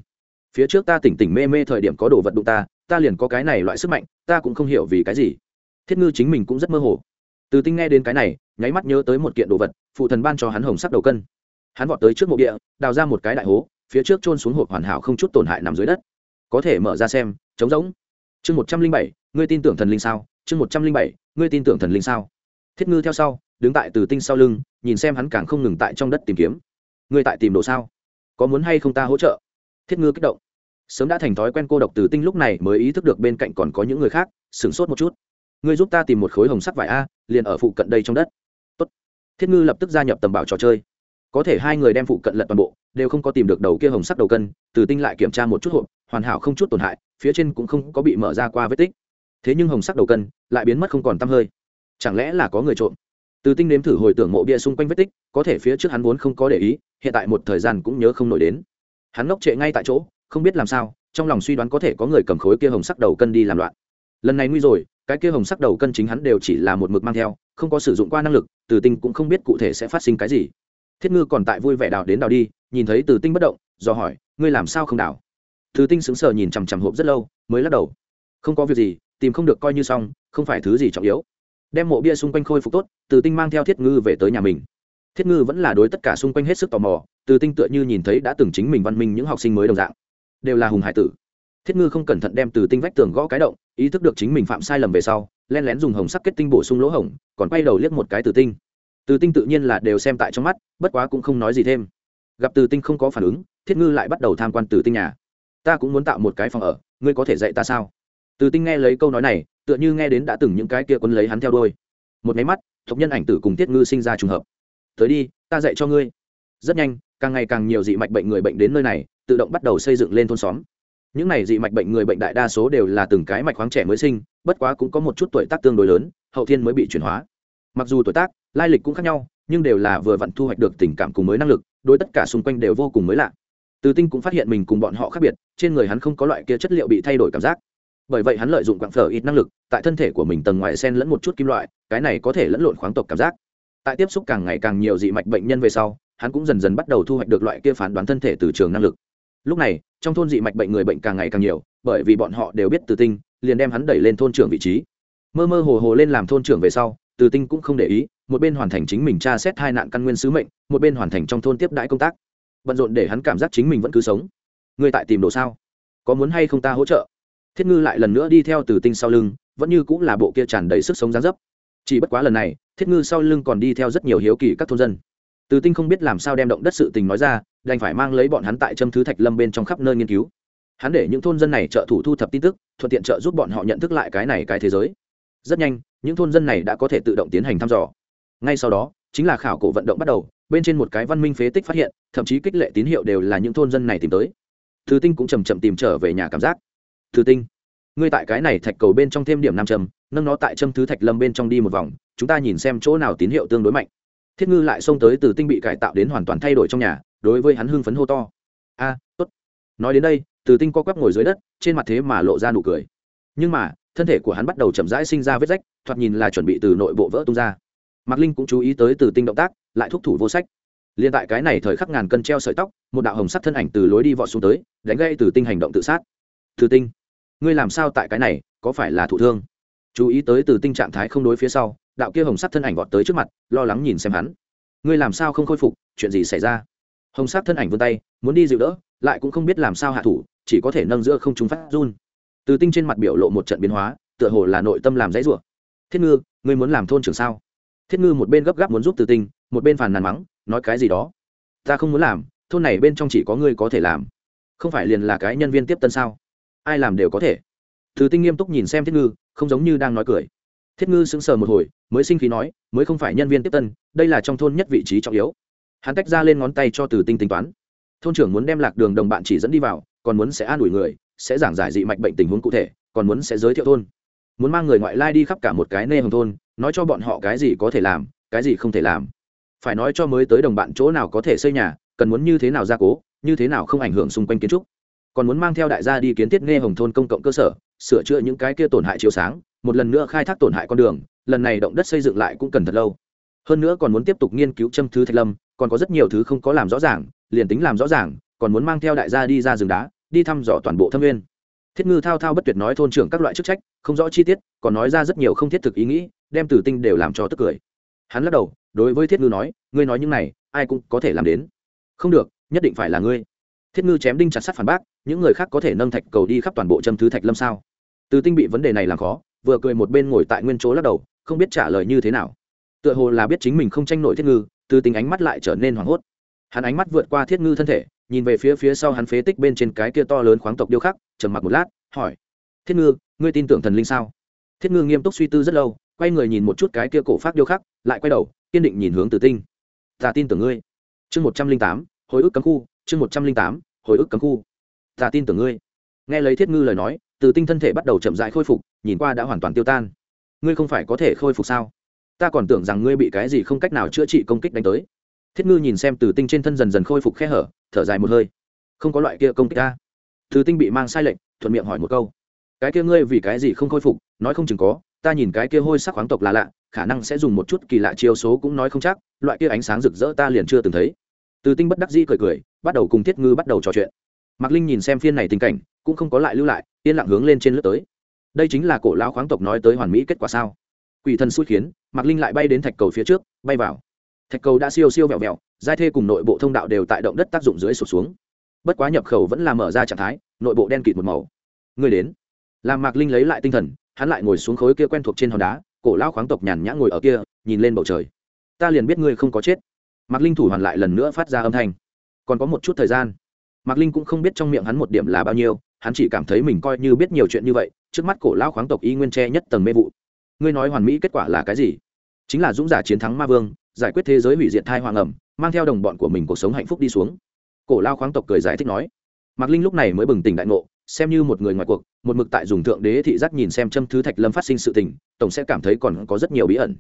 Speaker 1: phía trước ta tỉnh tỉnh mê mê thời điểm có đồ vật đụng ta ta liền có cái này loại sức mạnh, ta cũng không hiểu vì cái gì. Thiết ngư chính mình cũng rất mơ hồ. Từ tinh nghe đến cái này, nháy mắt nhớ tới một kiện đồ vật, phụ thần ban cho hắn hồng sắc đầu cân. Hắn vọt tới trước mộ địa, đào ra một cái đại hố, phía trước trôn xuống hộp hoàn hảo không chút tổn hại nằm dưới đất. Có thể mở ra xem, trống rỗng. Chương một trăm linh bảy, ngươi tin tưởng thần linh sao? Chương một trăm linh bảy, ngươi tin tưởng thần linh sao? Thiết ngư theo sau, đứng tại từ tinh sau lưng, nhìn xem hắn càng không ngừng tại trong đất tìm kiếm. Ngươi tại tìm đồ sao? Có muốn hay không ta hỗ trợ? Thiết ngư kích động. Sớm đã thành thói quen cô độc từ tinh lúc này mới ý thức được bên cạnh còn có những người khác, sửng sốt một chút. Ngươi giúp ta tìm một khối hồng sắc vải a, liền ở phụ cận đây trong đất. Tốt. thiết ngư lập tức gia nhập tầm bảo trò chơi. Có thể hai người đem phụ cận lật toàn bộ, đều không có tìm được đầu kia hồng sắc đầu cân, từ tinh lại kiểm tra một chút hộp, hoàn hảo không chút tổn hại, phía trên cũng không có bị mở ra qua vết tích. Thế nhưng hồng sắc đầu cân lại biến mất không còn t hơi. Chẳng lẽ là có người trộm? Từ tinh nếm thử hồi tưởng mộ bia xung quanh vết tích, có thể phía trước hắn vốn không có để ý, hiện tại một thời gian cũng nhớ không nổi đến hắn ngốc trệ ngay tại chỗ, không biết làm sao, trong lòng suy đoán có thể có người cầm khối kia hồng sắc đầu cân đi làm loạn. Lần này nguy rồi, cái kia hồng sắc đầu cân chính hắn đều chỉ là một mực mang theo, không có sử dụng qua năng lực, từ tinh cũng không biết cụ thể sẽ phát sinh cái gì. Thiết ngư còn tại vui vẻ đào đến đào đi, nhìn thấy từ tinh bất động, do hỏi, ngươi làm sao không đào? Từ tinh sững sờ nhìn chằm chằm hộp rất lâu, mới lắc đầu. Không có việc gì, tìm không được coi như xong, không phải thứ gì trọng yếu. Đem mộ bia xung quanh khôi phục tốt, từ tinh mang theo thiết ngư về tới nhà mình thiết ngư vẫn là đối tất cả xung quanh hết sức tò mò, từ tinh tựa như nhìn thấy đã từng chính mình văn minh những học sinh mới đồng dạng. Đều là hùng hải tử. Thiết ngư không cẩn thận đem từ tinh vách tường gõ cái động, ý thức được chính mình phạm sai lầm về sau len lén dùng hồng sắc kết tinh bổ sung lỗ hổng, còn quay đầu liếc một cái từ tinh. Từ tinh tự nhiên là đều xem tại trong mắt, bất quá cũng không nói gì thêm. Gặp từ tinh không có phản ứng, thiết ngư lại bắt đầu tham quan từ tinh nhà. Ta cũng muốn tạo một cái phòng ở, ngươi có thể dạy ta sao? Từ tinh nghe lấy câu nói này, tựa như nghe đến đã từng những cái kia quấn lấy hắn theo đôi một máy mắt thộc nhân ảnh tử cùng thiết ngư sinh ra trùng hợp tới đi, ta dạy cho ngươi. Rất nhanh, càng ngày càng nhiều dị mạch bệnh người bệnh đến nơi này, tự động bắt đầu xây dựng lên thôn xóm. Những này dị mạch bệnh người bệnh đại đa số đều là từng cái mạch khoáng trẻ mới sinh, bất quá cũng có một chút tuổi tác tương đối lớn, hậu thiên mới bị chuyển hóa. Mặc dù tuổi tác, lai lịch cũng khác nhau, nhưng đều là vừa vặn thu hoạch được tình cảm cùng mới năng lực, đối tất cả xung quanh đều vô cùng mới lạ. Từ tinh cũng phát hiện mình cùng bọn họ khác biệt, trên người hắn không có loại kia chất liệu bị thay đổi cảm giác. Bởi vậy hắn lợi dụng quạng phở ít năng lực, tại thân thể của mình tầng ngoài sen lẫn một chút kim loại, cái này có thể lẫn lộn khoáng tộc cảm giác tại tiếp xúc càng ngày càng nhiều dị mạch bệnh nhân về sau, hắn cũng dần dần bắt đầu thu hoạch được loại kia phán đoán thân thể từ trường năng lực. Lúc này, trong thôn dị mạch bệnh người bệnh càng ngày càng nhiều, bởi vì bọn họ đều biết từ tinh, liền đem hắn đẩy lên thôn trưởng vị trí. Mơ mơ hồ hồ lên làm thôn trưởng về sau, từ tinh cũng không để ý, một bên hoàn thành chính mình tra xét hai nạn căn nguyên sứ mệnh, một bên hoàn thành trong thôn tiếp đãi công tác. Bận rộn để hắn cảm giác chính mình vẫn cứ sống. Người tại tìm đồ sao? Có muốn hay không ta hỗ trợ? Thiết ngư lại lần nữa đi theo từ tinh sau lưng, vẫn như cũng là bộ kia tràn đầy sức sống gián dấp chỉ bất quá lần này, thiết ngư sau lưng còn đi theo rất nhiều hiếu kỳ các thôn dân. Từ tinh không biết làm sao đem động đất sự tình nói ra, đành phải mang lấy bọn hắn tại châm thứ thạch lâm bên trong khắp nơi nghiên cứu. Hắn để những thôn dân này trợ thủ thu thập tin tức, thuận tiện trợ giúp bọn họ nhận thức lại cái này cái thế giới. Rất nhanh, những thôn dân này đã có thể tự động tiến hành thăm dò. Ngay sau đó, chính là khảo cổ vận động bắt đầu, bên trên một cái văn minh phế tích phát hiện, thậm chí kích lệ tín hiệu đều là những thôn dân này tìm tới. Thứ tinh cũng chầm chậm tìm trở về nhà cảm giác. Thứ tinh ngươi tại cái này thạch cầu bên trong thêm điểm nam châm, nâng nó tại châm thứ thạch lâm bên trong đi một vòng, chúng ta nhìn xem chỗ nào tín hiệu tương đối mạnh. Thiết ngư lại xông tới từ tinh bị cải tạo đến hoàn toàn thay đổi trong nhà, đối với hắn hưng phấn hô to. A, tốt. Nói đến đây, từ tinh co quắp ngồi dưới đất, trên mặt thế mà lộ ra nụ cười. Nhưng mà, thân thể của hắn bắt đầu chậm rãi sinh ra vết rách, thoạt nhìn là chuẩn bị từ nội bộ vỡ tung ra. Mạc linh cũng chú ý tới từ tinh động tác, lại thúc thủ vô sách. Liên tại cái này thời khắc ngàn cân treo sợi tóc, một đạo hồng sắc thân ảnh từ lối đi vọt xuống tới, đánh gây từ tinh hành động tự sát. Từ tinh ngươi làm sao tại cái này, có phải là thụ thương? Chú ý tới từ tinh trạng thái không đối phía sau, đạo kia hồng sắc thân ảnh vọt tới trước mặt, lo lắng nhìn xem hắn. Ngươi làm sao không khôi phục, chuyện gì xảy ra? Hồng sắc thân ảnh vươn tay, muốn đi dịu đỡ, lại cũng không biết làm sao hạ thủ, chỉ có thể nâng giữa không chúng phát run. Từ tinh trên mặt biểu lộ một trận biến hóa, tựa hồ là nội tâm làm dãy rủa. Thiết ngư, ngươi muốn làm thôn trưởng sao? Thiết ngư một bên gấp gáp muốn giúp từ tinh, một bên phàn nàn mắng, nói cái gì đó? Ta không muốn làm, thôn này bên trong chỉ có ngươi có thể làm. Không phải liền là cái nhân viên tiếp tân sao? Ai làm đều có thể. Thứ tinh nghiêm túc nhìn xem thiết ngư, không giống như đang nói cười. Thiết ngư sững sờ một hồi, mới sinh khí nói, mới không phải nhân viên tiếp tân, đây là trong thôn nhất vị trí trọng yếu. Hắn tách ra lên ngón tay cho từ tinh tính toán. Thôn trưởng muốn đem lạc đường đồng bạn chỉ dẫn đi vào, còn muốn sẽ an ủi người, sẽ giảng giải dị mạch bệnh tình huống cụ thể, còn muốn sẽ giới thiệu thôn. Muốn mang người ngoại lai đi khắp cả một cái nê hồng thôn, nói cho bọn họ cái gì có thể làm, cái gì không thể làm. Phải nói cho mới tới đồng bạn chỗ nào có thể xây nhà, cần muốn như thế nào gia cố, như thế nào không ảnh hưởng xung quanh kiến trúc còn muốn mang theo đại gia đi kiến thiết nghe hồng thôn công cộng cơ sở, sửa chữa những cái kia tổn hại chiếu sáng, một lần nữa khai thác tổn hại con đường, lần này động đất xây dựng lại cũng cần thật lâu. Hơn nữa còn muốn tiếp tục nghiên cứu châm thứ thạch lâm, còn có rất nhiều thứ không có làm rõ ràng, liền tính làm rõ ràng, còn muốn mang theo đại gia đi ra rừng đá, đi thăm dò toàn bộ thâm nguyên. Thiết ngư thao thao bất tuyệt nói thôn trưởng các loại chức trách, không rõ chi tiết, còn nói ra rất nhiều không thiết thực ý nghĩ, đem tử tinh đều làm cho tức cười. Hắn lắc đầu, đối với thiết ngư nói, ngươi nói những này, ai cũng có thể làm đến. Không được, nhất định phải là ngươi thiết ngư chém đinh chặt sắt phản bác, những người khác có thể nâng thạch cầu đi khắp toàn bộ châm thứ thạch lâm sao? Từ tinh bị vấn đề này làm khó, vừa cười một bên ngồi tại nguyên chỗ lắc đầu, không biết trả lời như thế nào. Tựa hồ là biết chính mình không tranh nổi thiết ngư, từ tinh ánh mắt lại trở nên hoảng hốt. Hắn ánh mắt vượt qua thiết ngư thân thể, nhìn về phía phía sau hắn phế tích bên trên cái kia to lớn khoáng tộc điêu khắc, trầm mặc một lát, hỏi, thiết ngư, ngươi tin tưởng thần linh sao? Thiết ngư nghiêm túc suy tư rất lâu, quay người nhìn một chút cái kia cổ phát điêu khắc, lại quay đầu, kiên định nhìn hướng từ tinh. Ta tin tưởng ngươi. Chương một trăm linh tám, hồi ức cấm khu chương một trăm linh tám, hồi ức cấm khu. Ta tin tưởng ngươi. Nghe lấy thiết ngư lời nói, từ tinh thân thể bắt đầu chậm rãi khôi phục, nhìn qua đã hoàn toàn tiêu tan. Ngươi không phải có thể khôi phục sao? Ta còn tưởng rằng ngươi bị cái gì không cách nào chữa trị công kích đánh tới. Thiết ngư nhìn xem từ tinh trên thân dần dần khôi phục khe hở, thở dài một hơi. Không có loại kia công kích ta. Từ tinh bị mang sai lệnh, thuận miệng hỏi một câu. Cái kia ngươi vì cái gì không khôi phục? Nói không chừng có, ta nhìn cái kia hôi sắc khoáng tộc là lạ, khả năng sẽ dùng một chút kỳ lạ chiêu số cũng nói không chắc, loại kia ánh sáng rực rỡ ta liền chưa từng thấy. Từ tinh bất đắc dĩ cười cười bắt đầu cùng thiết ngư bắt đầu trò chuyện. Mạc linh nhìn xem phiên này tình cảnh, cũng không có lại lưu lại, yên lặng hướng lên trên lướt tới. Đây chính là cổ lao khoáng tộc nói tới hoàn mỹ kết quả sao? Quỷ thần xui khiến, mạc linh lại bay đến thạch cầu phía trước, bay vào. Thạch cầu đã siêu siêu vẹo vẹo, giai thê cùng nội bộ thông đạo đều tại động đất tác dụng dưới sụt xuống. Bất quá nhập khẩu vẫn là mở ra trạng thái, nội bộ đen kịt một màu. Người đến. Làm mạc linh lấy lại tinh thần, hắn lại ngồi xuống khối kia quen thuộc trên hòn đá, cổ lao khoáng tộc nhàn nhã ngồi ở kia, nhìn lên bầu trời. Ta liền biết ngươi không có chết. Mạc linh thủ hoàn lại lần nữa phát ra âm thanh còn có một chút thời gian. Mạc linh cũng không biết trong miệng hắn một điểm là bao nhiêu, hắn chỉ cảm thấy mình coi như biết nhiều chuyện như vậy, trước mắt cổ lao khoáng tộc y nguyên tre nhất tầng mê vụ. Ngươi nói hoàn mỹ kết quả là cái gì? Chính là dũng giả chiến thắng ma vương, giải quyết thế giới hủy diệt thai hoàng ẩm, mang theo đồng bọn của mình cuộc sống hạnh phúc đi xuống. Cổ lao khoáng tộc cười giải thích nói. Mạc linh lúc này mới bừng tỉnh đại ngộ, xem như một người ngoài cuộc, một mực tại dùng thượng đế thị giác nhìn xem châm thứ thạch lâm phát sinh sự tình, tổng sẽ cảm thấy còn có rất nhiều bí ẩn.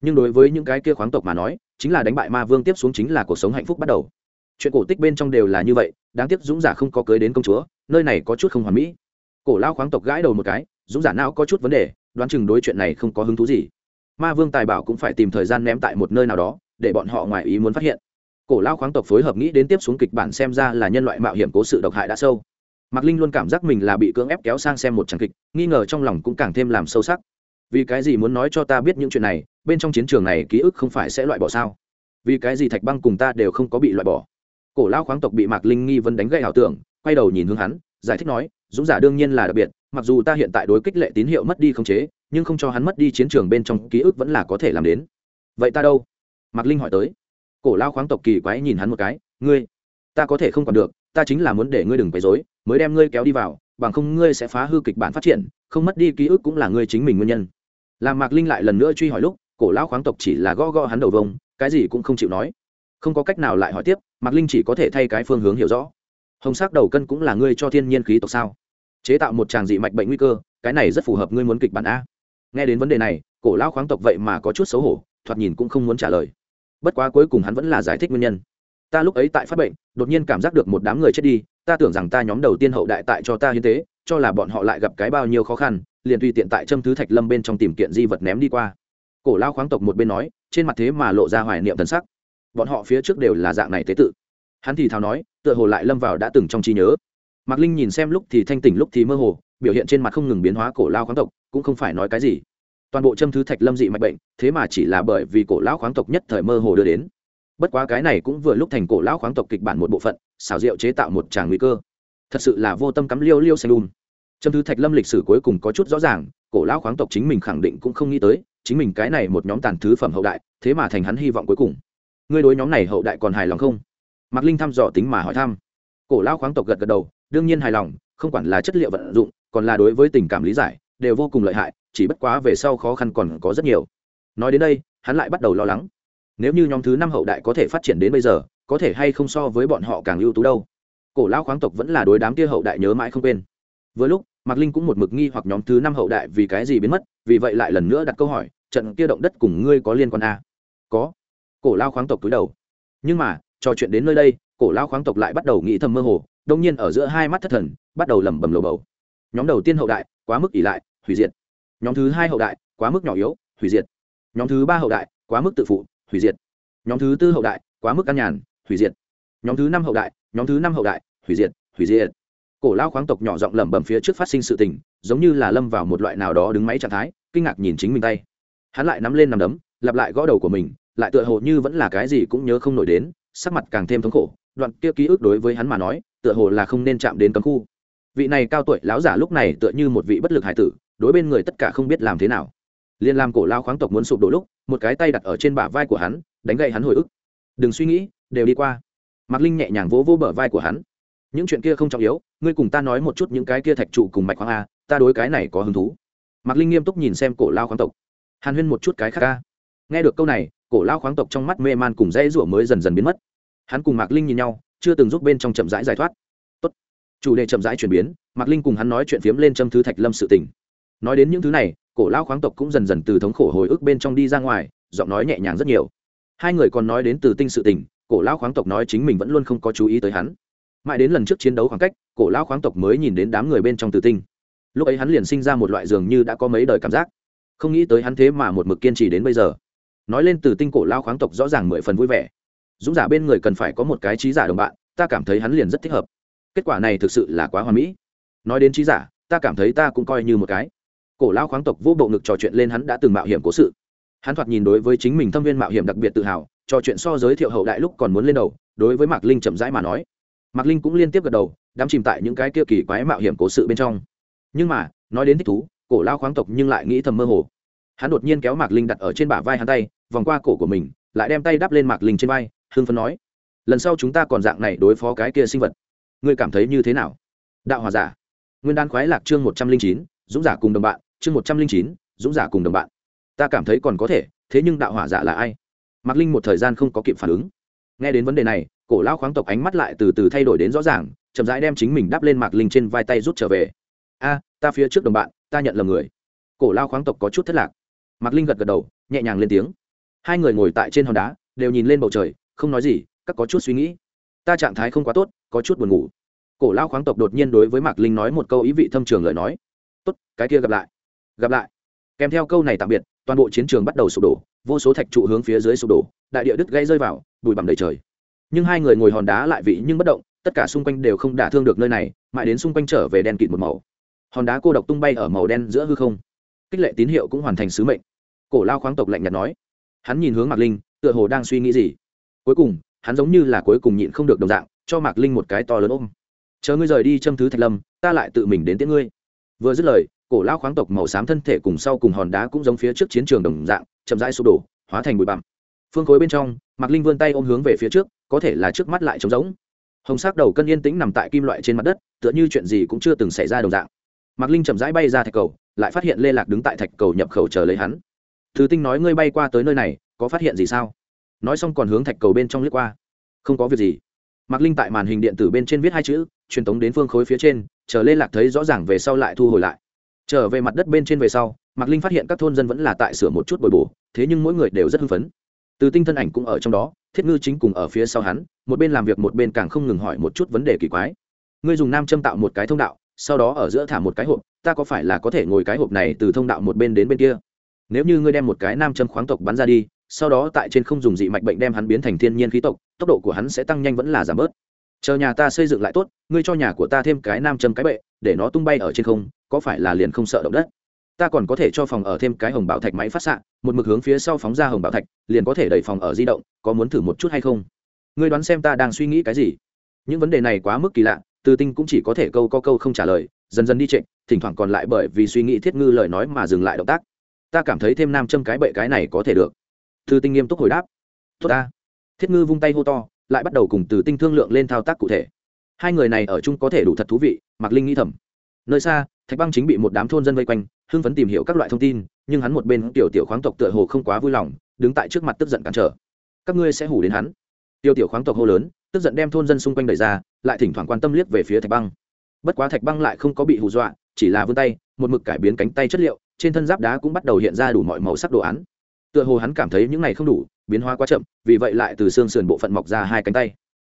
Speaker 1: Nhưng đối với những cái kia khoáng tộc mà nói, chính là đánh bại ma vương tiếp xuống chính là cuộc sống hạnh phúc bắt đầu chuyện cổ tích bên trong đều là như vậy, đáng tiếc dũng giả không có cưới đến công chúa, nơi này có chút không hoàn mỹ. Cổ lao khoáng tộc gãi đầu một cái, dũng giả não có chút vấn đề, đoán chừng đối chuyện này không có hứng thú gì. Ma vương tài bảo cũng phải tìm thời gian ném tại một nơi nào đó, để bọn họ ngoài ý muốn phát hiện. Cổ lao khoáng tộc phối hợp nghĩ đến tiếp xuống kịch bản xem ra là nhân loại mạo hiểm cố sự độc hại đã sâu. Mạc linh luôn cảm giác mình là bị cưỡng ép kéo sang xem một tràng kịch, nghi ngờ trong lòng cũng càng thêm làm sâu sắc. Vì cái gì muốn nói cho ta biết những chuyện này, bên trong chiến trường này ký ức không phải sẽ loại bỏ sao? Vì cái gì thạch băng cùng ta đều không có bị loại bỏ? Cổ lao khoáng tộc bị mạc linh nghi vấn đánh gây ảo tưởng, quay đầu nhìn hướng hắn, giải thích nói, dũng giả đương nhiên là đặc biệt, mặc dù ta hiện tại đối kích lệ tín hiệu mất đi không chế, nhưng không cho hắn mất đi chiến trường bên trong ký ức vẫn là có thể làm đến. Vậy ta đâu? Mạc linh hỏi tới. Cổ lao khoáng tộc kỳ quái nhìn hắn một cái, ngươi, ta có thể không còn được, ta chính là muốn để ngươi đừng quấy dối mới đem ngươi kéo đi vào, bằng không ngươi sẽ phá hư kịch bản phát triển, không mất đi ký ức cũng là ngươi chính mình nguyên nhân. Làm mạc linh lại lần nữa truy hỏi lúc, cổ lão khoáng tộc chỉ là gõ gõ hắn đầu vông cái gì cũng không chịu nói không có cách nào lại hỏi tiếp, mạc linh chỉ có thể thay cái phương hướng hiểu rõ. Hồng sắc đầu cân cũng là ngươi cho thiên nhiên khí tộc sao? Chế tạo một tràng dị mạch bệnh nguy cơ, cái này rất phù hợp ngươi muốn kịch bản a. Nghe đến vấn đề này, cổ lão khoáng tộc vậy mà có chút xấu hổ, thoạt nhìn cũng không muốn trả lời. Bất quá cuối cùng hắn vẫn là giải thích nguyên nhân. Ta lúc ấy tại phát bệnh, đột nhiên cảm giác được một đám người chết đi, ta tưởng rằng ta nhóm đầu tiên hậu đại tại cho ta hiến tế, cho là bọn họ lại gặp cái bao nhiêu khó khăn, liền tùy tiện tại châm thứ thạch lâm bên trong tìm kiện di vật ném đi qua. Cổ lao khoáng tộc một bên nói, trên mặt thế mà lộ ra hoài niệm thần sắc bọn họ phía trước đều là dạng này tế tự. Hắn thì thào nói, tựa hồ lại lâm vào đã từng trong trí nhớ. Mạc linh nhìn xem lúc thì thanh tỉnh lúc thì mơ hồ, biểu hiện trên mặt không ngừng biến hóa cổ lao khoáng tộc, cũng không phải nói cái gì. Toàn bộ châm thứ thạch lâm dị mạch bệnh, thế mà chỉ là bởi vì cổ lão khoáng tộc nhất thời mơ hồ đưa đến. Bất quá cái này cũng vừa lúc thành cổ lão khoáng tộc kịch bản một bộ phận, xảo diệu chế tạo một tràng nguy cơ. Thật sự là vô tâm cắm liêu liêu xanh đun châm thứ thạch lâm lịch sử cuối cùng có chút rõ ràng, cổ lão khoáng tộc chính mình khẳng định cũng không nghĩ tới, chính mình cái này một nhóm tàn thứ phẩm hậu đại, thế mà thành hắn hy vọng cuối cùng ngươi đối nhóm này hậu đại còn hài lòng không? Mạc linh thăm dò tính mà hỏi thăm. Cổ lão khoáng tộc gật gật đầu, đương nhiên hài lòng, không quản là chất liệu vận dụng, còn là đối với tình cảm lý giải, đều vô cùng lợi hại, chỉ bất quá về sau khó khăn còn có rất nhiều. Nói đến đây, hắn lại bắt đầu lo lắng. Nếu như nhóm thứ năm hậu đại có thể phát triển đến bây giờ, có thể hay không so với bọn họ càng ưu tú đâu? Cổ lão khoáng tộc vẫn là đối đám kia hậu đại nhớ mãi không quên. Vừa lúc, mạc linh cũng một mực nghi hoặc nhóm thứ năm hậu đại vì cái gì biến mất, vì vậy lại lần nữa đặt câu hỏi, trận kia động đất cùng ngươi có liên quan à? có cổ lao khoáng tộc túi đầu. Nhưng mà, trò chuyện đến nơi đây, cổ lao khoáng tộc lại bắt đầu nghĩ thầm mơ hồ, đông nhiên ở giữa hai mắt thất thần, bắt đầu lẩm bẩm lồ bầu. Nhóm đầu tiên hậu đại, quá mức ỷ lại, hủy diệt. Nhóm thứ hai hậu đại, quá mức nhỏ yếu, hủy diệt. Nhóm thứ ba hậu đại, quá mức tự phụ, hủy diệt. Nhóm thứ tư hậu đại, quá mức căn nhàn, hủy diệt. Nhóm thứ năm hậu đại, nhóm thứ năm hậu đại, hủy diệt hủy diệt. Cổ lao khoáng tộc nhỏ giọng lẩm bẩm phía trước phát sinh sự tình, giống như là lâm vào một loại nào đó đứng máy trạng thái, kinh ngạc nhìn chính mình tay. Hắn lại nắm lên nằm đấm, lặp lại gõ đầu của mình lại tựa hồ như vẫn là cái gì cũng nhớ không nổi đến, sắc mặt càng thêm thống khổ, đoạn kia ký ức đối với hắn mà nói, tựa hồ là không nên chạm đến cấm khu. Vị này cao tuổi lão giả lúc này tựa như một vị bất lực hải tử, đối bên người tất cả không biết làm thế nào. Liên làm cổ lao khoáng tộc muốn sụp đổ lúc, một cái tay đặt ở trên bả vai của hắn, đánh gậy hắn hồi ức. Đừng suy nghĩ, đều đi qua. Mạc linh nhẹ nhàng vỗ vỗ bờ vai của hắn. Những chuyện kia không trọng yếu, ngươi cùng ta nói một chút những cái kia thạch trụ cùng mạch khoáng a, ta đối cái này có hứng thú. Mạc linh nghiêm túc nhìn xem cổ lao khoáng tộc. Hàn huyên một chút cái khác ca nghe được câu này cổ lao khoáng tộc trong mắt mê man cùng dãy rủa mới dần dần biến mất. Hắn cùng mạc linh nhìn nhau, chưa từng giúp bên trong chậm rãi giải thoát. Tốt. chủ đề chậm rãi chuyển biến, mạc linh cùng hắn nói chuyện phiếm lên châm thứ thạch lâm sự tình. Nói đến những thứ này, cổ lao khoáng tộc cũng dần dần từ thống khổ hồi ức bên trong đi ra ngoài, giọng nói nhẹ nhàng rất nhiều. Hai người còn nói đến từ tinh sự tình, cổ lao khoáng tộc nói chính mình vẫn luôn không có chú ý tới hắn. Mãi đến lần trước chiến đấu khoảng cách, cổ lao khoáng tộc mới nhìn đến đám người bên trong từ tinh. Lúc ấy hắn liền sinh ra một loại dường như đã có mấy đời cảm giác. Không nghĩ tới hắn thế mà một mực kiên trì đến bây giờ nói lên từ tinh cổ lao khoáng tộc rõ ràng mười phần vui vẻ. Dũng giả bên người cần phải có một cái trí giả đồng bạn, ta cảm thấy hắn liền rất thích hợp. Kết quả này thực sự là quá hoàn mỹ. Nói đến trí giả, ta cảm thấy ta cũng coi như một cái. Cổ lao khoáng tộc vô bộ ngực trò chuyện lên hắn đã từng mạo hiểm cố sự. Hắn thoạt nhìn đối với chính mình thâm viên mạo hiểm đặc biệt tự hào, trò chuyện so giới thiệu hậu đại lúc còn muốn lên đầu, đối với mạc linh chậm rãi mà nói. Mạc linh cũng liên tiếp gật đầu, đắm chìm tại những cái kia kỳ quái mạo hiểm cố sự bên trong. Nhưng mà, nói đến thích thú, cổ lao khoáng tộc nhưng lại nghĩ thầm mơ hồ. Hắn đột nhiên kéo mạc linh đặt ở trên bả vai hắn tay vòng qua cổ của mình, lại đem tay đắp lên mạc linh trên vai hương phấn nói, lần sau chúng ta còn dạng này đối phó cái kia sinh vật, ngươi cảm thấy như thế nào? Đạo hòa giả, nguyên đan khoái lạc chương một trăm linh chín, dũng giả cùng đồng bạn, chương một trăm linh chín, dũng giả cùng đồng bạn. Ta cảm thấy còn có thể, thế nhưng đạo hỏa giả là ai? Mạc linh một thời gian không có kịp phản ứng. Nghe đến vấn đề này, cổ lão khoáng tộc ánh mắt lại từ từ thay đổi đến rõ ràng, chậm rãi đem chính mình đắp lên mạc linh trên vai tay rút trở về. A, ta phía trước đồng bạn, ta nhận lầm người. Cổ lao khoáng tộc có chút thất lạc. Mạc linh gật gật đầu, nhẹ nhàng lên tiếng hai người ngồi tại trên hòn đá, đều nhìn lên bầu trời, không nói gì, các có chút suy nghĩ. Ta trạng thái không quá tốt, có chút buồn ngủ. Cổ lao khoáng tộc đột nhiên đối với mạc linh nói một câu ý vị thâm trường lời nói. Tốt, cái kia gặp lại. Gặp lại. Kèm theo câu này tạm biệt, toàn bộ chiến trường bắt đầu sụp đổ, vô số thạch trụ hướng phía dưới sụp đổ, đại địa đứt gây rơi vào, bụi bặm đầy trời. Nhưng hai người ngồi hòn đá lại vị nhưng bất động, tất cả xung quanh đều không đả thương được nơi này, mãi đến xung quanh trở về đen kịt một màu. Hòn đá cô độc tung bay ở màu đen giữa hư không. Kích lệ tín hiệu cũng hoàn thành sứ mệnh. Cổ lao khoáng tộc lạnh nhạt nói hắn nhìn hướng mạc linh, tựa hồ đang suy nghĩ gì. Cuối cùng, hắn giống như là cuối cùng nhịn không được đồng dạng, cho mạc linh một cái to lớn ôm. Chờ ngươi rời đi châm thứ thạch lâm, ta lại tự mình đến tiễn ngươi. Vừa dứt lời, cổ lao khoáng tộc màu xám thân thể cùng sau cùng hòn đá cũng giống phía trước chiến trường đồng dạng, chậm rãi sụp đổ, hóa thành bụi bặm. Phương khối bên trong, mạc linh vươn tay ôm hướng về phía trước, có thể là trước mắt lại trống rỗng. Hồng sắc đầu cân yên tĩnh nằm tại kim loại trên mặt đất, tựa như chuyện gì cũng chưa từng xảy ra đồng dạng. Mạc linh chậm rãi bay ra thạch cầu, lại phát hiện lê lạc đứng tại thạch cầu nhập khẩu chờ lấy hắn thứ tinh nói ngươi bay qua tới nơi này, có phát hiện gì sao? Nói xong còn hướng thạch cầu bên trong lướt qua. Không có việc gì. Mạc linh tại màn hình điện tử bên trên viết hai chữ, truyền tống đến phương khối phía trên, chờ lê lạc thấy rõ ràng về sau lại thu hồi lại. Trở về mặt đất bên trên về sau, mạc linh phát hiện các thôn dân vẫn là tại sửa một chút bồi bổ, thế nhưng mỗi người đều rất hưng phấn. Từ tinh thân ảnh cũng ở trong đó, thiết ngư chính cùng ở phía sau hắn, một bên làm việc một bên càng không ngừng hỏi một chút vấn đề kỳ quái. Ngươi dùng nam châm tạo một cái thông đạo, sau đó ở giữa thả một cái hộp, ta có phải là có thể ngồi cái hộp này từ thông đạo một bên đến bên kia? Nếu như ngươi đem một cái nam châm khoáng tộc bắn ra đi, sau đó tại trên không dùng dị mạch bệnh đem hắn biến thành thiên nhiên khí tộc, tốc độ của hắn sẽ tăng nhanh vẫn là giảm bớt. Chờ nhà ta xây dựng lại tốt, ngươi cho nhà của ta thêm cái nam châm cái bệ, để nó tung bay ở trên không, có phải là liền không sợ động đất? Ta còn có thể cho phòng ở thêm cái hồng bảo thạch máy phát xạ, một mực hướng phía sau phóng ra hồng bảo thạch, liền có thể đẩy phòng ở di động, có muốn thử một chút hay không? Ngươi đoán xem ta đang suy nghĩ cái gì? Những vấn đề này quá mức kỳ lạ, từ tinh cũng chỉ có thể câu có câu không trả lời, dần dần đi trịnh, thỉnh thoảng còn lại bởi vì suy nghĩ thiết ngư lời nói mà dừng lại động tác ta cảm thấy thêm nam châm cái bậy cái này có thể được. Thư tinh nghiêm túc hồi đáp. Tốt ta. Thiết ngư vung tay hô to, lại bắt đầu cùng từ tinh thương lượng lên thao tác cụ thể. Hai người này ở chung có thể đủ thật thú vị, mạc linh nghĩ thầm. Nơi xa, thạch băng chính bị một đám thôn dân vây quanh, hưng phấn tìm hiểu các loại thông tin, nhưng hắn một bên tiểu tiểu khoáng tộc tựa hồ không quá vui lòng, đứng tại trước mặt tức giận cản trở. Các ngươi sẽ hủ đến hắn. Tiêu tiểu khoáng tộc hô lớn, tức giận đem thôn dân xung quanh đẩy ra, lại thỉnh thoảng quan tâm liếc về phía thạch băng. Bất quá thạch băng lại không có bị hù dọa, chỉ là vươn tay, một mực cải biến cánh tay chất liệu trên thân giáp đá cũng bắt đầu hiện ra đủ mọi màu sắc đồ án. Tựa hồ hắn cảm thấy những này không đủ, biến hóa quá chậm, vì vậy lại từ xương sườn bộ phận mọc ra hai cánh tay.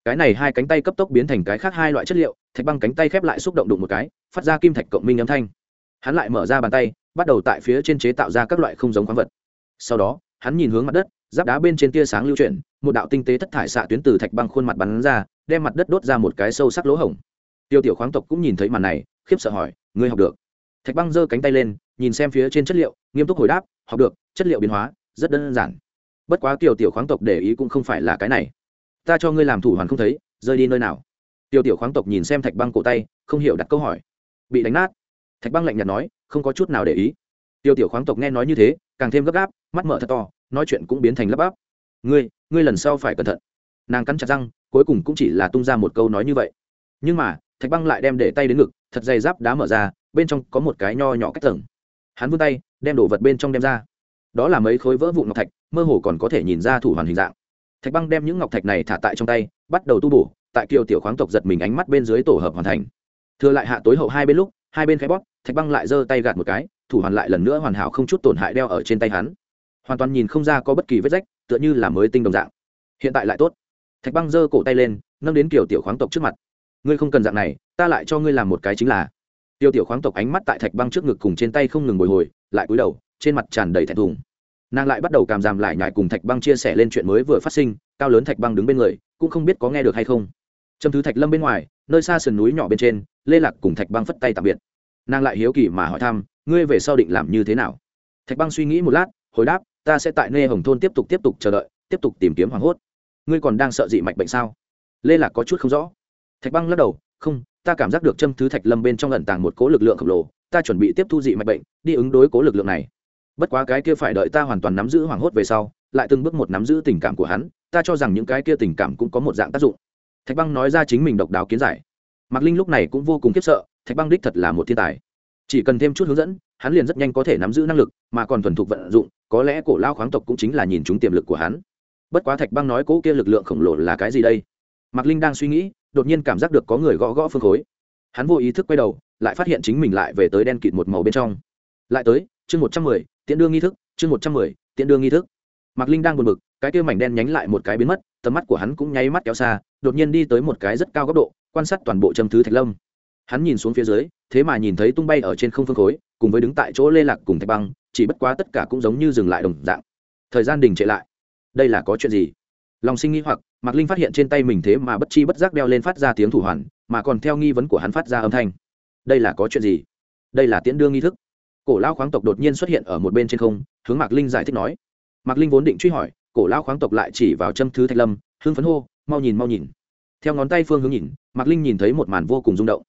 Speaker 1: Cái này hai cánh tay cấp tốc biến thành cái khác hai loại chất liệu, thạch băng cánh tay khép lại xúc động đụng một cái, phát ra kim thạch cộng minh âm thanh. Hắn lại mở ra bàn tay, bắt đầu tại phía trên chế tạo ra các loại không giống khoáng vật. Sau đó, hắn nhìn hướng mặt đất, giáp đá bên trên tia sáng lưu chuyển, một đạo tinh tế thất thải xạ tuyến từ thạch băng khuôn mặt bắn ra, đem mặt đất đốt ra một cái sâu sắc lỗ hổng. Tiêu tiểu khoáng tộc cũng nhìn thấy màn này, khiếp sợ hỏi, ngươi học được? Thạch băng giơ cánh tay lên nhìn xem phía trên chất liệu, nghiêm túc hồi đáp, học được, chất liệu biến hóa, rất đơn giản. Bất quá tiểu tiểu khoáng tộc để ý cũng không phải là cái này. Ta cho ngươi làm thủ hoàn không thấy, rơi đi nơi nào? Tiểu tiểu khoáng tộc nhìn xem thạch băng cổ tay, không hiểu đặt câu hỏi. Bị đánh nát. Thạch băng lạnh nhạt nói, không có chút nào để ý. Tiểu tiểu khoáng tộc nghe nói như thế, càng thêm gấp gáp, mắt mở thật to, nói chuyện cũng biến thành lấp bắp. Ngươi ngươi lần sau phải cẩn thận. Nàng cắn chặt răng, cuối cùng cũng chỉ là tung ra một câu nói như vậy. Nhưng mà, thạch băng lại đem để tay đến ngực, thật dày giáp đá mở ra, bên trong có một cái nho nhỏ cách tầng hắn vươn tay, đem đồ vật bên trong đem ra. Đó là mấy khối vỡ vụn ngọc thạch, mơ hồ còn có thể nhìn ra thủ hoàn hình dạng. Thạch băng đem những ngọc thạch này thả tại trong tay, bắt đầu tu bổ, tại kiều tiểu khoáng tộc giật mình ánh mắt bên dưới tổ hợp hoàn thành. Thừa lại hạ tối hậu hai bên lúc, hai bên khẽ bóp, thạch băng lại giơ tay gạt một cái, thủ hoàn lại lần nữa hoàn hảo không chút tổn hại đeo ở trên tay hắn. Hoàn toàn nhìn không ra có bất kỳ vết rách, tựa như là mới tinh đồng dạng. Hiện tại lại tốt. Thạch băng giơ cổ tay lên, nâng đến kiểu tiểu khoáng tộc trước mặt. Ngươi không cần dạng này, ta lại cho ngươi làm một cái chính là tiêu tiểu khoáng tộc ánh mắt tại thạch băng trước ngực cùng trên tay không ngừng bồi hồi, lại cúi đầu, trên mặt tràn đầy thẹn thùng. Nàng lại bắt đầu cảm giảm lại nhải cùng thạch băng chia sẻ lên chuyện mới vừa phát sinh, cao lớn thạch băng đứng bên người, cũng không biết có nghe được hay không. Trầm thứ thạch lâm bên ngoài, nơi xa sườn núi nhỏ bên trên, lê lạc cùng thạch băng phất tay tạm biệt. Nàng lại hiếu kỳ mà hỏi thăm, ngươi về sau định làm như thế nào? Thạch băng suy nghĩ một lát, hồi đáp, ta sẽ tại nơi hồng thôn tiếp tục tiếp tục chờ đợi, tiếp tục tìm kiếm hoảng hốt. Ngươi còn đang sợ dị mạch bệnh sao? Lê lạc có chút không rõ. Thạch băng lắc đầu, không ta cảm giác được châm thứ thạch lâm bên trong lẩn tàng một cố lực lượng khổng lồ, ta chuẩn bị tiếp thu dị mạch bệnh, đi ứng đối cố lực lượng này. Bất quá cái kia phải đợi ta hoàn toàn nắm giữ hoảng hốt về sau, lại từng bước một nắm giữ tình cảm của hắn, ta cho rằng những cái kia tình cảm cũng có một dạng tác dụng. Thạch băng nói ra chính mình độc đáo kiến giải. Mạc linh lúc này cũng vô cùng khiếp sợ, thạch băng đích thật là một thiên tài. Chỉ cần thêm chút hướng dẫn, hắn liền rất nhanh có thể nắm giữ năng lực, mà còn thuần thục vận dụng, có lẽ cổ lao khoáng tộc cũng chính là nhìn chúng tiềm lực của hắn. Bất quá thạch băng nói cỗ kia lực lượng khổng lồ là cái gì đây? Mạc linh đang suy nghĩ đột nhiên cảm giác được có người gõ gõ phương khối. Hắn vô ý thức quay đầu, lại phát hiện chính mình lại về tới đen kịt một màu bên trong. Lại tới, chương một trăm mười, tiễn đương nghi thức, chương một trăm mười, tiễn đương nghi thức. Mạc linh đang buồn bực, cái kia mảnh đen nhánh lại một cái biến mất, tầm mắt của hắn cũng nháy mắt kéo xa, đột nhiên đi tới một cái rất cao góc độ, quan sát toàn bộ châm thứ thạch lâm. Hắn nhìn xuống phía dưới, thế mà nhìn thấy tung bay ở trên không phương khối, cùng với đứng tại chỗ lê lạc cùng thạch băng, chỉ bất quá tất cả cũng giống như dừng lại đồng dạng. Thời gian đình trệ lại. Đây là có chuyện gì? Lòng sinh nghĩ hoặc mạc linh phát hiện trên tay mình thế mà bất chi bất giác đeo lên phát ra tiếng thủ hoàn, mà còn theo nghi vấn của hắn phát ra âm thanh. Đây là có chuyện gì? Đây là tiễn đương nghi thức. Cổ lao khoáng tộc đột nhiên xuất hiện ở một bên trên không, hướng mạc linh giải thích nói. Mạc linh vốn định truy hỏi, cổ lao khoáng tộc lại chỉ vào châm thứ thạch lâm hương phấn hô, mau nhìn mau nhìn. Theo ngón tay phương hướng nhìn, mạc linh nhìn thấy một màn vô cùng rung động.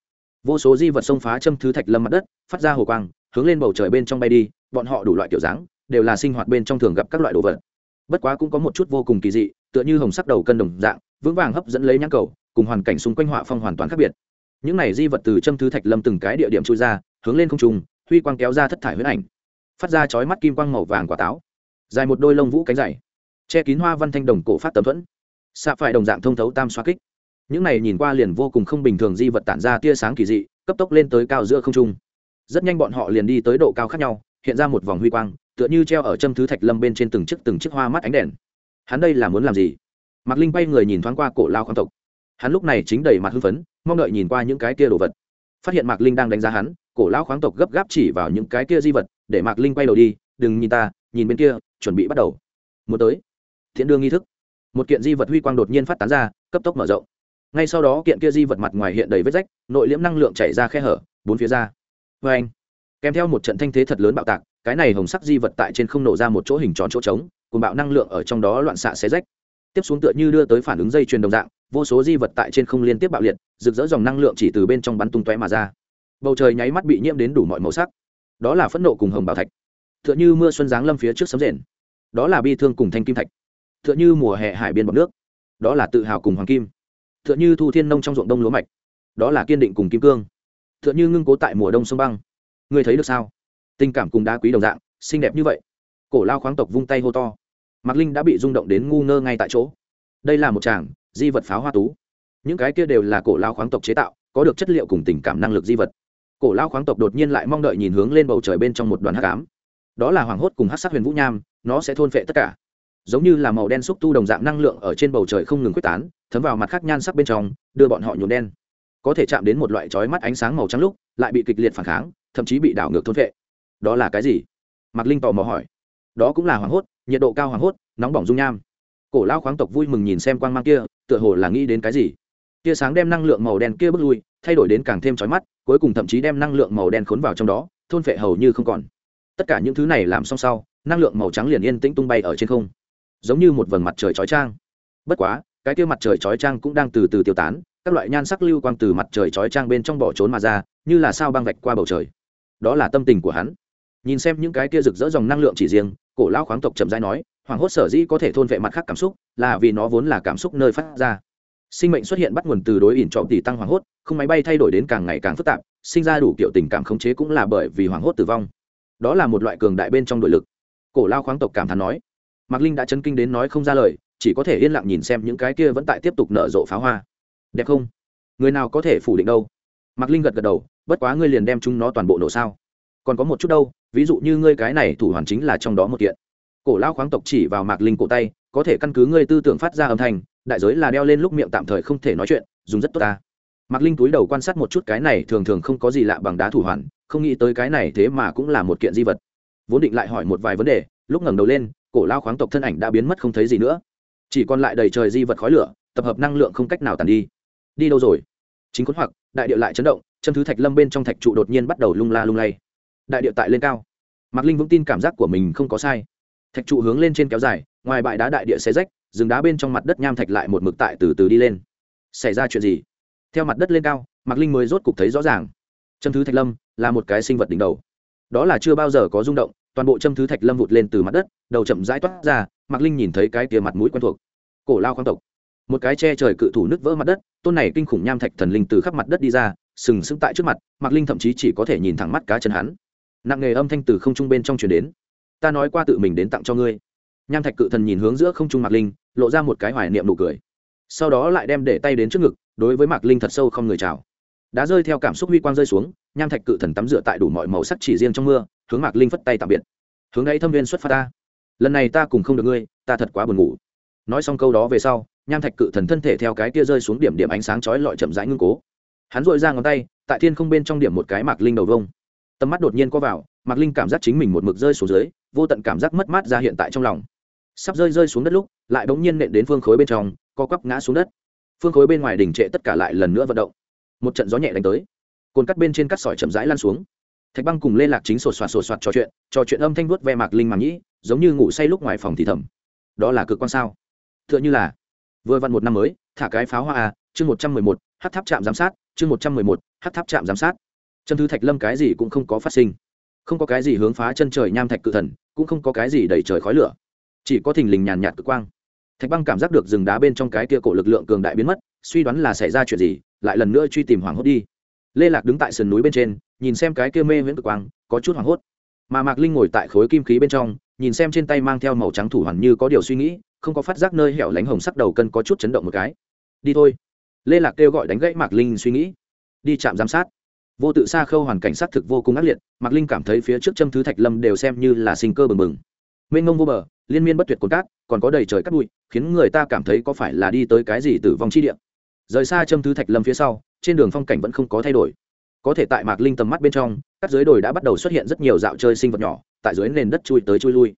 Speaker 1: Vô số di vật xông phá châm thứ thạch lâm mặt đất, phát ra hồ quang, hướng lên bầu trời bên trong bay đi, bọn họ đủ loại kiểu dáng, đều là sinh hoạt bên trong thường gặp các loại đồ vật. Bất quá cũng có một chút vô cùng kỳ dị tựa như hồng sắc đầu cân đồng dạng, vững vàng hấp dẫn lấy nhãn cầu, cùng hoàn cảnh xung quanh họa phong hoàn toàn khác biệt. Những này di vật từ châm thứ thạch lâm từng cái địa điểm trôi ra, hướng lên không trung, huy quang kéo ra thất thải huyết ảnh. Phát ra chói mắt kim quang màu vàng quả táo. Dài một đôi lông vũ cánh dày. Che kín hoa văn thanh đồng cổ phát tấm thuẫn. Xạ phải đồng dạng thông thấu tam xoa kích. Những này nhìn qua liền vô cùng không bình thường di vật tản ra tia sáng kỳ dị, cấp tốc lên tới cao giữa không trung. Rất nhanh bọn họ liền đi tới độ cao khác nhau, hiện ra một vòng huy quang, tựa như treo ở châm thứ thạch lâm bên trên từng chiếc từng chiếc hoa mắt ánh đèn hắn đây là muốn làm gì? Mạc linh bay người nhìn thoáng qua cổ lao khoáng tộc. Hắn lúc này chính đầy mặt hưng phấn, mong đợi nhìn qua những cái kia đồ vật. Phát hiện mạc linh đang đánh giá hắn, cổ lao khoáng tộc gấp gáp chỉ vào những cái kia di vật, để mạc linh quay đầu đi, đừng nhìn ta, nhìn bên kia, chuẩn bị bắt đầu. Muốn tới. Thiện đương nghi thức. Một kiện di vật huy quang đột nhiên phát tán ra, cấp tốc mở rộng. Ngay sau đó, kiện kia di vật mặt ngoài hiện đầy vết rách, nội liễm năng lượng chảy ra khe hở, bốn phía ra. Vê anh kèm theo một trận thanh thế thật lớn bạo tạc, cái này hồng sắc di vật tại trên không nổ ra một chỗ hình tròn chỗ trống cùng bạo năng lượng ở trong đó loạn xạ xé rách. Tiếp xuống tựa như đưa tới phản ứng dây chuyền đồng dạng, vô số di vật tại trên không liên tiếp bạo liệt, rực rỡ dòng năng lượng chỉ từ bên trong bắn tung tóe mà ra. Bầu trời nháy mắt bị nhiễm đến đủ mọi màu sắc. Đó là phẫn nộ cùng hồng bảo thạch. Tựa như mưa xuân giáng lâm phía trước sấm rền. Đó là bi thương cùng thanh kim thạch. Tựa như mùa hè hải biên bọc nước. Đó là tự hào cùng hoàng kim. Tựa như thu thiên nông trong ruộng đông lúa mạch. Đó là kiên định cùng kim cương. Tựa như ngưng cố tại mùa đông sông băng. Ngươi thấy được sao? Tình cảm cùng đá quý đồng dạng, xinh đẹp như vậy cổ lao khoáng tộc vung tay hô to. Mạc linh đã bị rung động đến ngu ngơ ngay tại chỗ. Đây là một tràng di vật pháo hoa tú. Những cái kia đều là cổ lao khoáng tộc chế tạo, có được chất liệu cùng tình cảm năng lực di vật. Cổ lao khoáng tộc đột nhiên lại mong đợi nhìn hướng lên bầu trời bên trong một đoàn hát cám đó là hoàng hốt cùng hát sắc huyền vũ nham, nó sẽ thôn phệ tất cả. Giống như là màu đen xúc tu đồng dạng năng lượng ở trên bầu trời không ngừng quyết tán, thấm vào mặt khác nhan sắc bên trong, đưa bọn họ nhuộm đen. Có thể chạm đến một loại trói mắt ánh sáng màu trắng lúc, lại bị kịch liệt phản kháng, thậm chí bị đảo ngược thôn phệ. đó là cái gì? Mạc linh tò mò hỏi đó cũng là hoảng hốt, nhiệt độ cao hoảng hốt, nóng bỏng dung nham. Cổ lao khoáng tộc vui mừng nhìn xem quang mang kia, tựa hồ là nghĩ đến cái gì. Tia sáng đem năng lượng màu đen kia bước lui, thay đổi đến càng thêm chói mắt, cuối cùng thậm chí đem năng lượng màu đen khốn vào trong đó, thôn phệ hầu như không còn. Tất cả những thứ này làm xong sau, năng lượng màu trắng liền yên tĩnh tung bay ở trên không. Giống như một vầng mặt trời chói trang bất quá, cái kia mặt trời chói trang cũng đang từ từ tiêu tán, các loại nhan sắc lưu quang từ mặt trời chói trang bên trong bỏ trốn mà ra, như là sao băng vạch qua bầu trời. Đó là tâm tình của hắn nhìn xem những cái kia rực rỡ dòng năng lượng chỉ riêng, cổ lão khoáng tộc chậm rãi nói, hoàng hốt sở dĩ có thể thôn vệ mặt khác cảm xúc, là vì nó vốn là cảm xúc nơi phát ra. Sinh mệnh xuất hiện bắt nguồn từ đối ỉn trọng tỷ tăng hoàng hốt, không máy bay thay đổi đến càng ngày càng phức tạp, sinh ra đủ kiểu tình cảm khống chế cũng là bởi vì hoàng hốt tử vong. Đó là một loại cường đại bên trong đội lực. Cổ lao khoáng tộc cảm thán nói. Mạc linh đã chấn kinh đến nói không ra lời, chỉ có thể yên lặng nhìn xem những cái kia vẫn tại tiếp tục nở rộ pháo hoa. Đẹp không? Người nào có thể phủ định đâu? Mạc linh gật gật đầu, bất quá ngươi liền đem chúng nó toàn bộ nổ sao? Còn có một chút đâu ví dụ như ngươi cái này thủ hoàn chính là trong đó một kiện. Cổ lao khoáng tộc chỉ vào mạc linh cổ tay, có thể căn cứ ngươi tư tưởng phát ra âm thanh, đại giới là đeo lên lúc miệng tạm thời không thể nói chuyện, dùng rất tốt ta. Mạc linh túi đầu quan sát một chút cái này thường thường không có gì lạ bằng đá thủ hoàn, không nghĩ tới cái này thế mà cũng là một kiện di vật. Vốn định lại hỏi một vài vấn đề, lúc ngẩng đầu lên, cổ lao khoáng tộc thân ảnh đã biến mất không thấy gì nữa. Chỉ còn lại đầy trời di vật khói lửa, tập hợp năng lượng không cách nào tàn đi. Đi đâu rồi? Chính khốn hoặc, đại điệu lại chấn động, chân thứ thạch lâm bên trong thạch trụ đột nhiên bắt đầu lung la lung lay đại địa tại lên cao. Mạc linh vững tin cảm giác của mình không có sai. Thạch trụ hướng lên trên kéo dài, ngoài bãi đá đại địa xe rách, rừng đá bên trong mặt đất nham thạch lại một mực tại từ từ đi lên. Xảy ra chuyện gì? Theo mặt đất lên cao, mạc linh mới rốt cục thấy rõ ràng. Châm thứ thạch lâm là một cái sinh vật đỉnh đầu. Đó là chưa bao giờ có rung động, toàn bộ châm thứ thạch lâm vụt lên từ mặt đất, đầu chậm rãi toát ra, mạc linh nhìn thấy cái tia mặt mũi quen thuộc. Cổ lao khoáng tộc. Một cái che trời cự thủ nứt vỡ mặt đất, tôn này kinh khủng nham thạch thần linh từ khắp mặt đất đi ra, sừng sững tại trước mặt, mạc linh thậm chí chỉ có thể nhìn thẳng mắt cá chân hắn nặng nghề âm thanh từ không trung bên trong chuyển đến. Ta nói qua tự mình đến tặng cho ngươi. Nham thạch cự thần nhìn hướng giữa không trung mạc linh, lộ ra một cái hoài niệm nụ cười. Sau đó lại đem để tay đến trước ngực, đối với mạc linh thật sâu không người chào. Đã rơi theo cảm xúc huy quang rơi xuống, nham thạch cự thần tắm rửa tại đủ mọi màu sắc chỉ riêng trong mưa, hướng mạc linh phất tay tạm biệt. Hướng ấy thâm viên xuất phát ta. Lần này ta cùng không được ngươi, ta thật quá buồn ngủ. Nói xong câu đó về sau, nham thạch cự thần thân thể theo cái kia rơi xuống điểm điểm ánh sáng chói lọi chậm rãi ngưng cố. Hắn dội ra ngón tay, tại thiên không bên trong điểm một cái mạc linh đầu vông tầm mắt đột nhiên có vào, mạc linh cảm giác chính mình một mực rơi xuống dưới, vô tận cảm giác mất mát ra hiện tại trong lòng. Sắp rơi rơi xuống đất lúc, lại bỗng nhiên nện đến phương khối bên trong, co quắp ngã xuống đất. Phương khối bên ngoài đỉnh trệ tất cả lại lần nữa vận động. Một trận gió nhẹ đánh tới. Cồn cắt bên trên cắt sỏi chậm rãi lan xuống. Thạch băng cùng lê lạc chính sột soạt sột soạt trò chuyện trò chuyện âm thanh vuốt ve mạc linh màng nhĩ giống như ngủ say lúc ngoài phòng thì thầm. Đó là cực quan sao? T h ư ợ n h ư là, vừa vặn một năm mới, thả cái pháo hoa à chương một trăm mười một h tháp trạm giám sát, chương một trăm mười một h tháp trạm giám sát chân thứ thạch lâm cái gì cũng không có phát sinh. Không có cái gì hướng phá chân trời nham thạch cự thần, cũng không có cái gì đầy trời khói lửa. Chỉ có thình lình nhàn nhạt cực quang. Thạch băng cảm giác được rừng đá bên trong cái kia cổ lực lượng cường đại biến mất, suy đoán là xảy ra chuyện gì, lại lần nữa truy tìm hoàng hốt đi. Lê lạc đứng tại sườn núi bên trên, nhìn xem cái kia mê viễn cực quang, có chút hoảng hốt. Mà mạc linh ngồi tại khối kim khí bên trong, nhìn xem trên tay mang theo màu trắng thủ hoàn như có điều suy nghĩ, không có phát giác nơi hẻo lánh hồng sắc đầu cân có chút chấn động một cái. Đi thôi. Lê lạc kêu gọi đánh gãy mạc linh suy nghĩ. Đi chạm giám sát vô tự xa khâu hoàn cảnh sát thực vô cùng ác liệt, mạc linh cảm thấy phía trước châm thứ thạch lâm đều xem như là sinh cơ bừng bừng. Mênh ngông vô bờ, liên miên bất tuyệt cồn cát, còn có đầy trời cắt bụi, khiến người ta cảm thấy có phải là đi tới cái gì tử vong chi địa. Rời xa châm thứ thạch lâm phía sau, trên đường phong cảnh vẫn không có thay đổi. Có thể tại mạc linh tầm mắt bên trong, các dưới đồi đã bắt đầu xuất hiện rất nhiều dạo chơi sinh vật nhỏ, tại dưới nền đất chui tới chui lui.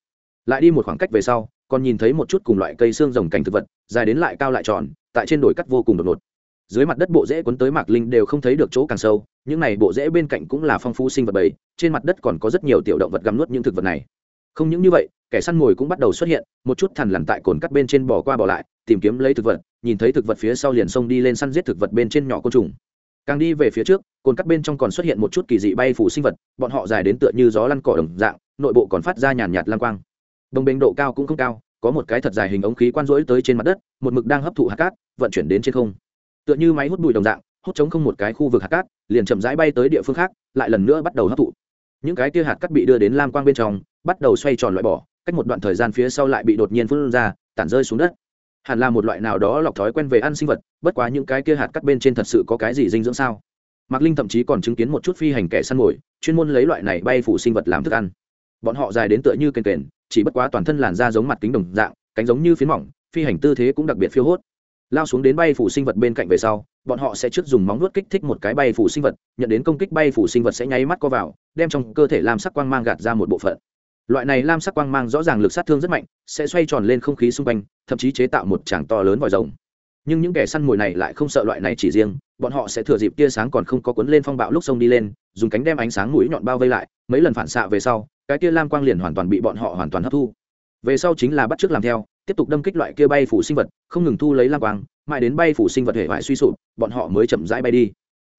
Speaker 1: Lại đi một khoảng cách về sau, còn nhìn thấy một chút cùng loại cây xương rồng cảnh thực vật, dài đến lại cao lại tròn, tại trên đồi cắt vô cùng đột ngột dưới mặt đất bộ rễ cuốn tới mạc linh đều không thấy được chỗ càng sâu, những này bộ rễ bên cạnh cũng là phong phú sinh vật bầy, trên mặt đất còn có rất nhiều tiểu động vật găm nuốt những thực vật này. Không những như vậy, kẻ săn mồi cũng bắt đầu xuất hiện, một chút thằn lằn tại cồn cắt bên trên bò qua bỏ lại, tìm kiếm lấy thực vật, nhìn thấy thực vật phía sau liền xông đi lên săn giết thực vật bên trên nhỏ côn trùng. Càng đi về phía trước, cồn cắt bên trong còn xuất hiện một chút kỳ dị bay phủ sinh vật, bọn họ dài đến tựa như gió lăn cỏ đồng dạng, nội bộ còn phát ra nhàn nhạt lang quang. Đồng bình độ cao cũng không cao, có một cái thật dài hình ống khí quan rỗi tới trên mặt đất, một mực đang hấp thụ hạt cát, vận chuyển đến trên không tựa như máy hút bụi đồng dạng, hút chống không một cái khu vực hạt cát, liền chậm rãi bay tới địa phương khác, lại lần nữa bắt đầu hấp thụ. Những cái kia hạt cát bị đưa đến lam quang bên trong, bắt đầu xoay tròn loại bỏ, cách một đoạn thời gian phía sau lại bị đột nhiên phun ra, tản rơi xuống đất. Hẳn là một loại nào đó lọc thói quen về ăn sinh vật, bất quá những cái kia hạt cắt bên trên thật sự có cái gì dinh dưỡng sao? Mạc linh thậm chí còn chứng kiến một chút phi hành kẻ săn mồi, chuyên môn lấy loại này bay phủ sinh vật làm thức ăn. Bọn họ dài đến tựa như kền kền, chỉ bất quá toàn thân làn da giống mặt kính đồng dạng, cánh giống như phiến mỏng, phi hành tư thế cũng đặc biệt phiêu hốt lao xuống đến bay phủ sinh vật bên cạnh về sau, bọn họ sẽ trước dùng móng nuốt kích thích một cái bay phủ sinh vật, nhận đến công kích bay phủ sinh vật sẽ nháy mắt co vào, đem trong cơ thể lam sắc quang mang gạt ra một bộ phận. Loại này lam sắc quang mang rõ ràng lực sát thương rất mạnh, sẽ xoay tròn lên không khí xung quanh, thậm chí chế tạo một tràng to lớn vòi rồng. Nhưng những kẻ săn mồi này lại không sợ loại này chỉ riêng, bọn họ sẽ thừa dịp tia sáng còn không có cuốn lên phong bạo lúc sông đi lên, dùng cánh đem ánh sáng mũi nhọn bao vây lại, mấy lần phản xạ về sau, cái tia lam quang liền hoàn toàn bị bọn họ hoàn toàn hấp thu. Về sau chính là bắt chước làm theo tiếp tục đâm kích loại kia bay phủ sinh vật, không ngừng thu lấy lam quang, mãi đến bay phủ sinh vật hệ hoại suy sụp, bọn họ mới chậm rãi bay đi.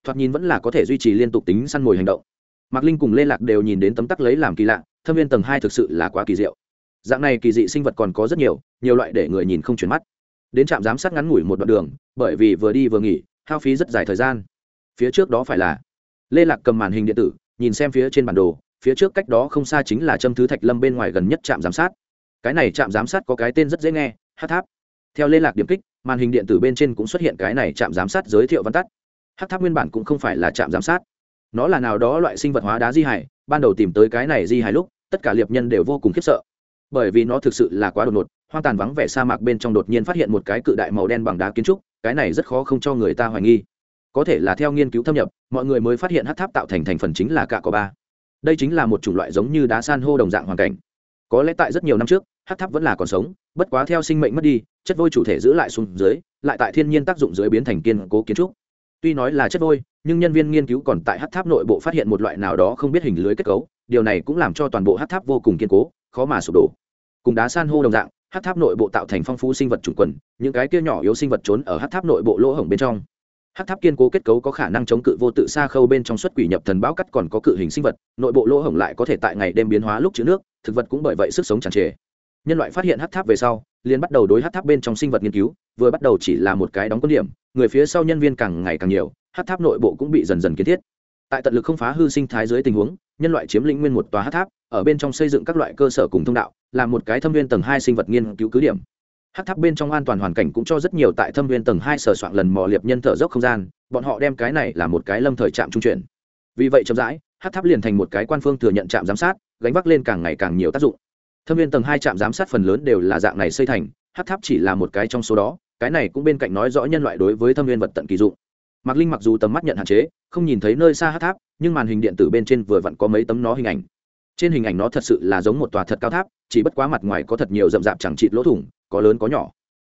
Speaker 1: Thoạt nhìn vẫn là có thể duy trì liên tục tính săn mồi hành động. Mạc linh cùng lê lạc đều nhìn đến tấm tắc lấy làm kỳ lạ, thâm viên tầng hai thực sự là quá kỳ diệu. Dạng này kỳ dị sinh vật còn có rất nhiều nhiều loại để người nhìn không chuyển mắt. Đến trạm giám sát ngắn ngủi một đoạn đường, bởi vì vừa đi vừa nghỉ, hao phí rất dài thời gian. Phía trước đó phải là, lê lạc cầm màn hình điện tử, nhìn xem phía trên bản đồ, phía trước cách đó không xa chính là châm thứ thạch lâm bên ngoài gần nhất trạm giám sát cái này trạm giám sát có cái tên rất dễ nghe, hát tháp. Theo liên lạc điểm kích, màn hình điện tử bên trên cũng xuất hiện cái này trạm giám sát giới thiệu văn tắt. Hát tháp nguyên bản cũng không phải là trạm giám sát. Nó là nào đó loại sinh vật hóa đá di hải, ban đầu tìm tới cái này di hải lúc, tất cả liệp nhân đều vô cùng khiếp sợ. Bởi vì nó thực sự là quá đột ngột, hoang tàn vắng vẻ sa mạc bên trong đột nhiên phát hiện một cái cự đại màu đen bằng đá kiến trúc, cái này rất khó không cho người ta hoài nghi. Có thể là theo nghiên cứu thâm nhập, mọi người mới phát hiện hát tháp tạo thành thành phần chính là cạ có ba. Đây chính là một chủng loại giống như đá san hô đồng dạng hoàn cảnh có lẽ tại rất nhiều năm trước, hát tháp vẫn là còn sống, bất quá theo sinh mệnh mất đi, chất vôi chủ thể giữ lại xuống dưới, lại tại thiên nhiên tác dụng dưới biến thành kiên cố kiến trúc. Tuy nói là chất vôi, nhưng nhân viên nghiên cứu còn tại hát tháp nội bộ phát hiện một loại nào đó không biết hình lưới kết cấu, điều này cũng làm cho toàn bộ hát tháp vô cùng kiên cố, khó mà sụp đổ. Cùng đá san hô đồng dạng, hát tháp nội bộ tạo thành phong phú sinh vật chủng quần, những cái kia nhỏ yếu sinh vật trốn ở hát tháp nội bộ lỗ hổng bên trong hát tháp kiên cố kết cấu có khả năng chống cự vô tự xa khâu bên trong xuất quỷ nhập thần báo cắt còn có cự hình sinh vật, nội bộ lỗ hổng lại có thể tại ngày đêm biến hóa lúc chữ nước, thực vật cũng bởi vậy sức sống tràn trề. Nhân loại phát hiện hát tháp về sau, liền bắt đầu đối hát tháp bên trong sinh vật nghiên cứu, vừa bắt đầu chỉ là một cái đóng quân điểm, người phía sau nhân viên càng ngày càng nhiều hát tháp nội bộ cũng bị dần dần kiến thiết. Tại tận lực không phá hư sinh thái dưới tình huống, nhân loại chiếm lĩnh nguyên một tòa hát tháp, ở bên trong xây dựng các loại cơ sở cùng thông đạo, là một cái thâm viên tầng hai sinh vật nghiên cứu cứ điểm hát tháp bên trong an toàn hoàn cảnh cũng cho rất nhiều tại thâm viên tầng hai sở soạn lần mò liệp nhân thở dốc không gian, bọn họ đem cái này là một cái lâm thời trạm trung chuyển. Vì vậy chậm rãi, hát tháp liền thành một cái quan phương thừa nhận trạm giám sát, gánh vác lên càng ngày càng nhiều tác dụng. Thâm viên tầng hai trạm giám sát phần lớn đều là dạng này xây thành, hát tháp chỉ là một cái trong số đó, cái này cũng bên cạnh nói rõ nhân loại đối với thâm viên vật tận kỳ dụng. Mạc linh mặc dù tầm mắt nhận hạn chế, không nhìn thấy nơi xa hát tháp, nhưng màn hình điện tử bên trên vừa vặn có mấy tấm nó hình ảnh. Trên hình ảnh nó thật sự là giống một tòa thật cao tháp, chỉ bất quá mặt ngoài có thật nhiều rậm rạp chẳng trịt lỗ thủng có lớn có nhỏ.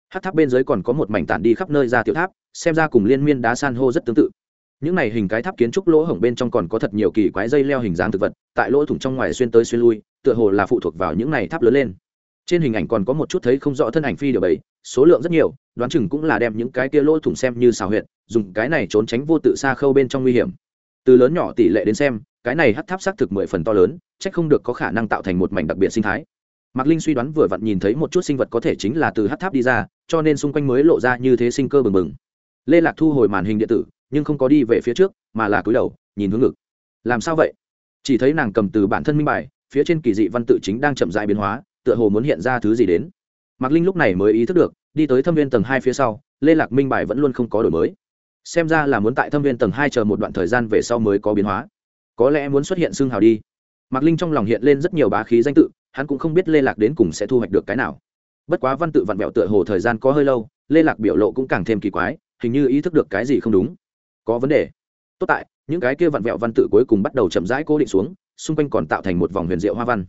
Speaker 1: Hát tháp bên dưới còn có một mảnh tản đi khắp nơi ra tiểu tháp, xem ra cùng liên miên đá san hô rất tương tự. Những này hình cái tháp kiến trúc lỗ hổng bên trong còn có thật nhiều kỳ quái dây leo hình dáng thực vật, tại lỗ thủng trong ngoài xuyên tới xuyên lui, tựa hồ là phụ thuộc vào những này tháp lớn lên. Trên hình ảnh còn có một chút thấy không rõ thân ảnh phi điều bảy số lượng rất nhiều, đoán chừng cũng là đem những cái kia lỗ thủng xem như xào huyệt, dùng cái này trốn tránh vô tự xa khâu bên trong nguy hiểm. Từ lớn nhỏ tỷ lệ đến xem, cái này hắt tháp xác thực mười phần to lớn, chắc không được có khả năng tạo thành một mảnh đặc biệt sinh thái mạc linh suy đoán vừa vặn nhìn thấy một chút sinh vật có thể chính là từ hắt tháp đi ra, cho nên xung quanh mới lộ ra như thế sinh cơ bừng bừng. Lê lạc thu hồi màn hình điện tử, nhưng không có đi về phía trước, mà là cúi đầu, nhìn hướng ngực. Làm sao vậy? Chỉ thấy nàng cầm từ bản thân minh bài, phía trên kỳ dị văn tự chính đang chậm dại biến hóa, tựa hồ muốn hiện ra thứ gì đến. Mạc linh lúc này mới ý thức được, đi tới thâm viên tầng hai phía sau, lê lạc minh bài vẫn luôn không có đổi mới. Xem ra là muốn tại thâm viên tầng hai chờ một đoạn thời gian về sau mới có biến hóa. Có lẽ muốn xuất hiện xương hào đi. Mạc linh trong lòng hiện lên rất nhiều bá khí danh tự hắn cũng không biết lê lạc đến cùng sẽ thu hoạch được cái nào. Bất quá văn tự vặn vẹo tựa hồ thời gian có hơi lâu, lê lạc biểu lộ cũng càng thêm kỳ quái, hình như ý thức được cái gì không đúng. Có vấn đề. Tốt tại, những cái kia vặn vẹo văn tự cuối cùng bắt đầu chậm rãi cố định xuống, xung quanh còn tạo thành một vòng huyền diệu hoa văn.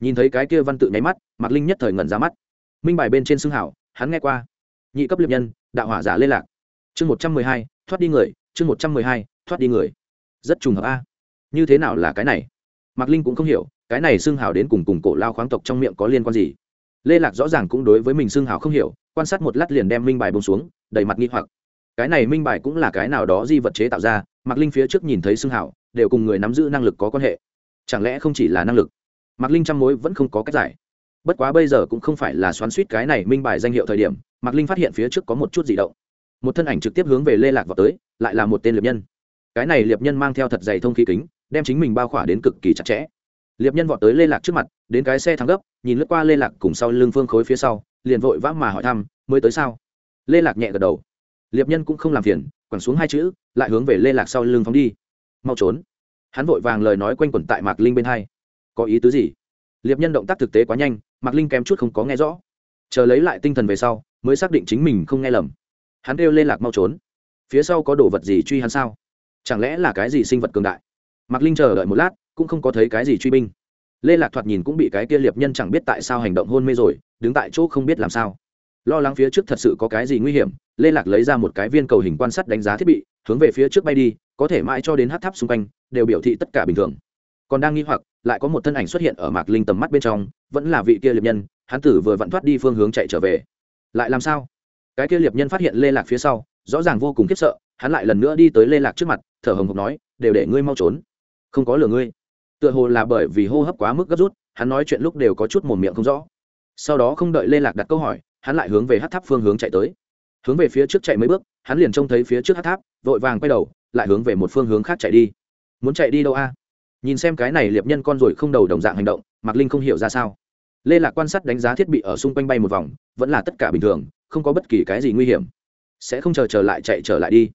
Speaker 1: Nhìn thấy cái kia văn tự nháy mắt, mạc linh nhất thời ngẩn ra mắt. Minh bài bên trên xương hảo, hắn nghe qua. Nhị cấp liệp nhân, đạo hỏa giả lê lạc. Chương một trăm mười hai, thoát đi người, chương một trăm mười hai, thoát đi người. Rất trùng hợp a. Như thế nào là cái này? Mạc linh cũng không hiểu cái này xương hào đến cùng cùng cổ lao khoáng tộc trong miệng có liên quan gì? Lê lạc rõ ràng cũng đối với mình xương hào không hiểu, quan sát một lát liền đem minh bài bông xuống, đầy mặt nghi hoặc. Cái này minh bài cũng là cái nào đó di vật chế tạo ra, mạc linh phía trước nhìn thấy xương hào, đều cùng người nắm giữ năng lực có quan hệ. Chẳng lẽ không chỉ là năng lực? Mạc linh chăm mối vẫn không có cách giải. Bất quá bây giờ cũng không phải là xoắn suýt cái này minh bài danh hiệu thời điểm, mạc linh phát hiện phía trước có một chút gì động. Một thân ảnh trực tiếp hướng về lê lạc vào tới, lại là một tên liệp nhân. Cái này liệp nhân mang theo thật dày thông khí kính, đem chính mình bao khỏa đến cực kỳ chặt chẽ liệp nhân vọt tới lê lạc trước mặt, đến cái xe thắng gấp, nhìn lướt qua lê lạc cùng sau lưng phương khối phía sau, liền vội vã mà hỏi thăm, mới tới sao? Lê lạc nhẹ gật đầu. Liệp nhân cũng không làm phiền, quẳng xuống hai chữ, lại hướng về lê lạc sau lưng phóng đi. Mau trốn. Hắn vội vàng lời nói quanh quẩn tại mạc linh bên hai. Có ý tứ gì? Liệp nhân động tác thực tế quá nhanh, mạc linh kém chút không có nghe rõ. Chờ lấy lại tinh thần về sau, mới xác định chính mình không nghe lầm. Hắn kêu lê lạc mau trốn. Phía sau có đồ vật gì truy hắn sao? Chẳng lẽ là cái gì sinh vật cường đại? Mạc linh chờ đợi một lát cũng không có thấy cái gì truy binh. Lê lạc thoạt nhìn cũng bị cái kia liệp nhân chẳng biết tại sao hành động hôn mê rồi, đứng tại chỗ không biết làm sao. Lo lắng phía trước thật sự có cái gì nguy hiểm, lê lạc lấy ra một cái viên cầu hình quan sát đánh giá thiết bị, hướng về phía trước bay đi, có thể mãi cho đến hát tháp xung quanh, đều biểu thị tất cả bình thường. Còn đang nghi hoặc, lại có một thân ảnh xuất hiện ở mạc linh tầm mắt bên trong, vẫn là vị kia liệp nhân, hắn tử vừa vặn thoát đi phương hướng chạy trở về. Lại làm sao? Cái kia liệp nhân phát hiện lê lạc phía sau, rõ ràng vô cùng khiếp sợ, hắn lại lần nữa đi tới lê lạc trước mặt, thở hồng hộc nói, đều để ngươi mau trốn, không có lừa ngươi tựa hồ là bởi vì hô hấp quá mức gấp rút, hắn nói chuyện lúc đều có chút mồm miệng không rõ. Sau đó không đợi lê lạc đặt câu hỏi, hắn lại hướng về hát tháp phương hướng chạy tới. Hướng về phía trước chạy mấy bước, hắn liền trông thấy phía trước hát tháp, vội vàng quay đầu, lại hướng về một phương hướng khác chạy đi. Muốn chạy đi đâu a? Nhìn xem cái này liệp nhân con rồi không đầu đồng dạng hành động, mạc linh không hiểu ra sao. Lê lạc quan sát đánh giá thiết bị ở xung quanh bay một vòng, vẫn là tất cả bình thường, không có bất kỳ cái gì nguy hiểm. Sẽ không chờ trở lại chạy trở lại đi.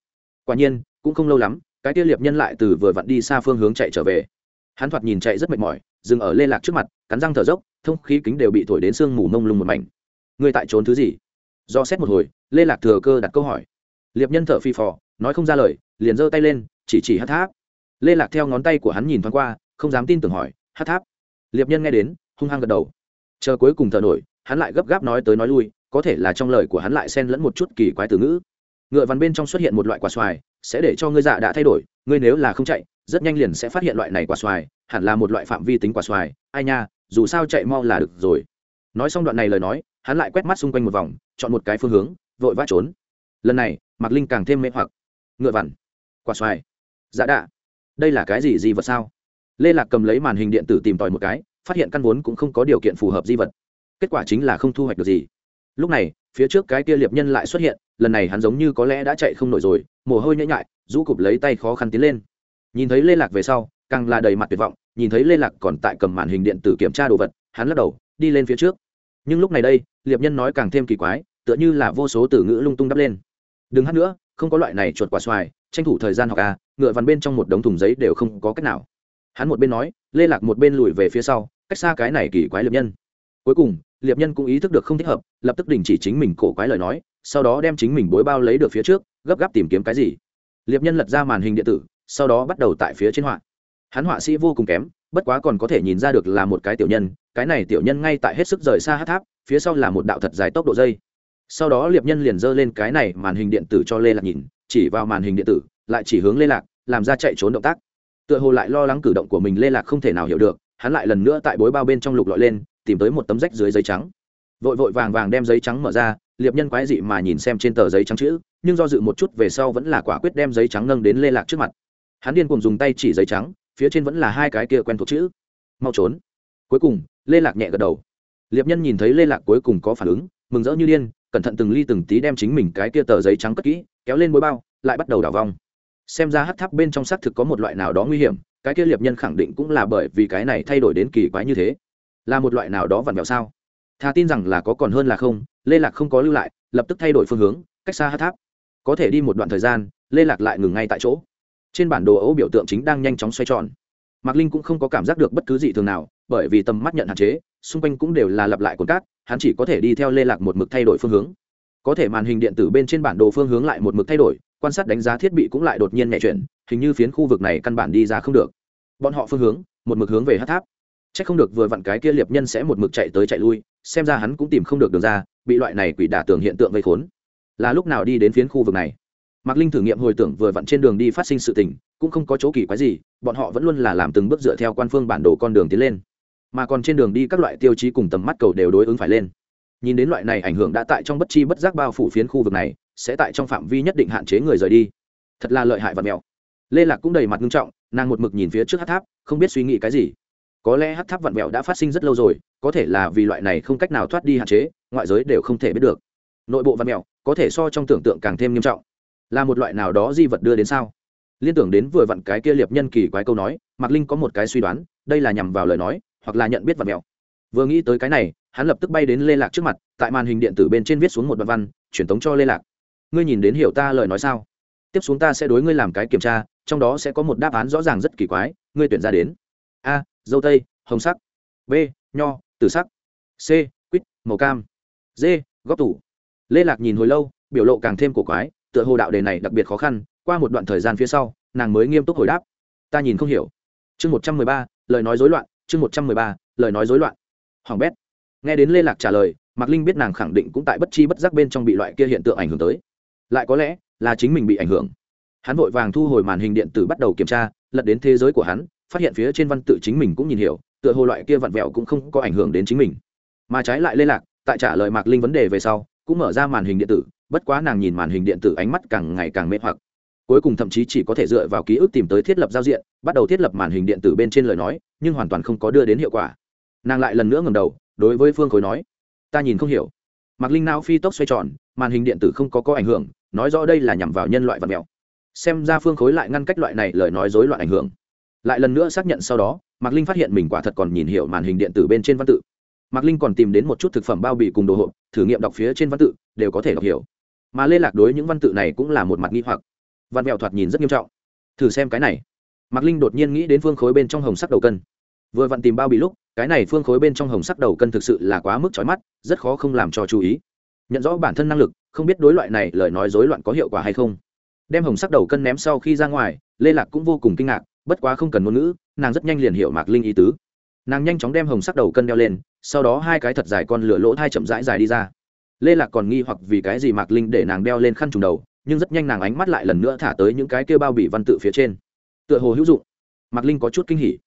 Speaker 1: Quả nhiên, cũng không lâu lắm, cái kia liệp nhân lại từ vừa vặn đi xa phương hướng chạy trở về hắn thoạt nhìn chạy rất mệt mỏi, dừng ở lê lạc trước mặt, cắn răng thở dốc, thông khí kính đều bị thổi đến sương mù mông lung một mảnh. Người tại trốn thứ gì? Do xét một hồi, lê lạc thừa cơ đặt câu hỏi. Liệp nhân thở phi phò, nói không ra lời, liền giơ tay lên, chỉ chỉ hát tháp. Lê lạc theo ngón tay của hắn nhìn thoáng qua, không dám tin tưởng hỏi hát tháp? Liệp nhân nghe đến, hung hăng gật đầu. Chờ cuối cùng thở nổi, hắn lại gấp gáp nói tới nói lui, có thể là trong lời của hắn lại xen lẫn một chút kỳ quái từ ngữ. Ngựa vằn bên trong xuất hiện một loại quả xoài, sẽ để cho ngươi dạ đã thay đổi, ngươi nếu là không chạy rất nhanh liền sẽ phát hiện loại này quả xoài, hẳn là một loại phạm vi tính quả xoài. Ai nha, dù sao chạy mau là được rồi. Nói xong đoạn này lời nói, hắn lại quét mắt xung quanh một vòng, chọn một cái phương hướng, vội vã trốn. Lần này, mạc linh càng thêm mê hoặc. Ngựa vằn. Quả xoài. Dạ đạ. Đây là cái gì di vật sao? Lê lạc cầm lấy màn hình điện tử tìm tòi một cái, phát hiện căn vốn cũng không có điều kiện phù hợp di vật. Kết quả chính là không thu hoạch được gì. Lúc này, phía trước cái kia liệp nhân lại xuất hiện, lần này hắn giống như có lẽ đã chạy không nổi rồi, mồ hôi nhễ nhại, rũ cụp lấy tay khó khăn tiến lên nhìn thấy lê lạc về sau, càng là đầy mặt tuyệt vọng, nhìn thấy lê lạc còn tại cầm màn hình điện tử kiểm tra đồ vật, hắn lắc đầu, đi lên phía trước. Nhưng lúc này đây, liệp nhân nói càng thêm kỳ quái, tựa như là vô số từ ngữ lung tung đắp lên. Đừng hát nữa, không có loại này chuột quả xoài, tranh thủ thời gian học à ngựa vằn bên trong một đống thùng giấy đều không có cách nào. Hắn một bên nói, lê lạc một bên lùi về phía sau, cách xa cái này kỳ quái liệp nhân. Cuối cùng, liệp nhân cũng ý thức được không thích hợp, lập tức đình chỉ chính mình cổ quái lời nói, sau đó đem chính mình bối bao lấy được phía trước, gấp gáp tìm kiếm cái gì. Liệp nhân lật ra màn hình điện tử sau đó bắt đầu tại phía trên họa. Hắn họa sĩ vô cùng kém, bất quá còn có thể nhìn ra được là một cái tiểu nhân, cái này tiểu nhân ngay tại hết sức rời xa hát tháp, phía sau là một đạo thật dài tốc độ dây. Sau đó liệp nhân liền giơ lên cái này màn hình điện tử cho lê lạc nhìn, chỉ vào màn hình điện tử, lại chỉ hướng lê lạc, làm ra chạy trốn động tác. Tựa hồ lại lo lắng cử động của mình lê lạc không thể nào hiểu được, hắn lại lần nữa tại bối bao bên trong lục lọi lên, tìm tới một tấm rách dưới giấy trắng. Vội vội vàng vàng đem giấy trắng mở ra, liệp nhân quái dị mà nhìn xem trên tờ giấy trắng chữ, nhưng do dự một chút về sau vẫn là quả quyết đem giấy trắng nâng đến lê lạc trước mặt hắn điên cùng dùng tay chỉ giấy trắng, phía trên vẫn là hai cái kia quen thuộc chữ. Mau trốn. Cuối cùng, lê lạc nhẹ gật đầu. Liệp nhân nhìn thấy lê lạc cuối cùng có phản ứng, mừng rỡ như điên, cẩn thận từng ly từng tí đem chính mình cái kia tờ giấy trắng cất kỹ, kéo lên bối bao, lại bắt đầu đảo vong xem ra hát tháp bên trong xác thực có một loại nào đó nguy hiểm, cái kia liệp nhân khẳng định cũng là bởi vì cái này thay đổi đến kỳ quái như thế. Là một loại nào đó vặn vẹo sao? Thà tin rằng là có còn hơn là không, lê lạc không có lưu lại, lập tức thay đổi phương hướng, cách xa hát tháp. Có thể đi một đoạn thời gian, lê lạc lại ngừng ngay tại chỗ trên bản đồ ấu biểu tượng chính đang nhanh chóng xoay tròn. Mạc linh cũng không có cảm giác được bất cứ gì thường nào, bởi vì tầm mắt nhận hạn chế, xung quanh cũng đều là lặp lại cồn cát, hắn chỉ có thể đi theo lê lạc một mực thay đổi phương hướng. Có thể màn hình điện tử bên trên bản đồ phương hướng lại một mực thay đổi, quan sát đánh giá thiết bị cũng lại đột nhiên nhẹ chuyển, hình như phiến khu vực này căn bản đi ra không được. Bọn họ phương hướng, một mực hướng về hát tháp. C h ắ c không được vừa vặn cái kia liệp nhân sẽ một mực chạy tới chạy lui, xem ra hắn cũng tìm không được đường ra, bị loại này quỷ đả tường hiện tượng gây khốn. Là lúc nào đi đến phiến khu vực này? Mạc linh thử nghiệm hồi tưởng vừa vặn trên đường đi phát sinh sự tình, cũng không có chỗ kỳ quái gì, bọn họ vẫn luôn là làm từng bước dựa theo quan phương bản đồ con đường tiến lên. Mà còn trên đường đi các loại tiêu chí cùng tầm mắt cầu đều đối ứng phải lên. Nhìn đến loại này ảnh hưởng đã tại trong bất chi bất giác bao phủ phiến khu vực này, sẽ tại trong phạm vi nhất định hạn chế người rời đi. Thật là lợi hại và mèo lê lạc cũng đầy mặt nghiêm trọng, nàng một mực nhìn phía trước hát tháp, không biết suy nghĩ cái gì. Có lẽ hát tháp vặn mèo đã phát sinh rất lâu rồi, có thể là vì loại này không cách nào thoát đi hạn chế, ngoại giới đều không thể biết được. Nội bộ vặn mèo có thể so trong tưởng tượng càng thêm nghiêm trọng là một loại nào đó di vật đưa đến sao? Liên tưởng đến vừa vặn cái kia liệp nhân kỳ quái câu nói, mạc linh có một cái suy đoán, đây là nhằm vào lời nói, hoặc là nhận biết vật mèo. Vừa nghĩ tới cái này, hắn lập tức bay đến lê lạc trước mặt, tại màn hình điện tử bên trên viết xuống một đoạn văn, truyền tống cho lê lạc. Ngươi nhìn đến hiểu ta lời nói sao? Tiếp xuống ta sẽ đối ngươi làm cái kiểm tra, trong đó sẽ có một đáp án rõ ràng rất kỳ quái, ngươi tuyển ra đến. A, dâu tây, hồng sắc. B, nho, tử sắc. C, quýt, màu cam. D, góc tủ. Lê lạc nhìn hồi lâu, biểu lộ càng thêm cổ quái tựa hồ đạo đề này đặc biệt khó khăn, qua một đoạn thời gian phía sau, nàng mới nghiêm túc hồi đáp. Ta nhìn không hiểu. Chương một trăm mười ba, lời nói dối loạn, chương một trăm mười ba, lời nói dối loạn. Hoàng bét. Nghe đến lê lạc trả lời, mạc linh biết nàng khẳng định cũng tại bất chi bất giác bên trong bị loại kia hiện tượng ảnh hưởng tới. Lại có lẽ là chính mình bị ảnh hưởng. Hắn vội vàng thu hồi màn hình điện tử bắt đầu kiểm tra, lật đến thế giới của hắn, phát hiện phía trên văn tự chính mình cũng nhìn hiểu, tựa hồ loại kia vặn vẹo cũng không có ảnh hưởng đến chính mình. Mà trái lại lê lạc, tại trả lời mạc linh vấn đề về sau, cũng mở ra màn hình điện tử bất quá nàng nhìn màn hình điện tử ánh mắt càng ngày càng mê hoặc. Cuối cùng thậm chí chỉ có thể dựa vào ký ức tìm tới thiết lập giao diện, bắt đầu thiết lập màn hình điện tử bên trên lời nói, nhưng hoàn toàn không có đưa đến hiệu quả. Nàng lại lần nữa ngầm đầu, đối với phương khối nói, ta nhìn không hiểu. Mạc linh nao phi tốc xoay tròn, màn hình điện tử không có có ảnh hưởng, nói rõ đây là nhằm vào nhân loại và mèo xem ra phương khối lại ngăn cách loại này lời nói dối loạn ảnh hưởng. Lại lần nữa xác nhận sau đó, mạc linh phát hiện mình quả thật còn nhìn hiểu màn hình điện tử bên trên văn tự. Mạc linh còn tìm đến một chút thực phẩm bao bì cùng đồ hộp, thử nghiệm đọc phía trên văn tự, đều có thể đọc hiểu mà lê lạc đối những văn tự này cũng là một mặt nghi hoặc. Văn mẹo thoạt nhìn rất nghiêm trọng. Thử xem cái này. Mạc linh đột nhiên nghĩ đến phương khối bên trong hồng sắc đầu cân. Vừa vặn tìm bao bì lúc, cái này phương khối bên trong hồng sắc đầu cân thực sự là quá mức trói mắt, rất khó không làm cho chú ý. Nhận rõ bản thân năng lực, không biết đối loại này lời nói dối loạn có hiệu quả hay không. Đem hồng sắc đầu cân ném sau khi ra ngoài, lê lạc cũng vô cùng kinh ngạc, bất quá không cần ngôn ngữ, nàng rất nhanh liền hiểu mạc linh ý tứ. Nàng nhanh chóng đem hồng sắc đầu cân đeo lên, sau đó hai cái thật dài con lửa lỗ thai chậm rãi dài đi ra lê lạc còn nghi hoặc vì cái gì mạc linh để nàng đeo lên khăn trùng đầu, nhưng rất nhanh nàng ánh mắt lại lần nữa thả tới những cái kêu bao bì văn tự phía trên. Tựa hồ hữu dụng. Mạc linh có chút kinh hỉ.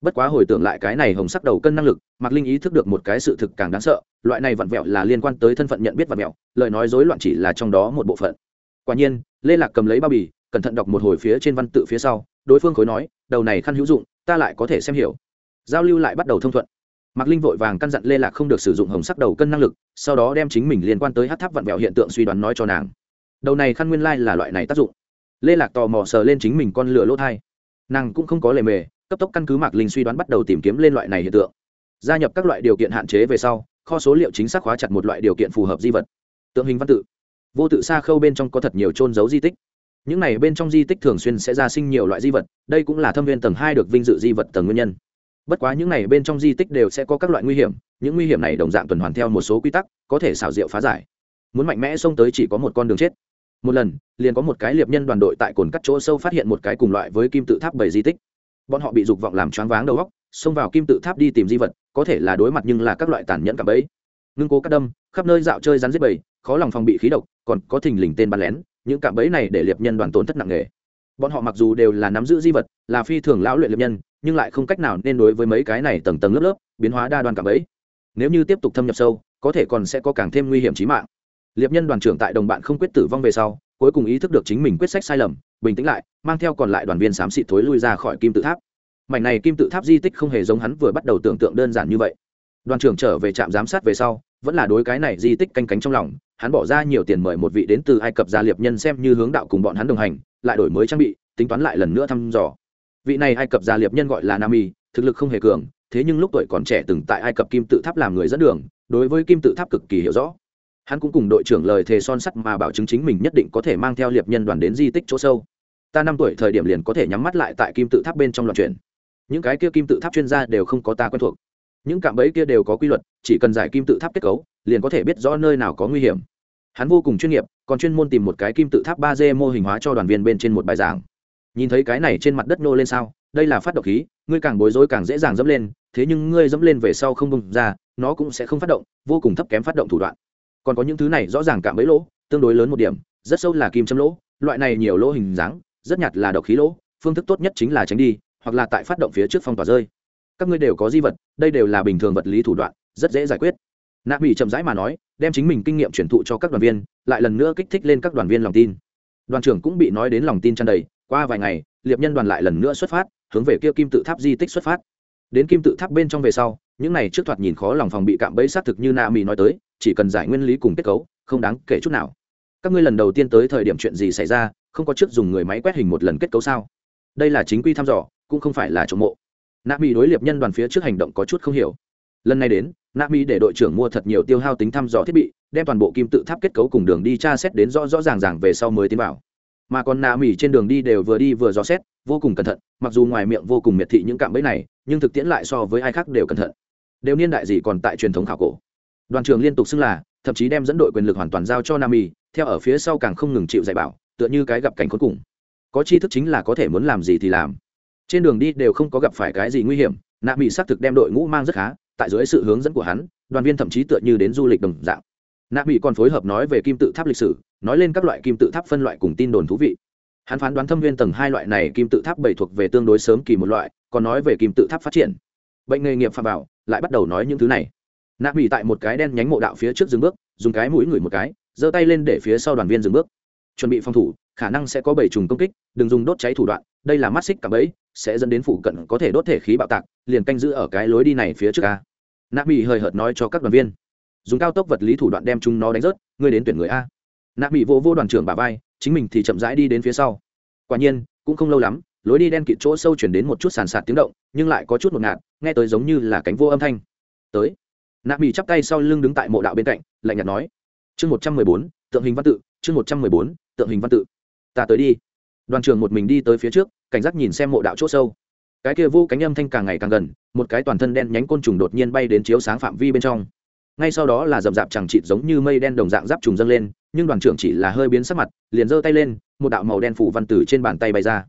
Speaker 1: Bất quá hồi tưởng lại cái này hồng sắc đầu cân năng lực, mạc linh ý thức được một cái sự thực càng đáng sợ, loại này vặn vẹo là liên quan tới thân phận nhận biết vặn vẹo, lời nói dối loạn chỉ là trong đó một bộ phận. Quả nhiên, lê lạc cầm lấy bao bì, cẩn thận đọc một hồi phía trên văn tự phía sau, đối phương khối nói, đầu này khăn hữu dụng, ta lại có thể xem hiểu. Giao lưu lại bắt đầu thông thuận mạc linh vội vàng căn dặn lê lạc không được sử dụng hồng sắc đầu cân năng lực, sau đó đem chính mình liên quan tới hát tháp vặn vẹo hiện tượng suy đoán nói cho nàng. Đầu này khăn nguyên lai là loại này tác dụng. Lê lạc tò mò sờ lên chính mình con lửa lỗ thai. Nàng cũng không có lề mề, cấp tốc căn cứ mạc linh suy đoán bắt đầu tìm kiếm lên loại này hiện tượng. Gia nhập các loại điều kiện hạn chế về sau, kho số liệu chính xác hóa chặt một loại điều kiện phù hợp di vật. Tượng hình văn tự. Vô tự xa khâu bên trong có thật nhiều trôn giấu di tích. Những này bên trong di tích thường xuyên sẽ ra sinh nhiều loại di vật, đây cũng là thâm viên tầng hai được vinh dự di vật tầng nguyên nhân bất quá những này bên trong di tích đều sẽ có các loại nguy hiểm, những nguy hiểm này đồng dạng tuần hoàn theo một số quy tắc, có thể xảo diệu phá giải. Muốn mạnh mẽ xông tới chỉ có một con đường chết. Một lần, liền có một cái liệp nhân đoàn đội tại cồn cắt chỗ sâu phát hiện một cái cùng loại với kim tự tháp bảy di tích. Bọn họ bị dục vọng làm choáng váng đầu óc, xông vào kim tự tháp đi tìm di vật, có thể là đối mặt nhưng là các loại tàn nhẫn cả bẫy. Ngưng cố cắt đâm, khắp nơi dạo chơi rắn giết bầy, khó lòng phòng bị khí độc, còn có thình lình tên bắn lén, những cạm bẫy này để liệp nhân đoàn tổn thất nặng nề bọn họ mặc dù đều là nắm giữ di vật, là phi thường lão luyện liệp nhân, nhưng lại không cách nào nên đối với mấy cái này tầng tầng lớp lớp biến hóa đa đoàn cảm ấy. Nếu như tiếp tục thâm nhập sâu, có thể còn sẽ có càng thêm nguy hiểm chí mạng. Liệp nhân đoàn trưởng tại đồng bạn không quyết tử vong về sau, cuối cùng ý thức được chính mình quyết sách sai lầm, bình tĩnh lại, mang theo còn lại đoàn viên xám xịt thối lui ra khỏi kim tự tháp. Mảnh này kim tự tháp di tích không hề giống hắn vừa bắt đầu tưởng tượng đơn giản như vậy. Đoàn trưởng trở về trạm giám sát về sau vẫn là đối cái này di tích canh cánh trong lòng, hắn bỏ ra nhiều tiền mời một vị đến từ ai cập gia liệp nhân xem như hướng đạo cùng bọn hắn đồng hành, lại đổi mới trang bị, tính toán lại lần nữa thăm dò. Vị này ai cập gia liệp nhân gọi là nami thực lực không hề cường, thế nhưng lúc tuổi còn trẻ từng tại ai cập kim tự tháp làm người dẫn đường, đối với kim tự tháp cực kỳ hiểu rõ. Hắn cũng cùng đội trưởng lời thề son sắt mà bảo chứng chính mình nhất định có thể mang theo liệp nhân đoàn đến di tích chỗ sâu. Ta năm tuổi thời điểm liền có thể nhắm mắt lại tại kim tự tháp bên trong loạn chuyển. Những cái kia kim tự tháp chuyên gia đều không có ta quen thuộc những cạm bẫy kia đều có quy luật, chỉ cần giải kim tự tháp kết cấu, liền có thể biết rõ nơi nào có nguy hiểm. Hắn vô cùng chuyên nghiệp, còn chuyên môn tìm một cái kim tự tháp ba d mô hình hóa cho đoàn viên bên trên một bài giảng. Nhìn thấy cái này trên mặt đất nô lên sao, đây là phát động khí, ngươi càng bối rối càng dễ dàng dẫm lên, thế nhưng ngươi dẫm lên về sau không bông ra, nó cũng sẽ không phát động, vô cùng thấp kém phát động thủ đoạn. Còn có những thứ này rõ ràng cạm bẫy lỗ, tương đối lớn một điểm, rất sâu là kim châm lỗ, loại này nhiều lỗ hình dáng, rất nhạt là độc khí lỗ, phương thức tốt nhất chính là tránh đi, hoặc là tại phát động phía trước phong tỏa rơi các ngươi đều có di vật, đây đều là bình thường vật lý thủ đoạn, rất dễ giải quyết. Nạ mỹ chậm rãi mà nói, đem chính mình kinh nghiệm truyền thụ cho các đoàn viên, lại lần nữa kích thích lên các đoàn viên lòng tin. Đoàn trưởng cũng bị nói đến lòng tin tràn đầy, qua vài ngày, liệp nhân đoàn lại lần nữa xuất phát, hướng về kia kim tự tháp di tích xuất phát. Đến kim tự tháp bên trong về sau, những này trước thoạt nhìn khó lòng phòng bị cạm bẫy xác thực như nạ mỹ nói tới, chỉ cần giải nguyên lý cùng kết cấu, không đáng kể chút nào. Các ngươi lần đầu tiên tới thời điểm chuyện gì xảy ra, không có trước dùng người máy quét hình một lần kết cấu sao? Đây là chính quy thăm dò, cũng không phải là trộm mộ nạ mỹ đối liệp nhân đoàn phía trước hành động có chút không hiểu. Lần này đến, nạ mỹ để đội trưởng mua thật nhiều tiêu hao tính thăm dò thiết bị, đem toàn bộ kim tự tháp kết cấu cùng đường đi tra xét đến rõ rõ ràng ràng về sau mới tiến vào. Mà còn nạ mỹ trên đường đi đều vừa đi vừa dò xét, vô cùng cẩn thận, mặc dù ngoài miệng vô cùng miệt thị những cạm bẫy này, nhưng thực tiễn lại so với ai khác đều cẩn thận. Đều niên đại gì còn tại truyền thống khảo cổ. Đoàn trường liên tục xưng là, thậm chí đem dẫn đội quyền lực hoàn toàn giao cho nam y theo ở phía sau càng không ngừng chịu dạy bảo, tựa như cái gặp cảnh cuối cùng. Có tri thức chính là có thể muốn làm gì thì làm trên đường đi đều không có gặp phải cái gì nguy hiểm, nạ mỹ xác thực đem đội ngũ mang rất khá, tại dưới sự hướng dẫn của hắn, đoàn viên thậm chí tựa như đến du lịch đồng dạng. Nạ mỹ còn phối hợp nói về kim tự tháp lịch sử, nói lên các loại kim tự tháp phân loại cùng tin đồn thú vị. Hắn phán đoán thâm viên tầng hai loại này kim tự tháp bảy thuộc về tương đối sớm kỳ một loại, còn nói về kim tự tháp phát triển. Bệnh nghề nghiệp phạm vào, lại bắt đầu nói những thứ này. Nạ mỹ tại một cái đen nhánh mộ đạo phía trước dừng bước, dùng cái mũi ngửi một cái, giơ tay lên để phía sau đoàn viên dừng bước. Chuẩn bị phòng thủ, khả năng sẽ có bảy trùng công kích, đừng dùng đốt cháy thủ đoạn, đây là mắt xích cả bẫy sẽ dẫn đến phụ cận có thể đốt thể khí bạo tạc, liền canh giữ ở cái lối đi này phía trước a. Nạ mỹ hời hợt nói cho các đoàn viên. Dùng cao tốc vật lý thủ đoạn đem chúng nó đánh rớt, ngươi đến tuyển người a. Nạ mỹ vô vô đoàn trưởng bà vai, chính mình thì chậm rãi đi đến phía sau. Quả nhiên, cũng không lâu lắm, lối đi đen kịt chỗ sâu chuyển đến một chút sàn sạt tiếng động, nhưng lại có chút một ngạt, nghe tới giống như là cánh vô âm thanh. Tới. Nạ mỹ chắp tay sau lưng đứng tại mộ đạo bên cạnh, lạnh nhạt nói. Chương một trăm mười bốn, tượng hình văn tự, chương một trăm mười bốn, tượng hình văn tự. Ta tới đi đoàn trưởng một mình đi tới phía trước, cảnh giác nhìn xem mộ đạo chỗ sâu. Cái kia vô cánh âm thanh càng ngày càng gần, một cái toàn thân đen nhánh côn trùng đột nhiên bay đến chiếu sáng phạm vi bên trong. Ngay sau đó là rậm rạp chẳng chịt giống như mây đen đồng dạng giáp trùng dâng lên, nhưng đoàn trưởng chỉ là hơi biến sắc mặt, liền giơ tay lên, một đạo màu đen phủ văn từ trên bàn tay bay ra.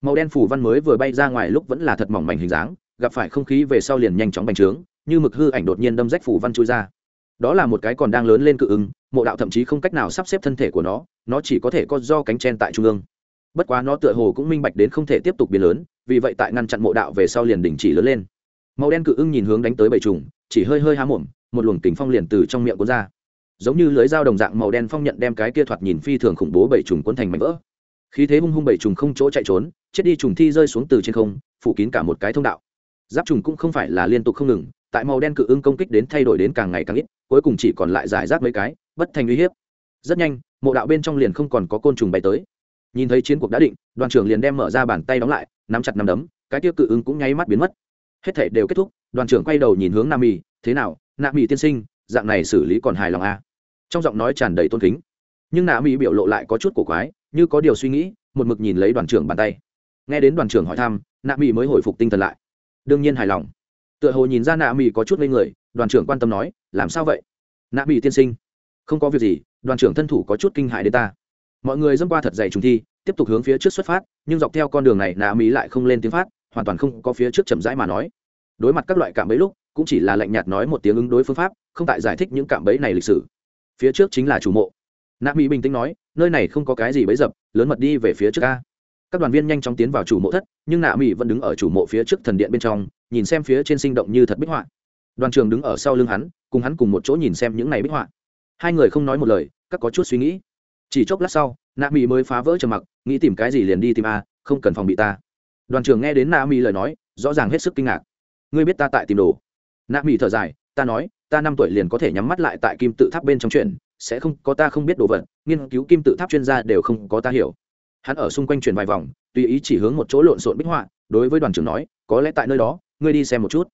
Speaker 1: Màu đen phủ văn mới vừa bay ra ngoài lúc vẫn là thật mỏng mảnh hình dáng, gặp phải không khí về sau liền nhanh chóng bành trướng, như mực hư ảnh đột nhiên đâm rách phủ văn chui ra. Đó là một cái còn đang lớn lên cự ứng mộ đạo thậm chí không cách nào sắp xếp thân thể của nó nó chỉ có thể có do cánh chen tại trung ương bất quá nó tựa hồ cũng minh bạch đến không thể tiếp tục biến lớn, vì vậy tại ngăn chặn mộ đạo về sau liền đình chỉ lớn lên. Màu đen cự ưng nhìn hướng đánh tới bảy trùng, chỉ hơi hơi há mồm, một luồng kính phong liền từ trong miệng cuốn ra. Giống như lưới dao đồng dạng màu đen phong nhận đem cái kia thoạt nhìn phi thường khủng bố bảy trùng cuốn thành mảnh vỡ. Khí thế hung hung bảy trùng không chỗ chạy trốn, chết đi trùng thi rơi xuống từ trên không, phủ kín cả một cái thông đạo. Giáp trùng cũng không phải là liên tục không ngừng, tại màu đen cự ưng công kích đến thay đổi đến càng ngày càng ít, cuối cùng chỉ còn lại giải rác mấy cái, bất thành uy hiếp. Rất nhanh, mộ đạo bên trong liền không còn có côn trùng bay tới nhìn thấy chiến cuộc đã định, đoàn trưởng liền đem mở ra bàn tay đóng lại, nắm chặt nắm đấm, cái tiêu cự ứng cũng nháy mắt biến mất. Hết thể đều kết thúc, đoàn trưởng quay đầu nhìn hướng nam mì, thế nào nạ mì tiên sinh, dạng này xử lý còn hài lòng à? trong giọng nói tràn đầy tôn kính. Nhưng nạ mỹ biểu lộ lại có chút cổ quái, như có điều suy nghĩ, một mực nhìn lấy đoàn trưởng bàn tay. Nghe đến đoàn trưởng hỏi thăm nạ mỹ mới hồi phục tinh thần lại. Đương nhiên hài lòng. Tựa hồ nhìn ra nạ mỹ có chút lên người, đoàn trưởng quan tâm nói, làm sao vậy? Nạ mỹ tiên sinh, không có việc gì, đoàn trưởng thân thủ có chút kinh hại đến ta mọi người dâm qua thật dày trùng thi, tiếp tục hướng phía trước xuất phát, nhưng dọc theo con đường này nạ mỹ lại không lên tiếng phát, hoàn toàn không có phía trước chậm rãi mà nói. Đối mặt các loại cảm bấy lúc, cũng chỉ là lạnh nhạt nói một tiếng ứng đối phương pháp, không tại giải thích những cạm bẫy này lịch sử. Phía trước chính là chủ mộ. Nạ mỹ bình tĩnh nói, nơi này không có cái gì bấy dập, lớn mật đi về phía trước ca các đoàn viên nhanh chóng tiến vào chủ mộ thất, nhưng nạ mỹ vẫn đứng ở chủ mộ phía trước thần điện bên trong, nhìn xem phía trên sinh động như thật bích họa. Đoàn trường đứng ở sau lưng hắn, cùng hắn cùng một chỗ nhìn xem những này bích họa. Hai người không nói một lời, các có chút suy nghĩ chỉ chốc lát sau, nạ mỹ mới phá vỡ trầm mặc, nghĩ tìm cái gì liền đi tìm a, không cần phòng bị ta. Đoàn trưởng nghe đến nạ mỹ lời nói, rõ ràng hết sức kinh ngạc. Ngươi biết ta tại tìm đồ. Nạ mỹ thở dài, ta nói, ta năm tuổi liền có thể nhắm mắt lại tại kim tự tháp bên trong chuyện, sẽ không có ta không biết đồ vật, nghiên cứu kim tự tháp chuyên gia đều không có ta hiểu. Hắn ở xung quanh chuyển vài vòng, tùy ý chỉ hướng một chỗ lộn xộn bích họa, đối với đoàn trưởng nói, có lẽ tại nơi đó, ngươi đi xem một chút.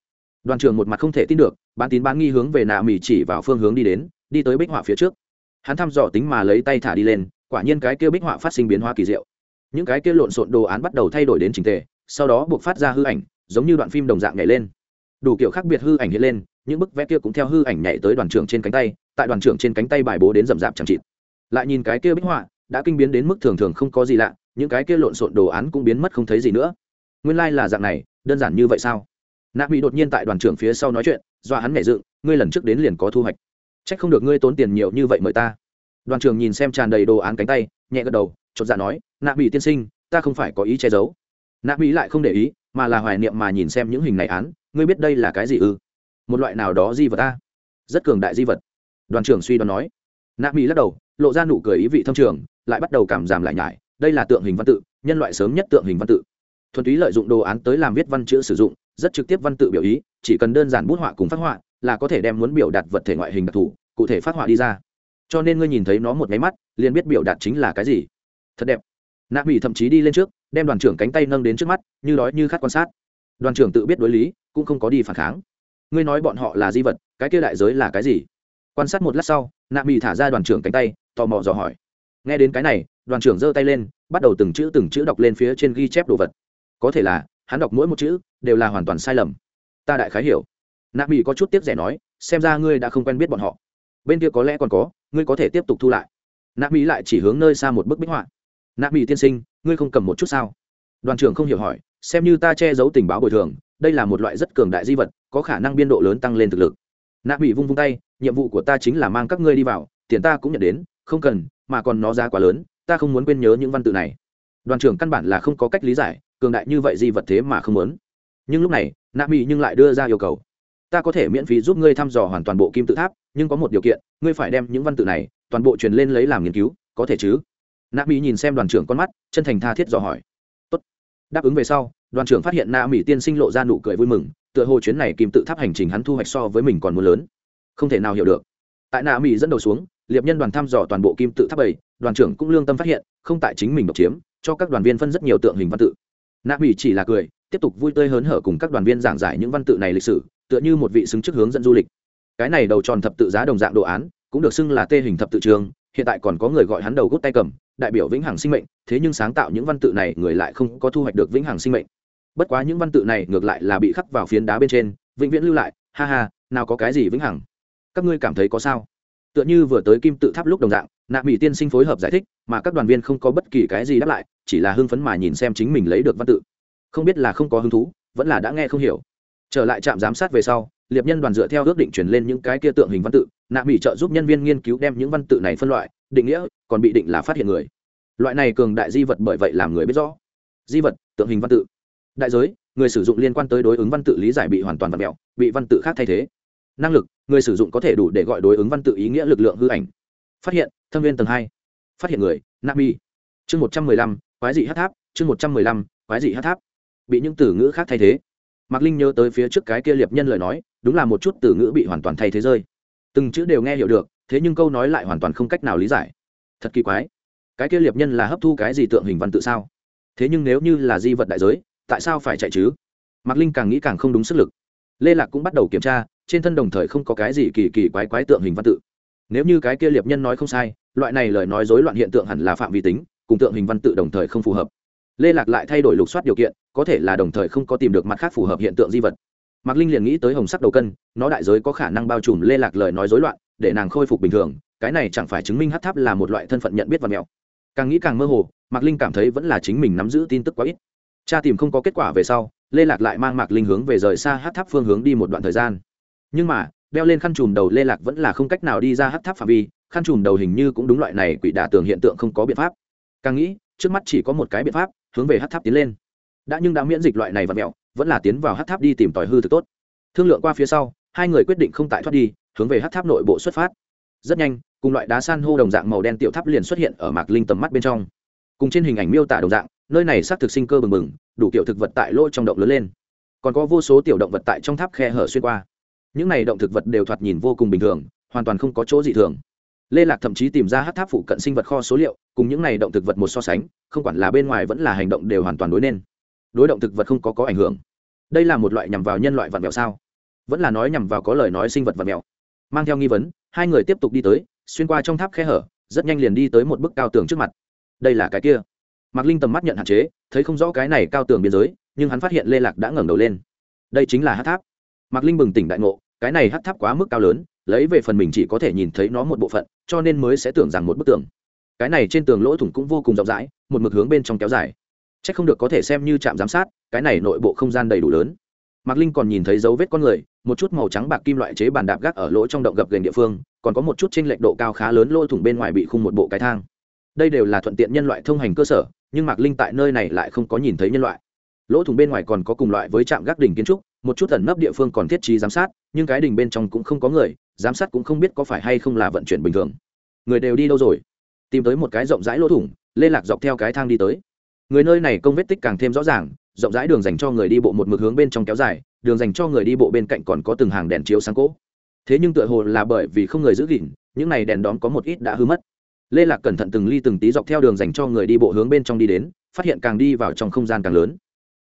Speaker 1: Đoàn trưởng một mặt không thể tin được, bán tín bán nghi hướng về nạ mỹ chỉ vào phương hướng đi đến, đi tới bích họa phía trước hắn thăm dò tính mà lấy tay thả đi lên, quả nhiên cái kia bích họa phát sinh biến hóa kỳ diệu. Những cái kia lộn xộn đồ án bắt đầu thay đổi đến trình tề, sau đó buộc phát ra hư ảnh, giống như đoạn phim đồng dạng nhảy lên. Đủ kiểu khác biệt hư ảnh hiện lên, những bức vẽ kia cũng theo hư ảnh nhảy tới đoàn trưởng trên cánh tay, tại đoàn trưởng trên cánh tay bài bố đến rậm rạp chẳng chịt. Lại nhìn cái kia bích họa, đã kinh biến đến mức thường thường không có gì lạ, những cái kia lộn xộn đồ án cũng biến mất không thấy gì nữa. Nguyên lai、like、là dạng này, đơn giản như vậy sao? Nạ bị đột nhiên tại đoàn trưởng phía sau nói chuyện do hắn nhảy dựng, ngươi lần trước đến liền có thu hoạch chắc không được ngươi tốn tiền nhiều như vậy mời ta. Đoàn trưởng nhìn xem tràn đầy đồ án cánh tay, nhẹ gật đầu, chột dạ nói, nạ mỹ tiên sinh, ta không phải có ý che giấu. Nạ mỹ lại không để ý, mà là hoài niệm mà nhìn xem những hình này án, ngươi biết đây là cái gì ư? Một loại nào đó di vật ta. Rất cường đại di vật. Đoàn trưởng suy đoán nói. Nạ mỹ lắc đầu, lộ ra nụ cười ý vị thâm trường, lại bắt đầu cảm giảm lại nhải, đây là tượng hình văn tự, nhân loại sớm nhất tượng hình văn tự. Thuần túy lợi dụng đồ án tới làm viết văn chữ sử dụng, rất trực tiếp văn tự biểu ý, chỉ cần đơn giản bút họa cùng phát họa là có thể đem muốn biểu đạt vật thể ngoại hình đặc thù, cụ thể phát họa đi ra. Cho nên ngươi nhìn thấy nó một máy mắt, liền biết biểu đạt chính là cái gì. Thật đẹp. Nạ mỹ thậm chí đi lên trước, đem đoàn trưởng cánh tay nâng đến trước mắt, như đói như khát quan sát. Đoàn trưởng tự biết đối lý, cũng không có đi phản kháng. Ngươi nói bọn họ là di vật, cái kia đại giới là cái gì? Quan sát một lát sau, nạ mỹ thả ra đoàn trưởng cánh tay, tò mò dò hỏi. Nghe đến cái này, đoàn trưởng giơ tay lên, bắt đầu từng chữ từng chữ đọc lên phía trên ghi chép đồ vật. Có thể là, hắn đọc mỗi một chữ đều là hoàn toàn sai lầm. Ta đại khái hiểu nạ mỹ có chút tiếc rẻ nói, xem ra ngươi đã không quen biết bọn họ. Bên kia có lẽ còn có, ngươi có thể tiếp tục thu lại. Nạ mỹ lại chỉ hướng nơi xa một bức bích họa. Nạ mỹ tiên sinh, ngươi không cầm một chút sao? Đoàn trưởng không hiểu hỏi, xem như ta che giấu tình báo bồi thường, đây là một loại rất cường đại di vật, có khả năng biên độ lớn tăng lên thực lực. Nạ mỹ vung vung tay, nhiệm vụ của ta chính là mang các ngươi đi vào, tiền ta cũng nhận đến, không cần, mà còn nó giá quá lớn, ta không muốn quên nhớ những văn tự này. Đoàn trưởng căn bản là không có cách lý giải, cường đại như vậy di vật thế mà không muốn. Nhưng lúc này, nạ mỹ nhưng lại đưa ra yêu cầu ta có thể miễn phí giúp ngươi thăm dò hoàn toàn bộ kim tự tháp, nhưng có một điều kiện, ngươi phải đem những văn tự này, toàn bộ truyền lên lấy làm nghiên cứu, có thể chứ? Nạ mỹ nhìn xem đoàn trưởng con mắt, chân thành tha thiết dò hỏi. Tốt. đáp ứng về sau, đoàn trưởng phát hiện nạ mỹ tiên sinh lộ ra nụ cười vui mừng, tựa hồ chuyến này kim tự tháp hành trình hắn thu hoạch so với mình còn muốn lớn. Không thể nào hiểu được. Tại nạ mỹ dẫn đầu xuống, liệp nhân đoàn thăm dò toàn bộ kim tự tháp bảy, đoàn trưởng cũng lương tâm phát hiện, không tại chính mình độc chiếm, cho các đoàn viên phân rất nhiều tượng hình văn tự. Nạ mỹ chỉ là cười, tiếp tục vui tươi hớn hở cùng các đoàn viên giảng giải những văn tự này lịch sử tựa như một vị xứng chức hướng dẫn du lịch. Cái này đầu tròn thập tự giá đồng dạng đồ án, cũng được xưng là tê hình thập tự trường, hiện tại còn có người gọi hắn đầu gút tay cầm, đại biểu vĩnh hằng sinh mệnh, thế nhưng sáng tạo những văn tự này người lại không có thu hoạch được vĩnh hằng sinh mệnh. Bất quá những văn tự này ngược lại là bị khắc vào phiến đá bên trên, vĩnh viễn lưu lại, ha ha, nào có cái gì vĩnh hằng. Các ngươi cảm thấy có sao? Tựa như vừa tới kim tự tháp lúc đồng dạng nạ mỹ tiên sinh phối hợp giải thích, mà các đoàn viên không có bất kỳ cái gì đáp lại, chỉ là hưng phấn mà nhìn xem chính mình lấy được văn tự. Không biết là không có hứng thú, vẫn là đã nghe không hiểu trở lại trạm giám sát về sau, liệp nhân đoàn dựa theo ước định chuyển lên những cái kia tượng hình văn tự, nạ mỹ trợ giúp nhân viên nghiên cứu đem những văn tự này phân loại, định nghĩa, còn bị định là phát hiện người. Loại này cường đại di vật bởi vậy làm người biết rõ. Di vật, tượng hình văn tự. Đại giới, người sử dụng liên quan tới đối ứng văn tự lý giải bị hoàn toàn vật mẹo bị văn tự khác thay thế. Năng lực, người sử dụng có thể đủ để gọi đối ứng văn tự ý nghĩa lực lượng hư ảnh. Phát hiện, thâm viên tầng hai. Phát hiện người nami chương một trăm mười lăm, quái dị hát tháp, chương một trăm mười lăm, quái dị hát tháp. Bị những từ ngữ khác thay thế mạc linh nhớ tới phía trước cái kia liệp nhân lời nói, đúng là một chút từ ngữ bị hoàn toàn thay thế rơi. Từng chữ đều nghe hiểu được, thế nhưng câu nói lại hoàn toàn không cách nào lý giải. Thật kỳ quái. Cái kia liệp nhân là hấp thu cái gì tượng hình văn tự sao? Thế nhưng nếu như là di vật đại giới, tại sao phải chạy chứ? Mạc linh càng nghĩ càng không đúng sức lực. Lê lạc cũng bắt đầu kiểm tra, trên thân đồng thời không có cái gì kỳ kỳ quái quái tượng hình văn tự. Nếu như cái kia liệp nhân nói không sai, loại này lời nói dối loạn hiện tượng hẳn là phạm vi tính, cùng tượng hình văn tự đồng thời không phù hợp. Lê lạc lại thay đổi lục soát điều kiện có thể là đồng thời không có tìm được mặt khác phù hợp hiện tượng di vật. Mạc linh liền nghĩ tới hồng sắc đầu cân, nó đại giới có khả năng bao trùm lê lạc lời nói dối loạn, để nàng khôi phục bình thường, cái này chẳng phải chứng minh hát tháp là một loại thân phận nhận biết và mèo càng nghĩ càng mơ hồ, mạc linh cảm thấy vẫn là chính mình nắm giữ tin tức quá ít. Cha tìm không có kết quả về sau, lê lạc lại mang mạc linh hướng về rời xa hát tháp phương hướng đi một đoạn thời gian. Nhưng mà, đeo lên khăn trùm đầu lê lạc vẫn là không cách nào đi ra hát tháp phạm vi, khăn trùm đầu hình như cũng đúng loại này quỷ đả tường hiện tượng không có biện pháp. Càng nghĩ, trước mắt chỉ có một cái biện pháp, hướng về hát tháp tiến lên đã nhưng đã miễn dịch loại này và mẹo, vẫn là tiến vào hát tháp đi tìm tòi hư thực tốt. Thương lượng qua phía sau, hai người quyết định không tại thoát đi, hướng về hát tháp nội bộ xuất phát. Rất nhanh, cùng loại đá san hô đồng dạng màu đen tiểu tháp liền xuất hiện ở mạc linh tầm mắt bên trong. Cùng trên hình ảnh miêu tả đồng dạng, nơi này xác thực sinh cơ bừng bừng, đủ kiểu thực vật tại lỗ trong động lớn lên. Còn có vô số tiểu động vật tại trong tháp khe hở xuyên qua. Những này động thực vật đều thoạt nhìn vô cùng bình thường, hoàn toàn không có chỗ dị thường. Lê lạc thậm chí tìm ra hát tháp phụ cận sinh vật kho số liệu, cùng những này động thực vật một so sánh, không quản là bên ngoài vẫn là hành động đều hoàn toàn đối nên đối động thực vật không có có ảnh hưởng. Đây là một loại nhằm vào nhân loại vật mèo sao? Vẫn là nói nhằm vào có lời nói sinh vật vật mèo mang theo nghi vấn, hai người tiếp tục đi tới, xuyên qua trong tháp khe hở, rất nhanh liền đi tới một bức cao tường trước mặt. Đây là cái kia. Mạc linh tầm mắt nhận hạn chế, thấy không rõ cái này cao tường biên giới, nhưng hắn phát hiện lê lạc đã ngẩng đầu lên. Đây chính là hát tháp. Mạc linh bừng tỉnh đại ngộ, cái này hát tháp quá mức cao lớn, lấy về phần mình chỉ có thể nhìn thấy nó một bộ phận, cho nên mới sẽ tưởng rằng một bức tường. Cái này trên tường lỗ thủng cũng vô cùng rộng rãi, một mực hướng bên trong kéo dài c h ắ c không được có thể xem như trạm giám sát, cái này nội bộ không gian đầy đủ lớn. Mạc linh còn nhìn thấy dấu vết con người, một chút màu trắng bạc kim loại chế bàn đạp gác ở lỗ trong động gập gành địa phương, còn có một chút t r ê n lệch độ cao khá lớn lỗ thủng bên ngoài bị khung một bộ cái thang. Đây đều là thuận tiện nhân loại thông hành cơ sở, nhưng mạc linh tại nơi này lại không có nhìn thấy nhân loại. Lỗ thủng bên ngoài còn có cùng loại với trạm gác đỉnh kiến trúc, một chút ẩn nấp địa phương còn thiết trí giám sát, nhưng cái đỉnh bên trong cũng không có người, giám sát cũng không biết có phải hay không là vận chuyển bình thường. Người đều đi đâu rồi? Tìm tới một cái rộng rãi lỗ thủng lê lạc dọc theo cái thang đi tới người nơi này công vết tích càng thêm rõ ràng, rộng rãi đường dành cho người đi bộ một mực hướng bên trong kéo dài, đường dành cho người đi bộ bên cạnh còn có từng hàng đèn chiếu sáng cỗ thế nhưng tựa hồ là bởi vì không người giữ gìn, những này đèn đóm có một ít đã hư mất. Lê lạc cẩn thận từng ly từng tí dọc theo đường dành cho người đi bộ hướng bên trong đi đến, phát hiện càng đi vào trong không gian càng lớn.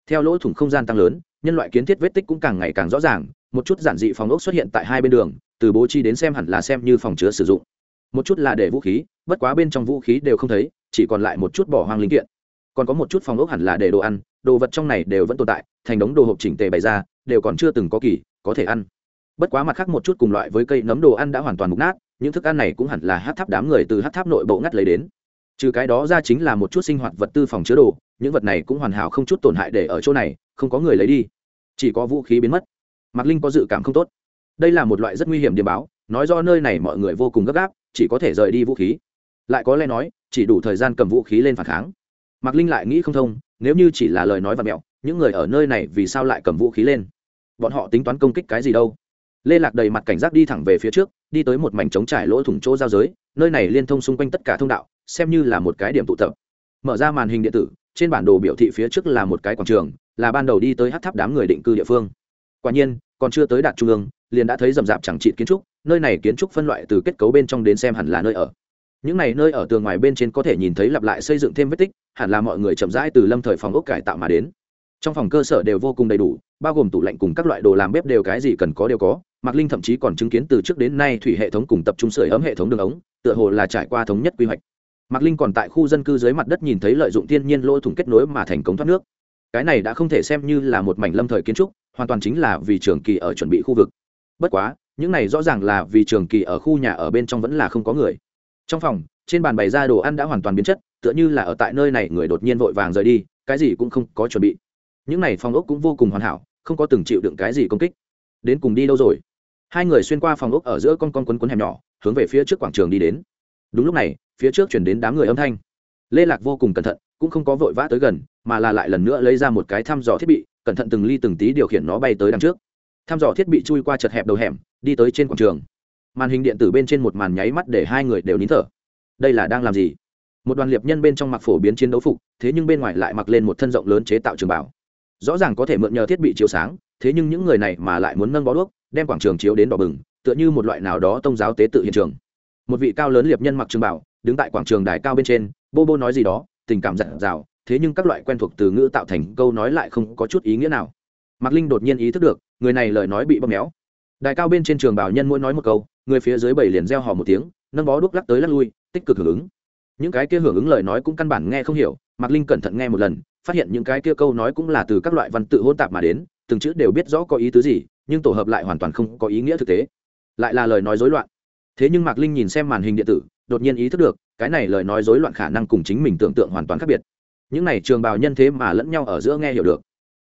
Speaker 1: Theo lỗ thủng không gian tăng lớn, nhân loại kiến thiết vết tích cũng càng ngày càng rõ ràng, một chút giản dị phòng ốc xuất hiện tại hai bên đường, từ bố trí đến xem hẳn là xem như phòng chứa sử dụng. Một chút là để vũ khí, bất quá bên trong vũ khí đều không thấy, chỉ còn lại một chút bỏ hoang linh kiện còn có một chút phòng ốc hẳn là để đồ ăn, đồ vật trong này đều vẫn tồn tại, thành đống đồ hộp chỉnh tề bày ra, đều còn chưa từng có kỳ, có thể ăn. Bất quá mặt khác một chút cùng loại với cây nấm đồ ăn đã hoàn toàn mục nát, những thức ăn này cũng hẳn là hát tháp đám người từ hát tháp nội bộ ngắt lấy đến. Trừ cái đó ra chính là một chút sinh hoạt vật tư phòng chứa đồ, những vật này cũng hoàn hảo không chút tổn hại để ở chỗ này, không có người lấy đi. Chỉ có vũ khí biến mất. Mạc linh có dự cảm không tốt. Đây là một loại rất nguy hiểm điềm báo, nói do nơi này mọi người vô cùng gấp gáp, chỉ có thể rời đi vũ khí. Lại có lẽ nói, chỉ đủ thời gian cầm vũ khí lên phản kháng mạc linh lại nghĩ không thông, nếu như chỉ là lời nói và mẹo, những người ở nơi này vì sao lại cầm vũ khí lên? Bọn họ tính toán công kích cái gì đâu? Lê lạc đầy mặt cảnh giác đi thẳng về phía trước, đi tới một mảnh trống trải lỗ thủng chỗ giao giới, nơi này liên thông xung quanh tất cả thông đạo, xem như là một cái điểm tụ tập. Mở ra màn hình điện tử, trên bản đồ biểu thị phía trước là một cái quảng trường, là ban đầu đi tới hát tháp đám người định cư địa phương. Quả nhiên, còn chưa tới đạt trung ương, liền đã thấy rầm rạp chẳng trị kiến trúc, nơi này kiến trúc phân loại từ kết cấu bên trong đến xem hẳn là nơi ở. Những này nơi ở tường ngoài bên trên có thể nhìn thấy lặp lại xây dựng thêm vết tích hẳn là mọi người chậm rãi từ lâm thời phòng ốc cải tạo mà đến. Trong phòng cơ sở đều vô cùng đầy đủ, bao gồm tủ lạnh cùng các loại đồ làm bếp đều cái gì cần có đều có, mạc linh thậm chí còn chứng kiến từ trước đến nay thủy hệ thống cùng tập trung sưởi ấm hệ thống đường ống, tựa hồ là trải qua thống nhất quy hoạch. Mạc linh còn tại khu dân cư dưới mặt đất nhìn thấy lợi dụng thiên nhiên lỗ thủng kết nối mà thành công thoát nước. Cái này đã không thể xem như là một mảnh lâm thời kiến trúc, hoàn toàn chính là vì trường kỳ ở chuẩn bị khu vực. Bất quá, những này rõ ràng là vì trường kỳ ở khu nhà ở bên trong vẫn là không có người. Trong phòng, trên bàn bày ra đồ ăn đã hoàn toàn biến chất tựa như là ở tại nơi này người đột nhiên vội vàng rời đi, cái gì cũng không có chuẩn bị. Những này phòng ốc cũng vô cùng hoàn hảo, không có từng chịu đựng cái gì công kích. Đến cùng đi đâu rồi? Hai người xuyên qua phòng ốc ở giữa con con quấn quấn hẻm nhỏ, hướng về phía trước quảng trường đi đến. Đúng lúc này, phía trước chuyển đến đám người âm thanh. Lê lạc vô cùng cẩn thận, cũng không có vội vã tới gần, mà là lại lần nữa lấy ra một cái thăm dò thiết bị, cẩn thận từng ly từng tí điều khiển nó bay tới đằng trước. Thăm dò thiết bị chui qua chật hẹp đầu hẻm, đi tới trên quảng trường. Màn hình điện tử bên trên một màn nháy mắt để hai người đều nín thở. Đây là đang làm gì? Một đoàn liệp nhân bên trong mặc phổ biến chiến đấu phục, thế nhưng bên ngoài lại mặc lên một thân rộng lớn chế tạo trường bảo. Rõ ràng có thể mượn nhờ thiết bị chiếu sáng, thế nhưng những người này mà lại muốn nâng bó đuốc, đem quảng trường chiếu đến đỏ bừng, tựa như một loại nào đó tông giáo tế tự hiện trường. Một vị cao lớn liệp nhân mặc trường bảo, đứng tại quảng trường đài cao bên trên, bô bô nói gì đó, tình cảm dặn dào, thế nhưng các loại quen thuộc từ ngữ tạo thành câu nói lại không có chút ý nghĩa nào. Mạc linh đột nhiên ý thức được, người này lời nói bị bóp méo. Đài cao bên trên trường bảo nhân mỗi nói một câu, người phía dưới bảy liền reo hò một tiếng, nâng bó đuốc lắc tới lắc lui, tích cực hưởng ứng những cái kia hưởng ứng lời nói cũng căn bản nghe không hiểu, mạc linh cẩn thận nghe một lần, phát hiện những cái kia câu nói cũng là từ các loại văn tự hôn tạp mà đến, từng chữ đều biết rõ có ý tứ gì, nhưng tổ hợp lại hoàn toàn không có ý nghĩa thực tế. Lại là lời nói dối loạn. Thế nhưng mạc linh nhìn xem màn hình điện tử, đột nhiên ý thức được, cái này lời nói dối loạn khả năng cùng chính mình tưởng tượng hoàn toàn khác biệt. Những này trường bào nhân thế mà lẫn nhau ở giữa nghe hiểu được.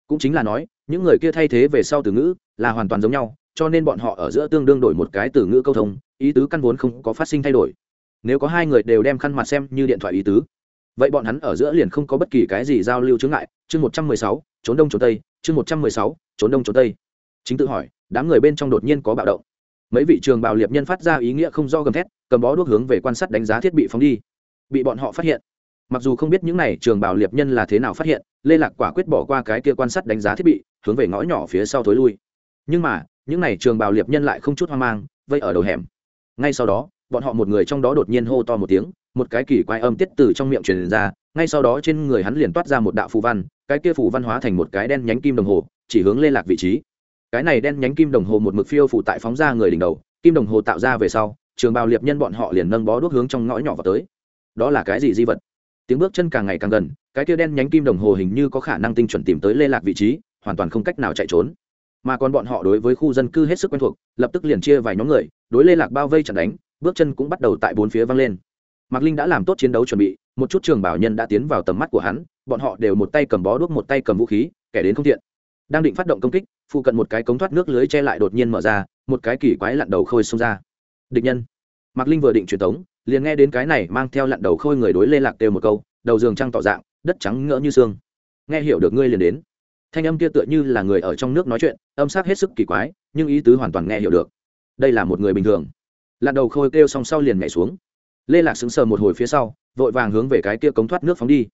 Speaker 1: Cũng chính là nói, những người kia thay thế về sau từ ngữ, là hoàn toàn giống nhau, cho nên bọn họ ở giữa tương đương đổi một cái từ ngữ câu thông, ý tứ căn vốn không có phát sinh thay đổi nếu có hai người đều đem khăn mặt xem như điện thoại ý tứ. Vậy bọn hắn ở giữa liền không có bất kỳ cái gì giao lưu chướng ngại. Chương một trăm mười sáu, trốn đông trốn tây. Chương một trăm mười sáu, trốn đông trốn tây. Chính tự hỏi, đám người bên trong đột nhiên có bạo động. Mấy vị trường bào liệp nhân phát ra ý nghĩa không do gầm thét, cầm bó đuốc hướng về quan sát đánh giá thiết bị phóng đi. Bị bọn họ phát hiện. Mặc dù không biết những này trường bào liệp nhân là thế nào phát hiện, lê lạc quả quyết bỏ qua cái kia quan sát đánh giá thiết bị, hướng về ngõ nhỏ phía sau thối lui. Nhưng mà, những này trường bào liệp nhân lại không chút hoang mang, vây ở đầu hẻm. Ngay sau đó bọn họ một người trong đó đột nhiên hô to một tiếng, một cái kỳ quái âm tiết từ trong miệng truyền ra, ngay sau đó trên người hắn liền toát ra một đạo phù văn, cái kia phù văn hóa thành một cái đen nhánh kim đồng hồ, chỉ hướng lê lạc vị trí. Cái này đen nhánh kim đồng hồ một mực phiêu phủ tại phóng ra người đỉnh đầu, kim đồng hồ tạo ra về sau, trường bào liệp nhân bọn họ liền nâng bó đuốc hướng trong ngõ nhỏ vào tới. Đó là cái gì di vật? Tiếng bước chân càng ngày càng gần, cái kia đen nhánh kim đồng hồ hình như có khả năng tinh chuẩn tìm tới lê lạc vị trí, hoàn toàn không cách nào chạy trốn. Mà còn bọn họ đối với khu dân cư hết sức quen thuộc, lập tức liền chia vài nhóm người, đối lê lạc bao vây chặn đánh bước chân cũng bắt đầu tại bốn phía văng lên. Mạc linh đã làm tốt chiến đấu chuẩn bị, một chút trường bảo nhân đã tiến vào tầm mắt của hắn, bọn họ đều một tay cầm bó đuốc, một tay cầm vũ khí, kẻ đến không thiện. Đang định phát động công kích, phụ cận một cái cống thoát nước lưới che lại đột nhiên mở ra, một cái kỳ quái lặn đầu khôi xông ra. Địch nhân. Mạc linh vừa định truyền tống, liền nghe đến cái này mang theo lặn đầu khôi người đối lê lạc đều một câu, đầu giường trăng tỏ dạng, đất trắng ngỡ như xương. Nghe hiểu được ngươi liền đến. Thanh âm kia tựa như là người ở trong nước nói chuyện, âm sắc hết sức kỳ quái, nhưng ý tứ hoàn toàn nghe hiểu được. Đây là một người bình thường lặn đầu khôi kêu xong sau liền nhảy xuống. Lê lạc sững sờ một hồi phía sau, vội vàng hướng về cái kia cống thoát nước phóng đi.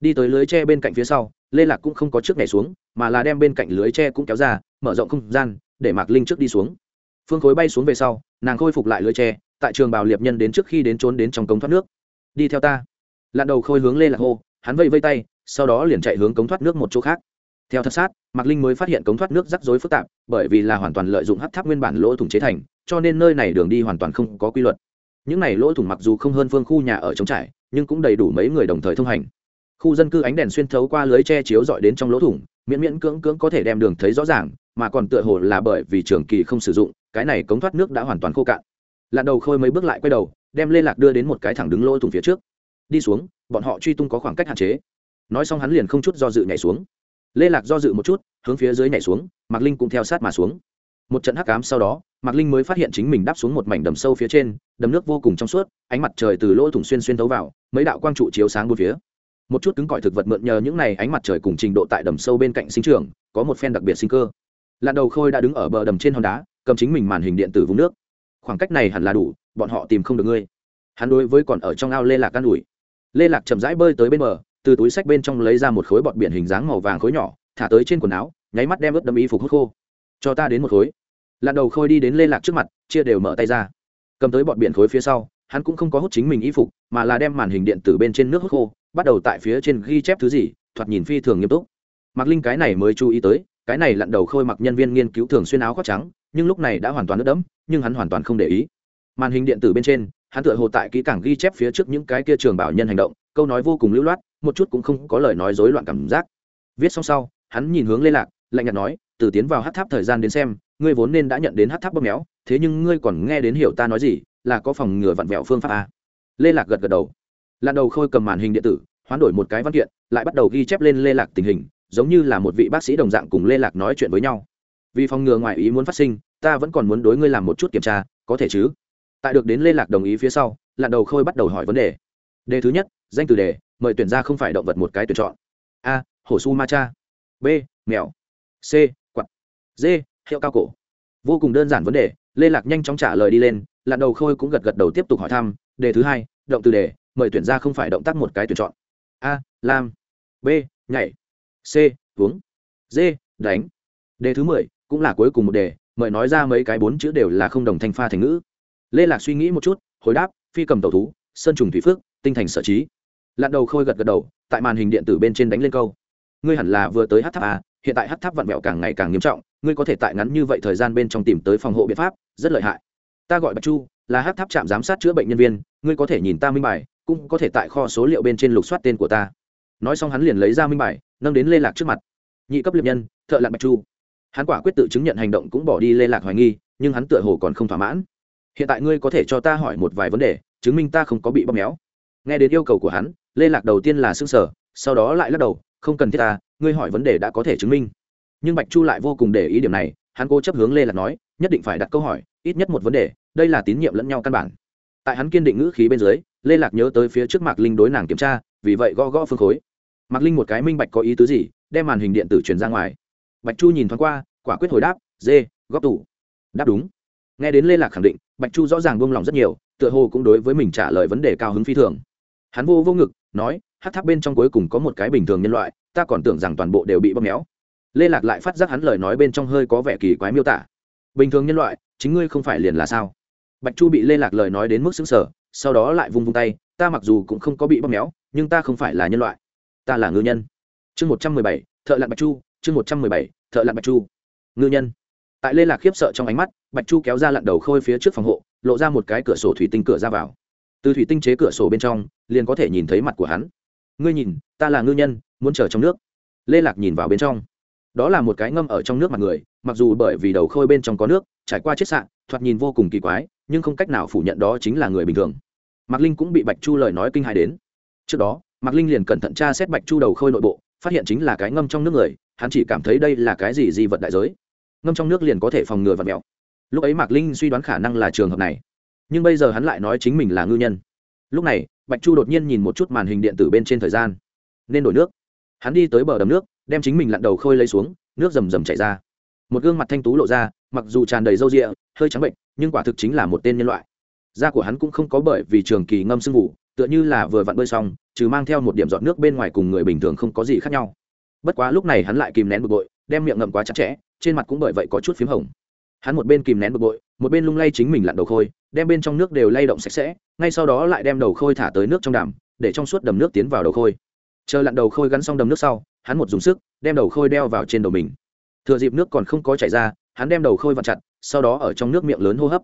Speaker 1: Đi tới lưới tre bên cạnh phía sau, lê lạc cũng không có trước nhảy xuống, mà là đem bên cạnh lưới tre cũng kéo ra, mở rộng không gian, để mạc linh trước đi xuống. Phương khối bay xuống về sau, nàng khôi phục lại lưới tre tại trường bào liệp nhân đến trước khi đến trốn đến trong cống thoát nước. Đi theo ta. Lặn đầu khôi hướng lê lạc hô, hắn vây vây tay, sau đó liền chạy hướng cống thoát nước một chỗ khác theo thật sát, mạc linh mới phát hiện cống thoát nước rắc rối phức tạp, bởi vì là hoàn toàn lợi dụng hấp tháp nguyên bản lỗ thủng chế thành, cho nên nơi này đường đi hoàn toàn không có quy luật. Những này lỗ thủng mặc dù không hơn phương khu nhà ở trống trải, nhưng cũng đầy đủ mấy người đồng thời thông hành. Khu dân cư ánh đèn xuyên thấu qua lưới che chiếu dọi đến trong lỗ thủng, miễn miễn cưỡng cưỡng có thể đem đường thấy rõ ràng, mà còn tựa hồ là bởi vì trường kỳ không sử dụng, cái này cống thoát nước đã hoàn toàn khô cạn. Lặn đầu khôi mấy bước lại quay đầu, đem lê lạc đưa đến một cái thẳng đứng lỗ thủng phía trước. Đi xuống, bọn họ truy tung có khoảng cách hạn chế. Nói xong hắn liền không chút do dự nhảy xuống lê lạc do dự một chút, hướng phía dưới nhảy xuống, mạc linh cũng theo sát mà xuống. Một trận hắc cám sau đó, mạc linh mới phát hiện chính mình đáp xuống một mảnh đầm sâu phía trên, đầm nước vô cùng trong suốt, ánh mặt trời từ lỗ thủng xuyên xuyên thấu vào, mấy đạo quang trụ chiếu sáng bốn phía. Một chút cứng cỏi thực vật mượn nhờ những này ánh mặt trời cùng trình độ tại đầm sâu bên cạnh sinh trường có một phen đặc biệt sinh cơ. Lặn đầu khôi đã đứng ở bờ đầm trên hòn đá, cầm chính mình màn hình điện tử vùng nước. Khoảng cách này hẳn là đủ, bọn họ tìm không được ngươi. Hắn đối với còn ở trong ao lê lạc can ủi. Lê lạc chậm rãi bơi tới bên bờ từ túi sách bên trong lấy ra một khối bọt biển hình dáng màu vàng khối nhỏ, thả tới trên quần áo, nháy mắt đem ướt đâm y phục hút khô. Cho ta đến một khối. Lặn đầu khôi đi đến lê lạc trước mặt, chia đều mở tay ra. Cầm tới bọt biển khối phía sau, hắn cũng không có hút chính mình y phục, mà là đem màn hình điện tử bên trên nước hút khô, bắt đầu tại phía trên ghi chép thứ gì, thoạt nhìn phi thường nghiêm túc. Mặc linh cái này mới chú ý tới, cái này lặn đầu khôi mặc nhân viên nghiên cứu thường xuyên áo khoác trắng, nhưng lúc này đã hoàn toàn nước đẫm, nhưng hắn hoàn toàn không để ý. Màn hình điện tử bên trên, hắn tựa hồ tại kỹ càng ghi chép phía trước những cái kia trường bảo nhân hành động, câu nói vô cùng lưu loát một chút cũng không có lời nói dối loạn cảm giác. Viết xong sau, hắn nhìn hướng lê lạc, lạnh nhạt nói, từ tiến vào hát tháp thời gian đến xem, ngươi vốn nên đã nhận đến hát tháp bóp méo, thế nhưng ngươi còn nghe đến hiểu ta nói gì, là có phòng ngừa vặn vẹo phương pháp a. Lê lạc gật gật đầu. Lần đầu khôi cầm màn hình điện tử, hoán đổi một cái văn kiện, lại bắt đầu ghi chép lên lê lạc tình hình, giống như là một vị bác sĩ đồng dạng cùng lê lạc nói chuyện với nhau. Vì phòng ngừa ngoài ý muốn phát sinh, ta vẫn còn muốn đối ngươi làm một chút kiểm tra, có thể chứ? Tại được đến lê lạc đồng ý phía sau lặn đầu khôi bắt đầu hỏi vấn đề. Đề thứ nhất, danh từ đề mời tuyển ra không phải động vật một cái tuyển chọn. A, hổ su ma cha. B, mèo. C quặt d, hiệu cao cổ. Vô cùng đơn giản vấn đề, lê lạc nhanh chóng trả lời đi lên lặn đầu khôi cũng gật gật đầu tiếp tục hỏi thăm, đề thứ hai, động từ đề, mời tuyển ra không phải động tác một cái tuyển chọn. A, lam. B, nhảy. C, uống. D, đánh. Đề thứ mười, cũng là cuối cùng một đề, mời nói ra mấy cái bốn chữ đều là không đồng thanh pha thành ngữ. Lê lạc suy nghĩ một chút, hồi đáp, phi cầm tàu thú, sơn trùng thủy phước, tinh thành sở trí lặn đầu khôi gật gật đầu, tại màn hình điện tử bên trên đánh lên câu. Ngươi hẳn là vừa tới hát tháp à hiện tại hát tháp vặn vẹo càng ngày càng nghiêm trọng, ngươi có thể tại ngắn như vậy thời gian bên trong tìm tới phòng hộ biện pháp, rất lợi hại. Ta gọi bạch chu, là hát tháp trạm giám sát chữa bệnh nhân viên, ngươi có thể nhìn ta minh bài, cũng có thể tại kho số liệu bên trên lục soát tên của ta. Nói xong hắn liền lấy ra minh bài, nâng đến lê lạc trước mặt. Nhị cấp liệp nhân, thợ lặn bạch chu. Hắn quả quyết tự chứng nhận hành động cũng bỏ đi lê lạc hoài nghi, nhưng hắn tựa hồ còn không thỏa mãn. Hiện tại ngươi có thể cho ta hỏi một vài vấn đề, chứng minh ta không có bị bóp méo. Nghe đến yêu cầu của hắn lê lạc đầu tiên là s ư n g sở, sau đó lại lắc đầu, không cần thiết ta, ngươi hỏi vấn đề đã có thể chứng minh. Nhưng bạch chu lại vô cùng để ý điểm này, hắn cố chấp hướng lê lạc nói, nhất định phải đặt câu hỏi, ít nhất một vấn đề, đây là tín nhiệm lẫn nhau căn bản. Tại hắn kiên định ngữ khí bên dưới, lê lạc nhớ tới phía trước mạc linh đối nàng kiểm tra, vì vậy gõ gõ phương khối. Mạc linh một cái minh bạch có ý tứ gì, đem màn hình điện tử truyền ra ngoài. Bạch chu nhìn thoáng qua, quả quyết hồi đáp, dê góp tủ. Đáp đúng. Nghe đến lê lạc khẳng định, bạch chu rõ ràng buông lòng rất nhiều, tựa hồ cũng đối với mình trả lời vấn đề cao hứng phi thường. Hắn vô vô ngực nói, hát tháp bên trong cuối cùng có một cái bình thường nhân loại, ta còn tưởng rằng toàn bộ đều bị bóp méo. Lê lạc lại phát giác hắn lời nói bên trong hơi có vẻ kỳ quái miêu tả. Bình thường nhân loại, chính ngươi không phải liền là sao? Bạch chu bị lê lạc lời nói đến mức xứng sở sau đó lại vung vung tay, ta mặc dù cũng không có bị bóp méo, nhưng ta không phải là nhân loại. Ta là ngư nhân. Chương một trăm mười bảy, thợ lặn bạch chu, chương một trăm mười bảy, thợ lặn bạch chu. Ngư nhân. Tại lê lạc khiếp sợ trong ánh mắt, bạch chu kéo ra lặn đầu khôi phía trước phòng hộ, lộ ra một cái cửa sổ thủy tinh cửa ra vào từ thủy tinh chế cửa sổ bên trong, liền có thể nhìn thấy mặt của hắn. Ngươi nhìn, ta là ngư nhân, muốn chờ trong nước. Lê lạc nhìn vào bên trong. Đó là một cái ngâm ở trong nước mặt người, mặc dù bởi vì đầu khôi bên trong có nước, trải qua chết sạn thoạt nhìn vô cùng kỳ quái, nhưng không cách nào phủ nhận đó chính là người bình thường. Mạc linh cũng bị bạch chu lời nói kinh hài đến. Trước đó, mạc linh liền cẩn thận tra xét bạch chu đầu khôi nội bộ, phát hiện chính là cái ngâm trong nước người, hắn chỉ cảm thấy đây là cái gì di vật đại giới. Ngâm trong nước liền có thể phòng ngừa vật mèo. Lúc ấy mạc linh suy đoán khả năng là trường hợp này nhưng bây giờ hắn lại nói chính mình là ngư nhân. Lúc này, bạch chu đột nhiên nhìn một chút màn hình điện tử bên trên thời gian. Nên đổi nước. Hắn đi tới bờ đầm nước, đem chính mình lặn đầu khôi lấy xuống, nước rầm rầm chảy ra. Một gương mặt thanh tú lộ ra, mặc dù tràn đầy râu rịa hơi trắng bệnh, nhưng quả thực chính là một tên nhân loại. Da của hắn cũng không có bởi vì trường kỳ ngâm sưng vụ tựa như là vừa vặn bơi xong, trừ mang theo một điểm giọt nước bên ngoài cùng người bình thường không có gì khác nhau. Bất quá lúc này hắn lại kìm nén bực bội, đem miệng ngậm quá chặt chẽ, trên mặt cũng bởi vậy có chút p h í m hồng hắn một bên kìm nén bực bội, một bên lung lay chính mình lặn đầu khôi, đem bên trong nước đều lay động sạch sẽ, ngay sau đó lại đem đầu khôi thả tới nước trong đàm, để trong suốt đầm nước tiến vào đầu khôi. Chờ lặn đầu khôi gắn xong đầm nước sau, hắn một dùng sức, đem đầu khôi đeo vào trên đầu mình. Thừa dịp nước còn không có chảy ra, hắn đem đầu khôi vặn chặt, sau đó ở trong nước miệng lớn hô hấp.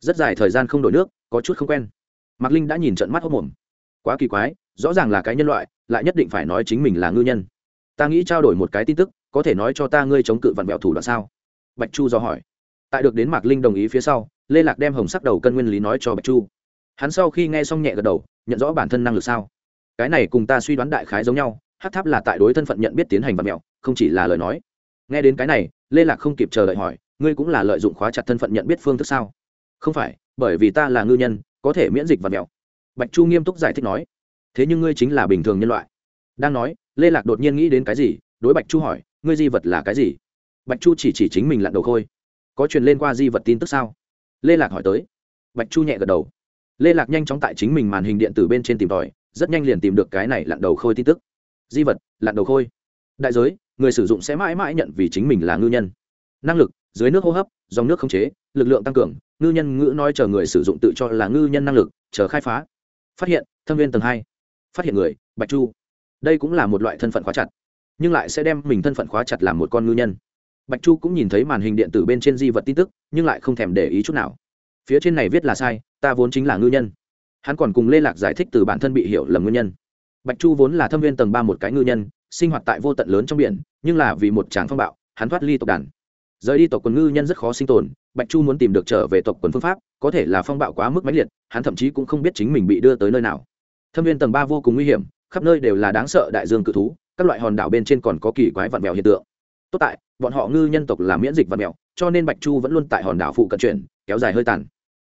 Speaker 1: Rất dài thời gian không đổi nước, có chút không quen. Mạc linh đã nhìn trận mắt hốc mồm. Quá kỳ quái, rõ ràng là cái nhân loại, lại nhất định phải nói chính mình là ngư nhân. Ta nghĩ trao đổi một cái tin tức, có thể nói cho ta ngươi chống cự vặn vẹo thủ đoạn sao? Bạch chu do hỏi tại được đến mạc linh đồng ý phía sau, lê lạc đem hồng sắc đầu cân nguyên lý nói cho bạch chu. Hắn sau khi nghe xong nhẹ gật đầu, nhận rõ bản thân năng lực sao? Cái này cùng ta suy đoán đại khái giống nhau, hát tháp là tại đối thân phận nhận biết tiến hành vặn mẹo, không chỉ là lời nói. Nghe đến cái này, lê lạc không kịp chờ đợi hỏi, ngươi cũng là lợi dụng khóa chặt thân phận nhận biết phương thức sao? Không phải, bởi vì ta là ngư nhân, có thể miễn dịch vặn mẹo. Bạch chu nghiêm túc giải thích nói. Thế nhưng ngươi chính là bình thường nhân loại. Đang nói, lê lạc đột nhiên nghĩ đến cái gì, đối bạch chu hỏi, ngươi di vật là cái gì? Bạch chu chỉ chỉ chính mình lặn đầu khôi có truyền lên qua di vật tin tức sao? Lê lạc hỏi tới. Bạch chu nhẹ gật đầu. Lê lạc nhanh chóng tại chính mình màn hình điện tử bên trên tìm tòi, rất nhanh liền tìm được cái này lặn đầu khôi tin tức. Di vật, lặn đầu khôi. Đại giới, người sử dụng sẽ mãi mãi nhận vì chính mình là ngư nhân. Năng lực, dưới nước hô hấp, dòng nước không chế, lực lượng tăng cường, ngư nhân ngữ nói chờ người sử dụng tự cho là ngư nhân năng lực, chờ khai phá. Phát hiện, thâm viên tầng hai. Phát hiện người, bạch chu. Đây cũng là một loại thân phận khóa chặt, nhưng lại sẽ đem mình thân phận khóa chặt làm một con ngư nhân bạch chu cũng nhìn thấy màn hình điện tử bên trên di vật tin tức, nhưng lại không thèm để ý chút nào. Phía trên này viết là sai, ta vốn chính là ngư nhân. Hắn còn cùng lê lạc giải thích từ bản thân bị hiểu lầm nguyên nhân. Bạch chu vốn là thâm viên tầng ba một cái ngư nhân, sinh hoạt tại vô tận lớn trong biển, nhưng là vì một tràng phong bạo, hắn thoát ly tộc đàn. Rời đi tộc quần ngư nhân rất khó sinh tồn, bạch chu muốn tìm được trở về tộc quần phương pháp, có thể là phong bạo quá mức mãnh liệt, hắn thậm chí cũng không biết chính mình bị đưa tới nơi nào. Thâm viên tầng ba vô cùng nguy hiểm, khắp nơi đều là đáng sợ đại dương cự thú, các loại hòn đảo bên trên còn có kỳ quái vặn vẹo hiện tượng tốt tại, bọn họ ngư nhân tộc là miễn dịch văn mèo, cho nên bạch chu vẫn luôn tại hòn đảo phụ cận chuyển, kéo dài hơi tàn.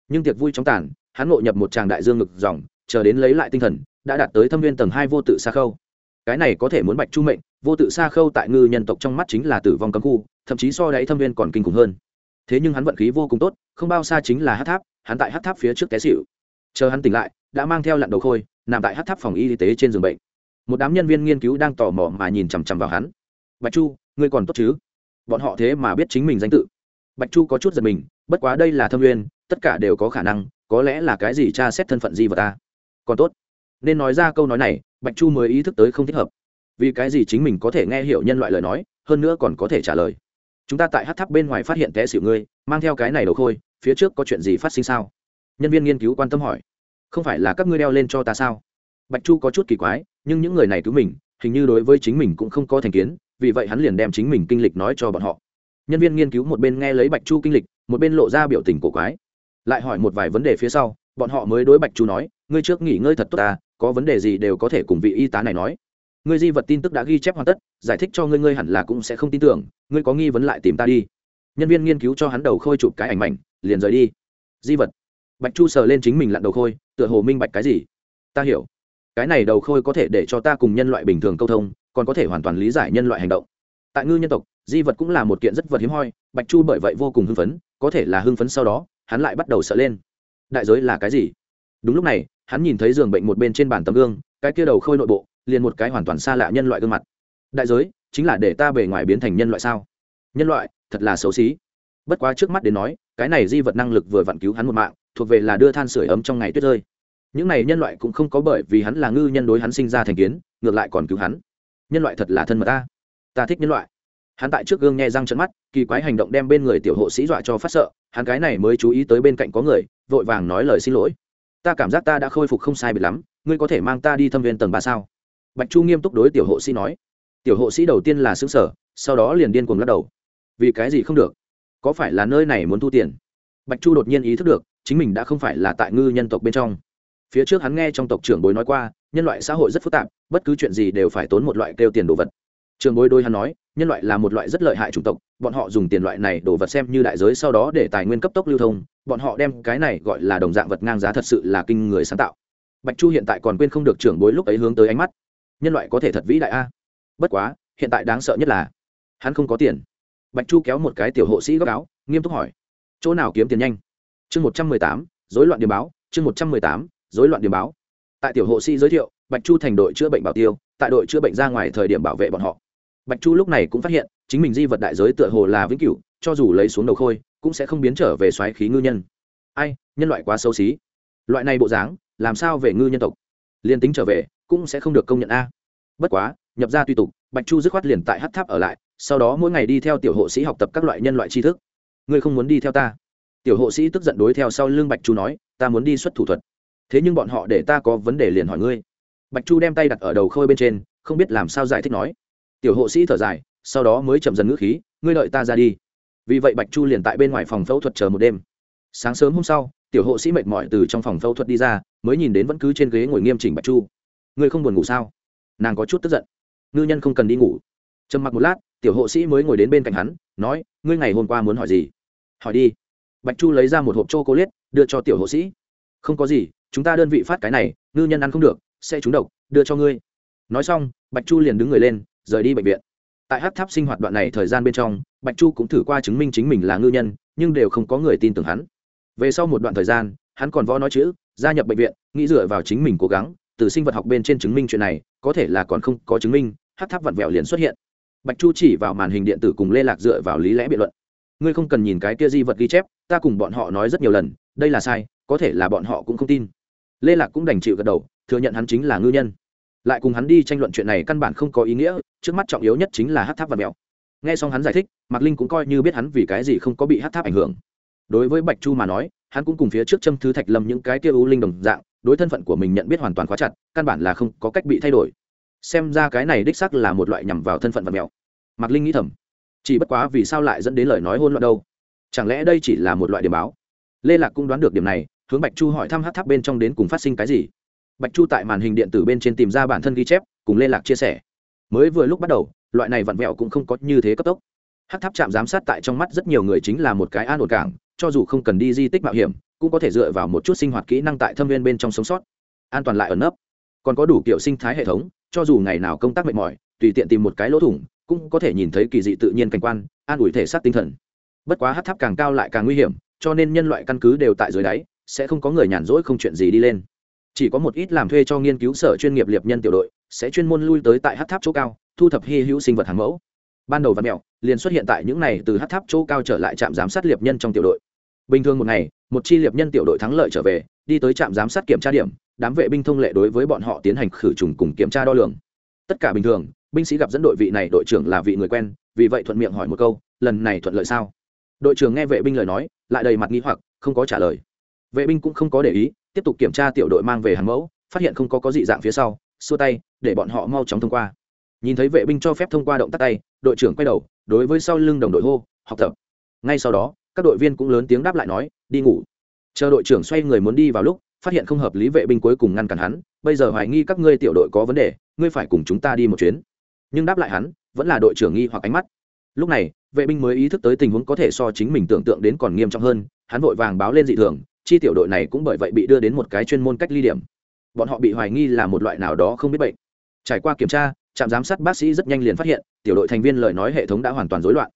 Speaker 1: Nhưng tiệc vui chóng tàn, hắn ngộ nhập một tràng đại dương ngực dòng, chờ đến lấy lại tinh thần, đã đạt tới thâm viên tầng hai vô tự xa khâu. Cái này có thể muốn bạch chu mệnh, vô tự xa khâu tại ngư nhân tộc trong mắt chính là tử vong cấm khu, thậm chí so đáy thâm viên còn kinh khủng hơn. Thế nhưng hắn vận khí vô cùng tốt, không bao xa chính là hát tháp, hắn tại hát tháp phía trước té xịu chờ hắn tỉnh lại, đã mang theo lặn đầu khôi, nằm tại hát tháp phòng y tế trên giường bệnh. Một đám nhân viên nghiên cứu đang tò mò mà nhìn chằm chằm vào hắn. Bạch chu ngươi còn tốt chứ? Bọn họ thế mà biết chính mình danh tự. Bạch chu có chút giật mình, bất quá đây là thâm nguyên tất cả đều có khả năng, có lẽ là cái gì tra xét thân phận gì vào ta. Còn tốt. Nên nói ra câu nói này, bạch chu mới ý thức tới không thích hợp. Vì cái gì chính mình có thể nghe hiểu nhân loại lời nói, hơn nữa còn có thể trả lời. Chúng ta tại hát tháp bên ngoài phát hiện té xỉu ngươi, mang theo cái này đầu khôi, phía trước có chuyện gì phát sinh sao? Nhân viên nghiên cứu quan tâm hỏi. Không phải là các ngươi đeo lên cho ta sao? Bạch chu có chút kỳ quái, nhưng những người này cứu mình, hình như đối với chính mình cũng không có thành kiến vì vậy hắn liền đem chính mình kinh lịch nói cho bọn họ. Nhân viên nghiên cứu một bên nghe lấy bạch chu kinh lịch, một bên lộ ra biểu tình cổ quái. Lại hỏi một vài vấn đề phía sau, bọn họ mới đối bạch chu nói, ngươi trước nghỉ ngơi thật tốt ta, có vấn đề gì đều có thể cùng vị y tá này nói. Ngươi di vật tin tức đã ghi chép hoàn tất, giải thích cho ngươi ngươi hẳn là cũng sẽ không tin tưởng, ngươi có nghi vấn lại tìm ta đi. Nhân viên nghiên cứu cho hắn đầu khôi chụp cái ảnh mảnh, liền rời đi. Di vật. Bạch chu sờ lên chính mình lặn đầu khôi, tựa hồ minh bạch cái gì. Ta hiểu. Cái này đầu khôi có thể để cho ta cùng nhân loại bình thường câu thông còn có thể hoàn toàn lý giải nhân loại hành động. Tại ngư nhân tộc, di vật cũng là một kiện rất vật hiếm hoi, bạch chu bởi vậy vô cùng hưng phấn, có thể là hưng phấn sau đó, hắn lại bắt đầu sợ lên. Đại giới là cái gì? Đúng lúc này, hắn nhìn thấy giường bệnh một bên trên bàn tấm gương, cái kia đầu khôi nội bộ, liền một cái hoàn toàn xa lạ nhân loại gương mặt. Đại giới, chính là để ta bề ngoài biến thành nhân loại sao? Nhân loại, thật là xấu xí. Bất quá trước mắt đến nói, cái này di vật năng lực vừa vặn cứu hắn một mạng, thuộc về là đưa than sửa ấm trong ngày tuyết rơi. Những này nhân loại cũng không có bởi vì hắn là ngư nhân đối hắn sinh ra thành kiến, ngược lại còn cứu hắn nhân loại thật là thân mật ta. Ta thích nhân loại. Hắn tại trước gương nghe răng trận mắt, kỳ quái hành động đem bên người tiểu hộ sĩ dọa cho phát sợ, hắn cái này mới chú ý tới bên cạnh có người, vội vàng nói lời xin lỗi. Ta cảm giác ta đã khôi phục không sai biệt lắm, ngươi có thể mang ta đi thâm viên tầng ba sao? Bạch chu nghiêm túc đối tiểu hộ sĩ nói. Tiểu hộ sĩ đầu tiên là xứng sở sau đó liền điên cuồng lắc đầu. Vì cái gì không được? Có phải là nơi này muốn thu tiền? Bạch chu đột nhiên ý thức được, chính mình đã không phải là tại ngư nhân tộc bên trong. Phía trước hắn nghe trong tộc trưởng bối nói qua nhân loại xã hội rất phức tạp, bất cứ chuyện gì đều phải tốn một loại kêu tiền đồ vật. Trường bối đôi hắn nói, nhân loại là một loại rất lợi hại chủng tộc, bọn họ dùng tiền loại này đồ vật xem như đại giới sau đó để tài nguyên cấp tốc lưu thông, bọn họ đem cái này gọi là đồng dạng vật ngang giá thật sự là kinh người sáng tạo. Bạch chu hiện tại còn quên không được trưởng bối lúc ấy hướng tới ánh mắt. Nhân loại có thể thật vĩ đại a. Bất quá, hiện tại đáng sợ nhất là, hắn không có tiền. Bạch chu kéo một cái tiểu hộ sĩ góc áo, nghiêm túc hỏi, chỗ nào kiếm tiền nhanh? Chương một trăm mười tám dối loạn điểm báo, chương một trăm mười tám dối loạn điểm báo tại tiểu hộ sĩ giới thiệu, bạch chu thành đội chữa bệnh bảo tiêu, tại đội chữa bệnh ra ngoài thời điểm bảo vệ bọn họ. Bạch chu lúc này cũng phát hiện, chính mình di vật đại giới tựa hồ là vĩnh cửu, cho dù lấy xuống đầu khôi, cũng sẽ không biến trở về xoáy khí ngư nhân. Ai, nhân loại quá xấu xí. Loại này bộ dáng, làm sao về ngư nhân tộc? Liên tính trở về, cũng sẽ không được công nhận a. Bất quá, nhập ra tùy tục, bạch chu dứt khoát liền tại hát tháp ở lại, sau đó mỗi ngày đi theo tiểu hộ sĩ học tập các loại nhân loại tri thức. Ngươi không muốn đi theo ta? Tiểu hộ sĩ tức giận đối theo sau lưng bạch chu nói, ta muốn đi xuất thủ thuật thế nhưng bọn họ để ta có vấn đề liền hỏi ngươi. Bạch chu đem tay đặt ở đầu khôi bên trên, không biết làm sao giải thích nói. Tiểu hộ sĩ thở dài, sau đó mới chậm dần ngữ khí, ngươi đợi ta ra đi. Vì vậy bạch chu liền tại bên ngoài phòng phẫu thuật chờ một đêm. Sáng sớm hôm sau, tiểu hộ sĩ mệt mỏi từ trong phòng phẫu thuật đi ra, mới nhìn đến vẫn cứ trên ghế ngồi nghiêm chỉnh bạch chu. Ngươi không buồn ngủ sao? Nàng có chút tức giận. Ngư nhân không cần đi ngủ. Trầm mặc một lát, tiểu hộ sĩ mới ngồi đến bên cạnh hắn, nói, ngươi ngày hôm qua muốn hỏi gì? Hỏi đi. Bạch chu lấy ra một hộp c h o c đưa cho tiểu hộ sĩ. Không có gì chúng ta đơn vị phát cái này, ngư nhân ăn không được, sẽ trúng độc, đưa cho ngươi. Nói xong, bạch chu liền đứng người lên, rời đi bệnh viện. Tại hát tháp sinh hoạt đoạn này thời gian bên trong, bạch chu cũng thử qua chứng minh chính mình là ngư nhân, nhưng đều không có người tin tưởng hắn. Về sau một đoạn thời gian, hắn còn võ nói chữ, gia nhập bệnh viện, nghĩ dựa vào chính mình cố gắng, từ sinh vật học bên trên chứng minh chuyện này, có thể là còn không có chứng minh, hát tháp vặn vẹo liền xuất hiện. Bạch chu chỉ vào màn hình điện tử cùng lê lạc dựa vào lý lẽ biện luận. Ngươi không cần nhìn cái kia di vật ghi chép, ta cùng bọn họ nói rất nhiều lần, đây là sai, có thể là bọn họ cũng không tin lê lạc cũng đành chịu gật đầu, thừa nhận hắn chính là ngư nhân. Lại cùng hắn đi tranh luận chuyện này căn bản không có ý nghĩa, trước mắt trọng yếu nhất chính là hát tháp và mèo. Nghe xong hắn giải thích, mạc linh cũng coi như biết hắn vì cái gì không có bị hát tháp ảnh hưởng. Đối với bạch chu mà nói, hắn cũng cùng phía trước châm thứ thạch lâm những cái kia u linh đồng dạng, đối thân phận của mình nhận biết hoàn toàn khóa chặt, căn bản là không có cách bị thay đổi. Xem ra cái này đích sắc là một loại nhằm vào thân phận vật mèo. Mạc linh nghĩ thầm, chỉ bất quá vì sao lại dẫn đến lời nói hôn loạn đâu? Chẳng lẽ đây chỉ là một loại điểm báo? Lê lạc cũng đoán được điểm này hướng bạch chu hỏi thăm hát tháp bên trong đến cùng phát sinh cái gì. Bạch chu tại màn hình điện tử bên trên tìm ra bản thân ghi chép, cùng liên lạc chia sẻ. Mới vừa lúc bắt đầu, loại này vặn vẹo cũng không có như thế cấp tốc. Hát tháp trạm giám sát tại trong mắt rất nhiều người chính là một cái an ổn cảng, cho dù không cần đi di tích mạo hiểm, cũng có thể dựa vào một chút sinh hoạt kỹ năng tại thâm viên bên trong sống sót. An toàn lại ẩn nấp. Còn có đủ kiểu sinh thái hệ thống, cho dù ngày nào công tác mệt mỏi, tùy tiện tìm một cái lỗ thủng, cũng có thể nhìn thấy kỳ dị tự nhiên cảnh quan, an ủi thể xác tinh thần. Bất quá hát tháp càng cao lại càng nguy hiểm, cho nên nhân loại căn cứ đều tại dưới đáy sẽ không có người nhàn rỗi không chuyện gì đi lên. Chỉ có một ít làm thuê cho nghiên cứu sở chuyên nghiệp liệp nhân tiểu đội, sẽ chuyên môn lui tới tại hát tháp chỗ cao, thu thập hy hữu sinh vật hàng mẫu. Ban đầu và mẹo liền xuất hiện tại những này từ hát tháp chỗ cao trở lại trạm giám sát liệp nhân trong tiểu đội. Bình thường một ngày, một chi liệp nhân tiểu đội thắng lợi trở về, đi tới trạm giám sát kiểm tra điểm, đám vệ binh thông lệ đối với bọn họ tiến hành khử trùng cùng kiểm tra đo lường. Tất cả bình thường, binh sĩ gặp dẫn đội vị này đội trưởng là vị người quen, vì vậy thuận miệng hỏi một câu, lần này thuận lợi sao? Đội trưởng nghe vệ binh lời nói, lại đầy mặt nghi hoặc, không có trả lời vệ binh cũng không có để ý, tiếp tục kiểm tra tiểu đội mang về hàng mẫu, phát hiện không có có dị dạng phía sau, xua tay, để bọn họ mau chóng thông qua. Nhìn thấy vệ binh cho phép thông qua động tác tay, đội trưởng quay đầu, đối với sau lưng đồng đội hô, học tập. Ngay sau đó, các đội viên cũng lớn tiếng đáp lại nói, đi ngủ. Chờ đội trưởng xoay người muốn đi vào lúc, phát hiện không hợp lý vệ binh cuối cùng ngăn cản hắn, bây giờ hoài nghi các ngươi tiểu đội có vấn đề, ngươi phải cùng chúng ta đi một chuyến. Nhưng đáp lại hắn, vẫn là đội trưởng nghi hoặc ánh mắt. Lúc này, vệ binh mới ý thức tới tình huống có thể so chính mình tưởng tượng đến còn nghiêm trọng hơn, hắn vội vàng báo lên dị thường chi tiểu đội này cũng bởi vậy bị đưa đến một cái chuyên môn cách ly điểm. Bọn họ bị hoài nghi là một loại nào đó không biết bệnh. Trải qua kiểm tra, trạm giám sát bác sĩ rất nhanh liền phát hiện, tiểu đội thành viên lời nói hệ thống đã hoàn toàn rối loạn.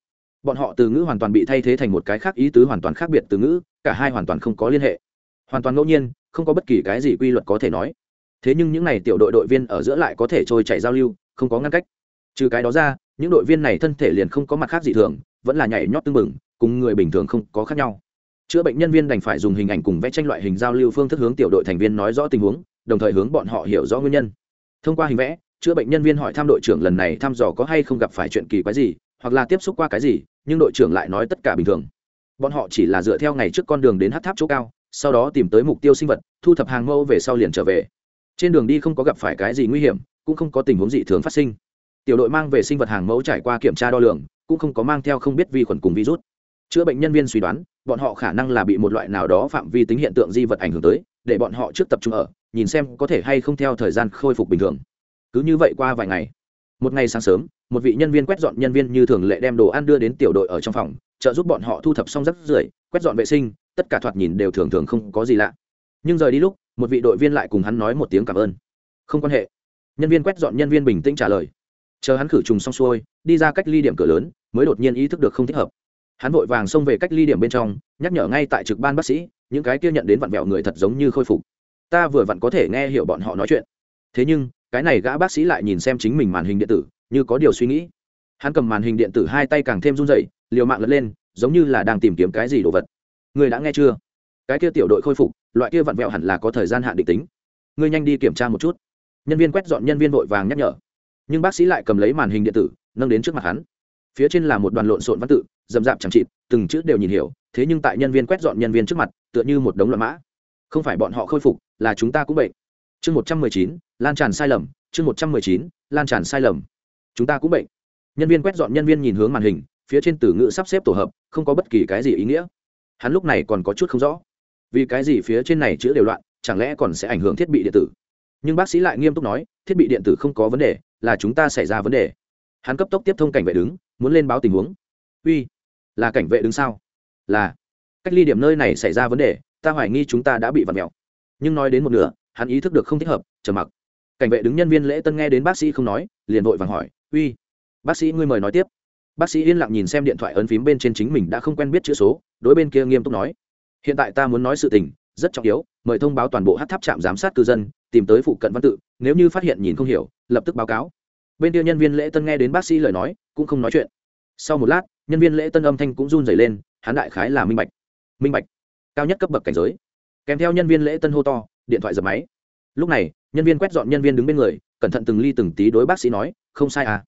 Speaker 1: Bọn họ từ ngữ hoàn toàn bị thay thế thành một cái khác ý tứ hoàn toàn khác biệt từ ngữ, cả hai hoàn toàn không có liên hệ. Hoàn toàn ngẫu nhiên, không có bất kỳ cái gì quy luật có thể nói. Thế nhưng những n à y tiểu đội đội viên ở giữa lại có thể trôi chảy giao lưu, không có ngăn cách. Trừ cái đó ra, những đội viên này thân thể liền không có mặt khác gì thường, vẫn là nhảy nhót tưng bừng, cùng người bình thường không có khác nhau chữa bệnh nhân viên đành phải dùng hình ảnh cùng vẽ tranh loại hình giao lưu phương thức hướng tiểu đội thành viên nói rõ tình huống, đồng thời hướng bọn họ hiểu rõ nguyên nhân. Thông qua hình vẽ, chữa bệnh nhân viên hỏi thăm đội trưởng lần này thăm dò có hay không gặp phải chuyện kỳ quái gì, hoặc là tiếp xúc qua cái gì, nhưng đội trưởng lại nói tất cả bình thường. Bọn họ chỉ là dựa theo ngày trước con đường đến hát tháp chỗ cao, sau đó tìm tới mục tiêu sinh vật, thu thập hàng mẫu về sau liền trở về. Trên đường đi không có gặp phải cái gì nguy hiểm, cũng không có tình huống dị thường phát sinh. Tiểu đội mang về sinh vật hàng mẫu trải qua kiểm tra đo lường, cũng không có mang theo không biết vi khuẩn cùng virus chữa bệnh nhân viên suy đoán, bọn họ khả năng là bị một loại nào đó phạm vi tính hiện tượng di vật ảnh hưởng tới, để bọn họ trước tập trung ở, nhìn xem có thể hay không theo thời gian khôi phục bình thường. Cứ như vậy qua vài ngày, một ngày sáng sớm, một vị nhân viên quét dọn nhân viên như thường lệ đem đồ ăn đưa đến tiểu đội ở trong phòng, trợ giúp bọn họ thu thập xong rác rưởi, quét dọn vệ sinh, tất cả thoạt nhìn đều thường thường không có gì lạ. Nhưng rời đi lúc, một vị đội viên lại cùng hắn nói một tiếng cảm ơn. Không quan hệ. Nhân viên quét dọn nhân viên bình tĩnh trả lời. Chờ hắn khử trùng xong xuôi, đi ra cách ly điểm cửa lớn, mới đột nhiên ý thức được không thích hợp hắn vội vàng xông về cách ly điểm bên trong, nhắc nhở ngay tại trực ban bác sĩ, những cái kia nhận đến vặn vẹo người thật giống như khôi phục. Ta vừa vặn có thể nghe hiểu bọn họ nói chuyện. Thế nhưng, cái này gã bác sĩ lại nhìn xem chính mình màn hình điện tử, như có điều suy nghĩ. Hắn cầm màn hình điện tử hai tay càng thêm run dậy liều mạng lật lên, giống như là đang tìm kiếm cái gì đồ vật. Người đã nghe chưa? Cái kia tiểu đội khôi phục, loại kia vặn vẹo hẳn là có thời gian hạn định tính. Ngươi nhanh đi kiểm tra một chút. Nhân viên quét dọn nhân viên vội vàng nhắc nhở. Nhưng bác sĩ lại cầm lấy màn hình điện tử, nâng đến trước mặt hắn. Phía trên là một đoàn lộn xộn văn tự dầm dạp chẳng chịt, từng chữ đều nhìn hiểu, thế nhưng tại nhân viên quét dọn nhân viên trước mặt, tựa như một đống loạn mã. Không phải bọn họ khôi phục, là chúng ta cũng bệnh. Chương một trăm mười chín, lan tràn sai lầm, chương một trăm mười chín, lan tràn sai lầm. Chúng ta cũng bệnh. Nhân viên quét dọn nhân viên nhìn hướng màn hình, phía trên từ ngữ sắp xếp tổ hợp, không có bất kỳ cái gì ý nghĩa. Hắn lúc này còn có chút không rõ. Vì cái gì phía trên này chữ đều loạn, chẳng lẽ còn sẽ ảnh hưởng thiết bị điện tử? Nhưng bác sĩ lại nghiêm túc nói, thiết bị điện tử không có vấn đề, là chúng ta xảy ra vấn đề. Hắn cấp tốc tiếp thông cảnh vệ đứng, muốn lên báo tình huống. Uy là cảnh vệ đứng sau, là cách ly điểm nơi này xảy ra vấn đề ta hoài nghi chúng ta đã bị vặt mẹo nhưng nói đến một nửa hắn ý thức được không thích hợp chờ mặc. Cảnh vệ đứng nhân viên lễ tân nghe đến bác sĩ không nói liền vội vàng hỏi uy bác sĩ ngươi mời nói tiếp. Bác sĩ yên lặng nhìn xem điện thoại ấn phím bên trên chính mình đã không quen biết chữ số đối bên kia nghiêm túc nói hiện tại ta muốn nói sự tình rất trọng yếu mời thông báo toàn bộ hát tháp trạm giám sát cư dân tìm tới phụ cận văn tự nếu như phát hiện nhìn không hiểu lập tức báo cáo. Bên kia nhân viên lễ tân nghe đến bác sĩ lời nói cũng không nói chuyện sau một lát, nhân viên lễ tân âm thanh cũng run dày lên, hắn đại khái là minh bạch. Minh bạch. Cao nhất cấp bậc cảnh giới. Kèm theo nhân viên lễ tân hô to, điện thoại dập máy. Lúc này, nhân viên quét dọn nhân viên đứng bên người, cẩn thận từng ly từng tí đối bác sĩ nói, không sai à.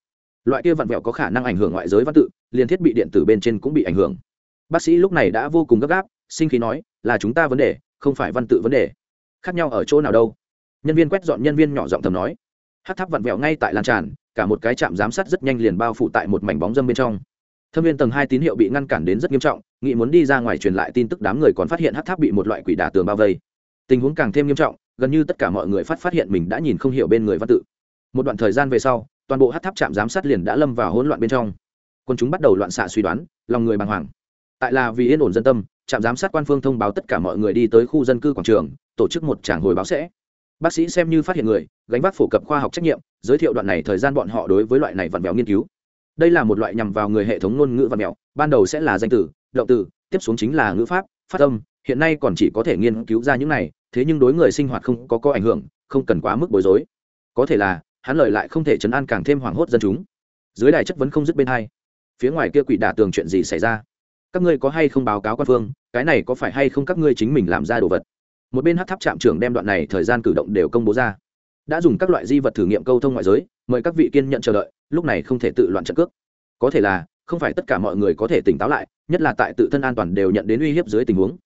Speaker 1: Loại kia vặn vẹo có khả năng ảnh hưởng ngoại giới văn tự liên thiết bị điện tử bên trên cũng bị ảnh hưởng. Bác sĩ lúc này đã vô cùng gấp gáp, sinh khí nói, là chúng ta vấn đề, không phải văn tự vấn đề. Khác nhau ở chỗ nào đâu. Nhân viên quét dọn nhân viên nhỏ giọng thầm nói. Hát tháp vặn vẹo ngay tại lan tràn cả một cái trạm giám sát rất nhanh liền bao phủ tại một mảnh bóng dâm bên trong. Thâm viên tầng hai tín hiệu bị ngăn cản đến rất nghiêm trọng nghị muốn đi ra ngoài truyền lại tin tức đám người còn phát hiện hát tháp bị một loại quỷ đà tường bao vây. Tình huống càng thêm nghiêm trọng, gần như tất cả mọi người phát phát hiện mình đã nhìn không hiểu bên người văn tự. Một đoạn thời gian về sau, toàn bộ hát tháp trạm giám sát liền đã lâm vào hỗn loạn bên trong. Quân chúng bắt đầu loạn xạ suy đoán, lòng người bàng hoàng. Tại là vì yên ổn dân tâm, trạm giám sát quan phương thông báo tất cả mọi người đi tới khu dân cư quảng trường, tổ chức một tràng hồi báo sẽ bác sĩ xem như phát hiện người, gánh vác phổ cập khoa học trách nhiệm, giới thiệu đoạn này thời gian bọn họ đối với loại này vặn vẹo nghiên cứu. Đây là một loại nhằm vào người hệ thống ngôn ngữ vặn vẹo, ban đầu sẽ là danh từ, động từ, tiếp xuống chính là ngữ pháp, phát âm, hiện nay còn chỉ có thể nghiên cứu ra những này, thế nhưng đối người sinh hoạt không có có ảnh hưởng, không cần quá mức bối rối. Có thể là, hắn lời lại không thể chấn an càng thêm hoảng hốt dân chúng. Dưới đài chất vấn không dứt bên hai. Phía ngoài kia quỷ đả tường chuyện gì xảy ra? Các ngươi có hay không báo cáo quan phương? Cái này có phải hay không các ngươi chính mình làm ra đồ vật? Một bên hát tháp trạm trưởng đem đoạn này thời gian cử động đều công bố ra. Đã dùng các loại di vật thử nghiệm câu thông ngoại giới, mời các vị kiên nhận chờ đợi, lúc này không thể tự loạn trận cước. Có thể là, không phải tất cả mọi người có thể tỉnh táo lại, nhất là tại tự thân an toàn đều nhận đến uy hiếp dưới tình huống.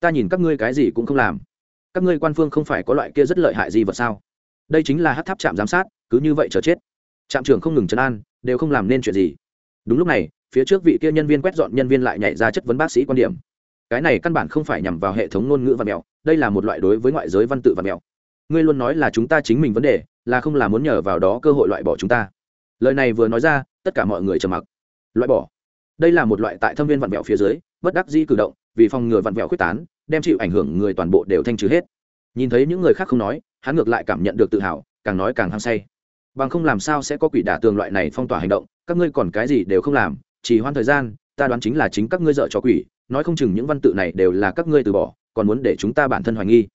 Speaker 1: Ta nhìn các ngươi cái gì cũng không làm. Các ngươi quan phương không phải có loại kia rất lợi hại di vật sao? Đây chính là hát tháp trạm giám sát, cứ như vậy chờ chết. Trạm trưởng không ngừng chấn an, đều không làm nên chuyện gì. Đúng lúc này, phía trước vị kia nhân viên quét dọn nhân viên lại nhảy ra chất vấn bác sĩ quan điểm. Cái này căn bản không phải nhằm vào hệ thống ngôn ngữ và mẹo đây là một loại đối với ngoại giới văn tự và mẹo. Ngươi luôn nói là chúng ta chính mình vấn đề, là không là muốn nhờ vào đó cơ hội loại bỏ chúng ta. Lời này vừa nói ra, tất cả mọi người trầm mặc. Loại bỏ. Đây là một loại tại thâm viên vạn vẹo phía dưới, bất đắc di cử động, vì phòng ngừa vạn vẹo quyết tán, đem chịu ảnh hưởng người toàn bộ đều thanh trừ hết. Nhìn thấy những người khác không nói, hắn ngược lại cảm nhận được tự hào, càng nói càng hăng say. Bằng không làm sao sẽ có quỷ đả tường loại này phong tỏa hành động, các ngươi còn cái gì đều không làm, chỉ hoan thời gian, ta đoán chính là chính các ngươi dợ cho quỷ, nói không chừng những văn tự này đều là các ngươi từ bỏ còn muốn để chúng ta bản thân hoài nghi.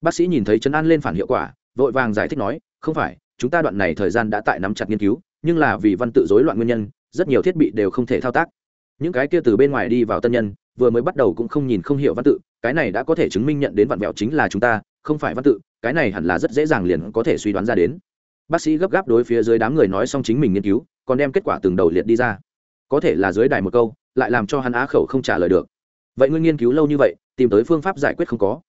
Speaker 1: Bác sĩ nhìn thấy chấn an lên phản hiệu quả, vội vàng giải thích nói, không phải, chúng ta đoạn này thời gian đã tại nắm chặt nghiên cứu, nhưng là vì văn tự rối loạn nguyên nhân, rất nhiều thiết bị đều không thể thao tác. Những cái kia từ bên ngoài đi vào tân nhân, vừa mới bắt đầu cũng không nhìn không hiểu văn tự, cái này đã có thể chứng minh nhận đến vạn vẹo chính là chúng ta, không phải văn tự, cái này hẳn là rất dễ dàng liền có thể suy đoán ra đến. Bác sĩ gấp gáp đối phía dưới đám người nói xong chính mình nghiên cứu, còn đem kết quả từng đầu liệt đi ra. Có thể là dưới đài một câu, lại làm cho hắn á khẩu không trả lời được. Vậy ngươi nghiên cứu lâu như vậy tìm tới phương pháp giải quyết không có.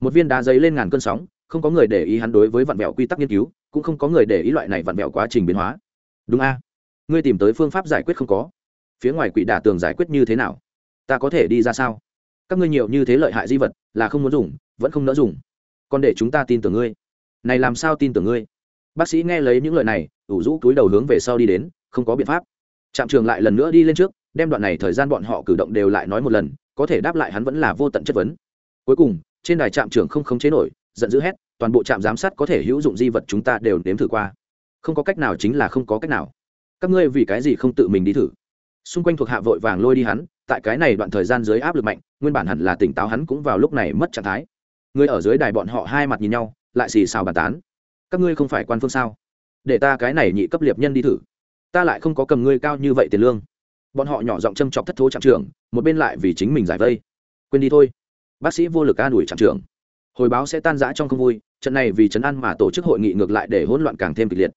Speaker 1: Một viên đá giấy lên ngàn cơn sóng, không có người để ý hắn đối với vạn vẹo quy tắc nghiên cứu, cũng không có người để ý loại này vạn vẹo quá trình biến hóa. Đúng a? Ngươi tìm tới phương pháp giải quyết không có. Phía ngoài quỷ đả tường giải quyết như thế nào? Ta có thể đi ra sao? Các ngươi nhiều như thế lợi hại di vật, là không muốn dùng, vẫn không nỡ dùng. Còn để chúng ta tin tưởng ngươi. Này làm sao tin tưởng ngươi? Bác sĩ nghe lấy những lời này, ủ rũ túi đầu hướng về sau đi đến, không có biện pháp. Trạm trường lại lần nữa đi lên trước, đem đoạn này thời gian bọn họ cử động đều lại nói một lần có thể đáp lại hắn vẫn là vô tận chất vấn. Cuối cùng, trên đài trạm trưởng không khống chế nổi, giận dữ hét, toàn bộ trạm giám sát có thể hữu dụng di vật chúng ta đều nếm thử qua. Không có cách nào chính là không có cách nào. Các ngươi vì cái gì không tự mình đi thử? Xung quanh thuộc hạ vội vàng lôi đi hắn, tại cái này đoạn thời gian dưới áp lực mạnh, nguyên bản hẳn là tỉnh táo hắn cũng vào lúc này mất trạng thái. Người ở dưới đài bọn họ hai mặt nhìn nhau, lại xì xào bàn tán. Các ngươi không phải quan phương sao? Để ta cái này nhị cấp liệp nhân đi thử. Ta lại không có cầm ngươi cao như vậy tiền lương bọn họ nhỏ giọng châm chọc thất thố trạm trưởng, một bên lại vì chính mình giải vây. Quên đi thôi, bác sĩ vô lực an ủi trạm trưởng. Hồi báo sẽ tan rã trong không vui, trận này vì chấn an mà tổ chức hội nghị ngược lại để hỗn loạn càng thêm kịch liệt.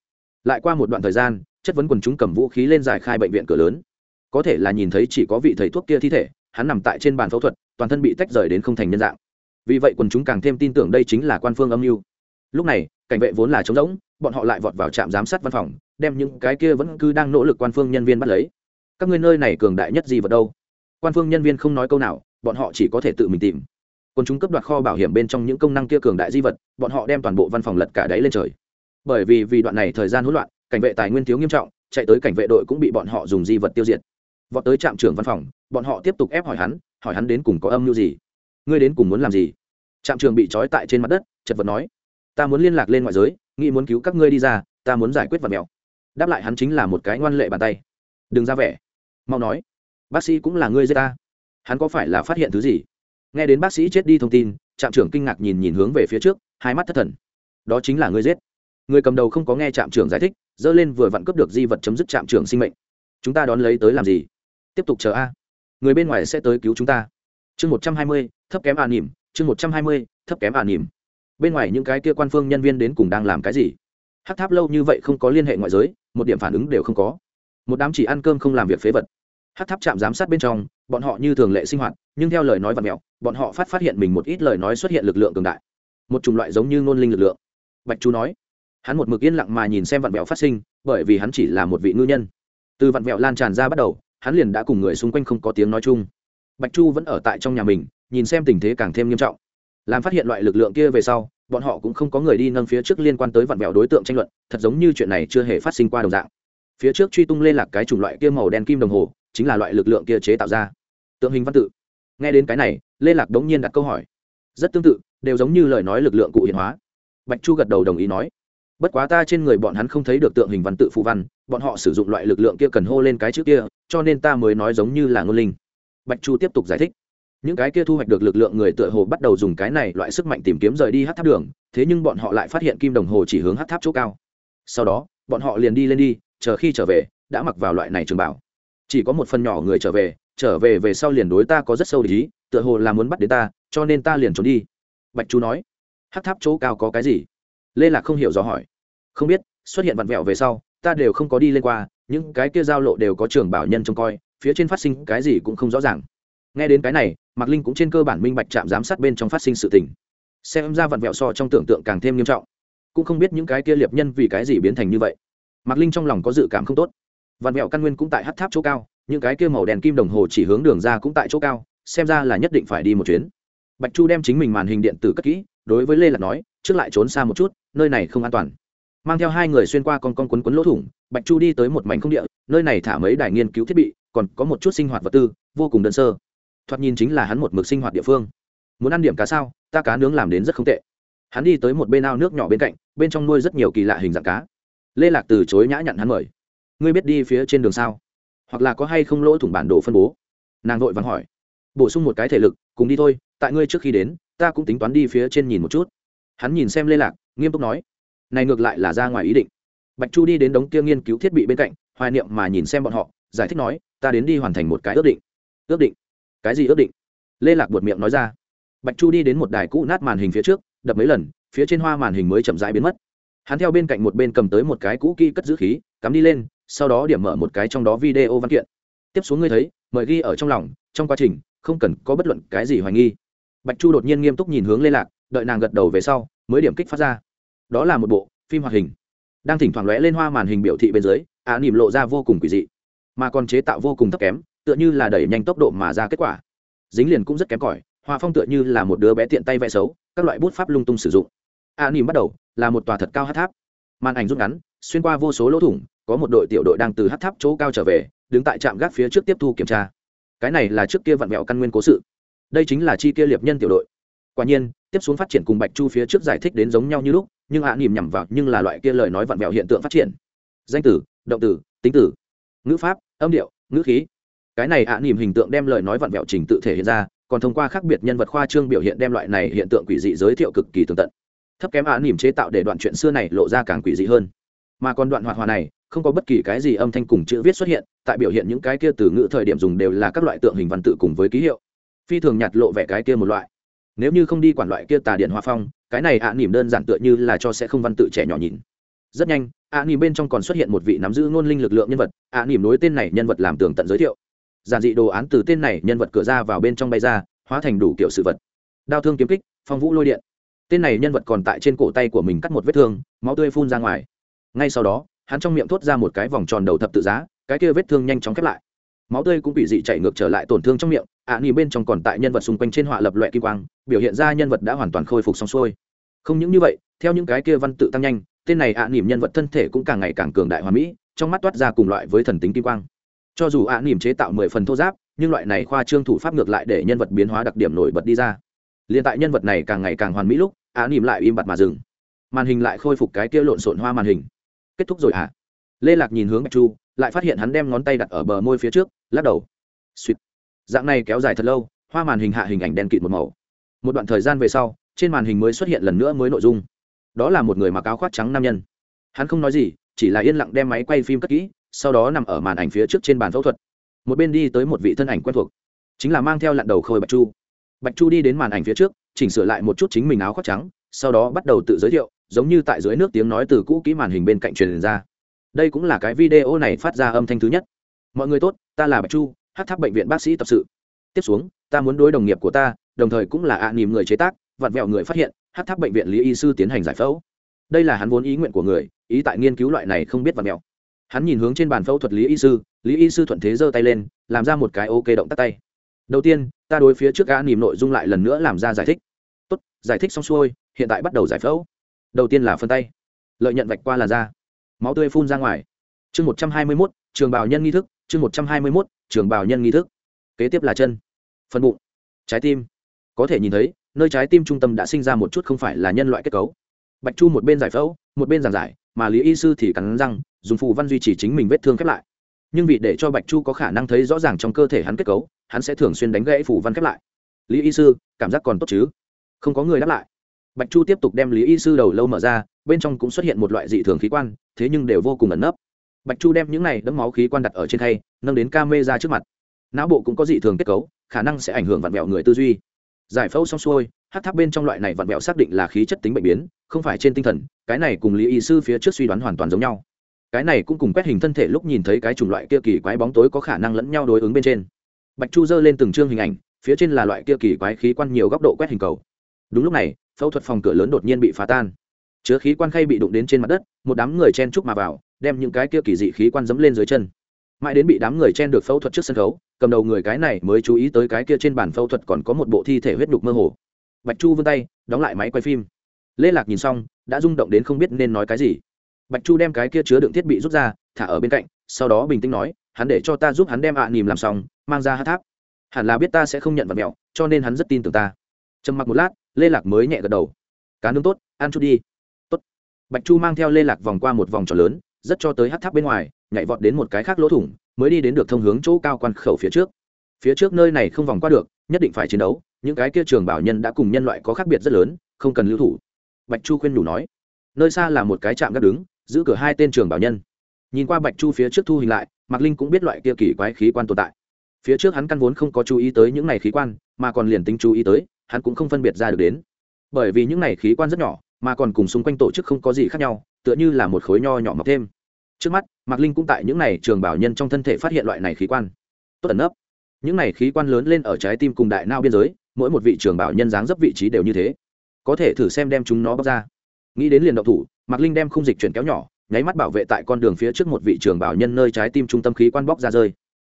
Speaker 1: Lại qua một đoạn thời gian, chất vấn quần chúng cầm vũ khí lên giải khai bệnh viện cửa lớn. Có thể là nhìn thấy chỉ có vị thầy thuốc kia thi thể, hắn nằm tại trên bàn phẫu thuật, toàn thân bị tách rời đến không thành nhân dạng. Vì vậy quần chúng càng thêm tin tưởng đây chính là quan phương âm mưu. Lúc này, cảnh vệ vốn là trống rỗng, bọn họ lại vọt vào trạm giám sát văn phòng, đem những cái kia vẫn cứ đang nỗ lực quan phương nhân viên bắt lấy các ngươi nơi này cường đại nhất gì vật đâu? Quan phương nhân viên không nói câu nào, bọn họ chỉ có thể tự mình tìm. Quân chúng cấp đoạt kho bảo hiểm bên trong những công năng kia cường đại di vật, bọn họ đem toàn bộ văn phòng lật cả đáy lên trời. Bởi vì vì đoạn này thời gian hỗn loạn, cảnh vệ tài nguyên thiếu nghiêm trọng, chạy tới cảnh vệ đội cũng bị bọn họ dùng di vật tiêu diệt. Vọt tới trạm trưởng văn phòng, bọn họ tiếp tục ép hỏi hắn hỏi hắn đến cùng có âm mưu gì? Ngươi đến cùng muốn làm gì? Trạm trường bị trói tại trên mặt đất, chật vật nói, ta muốn liên lạc lên ngoại giới, nghĩ muốn cứu các ngươi đi ra, ta muốn giải quyết vật mèo đáp lại hắn chính là một cái ngoan lệ bàn tay. Đừng ra vẻ mau nói, bác sĩ cũng là ngươi giết ta. Hắn có phải là phát hiện thứ gì? Nghe đến bác sĩ chết đi thông tin, trạm trưởng kinh ngạc nhìn nhìn hướng về phía trước, hai mắt thất thần. Đó chính là ngươi giết. Người cầm đầu không có nghe trạm trưởng giải thích, dơ lên vừa vặn cướp được di vật chấm dứt trạm trưởng sinh mệnh. Chúng ta đón lấy tới làm gì? Tiếp tục chờ a. Người bên ngoài sẽ tới cứu chúng ta. Chương một trăm hai mươi, thấp kém à nỉm, chương một trăm hai mươi, thấp kém à nỉm. Bên ngoài những cái kia quan phương nhân viên đến cùng đang làm cái gì? Hát tháp lâu như vậy không có liên hệ ngoại giới, một điểm phản ứng đều không có một đám chỉ ăn cơm không làm việc phế vật. Hát tháp chạm giám sát bên trong, bọn họ như thường lệ sinh hoạt, nhưng theo lời nói và mẹo, bọn họ phát phát hiện mình một ít lời nói xuất hiện lực lượng cường đại. Một chủng loại giống như ngôn linh lực lượng. Bạch chú nói, hắn một mực yên lặng mà nhìn xem vạn mẹo phát sinh, bởi vì hắn chỉ là một vị ngư nhân. Từ vạn mẹo lan tràn ra bắt đầu, hắn liền đã cùng người xung quanh không có tiếng nói chung. Bạch chu vẫn ở tại trong nhà mình, nhìn xem tình thế càng thêm nghiêm trọng. Làm phát hiện loại lực lượng kia về sau, bọn họ cũng không có người đi nâng phía trước liên quan tới vạn mẹo đối tượng tranh luận, thật giống như chuyện này chưa hề phát sinh qua đồng dạng phía trước truy tung lên lạc cái chủng loại kia màu đen kim đồng hồ, chính là loại lực lượng kia chế tạo ra. Tượng hình văn tự. Nghe đến cái này, lê lạc đống nhiên đặt câu hỏi. Rất tương tự, đều giống như lời nói lực lượng cụ hiện hóa. Bạch chu gật đầu đồng ý nói. Bất quá ta trên người bọn hắn không thấy được tượng hình văn tự phụ văn, bọn họ sử dụng loại lực lượng kia cần hô lên cái chữ kia, cho nên ta mới nói giống như là ngôn linh. Bạch chu tiếp tục giải thích. Những cái kia thu hoạch được lực lượng người tựa hồ bắt đầu dùng cái này loại sức mạnh tìm kiếm rời đi hát tháp đường, thế nhưng bọn họ lại phát hiện kim đồng hồ chỉ hướng hát tháp chỗ cao. Sau đó, bọn họ liền đi lên đi chờ khi trở về, đã mặc vào loại này trường bảo. Chỉ có một phần nhỏ người trở về trở về về sau liền đối ta có rất sâu lý tựa hồ là muốn bắt đến ta, cho nên ta liền trốn đi. Bạch chú nói. Hát tháp chỗ cao có cái gì? Lê lạc không hiểu rõ hỏi. Không biết, xuất hiện vặn vẹo về sau, ta đều không có đi lên qua, những cái kia giao lộ đều có trường bảo nhân trông coi, phía trên phát sinh cái gì cũng không rõ ràng. Nghe đến cái này, mạc linh cũng trên cơ bản minh bạch trạm giám sát bên trong phát sinh sự tình. Xem ra vặn vẹo so trong tưởng tượng càng thêm nghiêm trọng. Cũng không biết những cái kia liệp nhân vì cái gì biến thành như vậy mạc linh trong lòng có dự cảm không tốt. Vạn mẹo căn nguyên cũng tại hát tháp chỗ cao, những cái kia màu đèn kim đồng hồ chỉ hướng đường ra cũng tại chỗ cao, xem ra là nhất định phải đi một chuyến. Bạch chu đem chính mình màn hình điện tử cất kỹ, đối với lê lạc nói, trước lại trốn xa một chút, nơi này không an toàn. Mang theo hai người xuyên qua con con quấn quấn lỗ thủng, bạch chu đi tới một mảnh không địa, nơi này thả mấy đài nghiên cứu thiết bị, còn có một chút sinh hoạt vật tư, vô cùng đơn sơ. Thoạt nhìn chính là hắn một mực sinh hoạt địa phương. Muốn ăn điểm cá sao, ta cá nướng làm đến rất không tệ. Hắn đi tới một bên ao nước nhỏ bên cạnh, bên trong nuôi rất nhiều kỳ lạ hình dạng cá lê lạc từ chối nhã nhặn hắn mời. Ngươi biết đi phía trên đường sao? Hoặc là có hay không lỗ thủng bản đồ phân bố? Nàng vội vắng hỏi. Bổ sung một cái thể lực, cùng đi thôi, tại ngươi trước khi đến, ta cũng tính toán đi phía trên nhìn một chút. Hắn nhìn xem lê lạc, nghiêm túc nói. Này ngược lại là ra ngoài ý định. Bạch chu đi đến đống kia nghiên cứu thiết bị bên cạnh, hoài niệm mà nhìn xem bọn họ, giải thích nói, ta đến đi hoàn thành một cái ước định. Ước định? Cái gì ước định? Lê lạc buột miệng nói ra. Bạch chu đi đến một đài cũ nát màn hình phía trước, đập mấy lần, phía trên hoa màn hình mới chậm rãi biến mất hắn theo bên cạnh một bên cầm tới một cái cũ kỹ cất giữ khí, cắm đi lên, sau đó điểm mở một cái trong đó video văn kiện. Tiếp xuống ngươi thấy, mời ghi ở trong lòng, trong quá trình, không cần có bất luận cái gì hoài nghi. Bạch chu đột nhiên nghiêm túc nhìn hướng lê lạc, đợi nàng gật đầu về sau, mới điểm kích phát ra. Đó là một bộ phim hoạt hình. Đang thỉnh thoảng lóe lên hoa màn hình biểu thị bên dưới ạ nỉm lộ ra vô cùng quỷ dị. Mà còn chế tạo vô cùng thấp kém, tựa như là đẩy nhanh tốc độ mà ra kết quả. Dính liền cũng rất kém cỏi, hoa phong tựa như là một đứa bé tiện tay vẽ xấu, các loại bút pháp lung tung sử dụng ạ nỉm bắt đầu là một tòa thật cao hát tháp. Màn ảnh rút ngắn xuyên qua vô số lỗ thủng có một đội tiểu đội đang từ hát tháp chỗ cao trở về đứng tại trạm gác phía trước tiếp thu kiểm tra. Cái này là trước kia vặn vẹo căn nguyên cố sự. Đây chính là chi kia liệp nhân tiểu đội. Quả nhiên tiếp xuống phát triển cùng bạch chu phía trước giải thích đến giống nhau như lúc nhưng ạ à, nỉm nhằm vào nhưng là loại kia lời nói vặn vẹo hiện tượng phát triển. Danh tử động tử tính tử ngữ pháp âm điệu ngữ khí. Cái này ạ à, nỉm hình tượng đem lời nói vặn vẹo trình tự thể hiện ra còn thông qua khác biệt nhân vật khoa trương biểu hiện đem loại này hiện tượng quỷ dị giới thiệu cực kỳ tường tận thấp kém ạ à, nỉm chế tạo để đoạn chuyện xưa này lộ ra càng quỷ dị hơn. Mà còn đoạn hoạt hòa này không có bất kỳ cái gì âm thanh cùng chữ viết xuất hiện tại biểu hiện những cái kia từ ngữ thời điểm dùng đều là các loại tượng hình văn tự cùng với ký hiệu. Phi thường nhạt lộ vẻ cái kia một loại. Nếu như không đi quản loại kia tà điện hoa phong cái này ạ à nỉm đơn giản tựa như là cho sẽ không văn tự trẻ nhỏ nhìn. Rất nhanh ạ à nỉm bên trong còn xuất hiện một vị nắm giữ ngôn linh lực lượng nhân vật ạ à nỉm nối tên này nhân vật làm tường tận giới thiệu. Giản dị đồ án từ tên này nhân vật cửa ra vào bên trong bay ra hóa thành đủ kiểu sự vật. Đao thương kiếm kích phong vũ lôi điện tên này nhân vật còn tại trên cổ tay của mình cắt một vết thương máu tươi phun ra ngoài. Ngay sau đó hắn trong miệng thốt ra một cái vòng tròn đầu thập tự giá cái kia vết thương nhanh chóng khép lại. Máu tươi cũng bị dị chạy ngược trở lại tổn thương trong miệng ạ à, bên trong còn tại nhân vật xung quanh trên họa lập loại kim quang biểu hiện ra nhân vật đã hoàn toàn khôi phục xong xuôi. Không những như vậy theo những cái kia văn tự tăng nhanh tên này ạ à, nhân vật thân thể cũng càng ngày càng cường đại hoa mỹ trong mắt toát ra cùng loại với thần tính kim quang. Cho dù ạ à, chế tạo mười phần thô giáp nhưng loại này khoa trương thủ pháp ngược lại để nhân vật biến hóa đặc điểm nổi bật đi ra liền tại nhân vật này càng ngày càng hoàn mỹ lúc, á nỉm lại im bặt mà dừng. Màn hình lại khôi phục cái kia lộn xộn hoa màn hình. Kết thúc rồi à lê lạc nhìn hướng bạch chu, lại phát hiện hắn đem ngón tay đặt ở bờ môi phía trước, lắc đầu. Suýt dạng này kéo dài thật lâu, hoa màn hình hạ hình ảnh đen kịt một màu. Một đoạn thời gian về sau, trên màn hình mới xuất hiện lần nữa mới nội dung. Đó là một người mặc áo khoác trắng nam nhân. Hắn không nói gì, chỉ là yên lặng đem máy quay phim cất kỹ, sau đó nằm ở màn ảnh phía trước trên bàn phẫu thuật. Một bên đi tới một vị thân ảnh quen thuộc. Chính là mang theo lặn đầu khôi bạch chu bạch chu đi đến màn ảnh phía trước, chỉnh sửa lại một chút chính mình áo khoác trắng, sau đó bắt đầu tự giới thiệu, giống như tại dưới nước tiếng nói từ cũ kỹ màn hình bên cạnh truyền ra. Đây cũng là cái video này phát ra âm thanh thứ nhất. Mọi người tốt, ta là bạch chu, hát tháp bệnh viện bác sĩ tập sự. Tiếp xuống, ta muốn đối đồng nghiệp của ta, đồng thời cũng là ạ à nỉm người chế tác, vặn vẹo người phát hiện, hát tháp bệnh viện lý y sư tiến hành giải phẫu. Đây là hắn vốn ý nguyện của người, ý tại nghiên cứu loại này không biết vặn vẹo. Hắn nhìn hướng trên bàn phẫu thuật lý y sư, lý y sư thuận thế giơ tay lên, làm ra một cái ok động tắt tay. Đầu tiên ta đối phía trước gã nìm nội dung lại lần nữa làm ra giải thích. Tốt, giải thích xong xuôi, hiện tại bắt đầu giải phẫu. Đầu tiên là phân tay. Lợi nhận vạch qua làn da. Máu tươi phun ra ngoài. Chương một trăm hai mươi mốt, trường bào nhân nghi thức. Chương một trăm hai mươi mốt, trường bào nhân nghi thức. Kế tiếp là chân. Phần bụng. Trái tim. Có thể nhìn thấy, nơi trái tim trung tâm đã sinh ra một chút không phải là nhân loại kết cấu. Bạch chu một bên giải phẫu, một bên giảng giải, mà lý y sư thì cắn răng, dùng phù văn duy trì chính mình vết thương khép lại nhưng vì để cho bạch chu có khả năng thấy rõ ràng trong cơ thể hắn kết cấu, hắn sẽ thường xuyên đánh gãy phủ văn khép lại. Lý y sư, cảm giác còn tốt chứ? Không có người đáp lại. Bạch chu tiếp tục đem lý y sư đầu lâu mở ra, bên trong cũng xuất hiện một loại dị thường khí quan, thế nhưng đều vô cùng ẩn nấp. Bạch chu đem những này đấm máu khí quan đặt ở trên khay, nâng đến ca mê ra trước mặt. Não bộ cũng có dị thường kết cấu, khả năng sẽ ảnh hưởng vặn vẹo người tư duy. Giải phẫu xong xuôi, hát tháp bên trong loại này vặn vẹo xác định là khí chất tính bệnh biến, không phải trên tinh thần, cái này cùng lý y sư phía trước suy đoán hoàn toàn giống nhau cái này cũng cùng quét hình thân thể lúc nhìn thấy cái chủng loại kia kỳ quái bóng tối có khả năng lẫn nhau đối ứng bên trên. Bạch chu giơ lên từng chương hình ảnh, phía trên là loại kia kỳ quái khí quan nhiều góc độ quét hình cầu. Đúng lúc này, phẫu thuật phòng cửa lớn đột nhiên bị phá tan. Chứa khí quan khay bị đụng đến trên mặt đất, một đám người chen chúc mà vào, đem những cái kia kỳ dị khí quan dẫm lên dưới chân. Mãi đến bị đám người chen được phẫu thuật trước sân khấu, cầm đầu người cái này mới chú ý tới cái kia trên bàn phẫu thuật còn có một bộ thi thể huyết đục mơ hồ. Bạch chu vươn tay, đóng lại máy quay phim. Lê lạc nhìn xong, đã rung động đến không biết nên nói cái gì bạch chu đem cái kia chứa đựng thiết bị rút ra, thả ở bên cạnh, sau đó bình tĩnh nói, hắn để cho ta giúp hắn đem ạ à nìm làm xong, mang ra hát tháp. Hẳn là biết ta sẽ không nhận vật mẹo cho nên hắn rất tin tưởng ta. Trầm mặc một lát, lê lạc mới nhẹ gật đầu. Cá nướng tốt, ăn chút đi. Tốt. Bạch chu mang theo lê lạc vòng qua một vòng tròn lớn, rất cho tới hát tháp bên ngoài, nhảy vọt đến một cái khác lỗ thủng, mới đi đến được thông hướng chỗ cao quan khẩu phía trước. Phía trước nơi này không vòng qua được, nhất định phải chiến đấu, những cái kia trường bảo nhân đã cùng nhân loại có khác biệt rất lớn, không cần lưu thủ. Bạch chu khuyên đủ nói. Nơi xa là một cái trạm gác đứng giữ cửa hai tên trường bảo nhân. Nhìn qua bạch chu phía trước thu hình lại, mạc linh cũng biết loại kia kỳ quái khí quan tồn tại. Phía trước hắn căn vốn không có chú ý tới những này khí quan, mà còn liền tính chú ý tới, hắn cũng không phân biệt ra được đến. Bởi vì những này khí quan rất nhỏ, mà còn cùng xung quanh tổ chức không có gì khác nhau, tựa như là một khối nho nhỏ mọc thêm. Trước mắt, mạc linh cũng tại những này trường bảo nhân trong thân thể phát hiện loại này khí quan. Tốt ẩn nấp. Những này khí quan lớn lên ở trái tim cùng đại nao biên giới, mỗi một vị trường bảo nhân dáng dấp vị trí đều như thế. Có thể thử xem đem chúng nó bóc ra. Nghĩ đến liền động thủ mạc linh đem khung dịch chuyển kéo nhỏ, nháy mắt bảo vệ tại con đường phía trước một vị trường bảo nhân nơi trái tim trung tâm khí quan bóc ra rơi.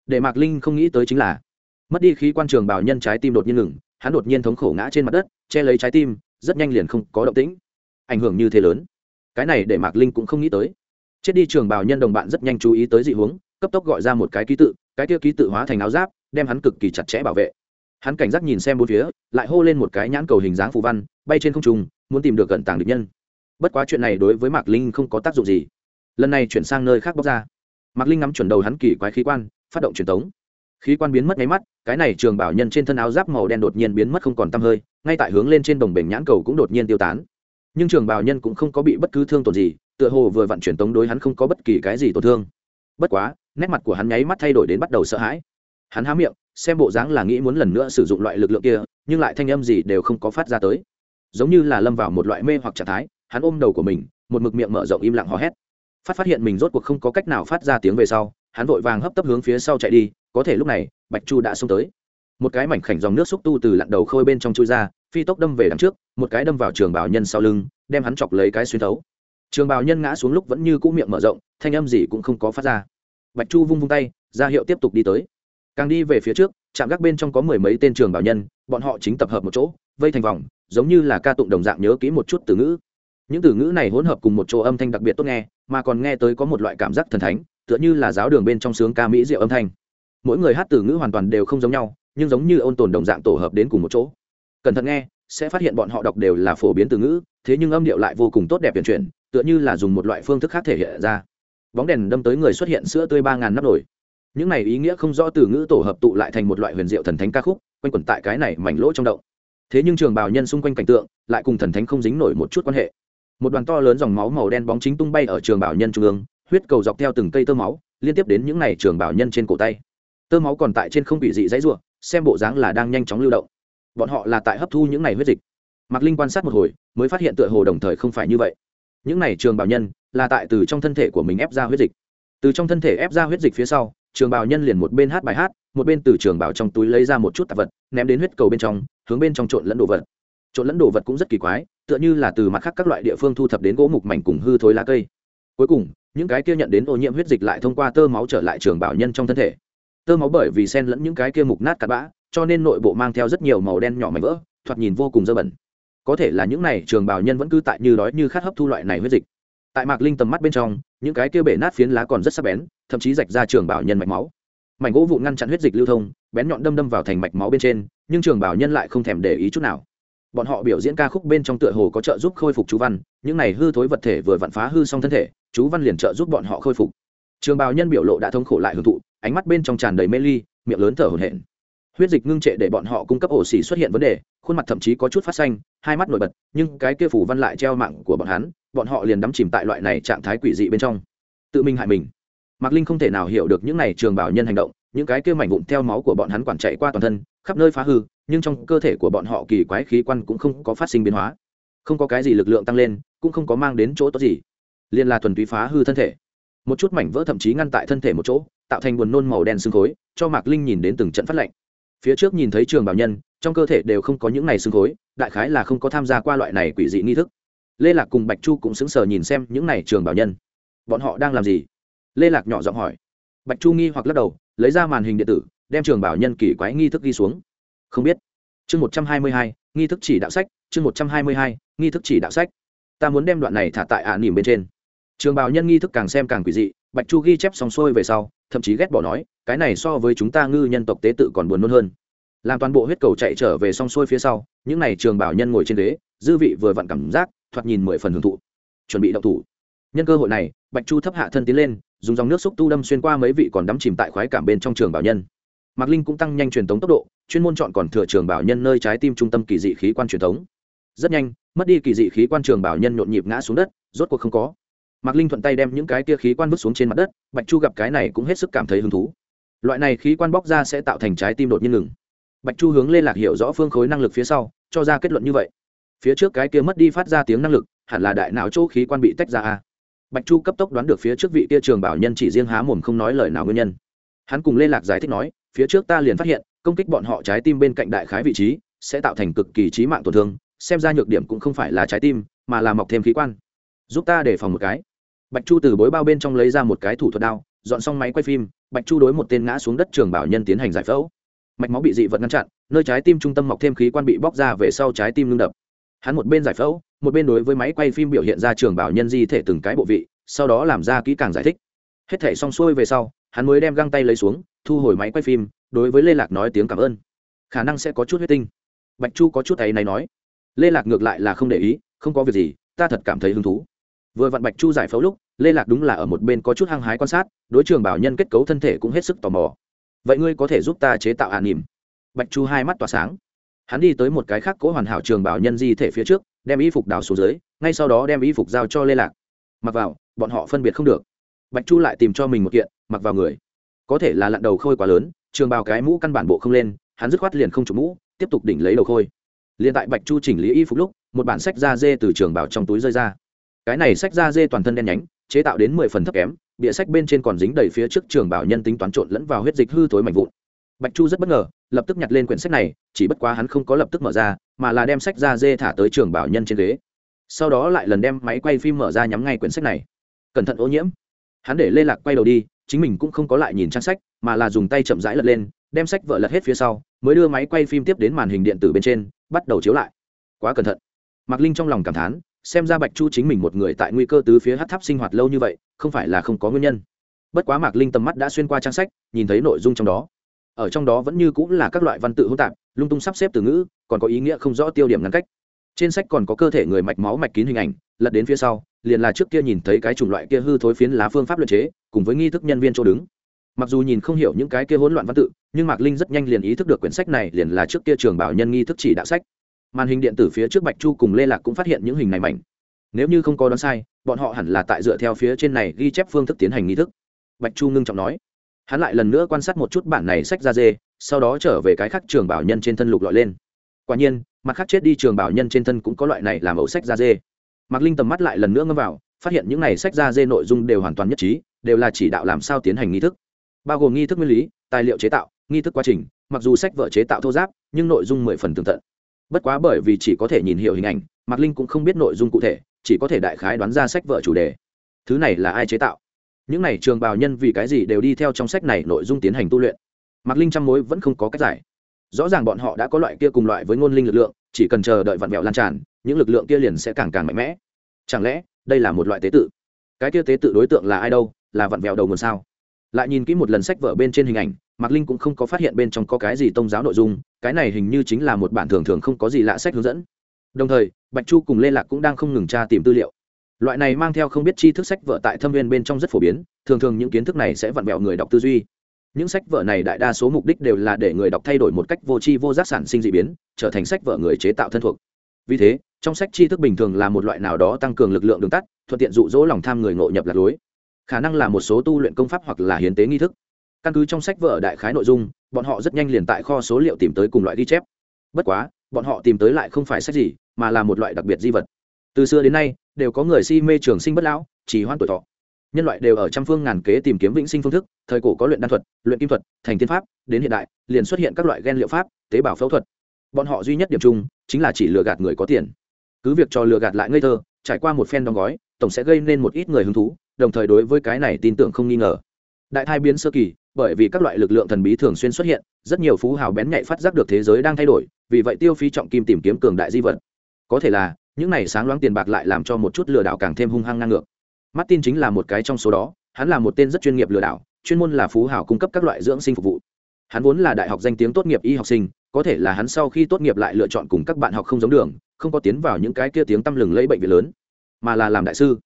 Speaker 1: Để mạc linh không nghĩ tới chính là, mất đi khí quan trường bảo nhân trái tim đột nhiên ngừng, hắn đột nhiên thống khổ ngã trên mặt đất, che lấy trái tim, rất nhanh liền không có động tĩnh. Ảnh hưởng như thế lớn. Cái này để mạc linh cũng không nghĩ tới. Chết đi trường bảo nhân đồng bạn rất nhanh chú ý tới dị huống cấp tốc gọi ra một cái ký tự, cái kia ký tự hóa thành áo giáp, đem hắn cực kỳ chặt chẽ bảo vệ. Hắn cảnh giác nhìn xem bốn phía, lại hô lên một cái nhãn cầu hình dáng phù văn, bay trên không trung, muốn tìm được cận tàng địch nhân bất quá chuyện này đối với mạc linh không có tác dụng gì. Lần này chuyển sang nơi khác bóc ra. Mạc linh ngắm chuẩn đầu hắn kỳ quái khí quan, phát động truyền tống. Khí quan biến mất nháy mắt, cái này trường bảo nhân trên thân áo giáp màu đen đột nhiên biến mất không còn tăm hơi, ngay tại hướng lên trên đồng bể nhãn cầu cũng đột nhiên tiêu tán. Nhưng trường bảo nhân cũng không có bị bất cứ thương tổn gì, tựa hồ vừa vặn truyền tống đối hắn không có bất kỳ cái gì tổn thương. Bất quá, nét mặt của hắn nháy mắt thay đổi đến bắt đầu sợ hãi. Hắn há miệng, xem bộ dáng là nghĩ muốn lần nữa sử dụng loại lực lượng kia, nhưng lại thanh âm gì đều không có phát ra tới. Giống như là lâm vào một loại mê hoặc trạng thái hắn ôm đầu của mình, một mực miệng mở rộng im lặng hò hét. Phát phát hiện mình rốt cuộc không có cách nào phát ra tiếng về sau, hắn vội vàng hấp tấp hướng phía sau chạy đi, có thể lúc này, bạch chu đã xông tới. Một cái mảnh khảnh dòng nước xúc tu từ lặn đầu khôi bên trong chui ra, phi tốc đâm về đằng trước, một cái đâm vào trường bảo nhân sau lưng, đem hắn chọc lấy cái xuyên thấu. Trường bảo nhân ngã xuống lúc vẫn như cũ miệng mở rộng, thanh âm gì cũng không có phát ra. Bạch chu vung vung tay, ra hiệu tiếp tục đi tới. Càng đi về phía trước chạm gác bên trong có mười mấy tên trường bảo nhân, bọn họ chính tập hợp một chỗ, vây thành vòng, giống như là ca tụng đồng dạng nhớ kỹ một chút từ ngữ những từ ngữ này hỗn hợp cùng một chỗ âm thanh đặc biệt tốt nghe, mà còn nghe tới có một loại cảm giác thần thánh, tựa như là giáo đường bên trong sướng ca mỹ diệu âm thanh. Mỗi người hát từ ngữ hoàn toàn đều không giống nhau, nhưng giống như ôn tồn đồng dạng tổ hợp đến cùng một chỗ. Cẩn thận nghe, sẽ phát hiện bọn họ đọc đều là phổ biến từ ngữ, thế nhưng âm điệu lại vô cùng tốt đẹp tuyển chuyển, tựa như là dùng một loại phương thức khác thể hiện ra. Bóng đèn đâm tới người xuất hiện sữa tươi ba ngàn nắp nổi những này ý nghĩa không rõ từ ngữ tổ hợp tụ lại thành một loại huyền diệu thần thánh ca khúc, quanh quẩn tại cái này mảnh lỗ trong động. Thế nhưng trường bào nhân xung quanh cảnh tượng, lại cùng thần thánh không dính nổi một chút quan hệ một đoàn to lớn dòng máu màu đen bóng chính tung bay ở trường bảo nhân trung ương, huyết cầu dọc theo từng cây tơ máu, liên tiếp đến những n à y trường bảo nhân trên cổ tay. Tơ máu còn tại trên không bị dị dãy ruộng xem bộ dáng là đang nhanh chóng lưu động. Bọn họ là tại hấp thu những n à y huyết dịch. Mạc linh quan sát một hồi, mới phát hiện tựa hồ đồng thời không phải như vậy. Những n à y trường bảo nhân là tại từ trong thân thể của mình ép ra huyết dịch. Từ trong thân thể ép ra huyết dịch phía sau, trường bảo nhân liền một bên hát bài hát, một bên từ trường bảo trong túi lấy ra một chút tạp vật, ném đến huyết cầu bên trong, hướng bên trong trộn lẫn đồ vật. Trộn lẫn đồ vật cũng rất kỳ quái tựa như là từ mặt khác các loại địa phương thu thập đến gỗ mục mảnh cùng hư thối lá cây. Cuối cùng, những cái kia nhận đến ô nhiễm huyết dịch lại thông qua tơ máu trở lại trường bảo nhân trong thân thể. Tơ máu bởi vì sen lẫn những cái kia mục nát cặn bã, cho nên nội bộ mang theo rất nhiều màu đen nhỏ mảnh vỡ, thoạt nhìn vô cùng dơ bẩn. Có thể là những này trường bảo nhân vẫn cứ tại như đói như khát hấp thu loại này huyết dịch. Tại mạc linh tầm mắt bên trong, những cái kia bể nát phiến lá còn rất sắc bén, thậm chí rạch ra trường bảo nhân mạch máu. Mảnh gỗ vụn ngăn chặn huyết dịch lưu thông, bén nhọn đâm đâm vào thành mạch máu bên trên, nhưng trường bảo nhân lại không thèm để ý chút nào bọn họ biểu diễn ca khúc bên trong tựa hồ có trợ giúp khôi phục chú văn, những này hư thối vật thể vừa vặn phá hư xong thân thể, chú văn liền trợ giúp bọn họ khôi phục. Trường bào nhân biểu lộ đã thống khổ lại hưởng thụ, ánh mắt bên trong tràn đầy mê ly, miệng lớn thở hổn hển. Huyết dịch ngưng trệ để bọn họ cung cấp ổ xỉ xuất hiện vấn đề, khuôn mặt thậm chí có chút phát xanh, hai mắt nổi bật, nhưng cái kia phủ văn lại treo mạng của bọn hắn, bọn họ liền đắm chìm tại loại này trạng thái quỷ dị bên trong. Tự mình hại mình. Mạc linh không thể nào hiểu được những này trường bảo nhân hành động những cái kia mảnh vụn theo máu của bọn hắn quản chạy qua toàn thân, khắp nơi phá hư, nhưng trong cơ thể của bọn họ kỳ quái khí quan cũng không có phát sinh biến hóa. Không có cái gì lực lượng tăng lên, cũng không có mang đến chỗ tốt gì. Liên là thuần túy phá hư thân thể. Một chút mảnh vỡ thậm chí ngăn tại thân thể một chỗ, tạo thành buồn nôn màu đen xương khối, cho mạc linh nhìn đến từng trận phát lạnh. Phía trước nhìn thấy trường bảo nhân, trong cơ thể đều không có những này xương khối, đại khái là không có tham gia qua loại này quỷ dị nghi thức. Lê lạc cùng bạch chu cũng sững sờ nhìn xem những này trường bảo nhân. Bọn họ đang làm gì? Lê lạc nhỏ giọng hỏi bạch chu nghi hoặc lắc đầu, lấy ra màn hình điện tử, đem trường bảo nhân kỳ quái nghi thức ghi xuống. Không biết. Chương một trăm hai mươi hai, nghi thức chỉ đạo sách, chương một trăm hai mươi hai, nghi thức chỉ đạo sách. Ta muốn đem đoạn này thả tại ả nỉm bên trên. Trường Bảo nhân nghi thức càng xem càng quỷ dị, bạch chu ghi chép xong xuôi về sau, thậm chí ghét bỏ nói, cái này so với chúng ta ngư nhân tộc tế tự còn buồn nôn hơn. Làm toàn bộ huyết cầu chạy trở về xong xuôi phía sau, những n à y trường bảo nhân ngồi trên ghế, dư vị vừa vặn cảm giác, thoạt nhìn mười phần hưởng thụ. Chuẩn bị động thủ. Nhân cơ hội này, bạch chu thấp hạ thân tiến lên dùng dòng nước xúc tu đâm xuyên qua mấy vị còn đắm chìm tại khoái cảm bên trong trường bảo nhân. Mạc linh cũng tăng nhanh truyền thống tốc độ, chuyên môn chọn còn thừa trường bảo nhân nơi trái tim trung tâm kỳ dị khí quan truyền thống rất nhanh, mất đi kỳ dị khí quan trường bảo nhân nhộn nhịp ngã xuống đất, rốt cuộc không có. Mạc linh thuận tay đem những cái tia khí quan vứt xuống trên mặt đất, bạch chu gặp cái này cũng hết sức cảm thấy hứng thú. Loại này khí quan bóc ra sẽ tạo thành trái tim đột nhiên ngừng. Bạch chu hướng lên lạc hiểu rõ phương khối năng lực phía sau, cho ra kết luận như vậy. Phía trước cái kia mất đi phát ra tiếng năng lực, hẳn là đại não chỗ khí quan bị tách ra a bạch chu cấp tốc đoán được phía trước vị kia trường bảo nhân chỉ riêng há mồm không nói lời nào nguyên nhân. Hắn cùng lê lạc giải thích nói, phía trước ta liền phát hiện, công kích bọn họ trái tim bên cạnh đại khái vị trí, sẽ tạo thành cực kỳ trí mạng tổn thương, xem ra nhược điểm cũng không phải là trái tim, mà là mọc thêm khí quan. Giúp ta để phòng một cái. Bạch chu từ bối bao bên trong lấy ra một cái thủ thuật đao, dọn xong máy quay phim, bạch chu đối một tên ngã xuống đất trường bảo nhân tiến hành giải phẫu. Mạch máu bị dị vật ngăn chặn, nơi trái tim trung tâm mọc thêm khí quan bị bóc ra về sau trái tim ngưng đập. Hắn một bên giải phẫu một bên đối với máy quay phim biểu hiện ra trường bảo nhân di thể từng cái bộ vị, sau đó làm ra kỹ càng giải thích. Hết thể xong xuôi về sau, hắn mới đem găng tay lấy xuống, thu hồi máy quay phim, đối với lê lạc nói tiếng cảm ơn. Khả năng sẽ có chút huyết tinh. Bạch chu có chút ấy này nói. Lê lạc ngược lại là không để ý, không có việc gì, ta thật cảm thấy hứng thú. Vừa vặn bạch chu giải phẫu lúc, lê lạc đúng là ở một bên có chút hăng hái quan sát, đối trường bảo nhân kết cấu thân thể cũng hết sức tò mò. Vậy ngươi có thể giúp ta chế tạo hạ nỉm? Bạch chu hai mắt tỏa sáng. Hắn đi tới một cái khác cố hoàn hảo trường bảo nhân di thể phía trước đem y phục đào xuống dưới, ngay sau đó đem y phục giao cho lê lạc. Mặc vào, bọn họ phân biệt không được. Bạch chu lại tìm cho mình một kiện, mặc vào người. Có thể là lặn đầu khôi quá lớn, trường bào cái mũ căn bản bộ không lên, hắn dứt khoát liền không chụp mũ, tiếp tục đỉnh lấy đầu khôi. Liền tại bạch chu chỉnh lý y phục lúc, một bản sách da dê từ trường bào trong túi rơi ra. Cái này sách da dê toàn thân đen nhánh, chế tạo đến mười phần thấp kém bịa sách bên trên còn dính đầy phía trước trường bảo nhân tính toán trộn lẫn vào huyết dịch hư thối mạnh vụn. Bạch chu rất bất ngờ, lập tức nhặt lên quyển sách này, chỉ bất quá hắn không có lập tức mở ra mà là đem sách ra dê thả tới trường bảo nhân trên ghế. Sau đó lại lần đem máy quay phim mở ra nhắm ngay quyển sách này. Cẩn thận ô nhiễm. Hắn để lê lạc quay đầu đi, chính mình cũng không có lại nhìn trang sách, mà là dùng tay chậm rãi lật lên, đem sách vợ lật hết phía sau, mới đưa máy quay phim tiếp đến màn hình điện tử bên trên, bắt đầu chiếu lại. Quá cẩn thận. Mạc linh trong lòng cảm thán, xem ra bạch chu chính mình một người tại nguy cơ tứ phía hát tháp sinh hoạt lâu như vậy, không phải là không có nguyên nhân. Bất quá mạc linh tầm mắt đã xuyên qua trang sách, nhìn thấy nội dung trong đó. Ở trong đó vẫn như cũng là các loại văn tự hỗn tạp, lung tung sắp xếp từ ngữ còn có ý nghĩa không rõ tiêu điểm ngăn cách. Trên sách còn có cơ thể người mạch máu mạch kín hình ảnh, lật đến phía sau, liền là trước kia nhìn thấy cái chủng loại kia hư thối phiến lá phương pháp luật chế, cùng với nghi thức nhân viên chỗ đứng. Mặc dù nhìn không hiểu những cái kia hỗn loạn văn tự, nhưng mạc linh rất nhanh liền ý thức được quyển sách này liền là trước kia trường bảo nhân nghi thức chỉ đạo sách. Màn hình điện tử phía trước bạch chu cùng lê lạc cũng phát hiện những hình này mảnh. Nếu như không có đoán sai, bọn họ hẳn là tại dựa theo phía trên này ghi chép phương thức tiến hành nghi thức. Bạch chu ngưng trọng nói. Hắn lại lần nữa quan sát một chút bản này sách ra dê, sau đó trở về cái khác trường bảo nhân trên thân lục lọi lên quả nhiên, mặt khác chết đi trường bảo nhân trên thân cũng có loại này làm ẩu sách da dê. Mạc linh tầm mắt lại lần nữa ngâm vào, phát hiện những này sách da dê nội dung đều hoàn toàn nhất trí, đều là chỉ đạo làm sao tiến hành nghi thức. Bao gồm nghi thức nguyên lý, tài liệu chế tạo, nghi thức quá trình, mặc dù sách vợ chế tạo thô giáp, nhưng nội dung mười phần tường tận. Bất quá bởi vì chỉ có thể nhìn hiểu hình ảnh, mạc linh cũng không biết nội dung cụ thể, chỉ có thể đại khái đoán ra sách vợ chủ đề. Thứ này là ai chế tạo? Những này trường bào nhân vì cái gì đều đi theo trong sách này nội dung tiến hành tu luyện? Mạc linh trăm mối vẫn không có cách giải rõ ràng bọn họ đã có loại kia cùng loại với ngôn linh lực lượng, chỉ cần chờ đợi vặn vẹo lan tràn, những lực lượng kia liền sẽ càng càng mạnh mẽ. Chẳng lẽ, đây là một loại tế tự? Cái kia tế tự đối tượng là ai đâu? Là vặn vẹo đầu nguồn sao? Lại nhìn kỹ một lần sách vở bên trên hình ảnh, mạc linh cũng không có phát hiện bên trong có cái gì tôn giáo nội dung, cái này hình như chính là một bản thường thường không có gì lạ sách hướng dẫn. Đồng thời, bạch chu cùng lê lạc cũng đang không ngừng tra tìm tư liệu. Loại này mang theo không biết chi thức sách vở tại thâm viên bên trong rất phổ biến, thường thường những kiến thức này sẽ vặn vẹo người đọc tư duy những sách vở này đại đa số mục đích đều là để người đọc thay đổi một cách vô tri vô giác sản sinh d ị biến, trở thành sách vở người chế tạo thân thuộc. Vì thế, trong sách tri thức bình thường là một loại nào đó tăng cường lực lượng đường tắt, thuận tiện dụ dỗ lòng tham người ngộ nhập lạc lối. Khả năng là một số tu luyện công pháp hoặc là hiến tế nghi thức. Căn cứ trong sách vở đại khái nội dung, bọn họ rất nhanh liền tại kho số liệu tìm tới cùng loại ghi chép. Bất quá, bọn họ tìm tới lại không phải sách gì, mà là một loại đặc biệt di vật. Từ xưa đến nay, đều có người si mê trường sinh bất lão, chỉ hoan tuổi thọ nhân loại đều ở trăm phương ngàn kế tìm kiếm vĩnh sinh phương thức, thời cổ có luyện đan thuật, luyện kim thuật, thành tiên pháp, đến hiện đại, liền xuất hiện các loại gen liệu pháp, tế bào phẫu thuật. Bọn họ duy nhất điểm chung chính là chỉ lừa gạt người có tiền. Cứ việc cho lừa gạt lại ngây thơ, trải qua một phen đóng gói, tổng sẽ gây nên một ít người hứng thú, đồng thời đối với cái này tin tưởng không nghi ngờ. Đại thai biến sơ kỳ, bởi vì các loại lực lượng thần bí thường xuyên xuất hiện, rất nhiều phú hào bén nhạy phát giác được thế giới đang thay đổi, vì vậy tiêu phí trọng kim tìm kiếm cường đại di vật. Có thể là, những này sáng loáng tiền bạc lại làm cho một chút lừa đảo càng thêm hung hăng ngang ngược martin chính là một cái trong số đó, hắn là một tên rất chuyên nghiệp lừa đảo, chuyên môn là phú hào cung cấp các loại dưỡng sinh phục vụ. Hắn vốn là đại học danh tiếng tốt nghiệp y học sinh, có thể là hắn sau khi tốt nghiệp lại lựa chọn cùng các bạn học không giống đường, không có tiến vào những cái kia tiếng tăm lừng lẫy bệnh viện lớn, mà là làm đại sư.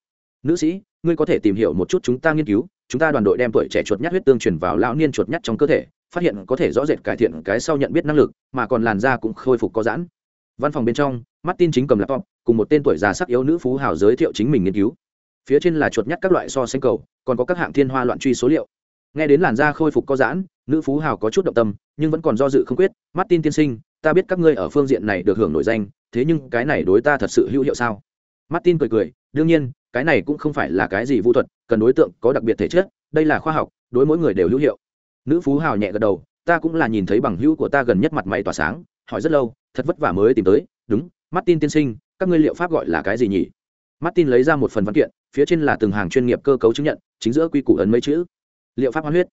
Speaker 1: Nữ sĩ, ngươi có thể tìm hiểu một chút chúng ta nghiên cứu, chúng ta đoàn đội đem tuổi trẻ chuột nhắt huyết tương truyền vào lão niên chuột nhắt trong cơ thể, phát hiện có thể rõ rệt cải thiện cái sau nhận biết năng lực, mà còn làn da cũng khôi phục có giãn. Văn phòng bên trong, martin chính cầm laptop, cùng một tên tuổi già sắc yếu nữ phú hào giới thiệu chính mình nghiên cứu phía trên là chuột nhắt các loại so sánh cầu, còn có các hạng thiên hoa loạn truy số liệu. Nghe đến làn da khôi phục có giãn, nữ phú hào có chút động tâm, nhưng vẫn còn do dự không quyết, martin tiên sinh, ta biết các ngươi ở phương diện này được hưởng nổi danh, thế nhưng cái này đối ta thật sự hữu hiệu sao? Martin cười cười, đương nhiên, cái này cũng không phải là cái gì vũ thuật, cần đối tượng có đặc biệt thể chất, đây là khoa học, đối mỗi người đều hữu hiệu. Nữ phú hào nhẹ gật đầu, ta cũng là nhìn thấy bằng hữu của ta gần nhất mặt mày tỏa sáng, hỏi rất lâu, thật vất vả mới tìm tới, đúng, martin tiên sinh, các ngươi liệu pháp gọi là cái gì nhỉ? Martin lấy ra một phần văn kiện, phía trên là từng hàng chuyên nghiệp cơ cấu chứng nhận, chính giữa quy củ ấn mấy chữ. Liệu pháp hoán huyết.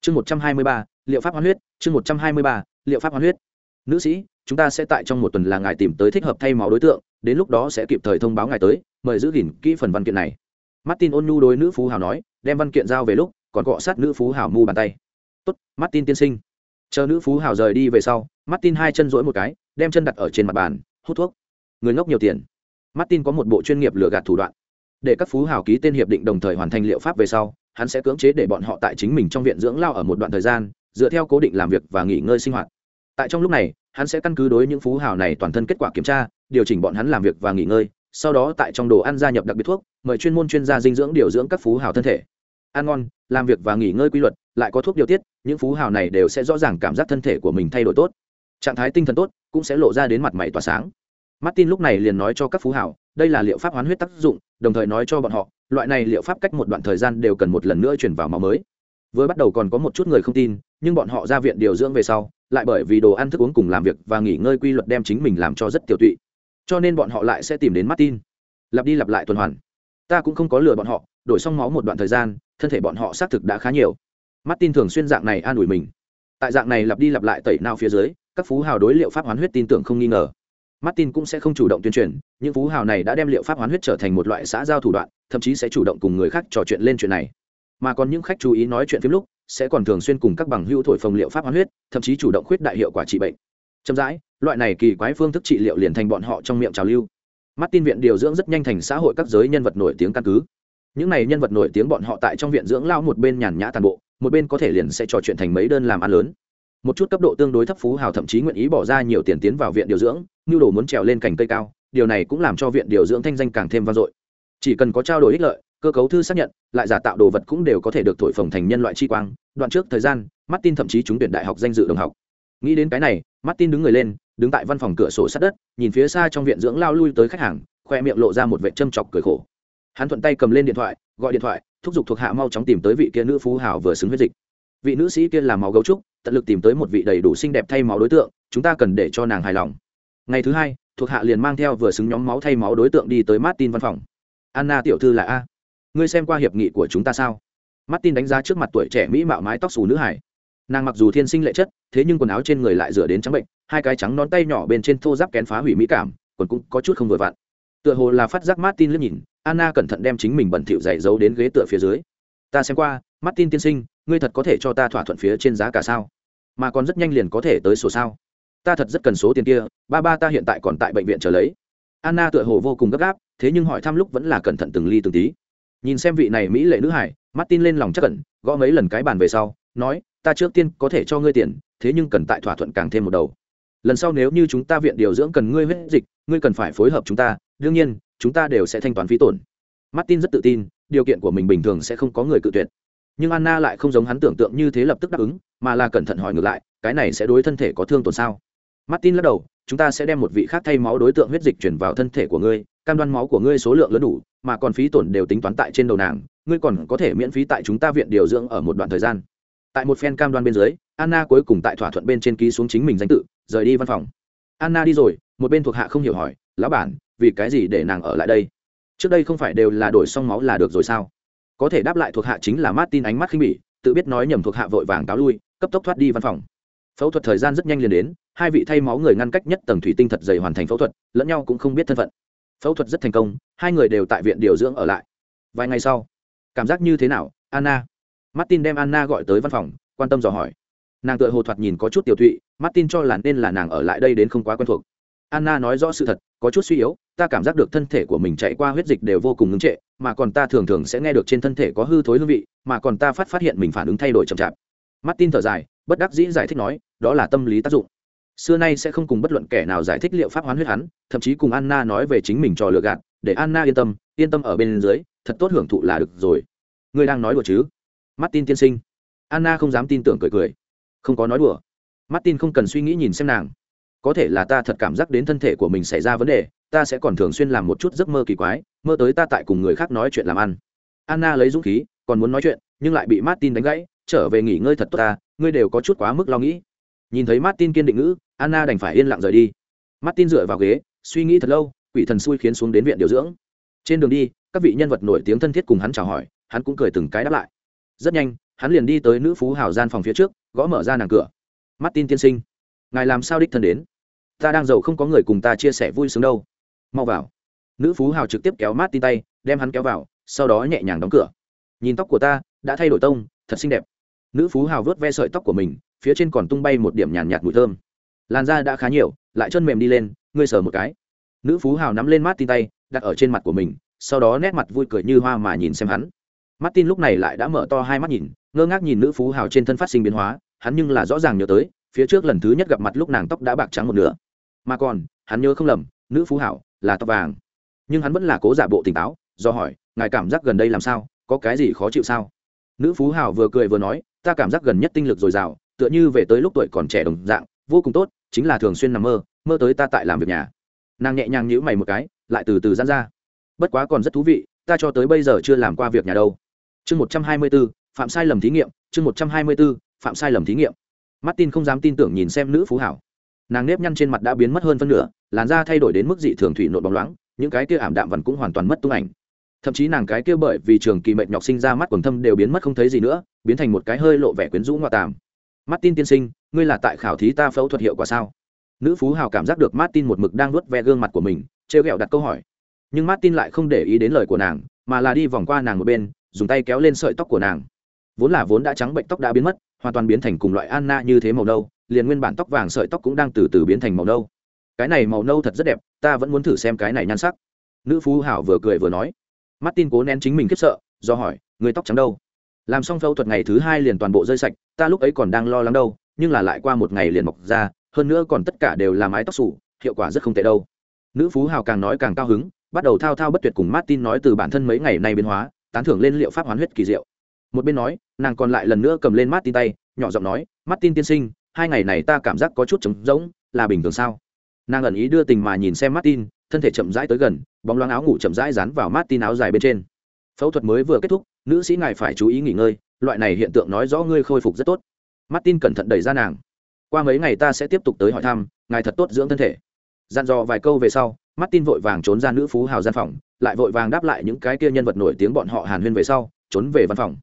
Speaker 1: Chương một trăm hai mươi ba, liệu pháp hoán huyết, chương một trăm hai mươi ba, liệu pháp hoán huyết. Nữ sĩ, chúng ta sẽ tại trong một tuần là ngài tìm tới thích hợp thay máu đối tượng, đến lúc đó sẽ kịp thời thông báo ngài tới, mời giữ gìn kỹ phần văn kiện này. Martin ôn nhu đối nữ phú hào nói, đem văn kiện giao về lúc, còn cọ sát nữ phú hào mu bàn tay. Tốt, martin tiên sinh. Chờ nữ phú hào rời đi về sau, martin hai chân duỗi một cái, đem chân đặt ở trên mặt bàn, hút thuốc. Người ngốc nhiều tiền martin có một bộ chuyên nghiệp lừa gạt thủ đoạn. Để các phú hào ký tên hiệp định đồng thời hoàn thành liệu pháp về sau, hắn sẽ cưỡng chế để bọn họ tại chính mình trong viện dưỡng lao ở một đoạn thời gian, dựa theo cố định làm việc và nghỉ ngơi sinh hoạt. Tại trong lúc này, hắn sẽ căn cứ đối những phú hào này toàn thân kết quả kiểm tra, điều chỉnh bọn hắn làm việc và nghỉ ngơi, sau đó tại trong đồ ăn gia nhập đặc biệt thuốc, mời chuyên môn chuyên gia dinh dưỡng điều dưỡng các phú hào thân thể. Ăn ngon, làm việc và nghỉ ngơi quy luật, lại có thuốc điều tiết, những phú hào này đều sẽ rõ ràng cảm giác thân thể của mình thay đổi tốt. Trạng thái tinh thần tốt cũng sẽ lộ ra đến mặt mày tỏa sáng martin lúc này liền nói cho các phú hảo, đây là liệu pháp hoán huyết tác dụng đồng thời nói cho bọn họ loại này liệu pháp cách một đoạn thời gian đều cần một lần nữa chuyển vào máu mới. Vừa bắt đầu còn có một chút người không tin nhưng bọn họ ra viện điều dưỡng về sau lại bởi vì đồ ăn thức uống cùng làm việc và nghỉ ngơi quy luật đem chính mình làm cho rất tiểu tụy. Cho nên bọn họ lại sẽ tìm đến martin. Lặp đi lặp lại tuần hoàn. Ta cũng không có lừa bọn họ đổi xong máu một đoạn thời gian thân thể bọn họ xác thực đã khá nhiều. Martin thường xuyên dạng này an ủi mình. Tại dạng này lặp đi lặp lại tẩy nao phía dưới các phú hào đối liệu pháp hoán huyết tin tưởng không nghi ngờ martin cũng sẽ không chủ động tuyên truyền, những phú hào này đã đem liệu pháp hoán huyết trở thành một loại xã giao thủ đoạn, thậm chí sẽ chủ động cùng người khác trò chuyện lên chuyện này. Mà còn những khách chú ý nói chuyện phim lúc, sẽ còn thường xuyên cùng các bằng hữu thổi phồng liệu pháp hoán huyết, thậm chí chủ động khuyết đại hiệu quả trị bệnh. Chậm rãi, loại này kỳ quái phương thức trị liệu liền thành bọn họ trong miệng trào lưu. Martin viện điều dưỡng rất nhanh thành xã hội các giới nhân vật nổi tiếng căn cứ. Những này nhân vật nổi tiếng bọn họ tại trong viện dưỡng lao một bên nhàn nhã toàn bộ, một bên có thể liền sẽ trò chuyện thành mấy đơn làm ăn lớn một chút cấp độ tương đối thấp phú hào thậm chí nguyện ý bỏ ra nhiều tiền tiến vào viện điều dưỡng nhu đồ muốn trèo lên cành cây cao, điều này cũng làm cho viện điều dưỡng thanh danh càng thêm vang dội. Chỉ cần có trao đổi ích lợi, cơ cấu thư xác nhận, lại giả tạo đồ vật cũng đều có thể được thổi phồng thành nhân loại chi quang, đoạn trước thời gian, martin thậm chí trúng tuyển đại học danh dự đồng học. Nghĩ đến cái này, martin đứng người lên, đứng tại văn phòng cửa sổ sát đất, nhìn phía xa trong viện dưỡng lao lui tới khách hàng, khoe miệng lộ ra một vệ châm chọc cười khổ. Hắn thuận tay cầm lên điện thoại, gọi điện thoại, thúc giục thuộc hạ mau chóng tìm tới vị kia nữ phú hảo vừa xứng huyết dịch. Vị nữ sĩ kia làm máu gấu trúc tận lực tìm tới một vị đầy đủ xinh đẹp thay máu đối tượng, chúng ta cần để cho nàng hài lòng. Ngày thứ hai, thuộc hạ liền mang theo vừa xứng nhóm máu thay máu đối tượng đi tới martin văn phòng. Anna tiểu thư là a. Ngươi xem qua hiệp nghị của chúng ta sao? Martin đánh giá trước mặt tuổi trẻ mỹ mạo mái tóc xù nữ hải nàng mặc dù thiên sinh lệ chất, thế nhưng quần áo trên người lại rửa đến trắng bệnh, hai cái trắng nón tay nhỏ bên trên thô giáp kén phá hủy mỹ cảm, quần cũng có chút không vừa vặn. Tựa hồ là phát giác martin liếc nhìn, anna cẩn thận đem chính mình bẩn thỉu dày giấu đến ghế tựa phía dưới. Ta xem qua, martin tiên sinh, ngươi thật có thể cho ta thỏa thuận phía trên giá cả sao? Mà còn rất nhanh liền có thể tới sổ sao. Ta thật rất cần số tiền kia, ba ba ta hiện tại còn tại bệnh viện chờ lấy. Anna tựa hồ vô cùng gấp gáp, thế nhưng hỏi thăm lúc vẫn là cẩn thận từng ly từng tí. Nhìn xem vị này mỹ lệ nữ hải, martin lên lòng chắc cẩn, gõ mấy lần cái bàn về sau, nói, ta trước tiên có thể cho ngươi tiền, thế nhưng cần tại thỏa thuận càng thêm một đầu. Lần sau nếu như chúng ta viện điều dưỡng cần ngươi huyết dịch, ngươi cần phải phối hợp chúng ta, đương nhiên, chúng ta đều sẽ thanh toán phí tổn. Martin rất tự tin, điều kiện của mình bình thường sẽ không có người cự tuyệt nhưng anna lại không giống hắn tưởng tượng như thế lập tức đáp ứng, mà là cẩn thận hỏi ngược lại, cái này sẽ đối thân thể có thương tổn sao? Martin lắc đầu, chúng ta sẽ đem một vị khác thay máu đối tượng huyết dịch chuyển vào thân thể của ngươi, cam đoan máu của ngươi số lượng lớn đủ, mà còn phí tổn đều tính toán tại trên đầu nàng, ngươi còn có thể miễn phí tại chúng ta viện điều dưỡng ở một đoạn thời gian. Tại một phen cam đoan bên dưới, anna cuối cùng tại thỏa thuận bên trên ký xuống chính mình danh tự, rời đi văn phòng. Anna đi rồi, một bên thuộc hạ không hiểu hỏi, lão bản, vì cái gì để nàng ở lại đây? Trước đây không phải đều là đổi xong máu là được rồi sao? Có thể đáp lại thuộc hạ chính là martin ánh mắt khinh bỉ, tự biết nói nhầm thuộc hạ vội vàng cáo lui, cấp tốc thoát đi văn phòng. Phẫu thuật thời gian rất nhanh liền đến, hai vị thay máu người ngăn cách nhất tầng thủy tinh thật dày hoàn thành phẫu thuật, lẫn nhau cũng không biết thân phận. Phẫu thuật rất thành công, hai người đều tại viện điều dưỡng ở lại. Vài ngày sau, cảm giác như thế nào, anna? Martin đem anna gọi tới văn phòng, quan tâm dò hỏi. Nàng tựa hồ thoạt nhìn có chút tiểu thụy, martin cho là nên là nàng ở lại đây đến không quá quen thuộc. Anna nói rõ sự thật, có chút suy yếu, ta cảm giác được thân thể của mình chạy qua huyết dịch đều vô cùng ngưng trệ mà còn ta thường thường sẽ nghe được trên thân thể có hư thối hương vị, mà còn ta phát phát hiện mình phản ứng thay đổi chậm chạp. Martin thở dài, bất đắc dĩ giải thích nói, đó là tâm lý tác dụng. Xưa nay sẽ không cùng bất luận kẻ nào giải thích liệu pháp hoán huyết hắn, thậm chí cùng anna nói về chính mình trò lừa gạt, để anna yên tâm yên tâm ở bên dưới, thật tốt hưởng thụ là được rồi. Ngươi đang nói đùa chứ? Martin tiên sinh. Anna không dám tin tưởng cười cười. Không có nói đùa. Martin không cần suy nghĩ nhìn xem nàng. Có thể là ta thật cảm giác đến thân thể của mình xảy ra vấn đề ta sẽ còn thường xuyên làm một chút giấc mơ kỳ quái, mơ tới ta tại cùng người khác nói chuyện làm ăn. Anna lấy dũng khí, còn muốn nói chuyện, nhưng lại bị martin đánh gãy, trở về nghỉ ngơi thật tốt ta, ngươi đều có chút quá mức lo nghĩ. Nhìn thấy martin kiên định ngữ, anna đành phải yên lặng rời đi. Martin dựa vào ghế, suy nghĩ thật lâu, quỷ thần xui khiến xuống đến viện điều dưỡng. Trên đường đi, các vị nhân vật nổi tiếng thân thiết cùng hắn chào hỏi, hắn cũng cười từng cái đáp lại. Rất nhanh, hắn liền đi tới nữ phú hào gian phòng phía trước, gõ mở ra nàng cửa. Martin tiên sinh, ngài làm sao đích thân đến? Ta đang giàu không có người cùng ta chia sẻ vui sướng đâu mau vào. Nữ phú hào trực tiếp kéo martin tay đem hắn kéo vào sau đó nhẹ nhàng đóng cửa. Nhìn tóc của ta đã thay đổi tông thật xinh đẹp. Nữ phú hào vớt ve sợi tóc của mình phía trên còn tung bay một điểm nhàn nhạt, mùi thơm. Làn da đã khá nhiều lại chân mềm đi lên ngươi sờ một cái. Nữ phú hào nắm lên martin tay đặt ở trên mặt của mình sau đó nét mặt vui cười như hoa mà nhìn xem hắn. Martin lúc này lại đã mở to hai mắt nhìn ngơ ngác nhìn nữ phú hào trên thân phát sinh biến hóa hắn nhưng là rõ ràng nhớ tới phía trước lần thứ nhất gặp mặt lúc nàng tóc đã bạc trắng một nửa. Mà còn hắn nhớ không lầm nữ phú hảo là tóc vàng. Nhưng hắn vẫn là cố giả bộ tỉnh táo, do hỏi, ngài cảm giác gần đây làm sao? Có cái gì khó chịu sao? Nữ phú hảo vừa cười vừa nói, ta cảm giác gần nhất tinh lực dồi dào, tựa như về tới lúc tuổi còn trẻ đồng dạng, vô cùng tốt, chính là thường xuyên nằm mơ mơ tới ta tại làm việc nhà. Nàng nhẹ nhàng nhíu mày một cái, lại từ từ dán ra. Bất quá còn rất thú vị, ta cho tới bây giờ chưa làm qua việc nhà đâu. Chương một trăm hai mươi b ố phạm sai lầm thí nghiệm, chương một trăm hai mươi b ố phạm sai lầm thí nghiệm. Martin không dám tin tưởng nhìn xem nữ phú hảo nàng nếp nhăn trên mặt đã biến mất hơn phân nửa, làn da thay đổi đến mức dị thường thủy nội bóng loáng, những cái kia ảm đạm vẫn cũng hoàn toàn mất tung ảnh. Thậm chí nàng cái kia bởi vì trường kỳ mệnh nhọc sinh ra mắt quần thâm đều biến mất không thấy gì nữa, biến thành một cái hơi lộ vẻ quyến rũ ngoại tàm. Martin tiên sinh, ngươi là tại khảo thí ta phẫu thuật hiệu quả sao? Nữ phú hào cảm giác được martin một mực đang nuốt ve gương mặt của mình, trêu ghẹo đặt câu hỏi. Nhưng martin lại không để ý đến lời của nàng, mà là đi vòng qua nàng một bên, dùng tay kéo lên sợi tóc của nàng. Vốn là vốn đã trắng bệnh tóc đã biến mất, hoàn toàn biến thành cùng loại anna như thế màu đâu liền nguyên bản tóc vàng sợi tóc cũng đang từ từ biến thành màu nâu. Cái này màu nâu thật rất đẹp, ta vẫn muốn thử xem cái này nhan sắc. Nữ phú hảo vừa cười vừa nói. Martin cố nén chính mình khiếp sợ, do hỏi, người tóc trắng đâu? Làm xong phẫu thuật ngày thứ hai liền toàn bộ rơi sạch, ta lúc ấy còn đang lo lắng đâu, nhưng là lại qua một ngày liền mọc ra, hơn nữa còn tất cả đều là mái tóc sủ hiệu quả rất không tệ đâu. Nữ phú hào càng nói càng cao hứng, bắt đầu thao thao bất tuyệt cùng martin nói từ bản thân mấy ngày nay biến hóa, tán thưởng lên liệu pháp hoán huyết kỳ diệu. Một bên nói, nàng còn lại lần nữa cầm lên martin tay, nhỏ giọng nói, martin tiên sinh hai ngày này ta cảm giác có chút trống rỗng, là bình thường sao? Nàng ẩn ý đưa tình mà nhìn xem martin, thân thể chậm rãi tới gần, bóng loáng áo ngủ chậm rãi dán vào martin áo dài bên trên. Phẫu thuật mới vừa kết thúc, nữ sĩ ngài phải chú ý nghỉ ngơi, loại này hiện tượng nói rõ ngươi khôi phục rất tốt. Martin cẩn thận đẩy ra nàng. Qua mấy ngày ta sẽ tiếp tục tới hỏi thăm, ngài thật tốt dưỡng thân thể. Dặn dò vài câu về sau, martin vội vàng trốn ra nữ phú hào gian phòng, lại vội vàng đáp lại những cái kia nhân vật nổi tiếng bọn họ hàn huyên về sau, trốn về văn phòng.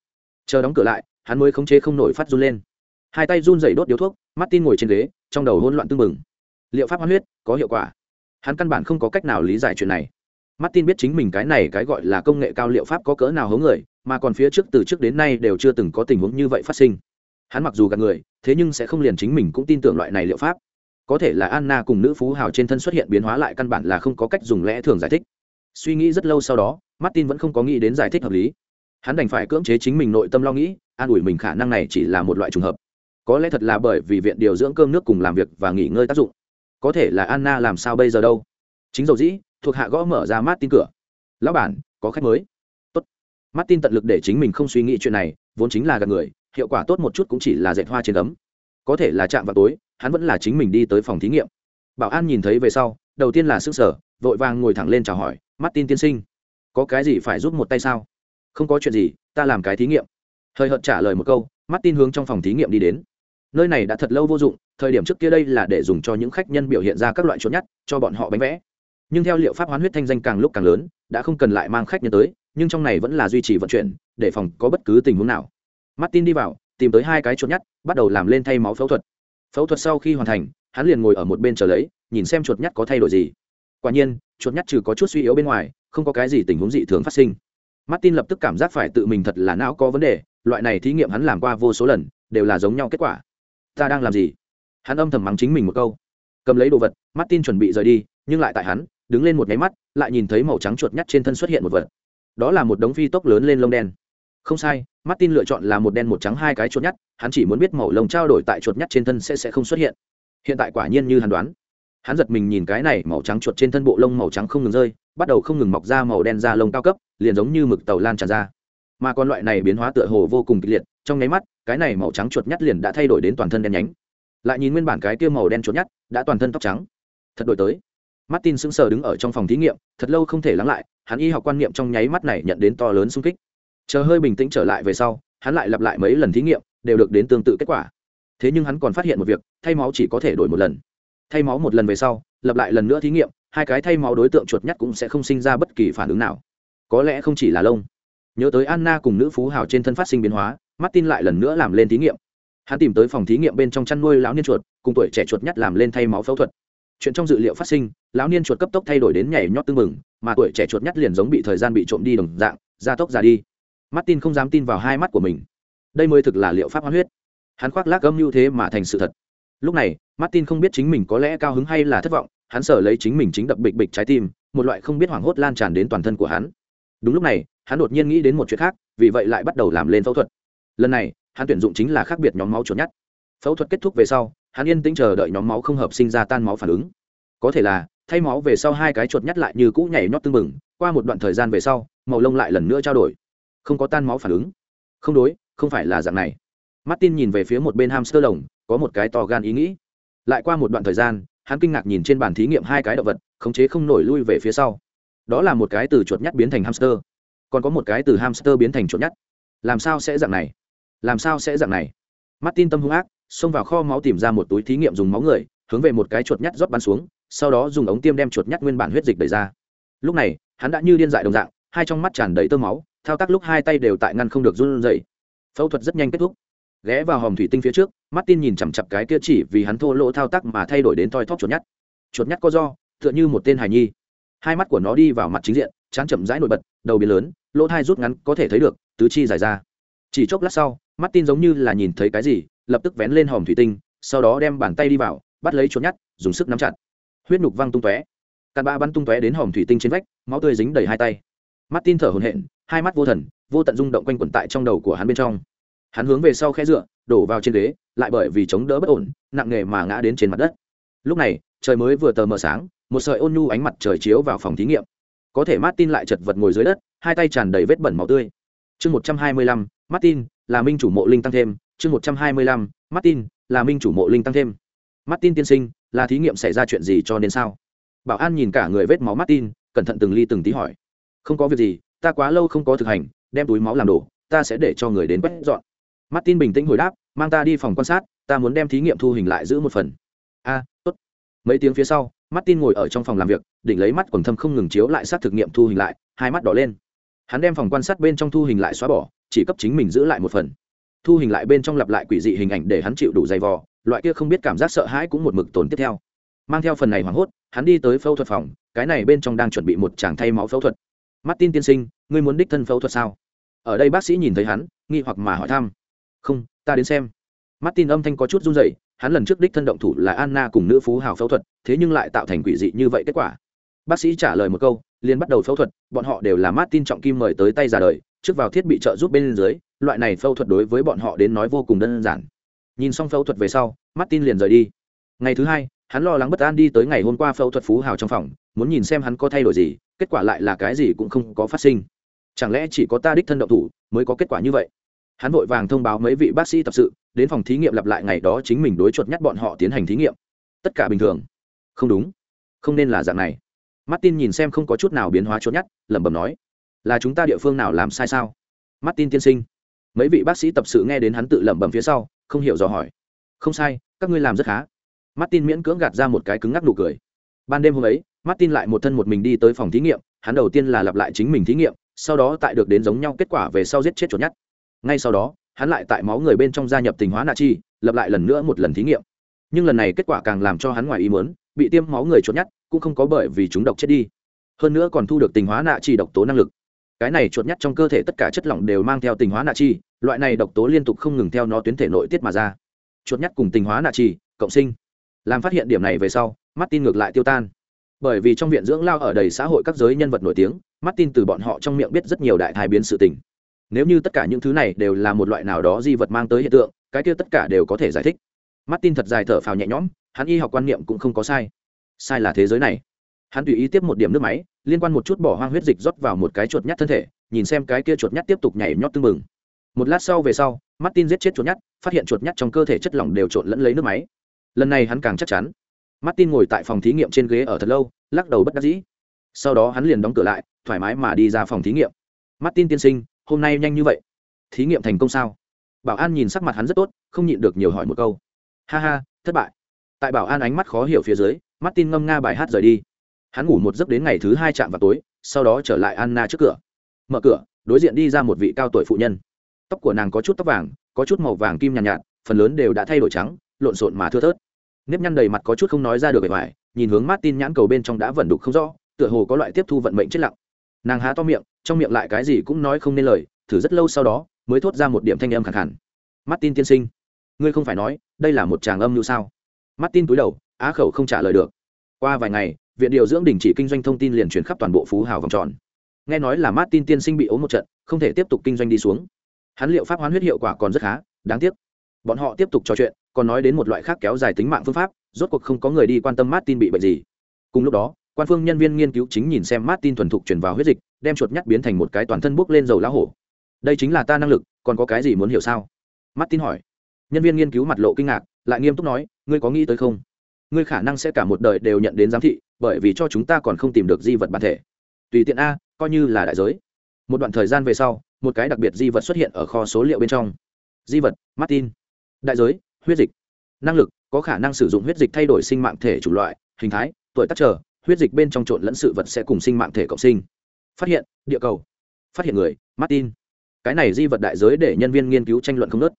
Speaker 1: Chờ đóng cửa lại, hắn mới khống chế không nổi phát run lên hai tay run dày đốt điếu thuốc, martin ngồi trên ghế, trong đầu hỗn loạn tưng bừng. Liệu pháp hoán huyết có hiệu quả? Hắn căn bản không có cách nào lý giải chuyện này. Martin biết chính mình cái này cái gọi là công nghệ cao liệu pháp có cỡ nào hố người, mà còn phía trước từ trước đến nay đều chưa từng có tình huống như vậy phát sinh. Hắn mặc dù gạt người, thế nhưng sẽ không liền chính mình cũng tin tưởng loại này liệu pháp. Có thể là anna cùng nữ phú hào trên thân xuất hiện biến hóa lại căn bản là không có cách dùng lẽ thường giải thích. Suy nghĩ rất lâu sau đó, martin vẫn không có nghĩ đến giải thích hợp lý. Hắn đành phải cưỡng chế chính mình nội tâm lo nghĩ, an ủi mình khả năng này chỉ là một loại trùng hợp có lẽ thật là bởi vì viện điều dưỡng cơm nước cùng làm việc và nghỉ ngơi tác dụng. Có thể là anna làm sao bây giờ đâu? Chính dầu dĩ, thuộc hạ gõ mở ra martin cửa. Lão bản, có khách mới. Tốt. Martin tận lực để chính mình không suy nghĩ chuyện này, vốn chính là gặp người, hiệu quả tốt một chút cũng chỉ là dệt hoa trên ấm. Có thể là chạm vào tối, hắn vẫn là chính mình đi tới phòng thí nghiệm. Bảo an nhìn thấy về sau, đầu tiên là sức sở vội vàng ngồi thẳng lên chào hỏi, martin tiên sinh, có cái gì phải giúp một tay sao? Không có chuyện gì, ta làm cái thí nghiệm. Hơi hợt trả lời một câu, martin hướng trong phòng thí nghiệm đi đến nơi này đã thật lâu vô dụng, thời điểm trước kia đây là để dùng cho những khách nhân biểu hiện ra các loại chốt nhắt cho bọn họ bánh vẽ. Nhưng theo liệu pháp hoán huyết thanh danh càng lúc càng lớn, đã không cần lại mang khách nhân tới, nhưng trong này vẫn là duy trì vận chuyển, để phòng có bất cứ tình huống nào. Martin đi vào, tìm tới hai cái chốt nhắt bắt đầu làm lên thay máu phẫu thuật. Phẫu thuật sau khi hoàn thành, hắn liền ngồi ở một bên chờ lấy, nhìn xem chuột nhắt có thay đổi gì. Quả nhiên chuột nhắt trừ có chút suy yếu bên ngoài, không có cái gì tình huống dị thường phát sinh. Martin lập tức cảm giác phải tự mình thật là não có vấn đề, loại này thí nghiệm hắn làm qua vô số lần, đều là giống nhau kết quả ta đang làm gì? Hắn âm thầm mắng chính mình một câu. Cầm lấy đồ vật martin chuẩn bị rời đi, nhưng lại tại hắn, đứng lên một nháy mắt, lại nhìn thấy màu trắng chuột nhắt trên thân xuất hiện một vật. Đó là một đống phi tốc lớn lên lông đen. Không sai martin lựa chọn là một đen một trắng hai cái chuột nhắt, hắn chỉ muốn biết màu lông trao đổi tại chuột nhắt trên thân sẽ sẽ không xuất hiện. Hiện tại quả nhiên như hắn đoán. Hắn giật mình nhìn cái này, màu trắng chuột trên thân bộ lông màu trắng không ngừng rơi, bắt đầu không ngừng mọc ra màu đen da lông cao cấp, liền giống như mực tàu lan tràn ra mà còn loại này biến hóa tựa hồ vô cùng kịch liệt, trong nháy mắt, cái này màu trắng chuột nhắt liền đã thay đổi đến toàn thân đen nhánh. Lại nhìn nguyên bản cái kia màu đen chuột nhắt, đã toàn thân tóc trắng. Thật đổi tới. Martin sững sờ đứng ở trong phòng thí nghiệm, thật lâu không thể lắng lại, hắn y học quan niệm trong nháy mắt này nhận đến to lớn xung kích. Chờ hơi bình tĩnh trở lại về sau, hắn lại lặp lại mấy lần thí nghiệm, đều được đến tương tự kết quả. Thế nhưng hắn còn phát hiện một việc, thay máu chỉ có thể đổi một lần. Thay máu một lần về sau, lặp lại lần nữa thí nghiệm, hai cái thay máu đối tượng chuột nhắt cũng sẽ không sinh ra bất kỳ phản ứng nào. Có lẽ không chỉ là lông nhớ tới anna cùng nữ phú hào trên thân phát sinh biến hóa, martin lại lần nữa làm lên thí nghiệm. Hắn tìm tới phòng thí nghiệm bên trong chăn nuôi lão niên chuột, cùng tuổi trẻ chuột nhắt làm lên thay máu phẫu thuật. Chuyện trong dự liệu phát sinh, lão niên chuột cấp tốc thay đổi đến nhảy nhót tưng mừng mà tuổi trẻ chuột nhắt liền giống bị thời gian bị trộm đi đồng dạng, gia tốc ra đi. Martin không dám tin vào hai mắt của mình. Đây mới thực là liệu pháp hoán huyết. Hắn khoác lác âm như thế mà thành sự thật. Lúc này, martin không biết chính mình có lẽ cao hứng hay là thất vọng, hắn sợ lấy chính mình chính đập bịch bịch trái tim, một loại không biết hoảng hốt lan tràn đến toàn thân của hắn đúng lúc này, hắn đột nhiên nghĩ đến một chuyện khác, vì vậy lại bắt đầu làm lên phẫu thuật. Lần này, hắn tuyển dụng chính là khác biệt nhóm máu chuột nhắt phẫu thuật kết thúc về sau, hắn yên tĩnh chờ đợi nhóm máu không hợp sinh ra tan máu phản ứng. Có thể là, thay máu về sau hai cái chuột nhắt lại như cũ nhảy nhót tưng bừng, qua một đoạn thời gian về sau, màu lông lại lần nữa trao đổi. Không có tan máu phản ứng. Không đối, không phải là dạng này. Martin nhìn về phía một bên hamster lồng, có một cái to gan ý nghĩ. Lại qua một đoạn thời gian, hắn kinh ngạc nhìn trên bàn thí nghiệm hai cái động vật, khống chế không nổi lui về phía sau đó là một cái từ chuột nhắt biến thành hamster. Còn có một cái từ hamster biến thành chuột nhắt. Làm sao sẽ dạng này? Làm sao sẽ dạng này? Martin tâm hung ác, xông vào kho máu tìm ra một túi thí nghiệm dùng máu người, hướng về một cái chuột nhắt rót bắn xuống, sau đó dùng ống tiêm đem chuột nhắt nguyên bản huyết dịch đẩy ra. Lúc này, hắn đã như điên dại đồng dạng, hai trong mắt tràn đầy tơ máu, thao tác lúc hai tay đều tại ngăn không được run rẩy. Phẫu thuật rất nhanh kết thúc. Ghé vào hòm thủy tinh phía trước, martin nhìn chằm chặp cái kia chỉ vì hắn thô lỗ thao tác mà thay đổi đến toi thóp chuột nhắt. Chuột nhắt có do, tựa như một tên hài nhi hai mắt của nó đi vào mặt chính diện chán chậm rãi nổi bật đầu biến lớn lỗ thai rút ngắn có thể thấy được tứ chi dài ra. Chỉ chốc lát sau mắt tin giống như là nhìn thấy cái gì lập tức vén lên hòm thủy tinh sau đó đem bàn tay đi vào bắt lấy chuột nhát, dùng sức nắm chặt. Huyết nhục văng tung tóe. Cặn bã bắn tung tóe đến hòm thủy tinh trên vách máu tươi dính đầy hai tay. Mắt tin thở hồn hện hai mắt vô thần vô tận rung động quanh quẩn tại trong đầu của hắn bên trong. Hắn hướng về sau khe dựa đổ vào trên ghế lại bởi vì chống đỡ bất ổn nặng nề mà ngã đến trên mặt đất. Lúc này trời mới vừa tờ mờ sáng một sợi ôn nhu ánh mặt trời chiếu vào phòng thí nghiệm. Có thể martin lại chật vật ngồi dưới đất, hai tay tràn đầy vết bẩn máu tươi. Chương một trăm hai mươi lăm, martin, là minh chủ mộ linh tăng thêm. Chương một trăm hai mươi lăm, martin, là minh chủ mộ linh tăng thêm. Martin tiên sinh, là thí nghiệm xảy ra chuyện gì cho nên sao? Bảo an nhìn cả người vết máu martin, cẩn thận từng ly từng tí hỏi. Không có việc gì, ta quá lâu không có thực hành, đem túi máu làm đổ, ta sẽ để cho người đến quét dọn. Martin bình tĩnh hồi đáp, mang ta đi phòng quan sát, ta muốn đem thí nghiệm thu hình lại giữ một phần. A tốt. Mấy tiếng phía sau martin ngồi ở trong phòng làm việc định lấy mắt quần thâm không ngừng chiếu lại sát thực nghiệm thu hình lại, hai mắt đỏ lên. Hắn đem phòng quan sát bên trong thu hình lại xóa bỏ, chỉ cấp chính mình giữ lại một phần. Thu hình lại bên trong lặp lại quỷ dị hình ảnh để hắn chịu đủ dày vò, loại kia không biết cảm giác sợ hãi cũng một mực tồn tiếp theo. Mang theo phần này hoảng hốt, hắn đi tới phẫu thuật phòng, cái này bên trong đang chuẩn bị một chàng thay máu phẫu thuật. Martin tiên sinh, ngươi muốn đích thân phẫu thuật sao? Ở đây bác sĩ nhìn thấy hắn, nghi hoặc mà hỏi thăm. Không, ta đến xem. Martin âm thanh có chút run rẩy hắn lần trước đích thân động thủ là anna cùng nữ phú hào phẫu thuật, thế nhưng lại tạo thành quỷ dị như vậy kết quả. Bác sĩ trả lời một câu, liền bắt đầu phẫu thuật, bọn họ đều là martin trọng kim mời tới tay ra đời, trước vào thiết bị trợ giúp bên dưới, loại này phẫu thuật đối với bọn họ đến nói vô cùng đơn giản. Nhìn xong phẫu thuật về sau, martin liền rời đi. Ngày thứ hai, hắn lo lắng bất an đi tới ngày hôm qua phẫu thuật phú hào trong phòng, muốn nhìn xem hắn có thay đổi gì, kết quả lại là cái gì cũng không có phát sinh. Chẳng lẽ chỉ có ta đích thân động thủ mới có kết quả như vậy? Hắn vội vàng thông báo mấy vị bác sĩ tập sự, đến phòng thí nghiệm lặp lại ngày đó chính mình đối chuột nhắt bọn họ tiến hành thí nghiệm. Tất cả bình thường. Không đúng. Không nên là dạng này. Martin nhìn xem không có chút nào biến hóa chuột nhắt, lẩm bẩm nói, là chúng ta địa phương nào làm sai sao? Martin tiên sinh. Mấy vị bác sĩ tập sự nghe đến hắn tự lẩm bẩm phía sau, không hiểu dò hỏi, không sai, các ngươi làm rất khá. Martin miễn cưỡng gạt ra một cái cứng ngắc nụ cười. Ban đêm hôm ấy, martin lại một thân một mình đi tới phòng thí nghiệm, hắn đầu tiên là lặp lại chính mình thí nghiệm, sau đó tại được đến giống nhau kết quả về sau giết chết chuột nhắt ngay sau đó, hắn lại tại máu người bên trong gia nhập tình hóa nạ chi, lập lại lần nữa một lần thí nghiệm. Nhưng lần này kết quả càng làm cho hắn ngoài ý muốn, bị tiêm máu người chuột nhắt, cũng không có bởi vì chúng độc chết đi. Hơn nữa còn thu được tình hóa nạ chi độc tố năng lực. Cái này chuột nhắt trong cơ thể tất cả chất lỏng đều mang theo tình hóa nạ chi, loại này độc tố liên tục không ngừng theo nó tuyến thể nội tiết mà ra. Chuột nhắt cùng tình hóa nạ chi, cộng sinh. Làm phát hiện điểm này về sau, martin ngược lại tiêu tan. Bởi vì trong viện dưỡng lao ở đầy xã hội các giới nhân vật nổi tiếng, martin từ bọn họ trong miệng biết rất nhiều đại thai biến sự tình nếu như tất cả những thứ này đều là một loại nào đó di vật mang tới hiện tượng, cái kia tất cả đều có thể giải thích. Martin thật dài thở phào nhẹ nhõm, hắn y học quan niệm cũng không có sai. Sai là thế giới này. Hắn tùy ý tiếp một điểm nước máy, liên quan một chút bỏ hoang huyết dịch rót vào một cái chuột nhắt thân thể, nhìn xem cái kia chuột nhắt tiếp tục nhảy nhót tưng mừng một lát sau về sau, martin giết chết chuột nhắt, phát hiện chuột nhắt trong cơ thể chất lỏng đều trộn lẫn lấy nước máy. Lần này hắn càng chắc chắn. Martin ngồi tại phòng thí nghiệm trên ghế ở thật lâu, lắc đầu bất đắc dĩ. Sau đó hắn liền đóng cửa lại, thoải mái mà đi ra phòng thí nghiệm. Martin tiên sinh hôm nay nhanh như vậy? Thí nghiệm thành công sao? Bảo an nhìn sắc mặt hắn rất tốt không nhịn được nhiều hỏi một câu. Ha ha thất bại. Tại bảo an ánh mắt khó hiểu phía dưới martin ngâm nga bài hát rời đi. Hắn ngủ một giấc đến ngày thứ hai chạm vào tối sau đó trở lại anna trước cửa. Mở cửa đối diện đi ra một vị cao tuổi phụ nhân. Tóc của nàng có chút tóc vàng có chút màu vàng kim nhàn nhạt, nhạt phần lớn đều đã thay đổi trắng lộn xộn mà thưa thớt. Nếp nhăn đầy mặt có chút không nói ra được bề ngoài nhìn hướng martin nhãn cầu bên trong đã vẩn đục không rõ tựa hồ có loại tiếp thu vận mệnh chết lặng. Nàng há to miệng trong miệng lại cái gì cũng nói không nên lời, thử rất lâu sau đó, mới thốt ra một điểm thanh âm khẳng hẳn martin tiên sinh, ngươi không phải nói, đây là một tràng âm như sao? Martin túi đầu, á khẩu không trả lời được. Qua vài ngày, viện điều dưỡng đình chỉ kinh doanh thông tin liền truyền khắp toàn bộ phú hào vòng tròn. Nghe nói là martin tiên sinh bị ốm một trận, không thể tiếp tục kinh doanh đi xuống. Hắn liệu pháp hoán huyết hiệu quả còn rất khá, đáng tiếc. Bọn họ tiếp tục trò chuyện, còn nói đến một loại khác kéo dài tính mạng phương pháp, rốt cuộc không có người đi quan tâm martin bị bệnh gì. Cùng lúc đó, quan phương nhân viên nghiên cứu chính nhìn xem martin thuần thục chuyển vào huyết dịch đem chuột nhắt biến thành một cái toàn thân bốc lên dầu lá hổ. Đây chính là ta năng lực, còn có cái gì muốn hiểu sao? Martin hỏi. Nhân viên nghiên cứu mặt lộ kinh ngạc, lại nghiêm túc nói, ngươi có nghĩ tới không? Ngươi khả năng sẽ cả một đời đều nhận đến giám thị, bởi vì cho chúng ta còn không tìm được di vật bản thể. Tùy tiện a, coi như là đại giới. Một đoạn thời gian về sau, một cái đặc biệt di vật xuất hiện ở kho số liệu bên trong. Di vật, martin. Đại giới, huyết dịch. Năng lực, có khả năng sử dụng huyết dịch thay đổi sinh mạng thể chủ loại, hình thái, tuổi tác trở huyết dịch bên trong trộn lẫn sự vật sẽ cùng sinh mạng thể cộng sinh phát hiện, địa cầu. Phát hiện người, martin. Cái này di vật đại giới để nhân viên nghiên cứu tranh luận không nớt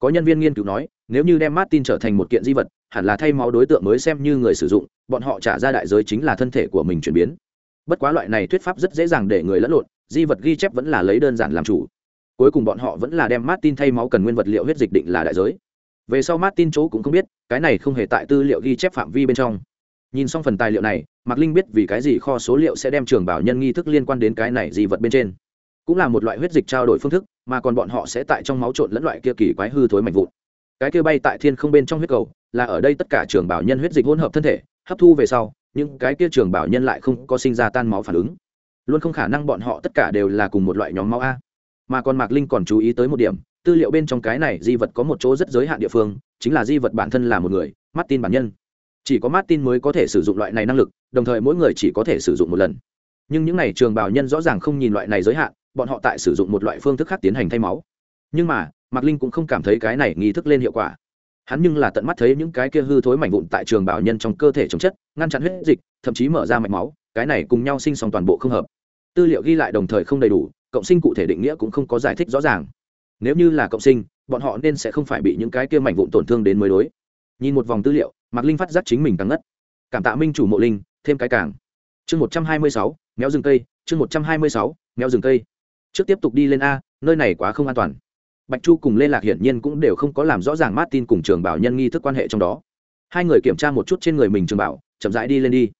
Speaker 1: có nhân viên nghiên cứu nói, nếu như đem martin trở thành một kiện di vật, hẳn là thay máu đối tượng mới xem như người sử dụng, bọn họ trả ra đại giới chính là thân thể của mình chuyển biến. Bất quá loại này thuyết pháp rất dễ dàng để người lẫn lộn, di vật ghi chép vẫn là lấy đơn giản làm chủ. Cuối cùng bọn họ vẫn là đem martin thay máu cần nguyên vật liệu huyết dịch định là đại giới. Về sau martin chỗ cũng không biết, cái này không hề tại tư liệu ghi chép phạm vi bên trong nhìn xong phần tài liệu này, mạc linh biết vì cái gì kho số liệu sẽ đem trường bảo nhân nghi thức liên quan đến cái này di vật bên trên. Cũng là một loại huyết dịch trao đổi phương thức, mà còn bọn họ sẽ tại trong máu trộn lẫn loại kia kỳ quái hư thối mạnh vụn. Cái kia bay tại thiên không bên trong huyết cầu, là ở đây tất cả trường bảo nhân huyết dịch hỗn hợp thân thể, hấp thu về sau nhưng cái kia trường bảo nhân lại không có sinh ra tan máu phản ứng. Luôn không khả năng bọn họ tất cả đều là cùng một loại nhóm máu a. Mà còn mạc linh còn chú ý tới một điểm, tư liệu bên trong cái này di vật có một chỗ rất giới hạn địa phương, chính là di vật bản thân là một người mắt tin bản nhân chỉ có martin mới có thể sử dụng loại này năng lực, đồng thời mỗi người chỉ có thể sử dụng một lần. Nhưng những n à y trường bảo nhân rõ ràng không nhìn loại này giới hạn, bọn họ tại sử dụng một loại phương thức khác tiến hành thay máu. Nhưng mà, mạc linh cũng không cảm thấy cái này nghi thức lên hiệu quả. Hắn nhưng là tận mắt thấy những cái kia hư thối mảnh vụn tại trường bảo nhân trong cơ thể chống chất, ngăn chặn huyết dịch, thậm chí mở ra mạch máu, cái này cùng nhau sinh xong toàn bộ không hợp. Tư liệu ghi lại đồng thời không đầy đủ, cộng sinh cụ thể định nghĩa cũng không có giải thích rõ ràng. Nếu như là cộng sinh, bọn họ nên sẽ không phải bị những cái kia mảnh vụn tổn thương đến mới đối. Nhìn một vòng tư liệu mạc linh phát giác chính mình càng ngất. Cảm tạ minh chủ mộ linh, thêm cái càng. Chương một trăm hai mươi sáu, méo rừng cây, chương một trăm hai mươi sáu, méo rừng cây. Trước tiếp tục đi lên a, nơi này quá không an toàn. Bạch chu cùng lê lạc hiển nhiên cũng đều không có làm rõ ràng martin cùng trường bảo nhân nghi thức quan hệ trong đó. Hai người kiểm tra một chút trên người mình trường bảo, chậm rãi đi lên đi.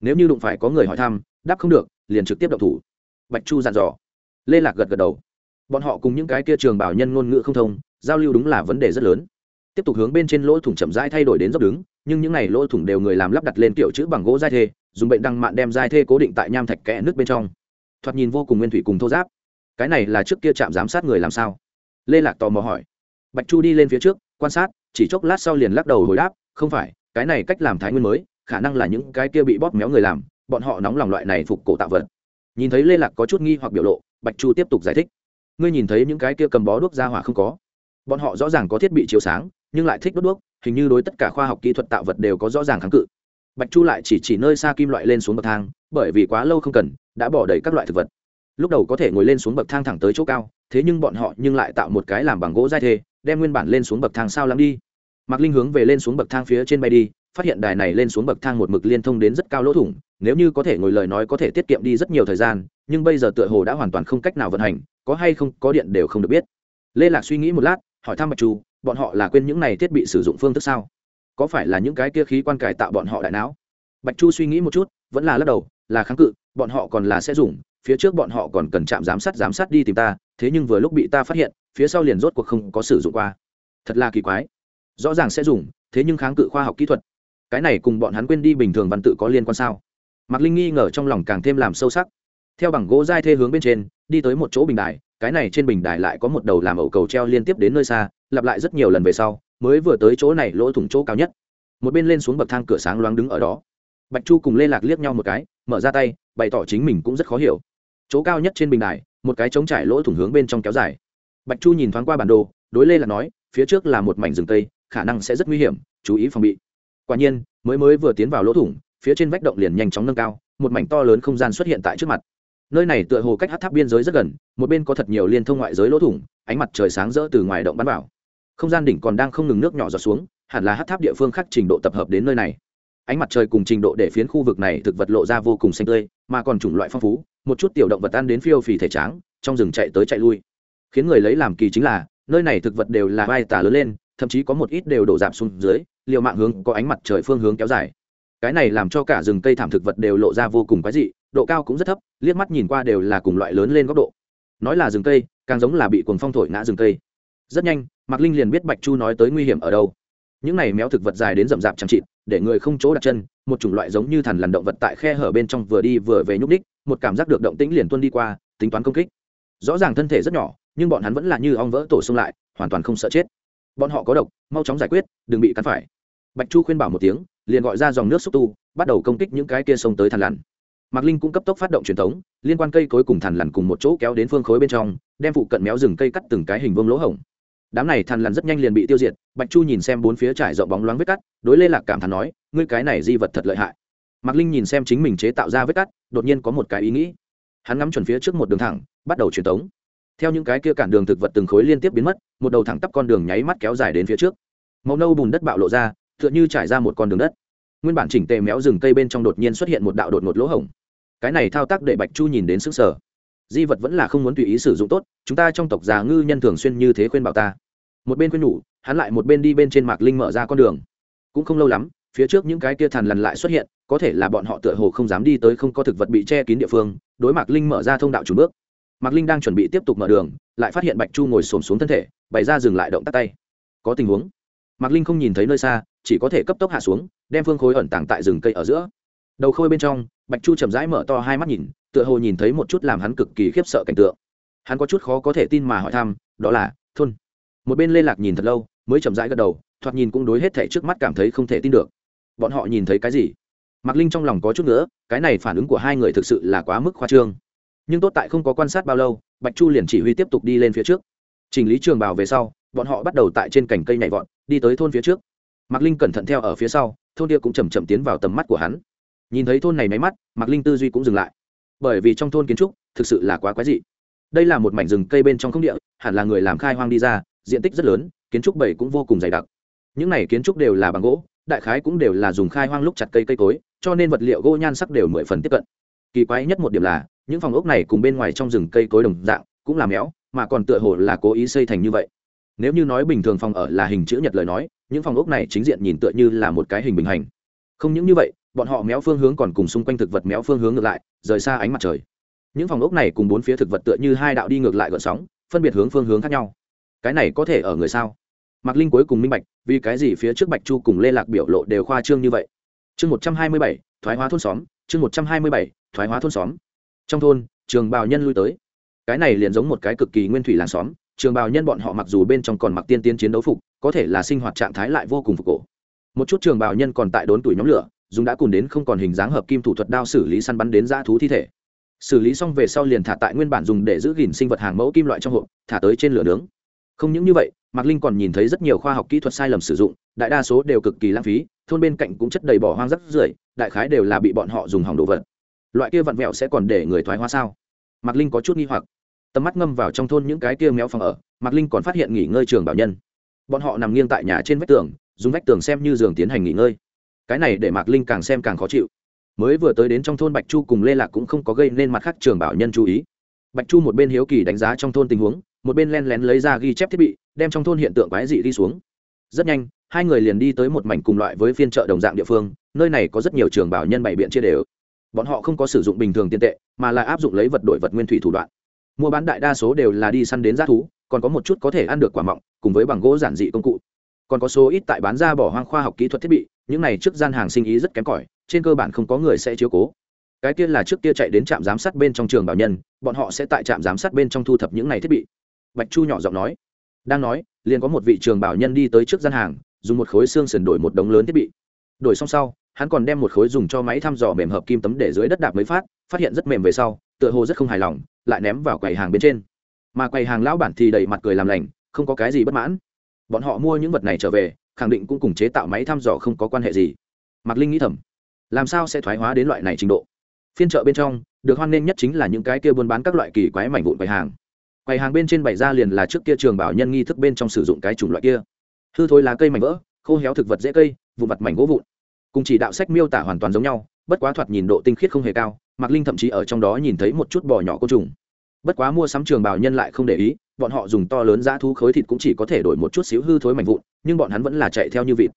Speaker 1: Nếu như đụng phải có người hỏi thăm, đáp không được, liền trực tiếp đậu thủ. Bạch chu dặn dò. Lê lạc gật gật đầu. Bọn họ cùng những cái kia trường bảo nhân ngôn ngữ không thông, giao lưu đúng là vấn đề rất lớn. Tiếp tục hướng bên trên lỗ thủng chậm rãi thay đổi đến dốc đứng nhưng những này lỗ thủng đều người làm lắp đặt lên kiểu chữ bằng gỗ dai thê, dùng bệnh đăng mạn đem dai thê cố định tại nham thạch kẽ nước bên trong. Thoạt nhìn vô cùng nguyên thủy cùng thô giáp. Cái này là trước kia trạm giám sát người làm sao? Lê lạc tò mò hỏi. Bạch chu đi lên phía trước, quan sát, chỉ chốc lát sau liền lắc đầu hồi đáp, không phải, cái này cách làm thái nguyên mới, khả năng là những cái kia bị bóp méo người làm, bọn họ nóng lòng loại này phục cổ tạo vật. Nhìn thấy lê lạc có chút nghi hoặc biểu lộ, bạch chu tiếp tục giải thích. Ngươi nhìn thấy những cái kia cầm bó đuốc ra hỏa không có? Bọn họ rõ ràng có thiết bị chiếu sáng nhưng lại thích đốt đuốc, hình như đối tất cả khoa học kỹ thuật tạo vật đều có rõ ràng kháng cự. Bạch chu lại chỉ chỉ nơi xa kim loại lên xuống bậc thang, bởi vì quá lâu không cần, đã bỏ đầy các loại thực vật. Lúc đầu có thể ngồi lên xuống bậc thang thẳng tới chỗ cao, thế nhưng bọn họ nhưng lại tạo một cái làm bằng gỗ dai thê, đem nguyên bản lên xuống bậc thang sao lắng đi. Mạc linh hướng về lên xuống bậc thang phía trên bay đi, phát hiện đài này lên xuống bậc thang một mực liên thông đến rất cao lỗ thủng, nếu như có thể ngồi lời nói có thể tiết kiệm đi rất nhiều thời gian, nhưng bây giờ tựa hồ đã hoàn toàn không cách nào vận hành, có hay không, có điện đều không được biết. Lê lạc suy nghĩ một lát, hỏi thăm bạch chu bọn họ là quên những này thiết bị sử dụng phương thức sao? Có phải là những cái kia khí quan cải tạo bọn họ đại não? Bạch chu suy nghĩ một chút, vẫn là lắc đầu, là kháng cự, bọn họ còn là sẽ dùng, phía trước bọn họ còn cần chạm giám sát giám sát đi tìm ta, thế nhưng vừa lúc bị ta phát hiện, phía sau liền rốt cuộc không có sử dụng qua. Thật là kỳ quái. Rõ ràng sẽ dùng, thế nhưng kháng cự khoa học kỹ thuật. Cái này cùng bọn hắn quên đi bình thường văn tự có liên quan sao? Mạc linh nghi ngờ trong lòng càng thêm làm sâu sắc. Theo bằng gỗ dai thê hướng bên trên, đi tới một chỗ bình đài, cái này trên bình đài lại có một đầu làm ẩu cầu treo liên tiếp đến nơi xa lặp lại rất nhiều lần về sau, mới vừa tới chỗ này lỗ thủng chỗ cao nhất. Một bên lên xuống bậc thang cửa sáng loáng đứng ở đó. Bạch chu cùng lê lạc liếc nhau một cái, mở ra tay, bày tỏ chính mình cũng rất khó hiểu. Chỗ cao nhất trên bình đài, một cái trống trải lỗ thủng hướng bên trong kéo dài. Bạch chu nhìn thoáng qua bản đồ, đối lê lạc nói, phía trước là một mảnh rừng tây khả năng sẽ rất nguy hiểm, chú ý phòng bị. Quả nhiên, mới mới vừa tiến vào lỗ thủng, phía trên vách động liền nhanh chóng nâng cao, một mảnh to lớn không gian xuất hiện tại trước mặt. Nơi này tựa hồ cách hát tháp biên giới rất gần, một bên có thật nhiều liên thông ngoại giới lỗ thủng, ánh mặt trời sáng rỡ từ ngoài động bắn vào không gian đỉnh còn đang không ngừng nước nhỏ giọt xuống, hẳn là hát tháp địa phương khác trình độ tập hợp đến nơi này. Ánh mặt trời cùng trình độ để phiến khu vực này thực vật lộ ra vô cùng xanh tươi, mà còn chủng loại phong phú, một chút tiểu động vật ăn đến phiêu phì thể tráng, trong rừng chạy tới chạy lui. Khiến người lấy làm kỳ chính là, nơi này thực vật đều là vai tả lớn lên, thậm chí có một ít đều đổ dạp xuống dưới, liều mạng hướng có ánh mặt trời phương hướng kéo dài. Cái này làm cho cả rừng cây thảm thực vật đều lộ ra vô cùng quái dị, độ cao cũng rất thấp, liếc mắt nhìn qua đều là cùng loại lớn lên góc độ. Nói là rừng cây, càng giống là bị cuồng phong thổi ngã rừng cây rất nhanh, mạc linh liền biết bạch chu nói tới nguy hiểm ở đâu. Những này méo thực vật dài đến rậm rạp chẳng chịt, để người không chỗ đặt chân, một chủng loại giống như thằn lằn động vật tại khe hở bên trong vừa đi vừa về nhúc ních một cảm giác được động tĩnh liền tuân đi qua, tính toán công kích. Rõ ràng thân thể rất nhỏ, nhưng bọn hắn vẫn là như ong vỡ tổ xông lại, hoàn toàn không sợ chết. Bọn họ có độc, mau chóng giải quyết, đừng bị cắn phải. Bạch chu khuyên bảo một tiếng, liền gọi ra dòng nước xúc tu, bắt đầu công kích những cái kia sông tới thằn lằn. Mạc linh cũng cấp tốc phát động truyền thống, liên quan cây cối cùng thằn lằn cùng một chỗ kéo đến phương khối bên trong, đem phụ cận méo rừng cây cắt từng cái hình vương lỗ hổng đám này thằn lằn rất nhanh liền bị tiêu diệt, bạch chu nhìn xem bốn phía trải rộng bóng loáng vết cắt, đối lê lạc cảm thán nói, ngươi cái này di vật thật lợi hại. Mạc linh nhìn xem chính mình chế tạo ra vết cắt, đột nhiên có một cái ý nghĩ. Hắn ngắm chuẩn phía trước một đường thẳng, bắt đầu truyền tống. Theo những cái kia cản đường thực vật từng khối liên tiếp biến mất, một đầu thẳng tắp con đường nháy mắt kéo dài đến phía trước. Màu nâu bùn đất bạo lộ ra, tựa như trải ra một con đường đất. Nguyên bản chỉnh tề méo rừng cây bên trong đột nhiên xuất hiện một đạo đột ngột lỗ hổng. Cái này thao tác để bạch chu nhìn đến sức sở di vật vẫn là không muốn tùy ý sử dụng tốt, chúng ta trong tộc già ngư nhân thường xuyên như thế khuyên bảo ta. Một bên khuyên nhủ, hắn lại một bên đi bên trên mạc linh mở ra con đường. Cũng không lâu lắm, phía trước những cái kia thằn lằn lại xuất hiện, có thể là bọn họ tựa hồ không dám đi tới không có thực vật bị che kín địa phương, đối mạc linh mở ra thông đạo chủ bước. Mạc linh đang chuẩn bị tiếp tục mở đường, lại phát hiện bạch chu ngồi xổm xuống thân thể, bày ra dừng lại động tắt tay. Có tình huống. Mạc linh không nhìn thấy nơi xa, chỉ có thể cấp tốc hạ xuống, đem phương khối ẩn tàng tại rừng cây ở giữa. Đầu khôi bên trong, bạch chu chậm rãi mở to hai mắt nhìn tựa hồ nhìn thấy một chút làm hắn cực kỳ khiếp sợ cảnh tượng. Hắn có chút khó có thể tin mà hỏi thăm, đó là, thôn. Một bên lê lạc nhìn thật lâu, mới chậm rãi gật đầu, thoạt nhìn cũng đối hết thảy trước mắt cảm thấy không thể tin được. Bọn họ nhìn thấy cái gì? Mạc linh trong lòng có chút nữa cái này phản ứng của hai người thực sự là quá mức khoa trương. Nhưng tốt tại không có quan sát bao lâu, bạch chu liền chỉ huy tiếp tục đi lên phía trước. Chỉnh lý trường bào về sau, bọn họ bắt đầu tại trên cành cây nhảy vọt, đi tới thôn phía trước. Mạc linh cẩn thận theo ở phía sau, thôn kia cũng chầm chậm tiến vào tầm mắt của hắn. Nhìn thấy thôn này máy mắt, mạc linh tư duy cũng dừng lại bởi vì trong thôn kiến trúc thực sự là quá quái dị. Đây là một mảnh rừng cây bên trong không địa, hẳn là người làm khai hoang đi ra, diện tích rất lớn, kiến trúc bảy cũng vô cùng dày đặc. Những này kiến trúc đều là bằng gỗ, đại khái cũng đều là dùng khai hoang lúc chặt cây cây cối, cho nên vật liệu gỗ nhan sắc đều mười phần tiếp cận. Kỳ quái nhất một điểm là, những phòng ốc này cùng bên ngoài trong rừng cây cối đồng dạng, cũng là méo, mà còn tựa hồ là cố ý xây thành như vậy. Nếu như nói bình thường phòng ở là hình chữ nhật lời nói, những phòng ốc này chính diện nhìn tựa như là một cái hình bình hành. Không những như vậy bọn họ méo phương hướng còn cùng xung quanh thực vật méo phương hướng ngược lại, rời xa ánh mặt trời. Những phòng ốc này cùng bốn phía thực vật tựa như hai đạo đi ngược lại gợn sóng, phân biệt hướng phương hướng khác nhau. Cái này có thể ở người sao? Mạc linh cuối cùng minh bạch, vì cái gì phía trước bạch chu cùng lê lạc biểu lộ đều khoa trương như vậy? Chương một trăm hai mươi bảy, thoái hóa thôn xóm, chương một trăm hai mươi bảy, thoái hóa thôn xóm. Trong thôn, trường bào nhân lui tới. Cái này liền giống một cái cực kỳ nguyên thủy làng xóm, trường bào nhân bọn họ mặc dù bên trong còn mặc tiên tiên chiến đấu phục, có thể là sinh hoạt trạng thái lại vô cùng phục cổ. Một chút trường bào nhân còn tại đốn tuổi nhóm lửa dùng đã cùn đến không còn hình dáng hợp kim thủ thuật đao xử lý săn bắn đến dã thú thi thể. Xử lý xong về sau liền thả tại nguyên bản dùng để giữ gìn sinh vật hàng mẫu kim loại trong hộp, thả tới trên lửa nướng. Không những như vậy, mạc linh còn nhìn thấy rất nhiều khoa học kỹ thuật sai lầm sử dụng, đại đa số đều cực kỳ lãng phí, thôn bên cạnh cũng chất đầy bỏ hoang rất rưởi, đại khái đều là bị bọn họ dùng hỏng đồ vật. Loại kia vặn vẹo sẽ còn để người thoái hóa sao? Mạc linh có chút nghi hoặc. Tầm mắt ngâm vào trong thôn những cái kia méo phòng ở, mạc linh còn phát hiện nghỉ ngơi trường bảo nhân. Bọn họ nằm nghiêng tại nhà trên vách tường, dùng vách tường xem như giường tiến hành nghỉ ngơi cái này để mạc linh càng xem càng khó chịu. Mới vừa tới đến trong thôn bạch chu cùng lê lạc cũng không có gây nên mặt khác trường bảo nhân chú ý. Bạch chu một bên hiếu kỳ đánh giá trong thôn tình huống, một bên len lén lấy ra ghi chép thiết bị, đem trong thôn hiện tượng quái dị đi xuống. Rất nhanh, hai người liền đi tới một mảnh cùng loại với phiên chợ đồng dạng địa phương, nơi này có rất nhiều trường bảo nhân bày biện chia đều. Bọn họ không có sử dụng bình thường tiền tệ, mà là áp dụng lấy vật đổi vật nguyên thủy thủ đoạn. Mua bán đại đa số đều là đi săn đến g thú, còn có một chút có thể ăn được quả mọng, cùng với bằng gỗ giản dị công cụ. Còn có số ít tại bán ra bỏ hoang khoa học kỹ thuật thiết bị những này trước gian hàng sinh ý rất kém cỏi, trên cơ bản không có người sẽ chiếu cố. Cái kia là trước kia chạy đến trạm giám sát bên trong trường bảo nhân, bọn họ sẽ tại trạm giám sát bên trong thu thập những này thiết bị. Bạch chu nhỏ giọng nói. Đang nói, liền có một vị trường bảo nhân đi tới trước gian hàng, dùng một khối xương sườn đổi một đống lớn thiết bị. Đổi xong sau, hắn còn đem một khối dùng cho máy thăm dò mềm hợp kim tấm để dưới đất đạp mới phát phát hiện rất mềm về sau, tựa hồ rất không hài lòng, lại ném vào quầy hàng bên trên. Mà quầy hàng lão bản thì đầy mặt cười làm lành, không có cái gì bất mãn. Bọn họ mua những vật này trở về khẳng định cũng cùng chế tạo máy thăm dò không có quan hệ gì. Mạc linh nghĩ thầm, làm sao sẽ thoái hóa đến loại này trình độ? Phiên chợ bên trong, được hoan nghênh nhất chính là những cái kia buôn bán các loại kỳ quái mảnh vụn quầy hàng. Quầy hàng bên trên bày ra liền là trước kia trường bảo nhân nghi thức bên trong sử dụng cái chủng loại kia. Hư thối lá cây mảnh vỡ, khô héo thực vật dễ cây, vụn mặt mảnh gỗ vụn. Cùng chỉ đạo sách miêu tả hoàn toàn giống nhau, bất quá thoạt nhìn độ tinh khiết không hề cao, mạc linh thậm chí ở trong đó nhìn thấy một chút bò nhỏ côn trùng. Bất quá mua sắm trường bảo nhân lại không để ý, bọn họ dùng to lớn giá thú khối thịt cũng chỉ có thể đổi một chút xíu hư thối mảnh vụn nhưng bọn hắn vẫn là chạy theo như vịt.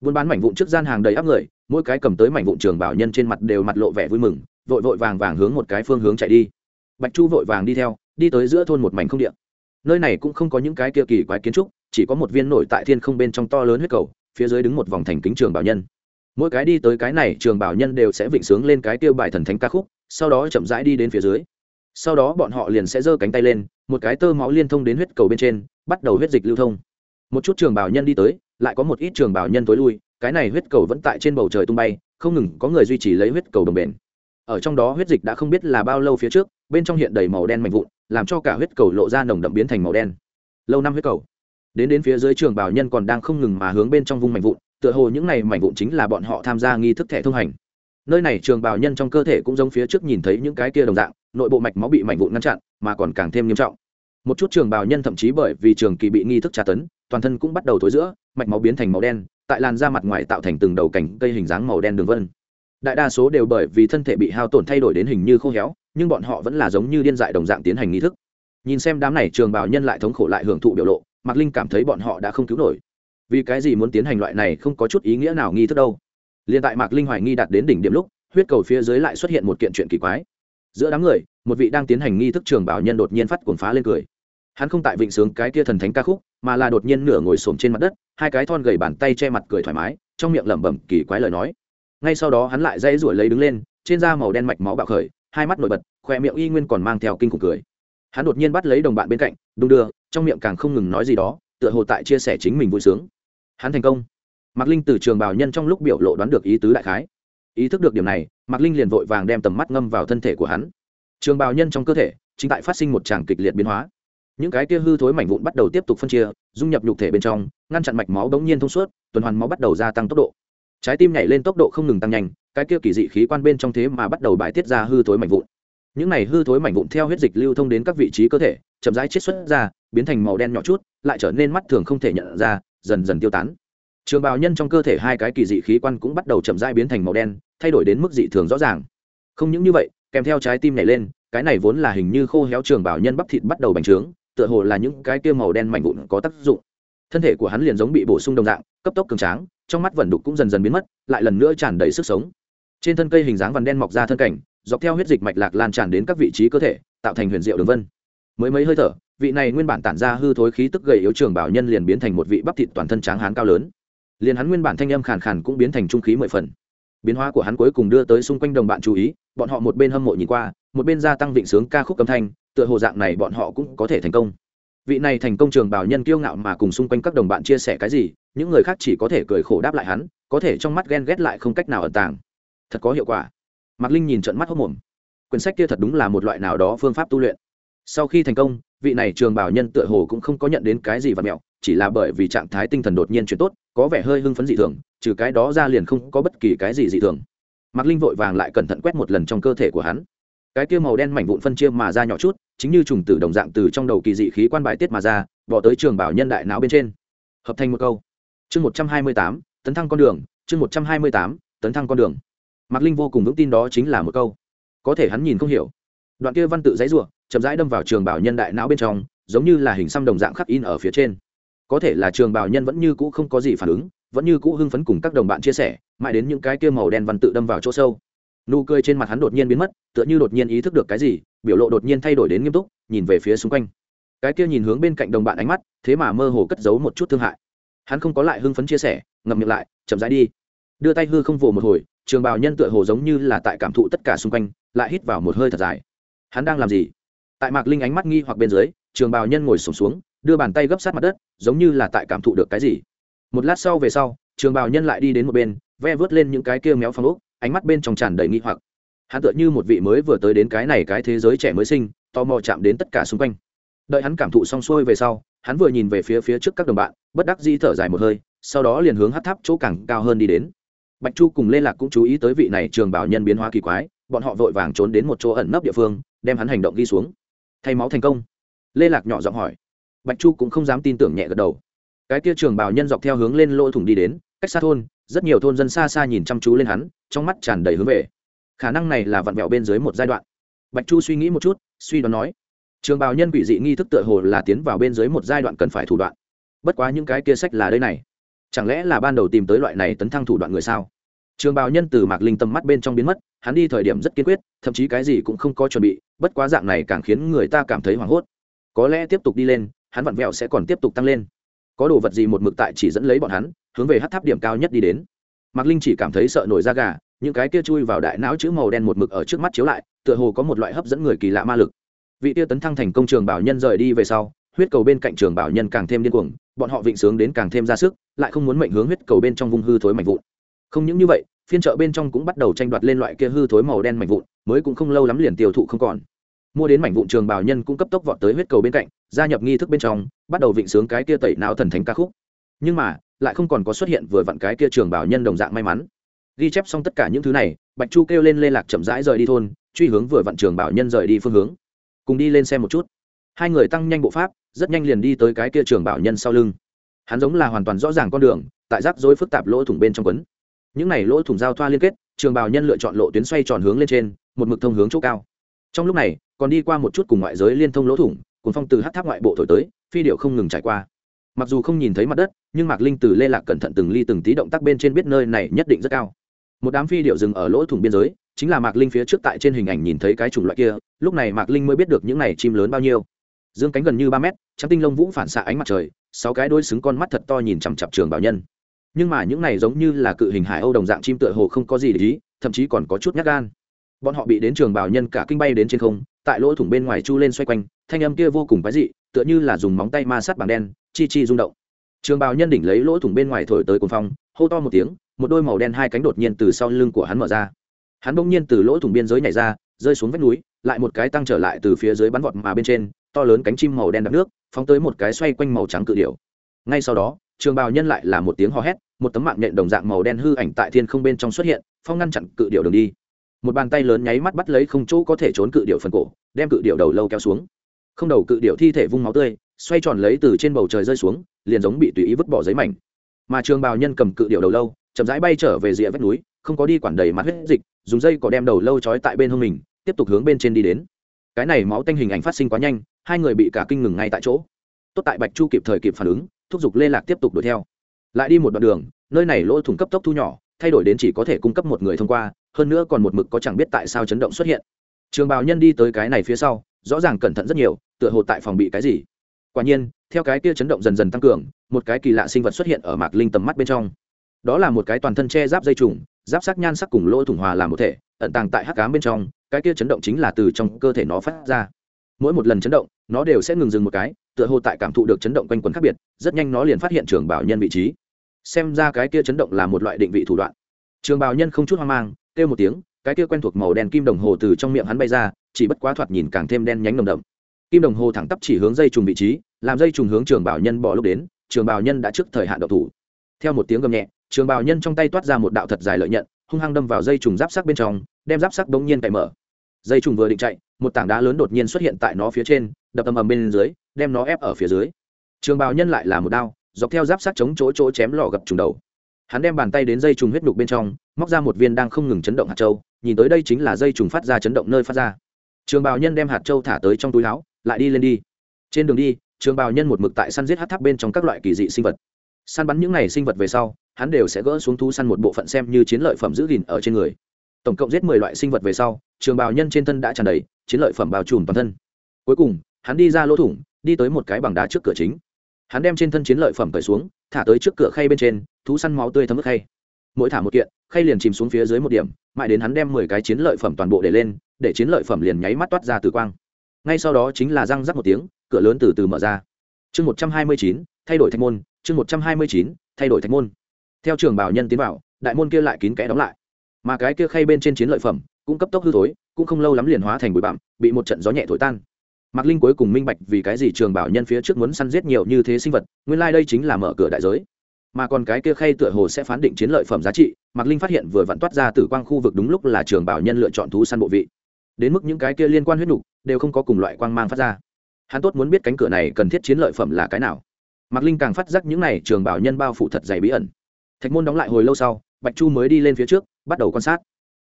Speaker 1: Buôn bán mảnh vụn trước gian hàng đầy áp người, mỗi cái cầm tới mảnh vụn trường bảo nhân trên mặt đều mặt lộ vẻ vui mừng, vội vội vàng vàng hướng một cái phương hướng chạy đi. Bạch chu vội vàng đi theo, đi tới giữa thôn một mảnh không điện. Nơi này cũng không có những cái kia kỳ quái kiến trúc, chỉ có một viên nổi tại thiên không bên trong to lớn huyết cầu, phía dưới đứng một vòng thành kính trường bảo nhân. Mỗi cái đi tới cái này trường bảo nhân đều sẽ vịnh sướng lên cái tiêu bài thần thánh ca khúc, sau đó chậm rãi đi đến phía dưới. Sau đó bọn họ liền sẽ giơ cánh tay lên, một cái tơ máu liên thông đến huyết cầu bên trên, bắt đầu huyết dịch lưu thông một chút trường bảo nhân đi tới, lại có một ít trường bảo nhân tối lui, cái này huyết cầu vẫn tại trên bầu trời tung bay, không ngừng có người duy trì lấy huyết cầu đồng bền. Ở trong đó huyết dịch đã không biết là bao lâu phía trước, bên trong hiện đầy màu đen mạnh vụn, làm cho cả huyết cầu lộ ra nồng đậm biến thành màu đen. Lâu năm huyết cầu. Đến đến phía dưới trường bảo nhân còn đang không ngừng mà hướng bên trong vung mạnh vụn, tựa hồ những này mảnh vụn chính là bọn họ tham gia nghi thức thẻ thông hành. Nơi này trường bảo nhân trong cơ thể cũng giống phía trước nhìn thấy những cái kia đồng dạng, nội bộ mạch máu bị mảnh vụn ngăn chặn, mà còn càng thêm nghiêm trọng. Một chút trường bảo nhân thậm chí bởi vì trường kỳ bị nghi thức tra tấn toàn thân cũng bắt đầu thối giữa, mạch máu biến thành màu đen, tại làn da mặt ngoài tạo thành từng đầu cảnh cây hình dáng màu đen đường vân. Đại đa số đều bởi vì thân thể bị hao tổn thay đổi đến hình như khô héo, nhưng bọn họ vẫn là giống như điên dại đồng dạng tiến hành nghi thức. Nhìn xem đám này trường bảo nhân lại thống khổ lại hưởng thụ biểu lộ, mạc linh cảm thấy bọn họ đã không cứu nổi. Vì cái gì muốn tiến hành loại này không có chút ý nghĩa nào nghi thức đâu? Liền tại mạc linh hoài nghi đạt đến đỉnh điểm lúc, huyết cầu phía dưới lại xuất hiện một kiện chuyện kỳ quái. Giữa đám người, một vị đang tiến hành nghi thức trường bảo nhân đột nhiên phát cuồng phá lên cười hắn không tại vịnh sướng cái kia thần thánh ca khúc, mà là đột nhiên nửa ngồi xổm trên mặt đất, hai cái thon gầy bàn tay che mặt cười thoải mái, trong miệng lẩm bẩm kỳ quái lời nói. Ngay sau đó hắn lại dây ruổi lấy đứng lên, trên da màu đen mạch máu bạo khởi, hai mắt nổi bật khỏe miệng y nguyên còn mang theo kinh khủng cười. Hắn đột nhiên bắt lấy đồng bạn bên cạnh, đung đưa, trong miệng càng không ngừng nói gì đó, tựa hồ tại chia sẻ chính mình vui sướng. Hắn thành công. Mạc linh từ trường bào nhân trong lúc biểu lộ đoán được ý tứ đại khái. Ý thức được điểm này, mạc linh liền vội vàng đem tầm mắt ngâm vào thân thể của hắn. Trường bào nhân trong cơ thể, chính tại phát sinh một tràng kịch liệt biến hóa những cái kia hư thối mảnh vụn bắt đầu tiếp tục phân chia, dung nhập nhục thể bên trong, ngăn chặn mạch máu bỗng nhiên thông suốt, tuần hoàn máu bắt đầu gia tăng tốc độ. Trái tim nhảy lên tốc độ không ngừng tăng nhanh, cái kia kỳ dị khí quan bên trong thế mà bắt đầu bài tiết ra hư thối mảnh vụn. Những này hư thối mảnh vụn theo huyết dịch lưu thông đến các vị trí cơ thể, chậm rãi chiết xuất ra, biến thành màu đen nhỏ chút, lại trở nên mắt thường không thể nhận ra, dần dần tiêu tán. Trường bào nhân trong cơ thể hai cái kỳ dị khí quan cũng bắt đầu chậm rãi biến thành màu đen, thay đổi đến mức dị thường rõ ràng. Không những như vậy, kèm theo trái tim nhảy lên, cái này vốn là hình như khô héo trường bào nhân bắp thịt bắt đầu bành trướng tựa hồ là những cái kia màu đen mảnh vụn có tác dụng. Thân thể của hắn liền giống bị bổ sung đồng dạng, cấp tốc cường tráng, trong mắt vẩn đục cũng dần dần biến mất, lại lần nữa tràn đầy sức sống. Trên thân cây hình dáng vằn đen mọc ra thân cảnh, dọc theo huyết dịch mạch lạc lan tràn đến các vị trí cơ thể, tạo thành huyền diệu đường vân. Mới mấy hơi thở, vị này nguyên bản tản ra hư thối khí tức gầy yếu trường bảo nhân liền biến thành một vị bắp thịt toàn thân tráng hán cao lớn. Liền hắn nguyên bản thanh âm khàn khàn cũng biến thành trung khí mười phần. Biến hóa của hắn cuối cùng đưa tới xung quanh đồng bạn chú ý, bọn họ một bên hâm mộ nhìn qua, một bên gia tăng vịnh sướng ca khúc âm thanh tựa hồ dạng này bọn họ cũng có thể thành công. Vị này thành công trường bảo nhân kiêu ngạo mà cùng xung quanh các đồng bạn chia sẻ cái gì, những người khác chỉ có thể cười khổ đáp lại hắn, có thể trong mắt ghen ghét lại không cách nào ẩn tàng. Thật có hiệu quả. Mạc linh nhìn trận mắt hốc mồm. Quyển sách kia thật đúng là một loại nào đó phương pháp tu luyện. Sau khi thành công, vị này trường bảo nhân tựa hồ cũng không có nhận đến cái gì và mẹo, chỉ là bởi vì trạng thái tinh thần đột nhiên chuyển tốt, có vẻ hơi hưng phấn dị thường, trừ cái đó ra liền không có bất kỳ cái gì dị thường. Mạc linh vội vàng lại cẩn thận quét một lần trong cơ thể của hắn cái kia màu đen mảnh vụn phân chia mà ra nhỏ chút, chính như trùng tử đồng dạng từ trong đầu kỳ dị khí quan bài tiết mà ra, bỏ tới trường bảo nhân đại não bên trên. Hợp thành một câu. Chương một trăm hai mươi tám, tấn thăng con đường, chương một trăm hai mươi tám, tấn thăng con đường. Mạc linh vô cùng vững tin đó chính là một câu. Có thể hắn nhìn không hiểu. Đoạn kia văn tự giấy ruộng chậm rãi đâm vào trường bảo nhân đại não bên trong, giống như là hình xăm đồng dạng khắc in ở phía trên. Có thể là trường bảo nhân vẫn như cũ không có gì phản ứng, vẫn như cũ hưng phấn cùng các đồng bạn chia sẻ, mãi đến những cái kia màu đen văn tự đâm vào chỗ sâu nụ cười trên mặt hắn đột nhiên biến mất, tựa như đột nhiên ý thức được cái gì, biểu lộ đột nhiên thay đổi đến nghiêm túc, nhìn về phía xung quanh. Cái kia nhìn hướng bên cạnh đồng bạn ánh mắt, thế mà mơ hồ cất giấu một chút thương hại. Hắn không có lại hưng phấn chia sẻ, ngậm miệng lại, chậm rãi đi. Đưa tay hư không vồ một hồi, trường bào nhân tựa hồ giống như là tại cảm thụ tất cả xung quanh, lại hít vào một hơi thật dài. Hắn đang làm gì? Tại mạc linh ánh mắt nghi hoặc bên dưới, trường bào nhân ngồi sổm xuống, đưa bàn tay gấp sát mặt đất, giống như là tại cảm thụ được cái gì. Một lát sau về sau, trường bào nhân lại đi đến một bên, ve vớt lên những cái kia méo phong ốc ánh mắt bên trong tràn đầy nghi hoặc. Hắn tựa như một vị mới vừa tới đến cái này cái thế giới trẻ mới sinh, tò mò chạm đến tất cả xung quanh. Đợi hắn cảm thụ xong xuôi về sau, hắn vừa nhìn về phía phía trước các đồng bạn, bất đắc di thở dài một hơi, sau đó liền hướng hát tháp chỗ càng cao hơn đi đến. Bạch chu cùng lê lạc cũng chú ý tới vị này trường bảo nhân biến hóa kỳ quái, bọn họ vội vàng trốn đến một chỗ ẩn nấp địa phương, đem hắn hành động ghi xuống. Thay máu thành công. Lê lạc nhỏ giọng hỏi. Bạch chu cũng không dám tin tưởng nhẹ gật đầu. Cái kia trường bảo nhân dọc theo hướng lên lỗ thủng đi đến, cách xa thôn rất nhiều thôn dân xa xa nhìn chăm chú lên hắn, trong mắt tràn đầy hướng về. Khả năng này là vặn vẹo bên dưới một giai đoạn. Bạch chu suy nghĩ một chút, suy đoán nói, trường bào nhân quỷ dị nghi thức tựa hồ là tiến vào bên dưới một giai đoạn cần phải thủ đoạn. Bất quá những cái kia sách là đây này. Chẳng lẽ là ban đầu tìm tới loại này tấn thăng thủ đoạn người sao? Trường bào nhân từ mạc linh tầm mắt bên trong biến mất, hắn đi thời điểm rất kiên quyết, thậm chí cái gì cũng không có chuẩn bị, bất quá dạng này càng khiến người ta cảm thấy hoảng hốt. Có lẽ tiếp tục đi lên, hắn vặn vẹo sẽ còn tiếp tục tăng lên. Có đồ vật gì một mực tại chỉ dẫn lấy bọn hắn hướng về hát tháp điểm cao nhất đi đến. Mạc linh chỉ cảm thấy sợ nổi da gà, những cái kia chui vào đại não chữ màu đen một mực ở trước mắt chiếu lại, tựa hồ có một loại hấp dẫn người kỳ lạ ma lực. Vị tia tấn thăng thành công trường bảo nhân rời đi về sau, huyết cầu bên cạnh trường bảo nhân càng thêm điên cuồng, bọn họ vịnh sướng đến càng thêm ra sức, lại không muốn mệnh hướng huyết cầu bên trong vung hư thối mạnh vụn. Không những như vậy, phiên chợ bên trong cũng bắt đầu tranh đoạt lên loại kia hư thối màu đen mạnh vụn, mới cũng không lâu lắm liền tiêu thụ không còn. Mua đến mảnh vụn trường bảo nhân cũng cấp tốc vọt tới huyết cầu bên cạnh, gia nhập nghi thức bên trong, bắt đầu vịnh sướng cái kia tẩy não thần thánh ca khúc. Nhưng mà lại không còn có xuất hiện vừa vặn cái kia trường bảo nhân đồng dạng may mắn. Ghi chép xong tất cả những thứ này, bạch chu kêu lên lê lạc chậm rãi rời đi thôn, truy hướng vừa vặn trường bảo nhân rời đi phương hướng. Cùng đi lên xem một chút. Hai người tăng nhanh bộ pháp, rất nhanh liền đi tới cái kia trường bảo nhân sau lưng. Hắn giống là hoàn toàn rõ ràng con đường, tại rắc rối phức tạp lỗ thủng bên trong quấn. Những này lỗ thủng giao thoa liên kết, trường bảo nhân lựa chọn lộ tuyến xoay tròn hướng lên trên, một mực thông hướng chỗ cao. Trong lúc này, còn đi qua một chút cùng ngoại giới liên thông lỗ thủng, cùng phong từ hát tháp ngoại bộ thổi tới, phi điệu không ngừng trải qua mặc dù không nhìn thấy mặt đất, nhưng mạc linh từ lê lạc cẩn thận từng ly từng tí động tác bên trên biết nơi này nhất định rất cao. Một đám phi điệu dừng ở lỗ thủng biên giới, chính là mạc linh phía trước tại trên hình ảnh nhìn thấy cái chủng loại kia, lúc này mạc linh mới biết được những này chim lớn bao nhiêu. Dương cánh gần như ba mét, trắng tinh lông vũ phản xạ ánh mặt trời, sáu cái đôi xứng con mắt thật to nhìn chằm chặp trường bảo nhân. Nhưng mà những này giống như là cự hình hải âu đồng dạng chim tựa hồ không có gì để ý, thậm chí còn có chút nhát gan. Bọn họ bị đến trường bảo nhân cả kinh bay đến trên không, tại lỗ thủng bên ngoài chu lên xoay quanh, thanh âm kia vô cùng quái dị tựa như là dùng móng tay ma sát bằng đen, chi chi rung động. Trường bào nhân đỉnh lấy lỗ thủng bên ngoài thổi tới cồn phong, hô to một tiếng, một đôi màu đen hai cánh đột nhiên từ sau lưng của hắn mở ra. Hắn bỗng nhiên từ lỗ thủng biên giới nhảy ra, rơi xuống vách núi, lại một cái tăng trở lại từ phía dưới bắn vọt mà bên trên, to lớn cánh chim màu đen đập nước, phóng tới một cái xoay quanh màu trắng cự điểu. Ngay sau đó, trường bào nhân lại là một tiếng hò hét, một tấm mạng nhện đồng dạng màu đen hư ảnh tại thiên không bên trong xuất hiện, phong ngăn chặn cự điểu đường đi. Một bàn tay lớn nháy mắt bắt lấy không chỗ có thể trốn cự điểu phần cổ, đem cự điểu đầu lâu kéo xuống không đầu cự điểu thi thể vung máu tươi, xoay tròn lấy từ trên bầu trời rơi xuống, liền giống bị tùy ý vứt bỏ giấy mảnh. Mà trường bào nhân cầm cự điệu đầu lâu, chậm rãi bay trở về rìa vách núi, không có đi quản đầy mặt huyết dịch, dùng dây cỏ đem đầu lâu trói tại bên hông mình, tiếp tục hướng bên trên đi đến. Cái này máu tanh hình ảnh phát sinh quá nhanh, hai người bị cả kinh ngừng ngay tại chỗ. Tốt tại bạch chu kịp thời kịp phản ứng, thúc giục lê lạc tiếp tục đuổi theo. Lại đi một đoạn đường, nơi này lỗ thủng cấp tốc thu nhỏ, thay đổi đến chỉ có thể cung cấp một người thông qua, hơn nữa còn một mực có chẳng biết tại sao chấn động xuất hiện. Trường bào nhân đi tới cái này phía sau rõ ràng cẩn thận rất nhiều, tựa hồ tại phòng bị cái gì. Quả nhiên, theo cái kia chấn động dần dần tăng cường, một cái kỳ lạ sinh vật xuất hiện ở mạc linh tầm mắt bên trong. Đó là một cái toàn thân che giáp dây trùng giáp sắc nhan sắc cùng lỗ thủng hòa làm một thể, ẩn tàng tại hắc cám bên trong, cái kia chấn động chính là từ trong cơ thể nó phát ra. Mỗi một lần chấn động, nó đều sẽ ngừng dừng một cái, tựa hồ tại cảm thụ được chấn động quanh quần khác biệt, rất nhanh nó liền phát hiện trường bảo nhân vị trí. Xem ra cái kia chấn động là một loại định vị thủ đoạn. Trường bảo nhân không chút hoang mang, kêu một tiếng, cái kia quen thuộc màu đen kim đồng hồ từ trong miệng hắn bay ra chỉ bất quá thoạt nhìn càng thêm đen nhánh nồng đậm. Kim đồng hồ thẳng tắp chỉ hướng dây trùng vị trí, làm dây trùng hướng trường bảo nhân bỏ lúc đến, trường bảo nhân đã trước thời hạn đậu thủ. Theo một tiếng gầm nhẹ, trường bảo nhân trong tay toát ra một đạo thật dài lợi nhận, hung hăng đâm vào dây trùng giáp sắc bên trong, đem giáp sắc bỗng nhiên cậy mở. Dây trùng vừa định chạy, một tảng đá lớn đột nhiên xuất hiện tại nó phía trên, đập ầm ầm bên dưới, đem nó ép ở phía dưới. Trường bảo nhân lại là một đao, dọc theo giáp sắc chống chỗ chỗ chém lò gập trùng đầu. Hắn đem bàn tay đến dây trùng huyết nhục bên trong, móc ra một viên đang không ngừng chấn động hạt châu, nhìn tới đây chính là dây trùng phát ra chấn động nơi phát ra trường bào nhân đem hạt châu thả tới trong túi áo, lại đi lên đi. Trên đường đi, trường bào nhân một mực tại săn giết hát tháp bên trong các loại kỳ dị sinh vật. Săn bắn những n à y sinh vật về sau, hắn đều sẽ gỡ xuống thu săn một bộ phận xem như chiến lợi phẩm giữ gìn ở trên người. Tổng cộng giết mười loại sinh vật về sau, trường bào nhân trên thân đã tràn đầy chiến lợi phẩm bao trùm toàn thân. Cuối cùng, hắn đi ra lỗ thủng, đi tới một cái bằng đá trước cửa chính. Hắn đem trên thân chiến lợi phẩm cởi xuống, thả tới trước cửa khay bên trên, thú săn máu tươi thấm ức khay mỗi thả một kiện, khay liền chìm xuống phía dưới một điểm, mãi đến hắn đem mười cái chiến lợi phẩm toàn bộ để lên, để chiến lợi phẩm liền nháy mắt toát ra từ quang. Ngay sau đó chính là răng rắc một tiếng, cửa lớn từ từ mở ra. Chương một trăm hai mươi chín, thay đổi thạch môn, chương một trăm hai mươi chín, thay đổi thạch môn. Theo trường bảo nhân tiến vào, đại môn kia lại kín kẽ đóng lại. Mà cái kia khay bên trên chiến lợi phẩm cũng cấp tốc hư thối, cũng không lâu lắm liền hóa thành bụi bặm, bị một trận gió nhẹ thổi tan. Mạc linh cuối cùng minh bạch vì cái gì trường bảo nhân phía trước muốn săn giết nhiều như thế sinh vật, nguyên lai、like、đây chính là mở cửa đại giới mà còn cái kia khay tựa hồ sẽ phán định chiến lợi phẩm giá trị, mạc linh phát hiện vừa vặn toát ra từ quang khu vực đúng lúc là trường bảo nhân lựa chọn thú săn bộ vị. Đến mức những cái kia liên quan huyết nục đều không có cùng loại quang mang phát ra. Hắn tốt muốn biết cánh cửa này cần thiết chiến lợi phẩm là cái nào. Mạc linh càng phát giác những này trường bảo nhân bao phủ thật dày bí ẩn. Thạch môn đóng lại hồi lâu sau, bạch chu mới đi lên phía trước, bắt đầu quan sát.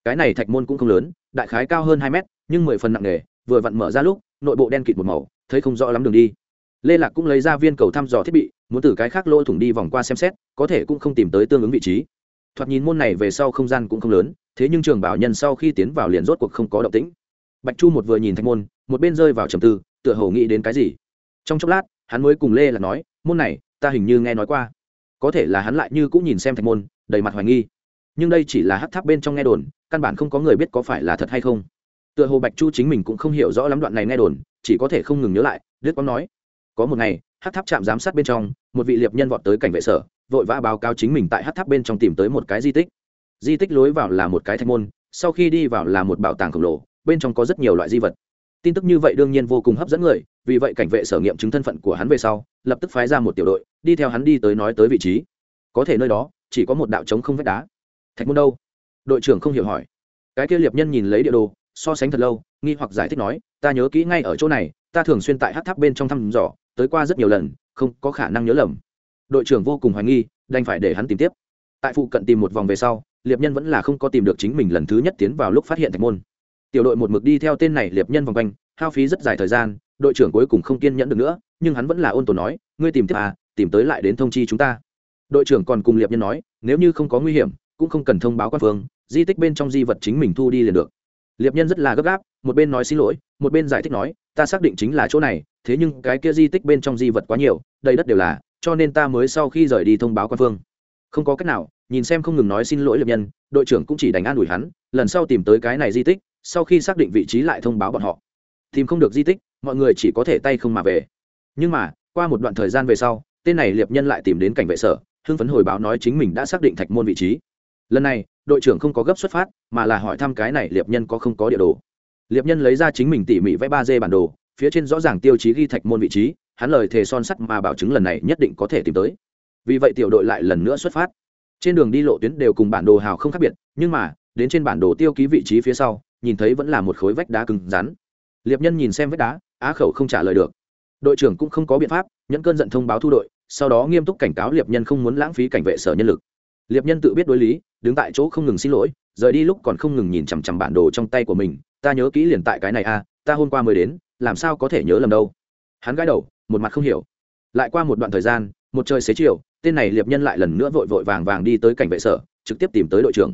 Speaker 1: Cái này thạch môn cũng không lớn, đại khái cao hơn hai mét, nhưng mười phần nặng nề, vừa vặn mở ra lúc, nội bộ đen kịt một màu, thấy không rõ lắm đường đi. Lê lạc cũng lấy ra viên cầu thăm dò thiết bị muốn từ cái khác lỗ thủng đi vòng qua xem xét, có thể cũng không tìm tới tương ứng vị trí. Thoạt nhìn môn này về sau không gian cũng không lớn, thế nhưng trường bảo nhân sau khi tiến vào liền rốt cuộc không có động tĩnh. Bạch chu một vừa nhìn thạch môn, một bên rơi vào trầm tư, tựa hồ nghĩ đến cái gì. Trong chốc lát, hắn mới cùng lê là nói, môn này, ta hình như nghe nói qua. Có thể là hắn lại như cũng nhìn xem thạch môn, đầy mặt hoài nghi. Nhưng đây chỉ là hát tháp bên trong nghe đồn, căn bản không có người biết có phải là thật hay không. Tựa hồ bạch chu chính mình cũng không hiểu rõ lắm đoạn này nghe đồn, chỉ có thể không ngừng nhớ lại đứt quang nói, có một ngày hát tháp chạm giám sát bên trong một vị liệp nhân vọt tới cảnh vệ sở, vội vã báo cáo chính mình tại hát tháp bên trong tìm tới một cái di tích. Di tích lối vào là một cái thạch môn, sau khi đi vào là một bảo tàng khổng lồ, bên trong có rất nhiều loại di vật. Tin tức như vậy đương nhiên vô cùng hấp dẫn người, vì vậy cảnh vệ sở nghiệm chứng thân phận của hắn về sau, lập tức phái ra một tiểu đội, đi theo hắn đi tới nói tới vị trí. Có thể nơi đó, chỉ có một đạo trống không vách đá. Thạch môn đâu? Đội trưởng không hiểu hỏi. Cái kia liệp nhân nhìn lấy địa đồ, so sánh thật lâu, nghi hoặc giải thích nói, ta nhớ kỹ ngay ở chỗ này, ta thường xuyên tại hát tháp bên trong thăm dò, tới qua rất nhiều lần không có khả năng nhớ lầm. Đội trưởng vô cùng hoài nghi, đành phải để hắn tìm tiếp. Tại phụ cận tìm một vòng về sau, liệp nhân vẫn là không có tìm được chính mình lần thứ nhất tiến vào lúc phát hiện thạch môn. Tiểu đội một mực đi theo tên này liệp nhân vòng quanh, hao phí rất dài thời gian, đội trưởng cuối cùng không kiên nhẫn được nữa, nhưng hắn vẫn là ôn tồn nói, ngươi tìm tiếp à tìm tới lại đến thông chi chúng ta. Đội trưởng còn cùng liệp nhân nói, nếu như không có nguy hiểm, cũng không cần thông báo quan phương, di tích bên trong di vật chính mình thu đi liền được. Liệp nhân rất là gấp gáp, một bên nói xin lỗi, một bên giải thích nói ta xác định chính là chỗ này, thế nhưng cái kia di tích bên trong di vật quá nhiều, đầy đất đều là, cho nên ta mới sau khi rời đi thông báo quan phương. Không có cách nào, nhìn xem không ngừng nói xin lỗi liệp nhân, đội trưởng cũng chỉ đánh an ủi hắn, lần sau tìm tới cái này di tích, sau khi xác định vị trí lại thông báo bọn họ. Tìm không được di tích, mọi người chỉ có thể tay không mà về. Nhưng mà, qua một đoạn thời gian về sau, tên này liệp nhân lại tìm đến cảnh vệ sở, hưng phấn hồi báo nói chính mình đã xác định thạch môn vị trí. Lần này, đội trưởng không có gấp xuất phát, mà là hỏi thăm cái này liệp nhân có không có địa đồ liệp nhân lấy ra chính mình tỉ mỉ vẽ ba d bản đồ, phía trên rõ ràng tiêu chí ghi thạch môn vị trí, hắn lời thề son sắt mà bảo chứng lần này nhất định có thể tìm tới. Vì vậy tiểu đội lại lần nữa xuất phát. Trên đường đi lộ tuyến đều cùng bản đồ hào không khác biệt, nhưng mà, đến trên bản đồ tiêu ký vị trí phía sau, nhìn thấy vẫn là một khối vách đá cứng rắn. Liệp nhân nhìn xem vách đá, á khẩu không trả lời được. Đội trưởng cũng không có biện pháp, nhẫn cơn giận thông báo thu đội, sau đó nghiêm túc cảnh cáo liệp nhân không muốn lãng phí cảnh vệ sở nhân lực. Liệp nhân tự biết đối lý, đứng tại chỗ không ngừng xin lỗi, rời đi lúc còn không ngừng nhìn chằm chằm bản đồ trong tay của mình ta nhớ kỹ liền tại cái này a à, ta hôm qua mới đến làm sao có thể nhớ lầm đâu. Hắn gãi đầu một mặt không hiểu. Lại qua một đoạn thời gian một trời xế chiều tên này liệp nhân lại lần nữa vội vội vàng vàng đi tới cảnh vệ sở trực tiếp tìm tới đội trưởng.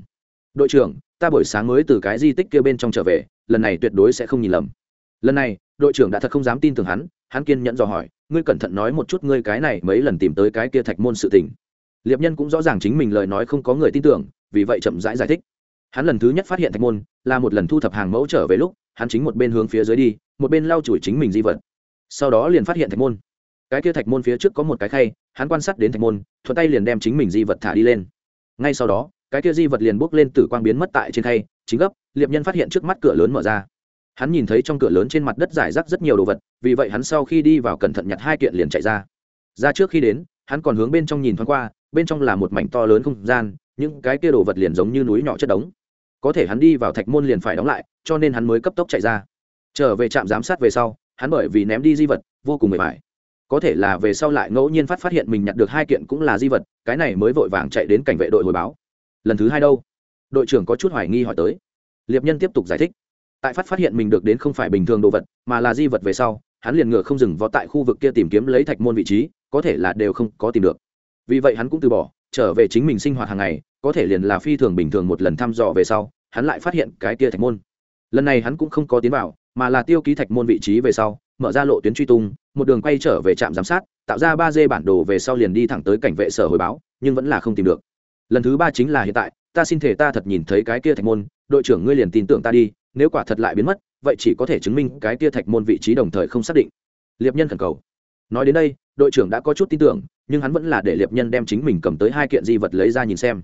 Speaker 1: Đội trưởng ta buổi sáng mới từ cái di tích kia bên trong trở về lần này tuyệt đối sẽ không nhìn lầm. Lần này đội trưởng đã thật không dám tin tưởng hắn hắn kiên nhẫn dò hỏi ngươi cẩn thận nói một chút ngươi cái này mấy lần tìm tới cái kia thạch môn sự tình. Liệp nhân cũng rõ ràng chính mình lời nói không có người tin tưởng vì vậy chậm rãi giải, giải thích hắn lần thứ nhất phát hiện thạch môn, là một lần thu thập hàng mẫu trở về lúc, hắn chính một bên hướng phía dưới đi, một bên lau chùi chính mình di vật. Sau đó liền phát hiện thạch môn. Cái kia thạch môn phía trước có một cái khay, hắn quan sát đến thạch môn, thuận tay liền đem chính mình di vật thả đi lên. Ngay sau đó, cái kia di vật liền bốc lên từ quang biến mất tại trên khay, chính gấp, liệp nhân phát hiện trước mắt cửa lớn mở ra. Hắn nhìn thấy trong cửa lớn trên mặt đất giải rác rất nhiều đồ vật, vì vậy hắn sau khi đi vào cẩn thận nhặt hai kiện liền chạy ra. Ra trước khi đến, hắn còn hướng bên trong nhìn thoáng qua, bên trong là một mảnh to lớn không gian, những cái kia đồ vật liền giống như núi nhỏ chất đống có thể hắn đi vào thạch môn liền phải đóng lại, cho nên hắn mới cấp tốc chạy ra. Trở về trạm giám sát về sau, hắn bởi vì ném đi di vật, vô cùng mệt mỏi. Có thể là về sau lại ngẫu nhiên phát phát hiện mình nhặt được hai kiện cũng là di vật, cái này mới vội vàng chạy đến cảnh vệ đội hồi báo. Lần thứ hai đâu? Đội trưởng có chút hoài nghi hỏi tới. Liệp nhân tiếp tục giải thích. Tại phát phát hiện mình được đến không phải bình thường đồ vật, mà là di vật về sau, hắn liền ngựa không dừng vó tại khu vực kia tìm kiếm lấy thạch môn vị trí, có thể là đều không có tìm được. Vì vậy hắn cũng từ bỏ, trở về chính mình sinh hoạt hàng ngày có thể liền là phi thường bình thường một lần thăm dò về sau, hắn lại phát hiện cái kia thạch môn. Lần này hắn cũng không có tiến vào, mà là tiêu ký thạch môn vị trí về sau, mở ra lộ tuyến truy tung, một đường quay trở về trạm giám sát, tạo ra ba d bản đồ về sau liền đi thẳng tới cảnh vệ sở hồi báo, nhưng vẫn là không tìm được. Lần thứ ba chính là hiện tại, ta xin thể ta thật nhìn thấy cái kia thạch môn, đội trưởng ngươi liền tin tưởng ta đi, nếu quả thật lại biến mất, vậy chỉ có thể chứng minh cái kia thạch môn vị trí đồng thời không xác định. Liệp nhân khẩn cầu. Nói đến đây, đội trưởng đã có chút tin tưởng, nhưng hắn vẫn là để liệp nhân đem chính mình cầm tới hai kiện di vật lấy ra nhìn xem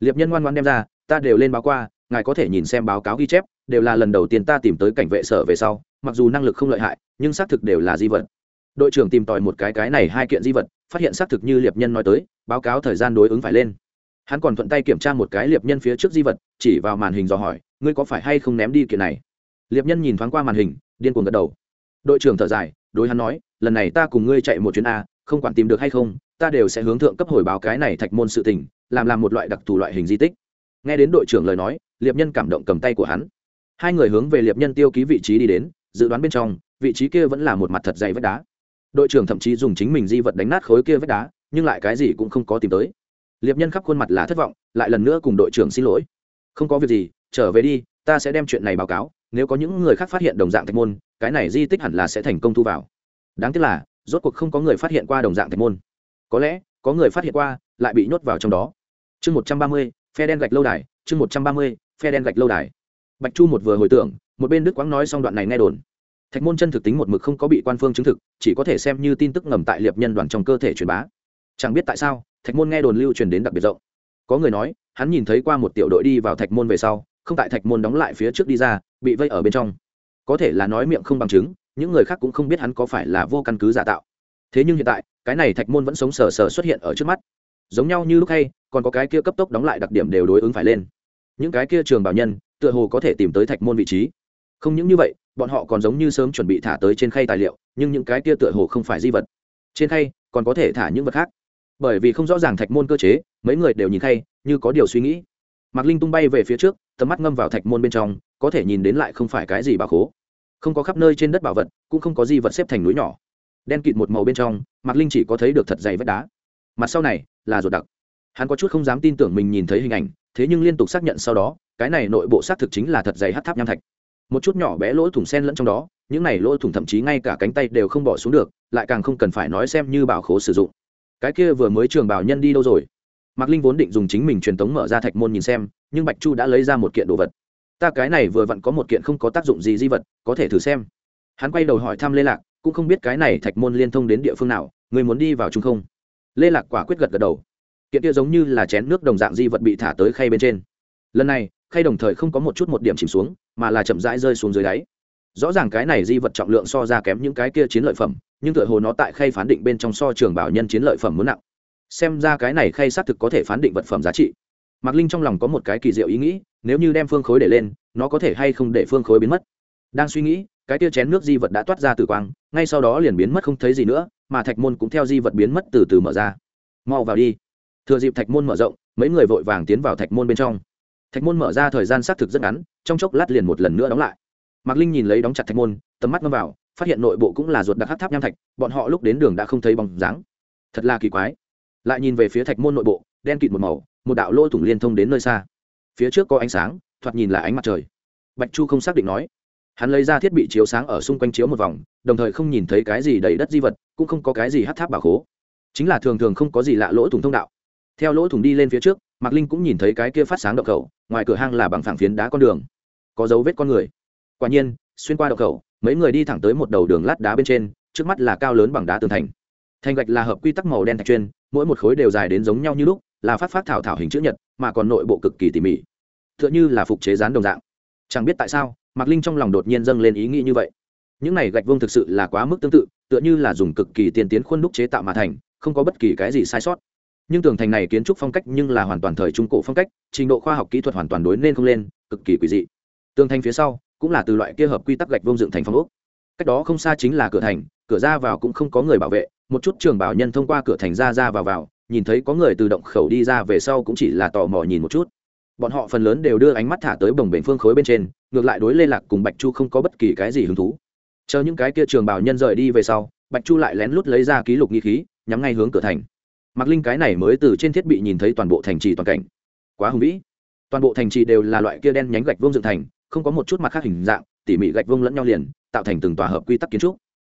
Speaker 1: liệp nhân ngoan ngoan đem ra, ta đều lên báo qua, ngài có thể nhìn xem báo cáo ghi chép, đều là lần đầu tiên ta tìm tới cảnh vệ sở về sau, mặc dù năng lực không lợi hại, nhưng xác thực đều là di vật. Đội trưởng tìm tòi một cái cái này hai kiện di vật, phát hiện xác thực như liệp nhân nói tới, báo cáo thời gian đối ứng phải lên. Hắn còn thuận tay kiểm tra một cái liệp nhân phía trước di vật, chỉ vào màn hình dò hỏi, ngươi có phải hay không ném đi kiện này? Liệp nhân nhìn thoáng qua màn hình, điên cuồng gật đầu. Đội trưởng thở dài, đối hắn nói, lần này ta cùng ngươi chạy một chuyến a, không quản tìm được hay không, ta đều sẽ hướng thượng cấp hồi báo cái này thạch môn sự tình làm làm một loại đặc thù loại hình di tích. Nghe đến đội trưởng lời nói, liệp nhân cảm động cầm tay của hắn. Hai người hướng về liệp nhân tiêu ký vị trí đi đến, dự đoán bên trong, vị trí kia vẫn là một mặt thật dày vách đá. Đội trưởng thậm chí dùng chính mình di vật đánh nát khối kia vách đá, nhưng lại cái gì cũng không có tìm tới. Liệp nhân khắp khuôn mặt là thất vọng, lại lần nữa cùng đội trưởng xin lỗi. Không có việc gì, trở về đi, ta sẽ đem chuyện này báo cáo, nếu có những người khác phát hiện đồng dạng thạch môn, cái này di tích hẳn là sẽ thành công thu vào. Đáng tiếc là, rốt cuộc không có người phát hiện qua đồng dạng thạch môn. Có lẽ, có người phát hiện qua lại bị nhốt vào trong đó. Chương một trăm ba mươi, phe đen gạch lâu đài, chương một trăm ba mươi, phe đen gạch lâu đài. Bạch chu một vừa hồi tưởng, một bên đức quáng nói xong đoạn này nghe đồn. Thạch môn chân thực tính một mực không có bị quan phương chứng thực, chỉ có thể xem như tin tức ngầm tại liệp nhân đoàn trong cơ thể truyền bá. Chẳng biết tại sao, thạch môn nghe đồn lưu truyền đến đặc biệt rộng. Có người nói, hắn nhìn thấy qua một tiểu đội đi vào thạch môn về sau, không tại thạch môn đóng lại phía trước đi ra, bị vây ở bên trong. Có thể là nói miệng không bằng chứng, những người khác cũng không biết hắn có phải là vô căn cứ giả tạo. Thế nhưng hiện tại, cái này thạch môn vẫn sống sờ sờ xuất hiện ở trước mắt giống nhau như lúc hay, còn có cái kia cấp tốc đóng lại đặc điểm đều đối ứng phải lên. Những cái kia trường bảo nhân, tựa hồ có thể tìm tới thạch môn vị trí. Không những như vậy, bọn họ còn giống như sớm chuẩn bị thả tới trên khay tài liệu, nhưng những cái kia tựa hồ không phải di vật. Trên khay, còn có thể thả những vật khác. Bởi vì không rõ ràng thạch môn cơ chế, mấy người đều nhìn khay, như có điều suy nghĩ. Mạc linh tung bay về phía trước, tầm mắt ngâm vào thạch môn bên trong, có thể nhìn đến lại không phải cái gì bà khố. Không có khắp nơi trên đất bảo vật, cũng không có di vật xếp thành núi nhỏ. Đen kịt một màu bên trong, mạc linh chỉ có thấy được thật dày vách đá mặt sau này là ruột đặc. Hắn có chút không dám tin tưởng mình nhìn thấy hình ảnh, thế nhưng liên tục xác nhận sau đó, cái này nội bộ xác thực chính là thật dày hát tháp nham thạch. Một chút nhỏ bé lỗ thủng sen lẫn trong đó, những này lỗ thủng thậm chí ngay cả cánh tay đều không bỏ xuống được, lại càng không cần phải nói xem như bảo khố sử dụng. Cái kia vừa mới trường bảo nhân đi đâu rồi? Mạc linh vốn định dùng chính mình truyền tống mở ra thạch môn nhìn xem, nhưng bạch chu đã lấy ra một kiện đồ vật. Ta cái này vừa vặn có một kiện không có tác dụng gì di vật, có thể thử xem. Hắn quay đầu hỏi thăm lê lạc, cũng không biết cái này thạch môn liên thông đến địa phương nào, người muốn đi vào chung không? Lê lạc quả quyết gật gật đầu. Kiện kia giống như là chén nước đồng dạng di vật bị thả tới khay bên trên. Lần này, khay đồng thời không có một chút một điểm chìm xuống, mà là chậm rãi rơi xuống dưới đáy. Rõ ràng cái này di vật trọng lượng so ra kém những cái kia chiến lợi phẩm, nhưng tựa hồ nó tại khay phán định bên trong so trường bảo nhân chiến lợi phẩm muốn nặng. Xem ra cái này khay xác thực có thể phán định vật phẩm giá trị. Mạc linh trong lòng có một cái kỳ diệu ý nghĩ, nếu như đem phương khối để lên, nó có thể hay không để phương khối biến mất? Đang suy nghĩ, cái tia chén nước di vật đã toát ra từ quang, ngay sau đó liền biến mất không thấy gì nữa mà thạch môn cũng theo di vật biến mất từ từ mở ra. Mau vào đi. Thừa dịp thạch môn mở rộng, mấy người vội vàng tiến vào thạch môn bên trong. Thạch môn mở ra thời gian xác thực rất ngắn, trong chốc lát liền một lần nữa đóng lại. Mạc linh nhìn lấy đóng chặt thạch môn, tầm mắt ngâm vào, phát hiện nội bộ cũng là ruột đặc hát tháp nham thạch, bọn họ lúc đến đường đã không thấy bóng dáng. Thật là kỳ quái. Lại nhìn về phía thạch môn nội bộ, đen kịt một màu, một đạo lỗ thủng liên thông đến nơi xa. Phía trước có ánh sáng, thoạt nhìn là ánh mặt trời. Bạch chu không xác định nói hắn lấy ra thiết bị chiếu sáng ở xung quanh chiếu một vòng, đồng thời không nhìn thấy cái gì đầy đất di vật, cũng không có cái gì hát tháp bảo khố. Chính là thường thường không có gì lạ lỗ thủng thông đạo. Theo lỗ thủng đi lên phía trước, mạc linh cũng nhìn thấy cái kia phát sáng đậu khẩu, ngoài cửa hang là bằng phẳng phiến đá con đường. Có dấu vết con người. Quả nhiên, xuyên qua đậu khẩu, mấy người đi thẳng tới một đầu đường lát đá bên trên, trước mắt là cao lớn bằng đá tường thành. Thành gạch là hợp quy tắc màu đen thạch chuyên, mỗi một khối đều dài đến giống nhau như lúc, là phát phát thảo thảo hình chữ nhật, mà còn nội bộ cực kỳ tỉ mỉ. T h ư ợ n h ư là phục chế rán đồng dạng. Chẳng biết tại sao mạc linh trong lòng đột nhiên dâng lên ý nghĩ như vậy. Những này gạch vông thực sự là quá mức tương tự, tựa như là dùng cực kỳ tiên tiến khuôn đúc chế tạo mà thành, không có bất kỳ cái gì sai sót. Nhưng tường thành này kiến trúc phong cách nhưng là hoàn toàn thời trung cổ phong cách, trình độ khoa học kỹ thuật hoàn toàn đối nên không lên, cực kỳ quỷ dị. Tường thành phía sau cũng là từ loại kia hợp quy tắc gạch vông dựng thành phong ốc. Cách đó không xa chính là cửa thành, cửa ra vào cũng không có người bảo vệ, một chút trường bảo nhân thông qua cửa thành ra ra vào vào, nhìn thấy có người từ động khẩu đi ra về sau cũng chỉ là tò mò nhìn một chút bọn họ phần lớn đều đưa ánh mắt thả tới bồng bềnh phương khối bên trên, ngược lại đối lê lạc cùng bạch chu không có bất kỳ cái gì hứng thú. Chờ những cái kia trường bảo nhân rời đi về sau, bạch chu lại lén lút lấy ra ký lục nghi khí, nhắm ngay hướng cửa thành. Mặc linh cái này mới từ trên thiết bị nhìn thấy toàn bộ thành trì toàn cảnh. Quá hùng vĩ. Toàn bộ thành trì đều là loại kia đen nhánh gạch vông dựng thành, không có một chút mặt khác hình dạng, tỉ mỉ gạch vông lẫn nhau liền, tạo thành từng tòa hợp quy tắc kiến trúc.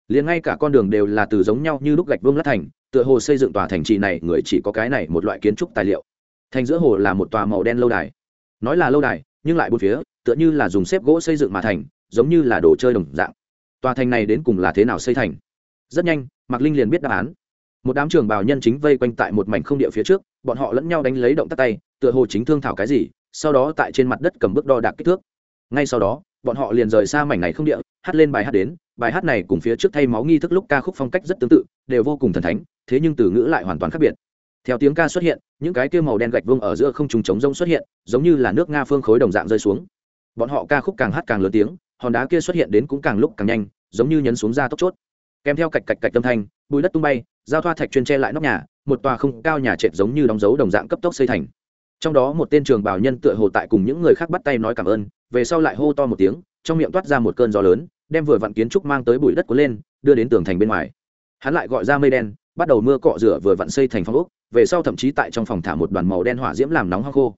Speaker 1: Liền ngay cả con đường đều là từ giống nhau như lúc gạch vông lát thành, tựa hồ xây dựng tòa thành trì này, người chỉ có cái này một loại kiến trúc tài liệu thành giữa hồ là một tòa màu đen lâu đài. Nói là lâu đài, nhưng lại bốn phía, tựa như là dùng xếp gỗ xây dựng mà thành, giống như là đồ chơi đồng dạng. Tòa thành này đến cùng là thế nào xây thành? Rất nhanh, mạc linh liền biết đáp án. Một đám trường bào nhân chính vây quanh tại một mảnh không địa phía trước, bọn họ lẫn nhau đánh lấy động tắt tay, tựa hồ chính thương thảo cái gì, sau đó tại trên mặt đất cầm bước đo đạc kích thước. Ngay sau đó, bọn họ liền rời xa mảnh này không địa, hát lên bài hát đến. Bài hát này cùng phía trước thay máu nghi thức lúc ca khúc phong cách rất tương tự, đều vô cùng thần thánh, thế nhưng từ ngữ lại hoàn toàn khác biệt. Theo tiếng ca xuất hiện những cái kia màu đen gạch vương ở giữa không trùng trống rông xuất hiện, giống như là nước nga phương khối đồng dạng rơi xuống. Bọn họ ca khúc càng hát càng lớn tiếng, hòn đá kia xuất hiện đến cũng càng lúc càng nhanh, giống như nhấn xuống ra tốc chốt. Kèm theo cạch cạch cạch tâm thanh bùi đất tung bay, giao thoa thạch chuyên che lại nóc nhà, một tòa không cao nhà trệt giống như đóng dấu đồng dạng cấp tốc xây thành. Trong đó một tên trường bảo nhân tựa hồ tại cùng những người khác bắt tay nói cảm ơn, về sau lại hô to một tiếng, trong miệng toát ra một cơn gió lớn, đem vừa vặn kiến trúc mang tới bụi đất cuốn lên, đưa đến tường thành bên ngoài. Hắn lại gọi ra mây đen, bắt đầu mưa cọ rửa vừa vặn xây thành phong ốc về sau thậm chí tại trong phòng thả một đoàn màu đen hỏa diễm làm nóng hoa khô.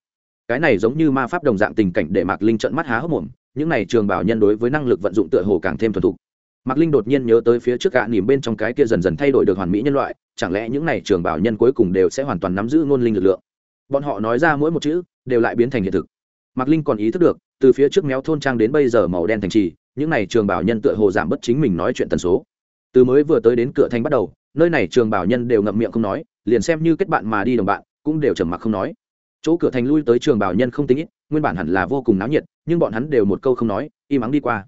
Speaker 1: Cái này giống như ma pháp đồng dạng tình cảnh để mạc linh trận mắt há hốc mồm, những này trường bảo nhân đối với năng lực vận dụng tựa hồ càng thêm thuần thục. Mạc linh đột nhiên nhớ tới phía trước cả nỉm bên trong cái kia dần dần thay đổi được hoàn mỹ nhân loại, chẳng lẽ những này trường bảo nhân cuối cùng đều sẽ hoàn toàn nắm giữ ngôn linh lực lượng? Bọn họ nói ra mỗi một chữ, đều lại biến thành hiện thực. Mạc linh còn ý thức được, từ phía trước méo thôn trang đến bây giờ màu đen thành trì, những này trường bảo nhân tựa hồ giảm bất chính mình nói chuyện tần số. Từ mới vừa tới đến cửa thành bắt đầu nơi này trường bảo nhân đều ngậm miệng không nói, liền xem như kết bạn mà đi đồng bạn, cũng đều trầm mặc không nói. Chỗ cửa thành lui tới trường bảo nhân không tính ít, nguyên bản hẳn là vô cùng náo nhiệt, nhưng bọn hắn đều một câu không nói im ắng đi qua.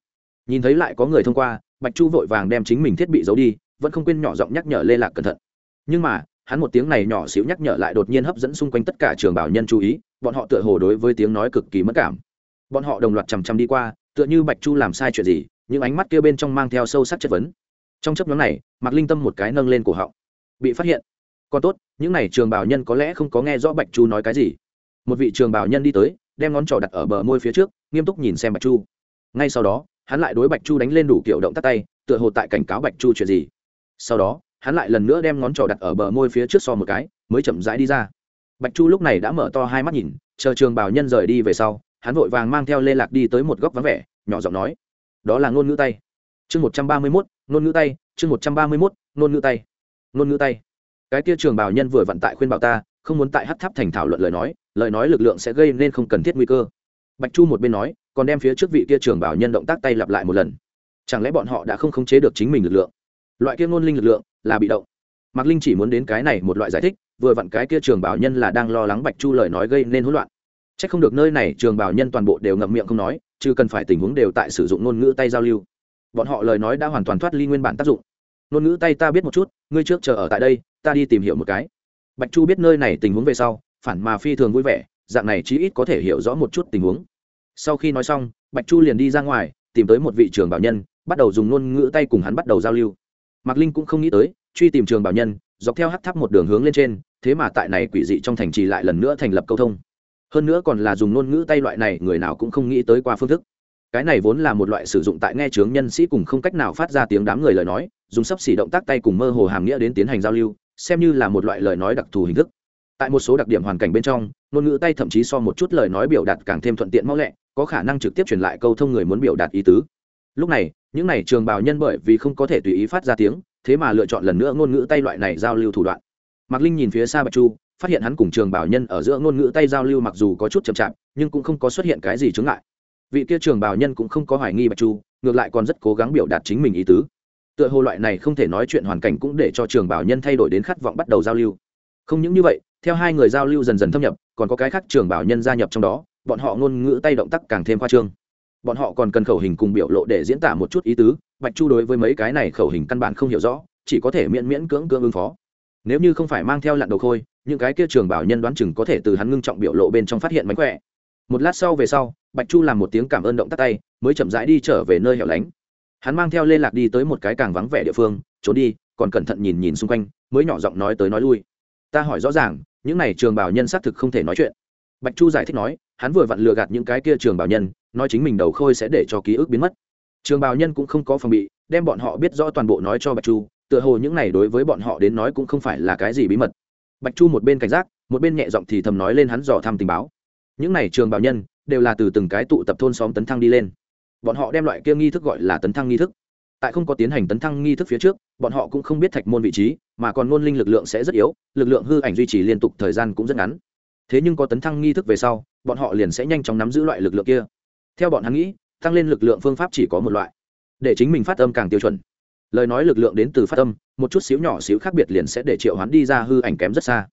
Speaker 1: Nhìn thấy lại có người thông qua, bạch chu vội vàng đem chính mình thiết bị giấu đi, vẫn không quên nhỏ giọng nhắc nhở lê lạc cẩn thận. Nhưng mà, hắn một tiếng này nhỏ xíu nhắc nhở lại đột nhiên hấp dẫn xung quanh tất cả trường bảo nhân chú ý, bọn họ tựa hồ đối với tiếng nói cực kỳ mất cảm. Bọn họ đồng loạt chằm chằm đi qua, tựa như bạch chu làm sai chuyện gì, những ánh mắt kia bên trong mang theo sâu sắc chất vấn trong chấp nhóm này, mạc linh tâm một cái nâng lên cổ họng. Bị phát hiện. Còn tốt, những n à y trường bảo nhân có lẽ không có nghe rõ bạch chu nói cái gì. Một vị trường bảo nhân đi tới, đem ngón trỏ đặt ở bờ môi phía trước, nghiêm túc nhìn xem bạch chu. Ngay sau đó, hắn lại đối bạch chu đánh lên đủ kiểu động tắt tay, tựa hồ tại cảnh cáo bạch chu chuyện gì. Sau đó, hắn lại lần nữa đem ngón trỏ đặt ở bờ môi phía trước so một cái, mới chậm rãi đi ra. Bạch chu lúc này đã mở to hai mắt nhìn, chờ trường bảo nhân rời đi về sau, hắn vội vàng mang theo lê lạc đi tới một góc vắng vẻ, nhỏ giọng nói, đó là ngôn ngữ tay. Chương một trăm ba mươi mốt ngôn ngữ tay, chương một trăm ba mươi mốt ngôn ngữ tay. Ngôn ngữ tay. Cái kia trường bảo nhân vừa vận tại khuyên bảo ta, không muốn tại hát tháp thành thảo luận lời nói lời nói lực lượng sẽ gây nên không cần thiết nguy cơ. Bạch chu một bên nói, còn đem phía trước vị kia trường bảo nhân động tác tay lặp lại một lần. Chẳng lẽ bọn họ đã không khống chế được chính mình lực lượng? Loại kia ngôn linh lực lượng là bị động. Mạc linh chỉ muốn đến cái này một loại giải thích, vừa vặn cái kia trường bảo nhân là đang lo lắng bạch chu lời nói gây nên hỗn loạn. C h ắ c không được nơi này trường bảo nhân toàn bộ đều ngậm miệng không nói chứ cần phải tình huống đều tại sử dụng ngôn ngữ tay giao lưu bọn họ lời nói đã hoàn toàn thoát ly nguyên bản tác dụng. Ngôn ngữ tay ta biết một chút, ngươi trước chờ ở tại đây, ta đi tìm hiểu một cái. Bạch chu biết nơi này tình huống về sau, phản mà phi thường vui vẻ, dạng này chí ít có thể hiểu rõ một chút tình huống. Sau khi nói xong, bạch chu liền đi ra ngoài, tìm tới một vị trường bảo nhân, bắt đầu dùng ngôn ngữ tay cùng hắn bắt đầu giao lưu. Mạc linh cũng không nghĩ tới, truy tìm trường bảo nhân, dọc theo hát tháp một đường hướng lên trên, thế mà tại này quỷ dị trong thành trì lại lần nữa thành lập câu thông. Hơn nữa còn là dùng ngôn ngữ tay loại này, người nào cũng không nghĩ tới qua phương thức cái này vốn là một loại sử dụng tại nghe chướng nhân sĩ cùng không cách nào phát ra tiếng đám người lời nói, dùng sắp xỉ động tác tay cùng mơ hồ hàm nghĩa đến tiến hành giao lưu, xem như là một loại lời nói đặc thù hình thức. Tại một số đặc điểm hoàn cảnh bên trong, ngôn ngữ tay thậm chí so một chút lời nói biểu đạt càng thêm thuận tiện mau lẹ, có khả năng trực tiếp truyền lại câu thông người muốn biểu đạt ý tứ. Lúc này, những n à y trường bào nhân bởi vì không có thể tùy ý phát ra tiếng, thế mà lựa chọn lần nữa ngôn ngữ tay loại này giao lưu thủ đoạn. Mạc linh nhìn phía xa bạch chu, phát hiện hắn cùng trường bảo nhân ở giữa ngôn ngữ tay giao lưu mặc dù có chút chậm chạp, nhưng cũng không có xuất hiện cái gì chướng ngại vị kia trường bảo nhân cũng không có hoài nghi bạch chu, ngược lại còn rất cố gắng biểu đạt chính mình ý tứ. Tựa hồ loại này không thể nói chuyện hoàn cảnh cũng để cho trường bảo nhân thay đổi đến khát vọng bắt đầu giao lưu. Không những như vậy, theo hai người giao lưu dần dần thâm nhập, còn có cái khác trường bảo nhân gia nhập trong đó, bọn họ ngôn ngữ tay động tác càng thêm khoa trương. Bọn họ còn cần khẩu hình cùng biểu lộ để diễn tả một chút ý tứ, bạch chu đối với mấy cái này khẩu hình căn bản không hiểu rõ, chỉ có thể miễn miễn cưỡng cưỡng ứng phó. Nếu như không phải mang theo lặn đầu khôi, những cái kia trường bảo nhân đoán chừng có thể từ hắn ngưng trọng biểu lộ bên trong phát hiện mánh khỏe một lát sau về sau, bạch chu làm một tiếng cảm ơn động tắt tay, mới chậm rãi đi trở về nơi hẻo lánh. Hắn mang theo lê lạc đi tới một cái càng vắng vẻ địa phương, trốn đi, còn cẩn thận nhìn nhìn xung quanh, mới nhỏ giọng nói tới nói lui. Ta hỏi rõ ràng, những này trường bảo nhân xác thực không thể nói chuyện. Bạch chu giải thích nói, hắn vừa vặn lừa gạt những cái kia trường bảo nhân, nói chính mình đầu khôi sẽ để cho ký ức biến mất. Trường bảo nhân cũng không có phòng bị, đem bọn họ biết rõ toàn bộ nói cho bạch chu, tựa hồ những này đối với bọn họ đến nói cũng không phải là cái gì bí mật. Bạch chu một bên cảnh giác, một bên nhẹ giọng thì thầm nói lên hắn dò thăm tình báo những này trường bảo nhân đều là từ từng cái tụ tập thôn xóm tấn thăng đi lên. Bọn họ đem loại kia nghi thức gọi là tấn thăng nghi thức. Tại không có tiến hành tấn thăng nghi thức phía trước, bọn họ cũng không biết thạch môn vị trí, mà còn ngôn linh lực lượng sẽ rất yếu, lực lượng hư ảnh duy trì liên tục thời gian cũng rất ngắn. Thế nhưng có tấn thăng nghi thức về sau, bọn họ liền sẽ nhanh chóng nắm giữ loại lực lượng kia. Theo bọn hắn nghĩ, tăng lên lực lượng phương pháp chỉ có một loại. Để chính mình phát âm càng tiêu chuẩn. Lời nói lực lượng đến từ phát âm, một chút xíu nhỏ xíu khác biệt liền sẽ để triệu hoán đi ra hư ảnh kém rất xa.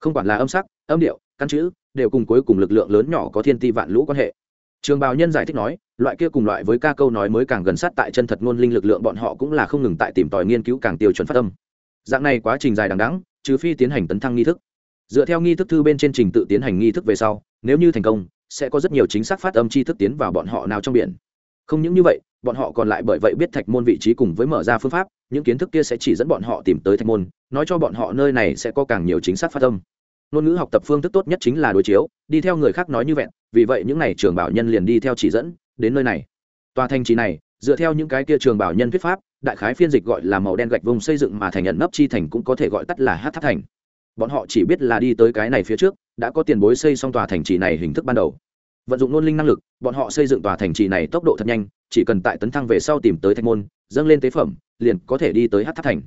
Speaker 1: Không quản là âm sắc, âm điệu, căn chữ đều cùng cuối cùng lực lượng lớn nhỏ có thiên ti vạn lũ quan hệ. Trường bào nhân giải thích nói, loại kia cùng loại với ca câu nói mới càng gần sát tại chân thật ngôn linh lực lượng bọn họ cũng là không ngừng tại tìm tòi nghiên cứu càng tiêu chuẩn phát âm. Dạng này quá trình dài đằng đắng trừ phi tiến hành tấn thăng nghi thức. Dựa theo nghi thức thư bên trên trình tự tiến hành nghi thức về sau, nếu như thành công, sẽ có rất nhiều chính xác phát âm chi thức tiến vào bọn họ nào trong biển. Không những như vậy, bọn họ còn lại bởi vậy biết thạch môn vị trí cùng với mở ra phương pháp, những kiến thức kia sẽ chỉ dẫn bọn họ tìm tới thạch môn, nói cho bọn họ nơi này sẽ có càng nhiều chính xác phát âm ngôn ngữ học tập phương thức tốt nhất chính là đối chiếu, đi theo người khác nói như vậy vì vậy những n à y trường bảo nhân liền đi theo chỉ dẫn, đến nơi này. Tòa thành trì này, dựa theo những cái kia trường bảo nhân thuyết pháp, đại khái phiên dịch gọi là màu đen gạch vùng xây dựng mà thành nhận nấp chi thành cũng có thể gọi tắt là hát tháp thành. Bọn họ chỉ biết là đi tới cái này phía trước, đã có tiền bối xây xong tòa thành trì này hình thức ban đầu. Vận dụng nôn linh năng lực, bọn họ xây dựng tòa thành trì này tốc độ thật nhanh, chỉ cần tại tấn thăng về sau tìm tới thạch môn, dâng lên tế phẩm, liền có thể đi tới hát tháp thành.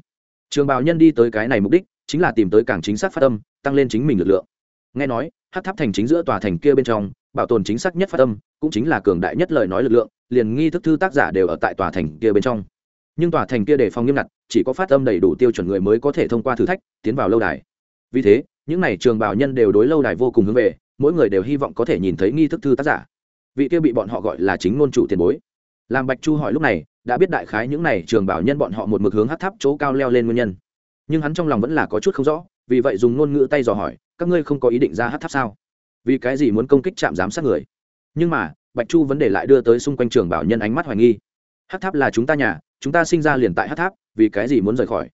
Speaker 1: Trường bào nhân đi tới cái này mục đích chính là tìm tới càng chính xác phát âm, tăng lên chính mình lực lượng. Nghe nói, hát tháp thành chính giữa tòa thành kia bên trong, bảo tồn chính xác nhất phát âm, cũng chính là cường đại nhất lời nói lực lượng, liền nghi thức thư tác giả đều ở tại tòa thành kia bên trong. Nhưng tòa thành kia đề phòng nghiêm ngặt, chỉ có phát âm đầy đủ tiêu chuẩn người mới có thể thông qua thử thách, tiến vào lâu đài. Vì thế, những n à y trường bảo nhân đều đối lâu đài vô cùng hướng về, mỗi người đều hy vọng có thể nhìn thấy nghi thức thư tác giả. Vị kia bị bọn họ gọi là chính ngôn chủ tiền bối. Làm bạch chu hỏi lúc này, đã biết đại khái những n à y trường bảo nhân bọn họ một mực hướng hát tháp chỗ cao leo lên nguyên nhân nhưng hắn trong lòng vẫn là có chút không rõ, vì vậy dùng ngôn ngữ tay dò hỏi, các ngươi không có ý định ra hát tháp sao? Vì cái gì muốn công kích chạm giám sát người? Nhưng mà, bạch chu vấn đề lại đưa tới xung quanh trường bảo nhân ánh mắt hoài nghi. Hát tháp là chúng ta nhà, chúng ta sinh ra liền tại hát tháp, vì cái gì muốn rời khỏi?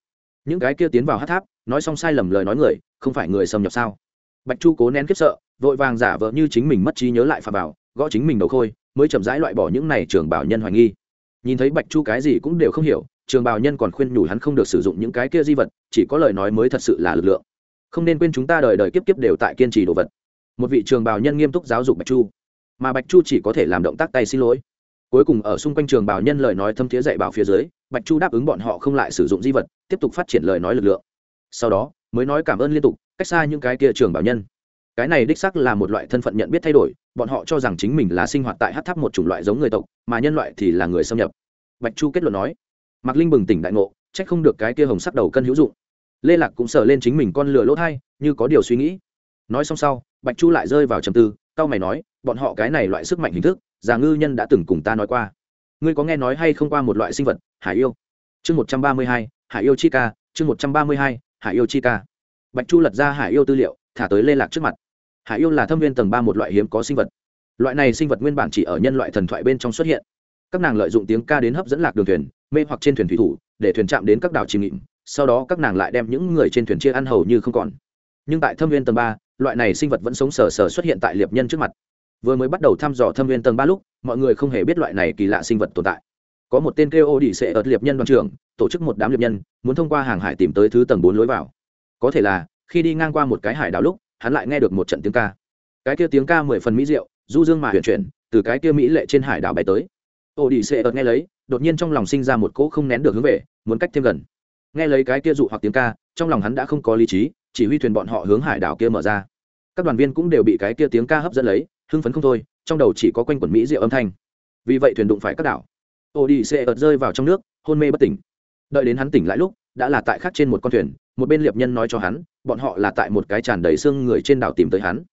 Speaker 1: Những cái kia tiến vào hát tháp, nói xong sai lầm lời nói người, không phải người xâm nhập sao? Bạch chu cố nén kiếp sợ, vội vàng giả vờ như chính mình mất trí nhớ lại phà bảo gõ chính mình đầu khôi, mới chậm rãi loại bỏ những này trường bảo nhân hoài nghi. Nhìn thấy bạch chu cái gì cũng đều không hiểu trường bào nhân còn khuyên nhủ hắn không được sử dụng những cái kia di vật, chỉ có lời nói mới thật sự là lực lượng. Không nên quên chúng ta đời đời kiếp kiếp đều tại kiên trì đồ vật. Một vị trường bào nhân nghiêm túc giáo dục bạch chu. Mà bạch chu chỉ có thể làm động tác tay xin lỗi. Cuối cùng ở xung quanh trường bào nhân lời nói thâm thiế dạy bảo phía dưới, bạch chu đáp ứng bọn họ không lại sử dụng di vật, tiếp tục phát triển lời nói lực lượng. Sau đó, mới nói cảm ơn liên tục, cách xa những cái kia trường bảo nhân. Cái này đích sắc là một loại thân phận nhận biết thay đổi, bọn họ cho rằng chính mình là sinh hoạt tại hát tháp một chủng loại giống người tộc, mà nhân loại thì là người xâm nhập. Bạch chu kết luận nói mạc linh bừng tỉnh đại ngộ c h ắ c không được cái kia hồng sắc đầu cân hữu dụng. Lê lạc cũng sờ lên chính mình con lửa lỗ thai, như có điều suy nghĩ. Nói xong sau, bạch chu lại rơi vào trầm tư c mày nói, bọn họ cái này loại sức mạnh hình thức, già ngư nhân đã từng cùng ta nói qua. Ngươi có nghe nói hay không qua một loại sinh vật, hải yêu? Chương một trăm ba mươi hai, hải yêu chi ca, chương một trăm ba mươi hai, hải yêu chi ca. Bạch chu lật ra hải yêu tư liệu, thả tới lê lạc trước mặt. Hải yêu là thâm viên tầng ba một loại hiếm có sinh vật. Loại này sinh vật nguyên bản chỉ ở nhân loại thần thoại bên trong xuất hiện. Các nàng lợi dụng tiếng ca đến hấp dẫn lạc đường thuyền mê hoặc trên thuyền thủy thủ, để thuyền chạm đến các đảo chìm nghịm sau đó các nàng lại đem những người trên thuyền chia ăn hầu như không còn. Nhưng tại thâm viên tầng ba, loại này sinh vật vẫn sống sờ sờ xuất hiện tại liệp nhân trước mặt. Vừa mới bắt đầu thăm dò thâm viên tầng ba lúc, mọi người không hề biết loại này kỳ lạ sinh vật tồn tại. Có một tên kêu ô đi sẽ ợt liệp nhân đoàn trưởng, tổ chức một đám liệp nhân, muốn thông qua hàng hải tìm tới thứ tầng bốn lối vào. Có thể là, khi đi ngang qua một cái hải đảo lúc, hắn lại nghe được một trận tiếng ca. Cái kia tiếng ca mười phần mỹ diệu, du dương mà huyền chuyển, từ cái kia mỹ lệ trên hải đảo bay tới ô đi xệ ợt nghe lấy, đột nhiên trong lòng sinh ra một cỗ không nén được hướng về, muốn cách thêm gần. Nghe lấy cái kia dụ hoặc tiếng ca, trong lòng hắn đã không có lý trí, chỉ huy thuyền bọn họ hướng hải đảo kia mở ra. Các đoàn viên cũng đều bị cái kia tiếng ca hấp dẫn lấy, hưng phấn không thôi, trong đầu chỉ có quanh quẩn mỹ rượu âm thanh. Vì vậy thuyền đụng phải các đảo. Ô đi xe ợt rơi vào trong nước, hôn mê bất tỉnh. Đợi đến hắn tỉnh lại lúc, đã là tại khác trên một con thuyền, một bên liệp nhân nói cho hắn, bọn họ là tại một cái tràn đầy xương người trên đảo tìm tới hắn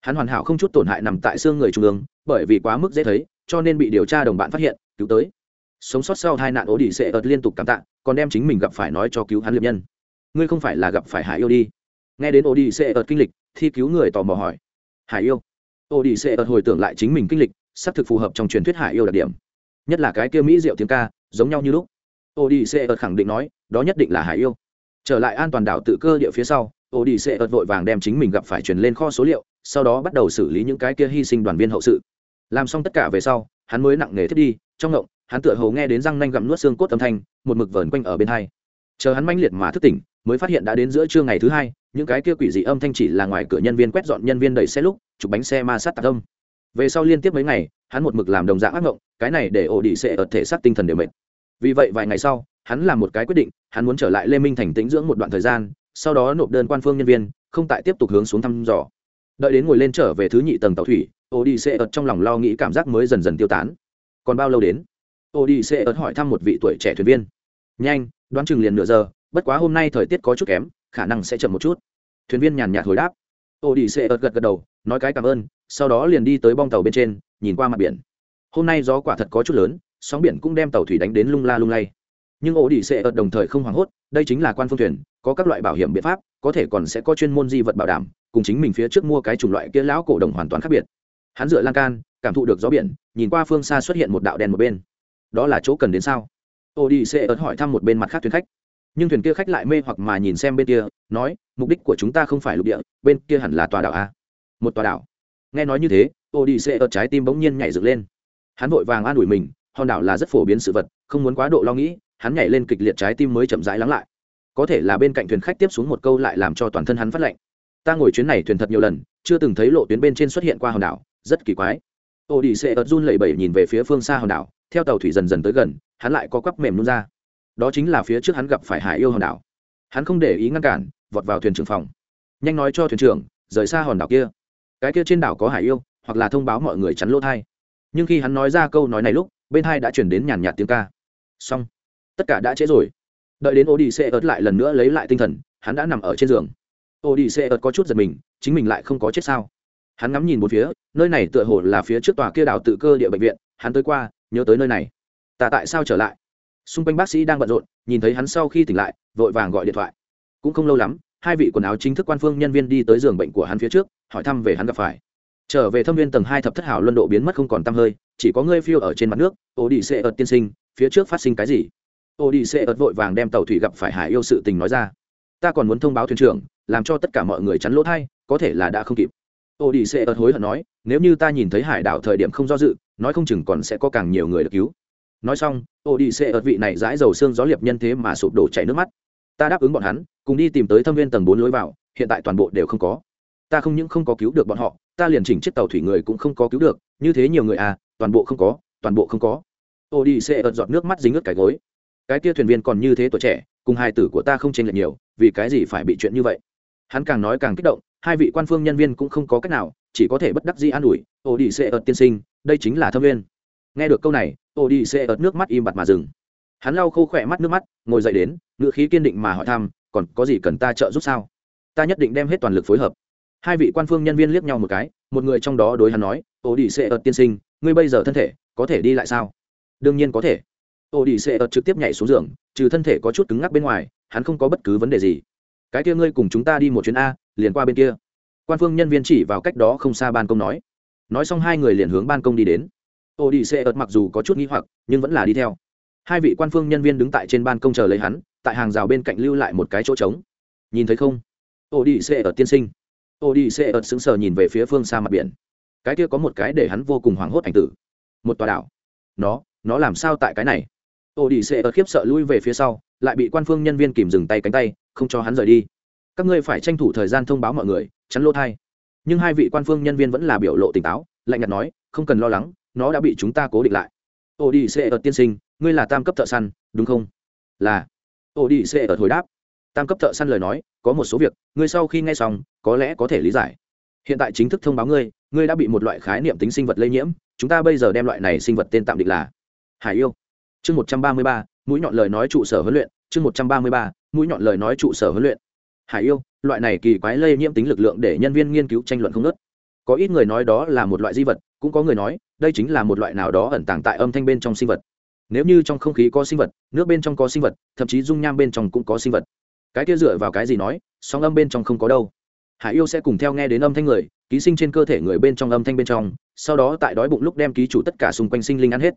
Speaker 1: hắn hoàn hảo không chút tổn hại nằm tại xương người trung ương, bởi vì quá mức dễ thấy, cho nên bị điều tra đồng bạn phát hiện, cứu tới. Sống sót sau hai nạn ố đi sẽ ợt liên tục cảm tạ, còn đem chính mình gặp phải nói cho cứu hắn liệp nhân. Ngươi không phải là gặp phải hải yêu đi. Nghe đến ố đi sẽ ợt kinh lịch thi cứu người tò mò hỏi. Hải yêu? Ố đi sẽ ợt hồi tưởng lại chính mình kinh lịch, xác thực phù hợp trong truyền thuyết hải yêu đặc điểm. Nhất là cái kia mỹ diệu tiếng ca, giống nhau như lúc. Ố đi xê ợt khẳng định nói, đó nhất định là hải yêu. Trở lại an toàn đảo tự cơ địa phía sau ô đi sẽ ợt vội vàng đem chính mình gặp phải truyền lên kho số liệu, sau đó bắt đầu xử lý những cái kia hy sinh đoàn viên hậu sự. Làm xong tất cả về sau, hắn mới nặng nề thiết đi, trong ngộng, hắn tựa hồ nghe đến răng nanh gặm nuốt xương cốt âm thanh, một mực vờn quanh ở bên hai. Chờ hắn manh liệt mà thức tỉnh, mới phát hiện đã đến giữa trưa ngày thứ hai, những cái kia quỷ dị âm thanh chỉ là ngoài cửa nhân viên quét dọn nhân viên đẩy xe lúc, chụp bánh xe ma sát tạc âm. Về sau liên tiếp mấy ngày, hắn một mực làm đồng dạng ác ngộng, cái này để ổ đi sẽ ở thể xác tinh thần đều mệt. Vì vậy vài ngày sau, hắn làm một cái quyết định, hắn muốn trở lại lê minh thành tĩnh dưỡng một đoạn thời gian sau đó nộp đơn quan phương nhân viên, không tại tiếp tục hướng xuống thăm dò. Đợi đến ngồi lên trở về thứ nhị tầng tàu thủy ô đi sẽ ớt trong lòng lo nghĩ cảm giác mới dần dần tiêu tán. Còn bao lâu đến? Ô đi sẽ ớt hỏi thăm một vị tuổi trẻ thuyền viên. Nhanh, đoán chừng liền nửa giờ, bất quá hôm nay thời tiết có chút kém, khả năng sẽ chậm một chút. Thuyền viên nhàn nhạt hồi đáp. Ô đi sẽ ớt gật gật đầu, nói cái cảm ơn, sau đó liền đi tới bong tàu bên trên, nhìn qua mặt biển. Hôm nay gió quả thật có chút lớn, sóng biển cũng đem tàu thủy đánh đến lung la lung lay. Nhưng ô đi sẽ ớt đồng thời không hoảng hốt, đây chính là quan phương thuyền có các loại bảo hiểm biện pháp, có thể còn sẽ có chuyên môn di vật bảo đảm, cùng chính mình phía trước mua cái chủng loại kia lão cổ đồng hoàn toàn khác biệt. Hắn dựa lan can, cảm thụ được gió biển, nhìn qua phương xa xuất hiện một đạo đèn một bên. Đó là chỗ cần đến sao? Ô đi sẽ ớt hỏi thăm một bên mặt khác thuyền khách. Nhưng thuyền kia khách lại mê hoặc mà nhìn xem bên kia, nói, mục đích của chúng ta không phải lục địa, bên kia hẳn là tòa đảo a. Một tòa đảo? Nghe nói như thế ô đi xê ớt trái tim bỗng nhiên nhảy dựng lên. Hắn vội vàng an ủi mình, hòn đảo là rất phổ biến sự vật, không muốn quá độ lo nghĩ, hắn nhảy lên kịch liệt trái tim mới chậm rãi lắng lại có thể là bên cạnh thuyền khách tiếp xuống một câu lại làm cho toàn thân hắn phát lạnh. Ta ngồi chuyến này thuyền thật nhiều lần, chưa từng thấy lộ tuyến bên trên xuất hiện qua hòn đảo, rất kỳ quái. Ô đi xệ ớt run lẩy bẩy nhìn về phía phương xa hòn đảo, theo tàu thủy dần dần tới gần, hắn lại có quắp mềm luôn ra. Đó chính là phía trước hắn gặp phải hải yêu hòn đảo. Hắn không để ý ngăn cản, vọt vào thuyền trưởng phòng. Nhanh nói cho thuyền trưởng, rời xa hòn đảo kia. Cái kia trên đảo có hải yêu, hoặc là thông báo mọi người chắn lỗ thai. Nhưng khi hắn nói ra câu nói này lúc, bên hai đã chuyển đến nhàn nhạt tiếng ca. Xong. Tất cả đã trễ rồi đợi đến odyssey ớt lại lần nữa lấy lại tinh thần, hắn đã nằm ở trên giường. Odyssey ớt có chút giật mình, chính mình lại không có chết sao? Hắn ngắm nhìn một phía, nơi này tựa hồ là phía trước tòa kia đào tự cơ địa bệnh viện, hắn tới qua, nhớ tới nơi này. Ta tại sao trở lại? Xung quanh bác sĩ đang bận rộn, nhìn thấy hắn sau khi tỉnh lại, vội vàng gọi điện thoại. Cũng không lâu lắm, hai vị quần áo chính thức quan phương nhân viên đi tới giường bệnh của hắn phía trước, hỏi thăm về hắn gặp phải. Trở về thâm viên tầng hai thập thất hảo luân độ biến mất không còn t hơi, chỉ có ngươi phiêu ở trên mặt nước ô đi xê ợt tiên sinh, phía trước phát sinh cái gì? Ô đi xê ớt vội vàng đem tàu thủy gặp phải hải yêu sự tình nói ra. Ta còn muốn thông báo thuyền trưởng, làm cho tất cả mọi người chắn lỗ thay, có thể là đã không kịp. Ô đi xê ớt hối hận nói, nếu như ta nhìn thấy hải đảo thời điểm không do dự, nói không chừng còn sẽ có càng nhiều người được cứu. Nói xong, ô đi xê ớt vị này dãi dầu xương gió liệp nhân thế mà sụp đổ chảy nước mắt. Ta đáp ứng bọn hắn, cùng đi tìm tới thâm viên tầng bốn lối vào, hiện tại toàn bộ đều không có. Ta không những không có cứu được bọn họ, ta liền chỉnh chiếc tàu thủy người cũng không có cứu được, như thế nhiều người à toàn bộ không có, toàn bộ không có. Ô đi xê ớt giọt nước mắt dính ướt cái gối cái kia thuyền viên còn như thế tuổi trẻ, cùng hai tử của ta không chênh lệch nhiều, vì cái gì phải bị chuyện như vậy? Hắn càng nói càng kích động, hai vị quan phương nhân viên cũng không có cách nào, chỉ có thể bất đắc dĩ an ủi, ô đi xê ợt tiên sinh, đây chính là thâm viên. Nghe được câu này, ô đi xê ợt nước mắt im bặt mà dừng. Hắn lau khô khỏe mắt nước mắt, ngồi dậy đến ngự khí kiên định mà hỏi thăm, còn có gì cần ta trợ giúp sao? Ta nhất định đem hết toàn lực phối hợp. Hai vị quan phương nhân viên liếc nhau một cái, một người trong đó đối hắn nói, ô đi xê ợt tiên sinh, ngươi bây giờ thân thể có thể đi lại sao? Đương nhiên có thể ô đi xê ợt trực tiếp nhảy xuống giường, trừ thân thể có chút cứng ngắc bên ngoài, hắn không có bất cứ vấn đề gì. Cái kia ngươi cùng chúng ta đi một chuyến a, liền qua bên kia. Quan phương nhân viên chỉ vào cách đó không xa ban công nói. Nói xong hai người liền hướng ban công đi đến. Ô đi xê ợt mặc dù có chút nghi hoặc, nhưng vẫn là đi theo. Hai vị quan phương nhân viên đứng tại trên ban công chờ lấy hắn, tại hàng rào bên cạnh lưu lại một cái chỗ trống. Nhìn thấy không? Ô đi xê ợt tiên sinh. Ô đi xê ợt sững sờ nhìn về phía phương xa mặt biển. Cái kia có một cái để hắn vô cùng hoảng hốt ảnh tử. Một tòa đảo. Nó nó làm sao tại cái này? Ô đi xệ ở khiếp sợ lui về phía sau, lại bị quan phương nhân viên kìm dừng tay cánh tay, không cho hắn rời đi. Các ngươi phải tranh thủ thời gian thông báo mọi người, chắn lỗ thai. Nhưng hai vị quan phương nhân viên vẫn là biểu lộ tỉnh táo, lạnh nhạt nói, không cần lo lắng, nó đã bị chúng ta cố định lại. Ô đi xệ ở tiên sinh, ngươi là tam cấp thợ săn, đúng không? Là. Ô đi xệ ở hồi đáp. Tam cấp thợ săn lời nói, có một số việc, ngươi sau khi nghe xong, có lẽ có thể lý giải. Hiện tại chính thức thông báo ngươi ngươi đã bị một loại khái niệm tính sinh vật lây nhiễm, chúng ta bây giờ đem loại này sinh vật tên tạm định là hải yêu chương một trăm ba mươi ba, mũi nhọn lời nói trụ sở huấn luyện. Chương một trăm ba mươi ba, mũi nhọn lời nói trụ sở huấn luyện. Hải yêu, loại này kỳ quái lây nhiễm tính lực lượng để nhân viên nghiên cứu tranh luận không nớt có ít người nói đó là một loại di vật, cũng có người nói, đây chính là một loại nào đó ẩn tàng tại âm thanh bên trong sinh vật. Nếu như trong không khí có sinh vật, nước bên trong có sinh vật, thậm chí dung nham bên trong cũng có sinh vật. Cái kia dựa vào cái gì nói song âm bên trong không có đâu. Hải yêu sẽ cùng theo nghe đến âm thanh người, ký sinh trên cơ thể người bên trong âm thanh bên trong, sau đó tại đói bụng lúc đem ký chủ tất cả xung quanh sinh linh ăn hết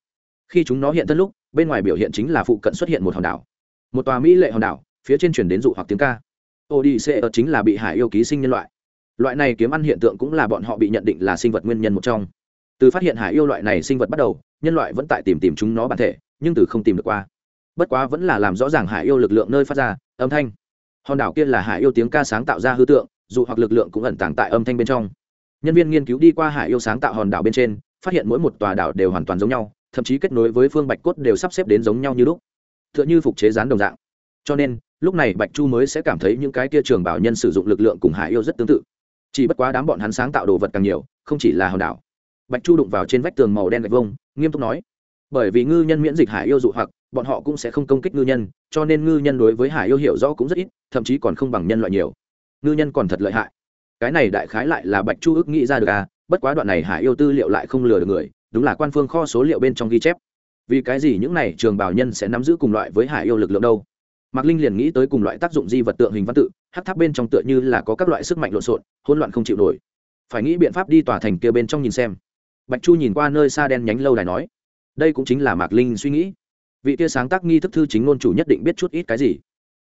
Speaker 1: khi chúng nó hiện thân lúc, bên ngoài biểu hiện chính là phụ cận xuất hiện một hòn đảo. Một tòa mỹ lệ hòn đảo, phía trên chuyển đến dụ hoặc tiếng ca. Odyssey chính là bị hải yêu ký sinh nhân loại. Loại này kiếm ăn hiện tượng cũng là bọn họ bị nhận định là sinh vật nguyên nhân một trong. Từ phát hiện hải yêu loại này sinh vật bắt đầu, nhân loại vẫn tại tìm tìm chúng nó bản thể, nhưng từ không tìm được qua. Bất quá vẫn là làm rõ ràng hải yêu lực lượng nơi phát ra, âm thanh. Hòn đảo kia là hải yêu tiếng ca sáng tạo ra hư tượng dù hoặc lực lượng cũng ẩn tàng tại âm thanh bên trong. Nhân viên nghiên cứu đi qua hải yêu sáng tạo hòn đảo bên trên, phát hiện mỗi một tòa đảo đều hoàn toàn giống nhau thậm chí kết nối với phương bạch cốt đều sắp xếp đến giống nhau như lúc. T h ư ợ n h ư phục chế rán đồng dạng. Cho nên, lúc này bạch chu mới sẽ cảm thấy những cái kia trường bảo nhân sử dụng lực lượng cùng hải yêu rất tương tự. Chỉ bất quá đám bọn hắn sáng tạo đồ vật càng nhiều, không chỉ là hòn đảo. Bạch chu đụng vào trên vách tường màu đen gạch vông, nghiêm túc nói, bởi vì ngư nhân miễn dịch hải yêu dụ hoặc, bọn họ cũng sẽ không công kích ngư nhân, cho nên ngư nhân đối với hải yêu hiểu rõ cũng rất ít, thậm chí còn không bằng nhân loại nhiều. Ngư nhân còn thật lợi hại. Cái này đại khái lại là bạch chu ước nghĩ ra được à bất quá đoạn này hải yêu tư liệu lại không lừa được người đúng là quan phương kho số liệu bên trong ghi chép. Vì cái gì những này trường bảo nhân sẽ nắm giữ cùng loại với hải yêu lực lượng đâu? Mạc linh liền nghĩ tới cùng loại tác dụng di vật tượng hình văn tự hát tháp bên trong tựa như là có các loại sức mạnh lộn xộn, hỗn loạn không chịu nổi. Phải nghĩ biện pháp đi tòa thành kia bên trong nhìn xem. Bạch chu nhìn qua nơi xa đen nhánh lâu đài nói, đây cũng chính là mạc linh suy nghĩ. Vị kia sáng tác nghi thức thư chính ngôn chủ nhất định biết chút ít cái gì.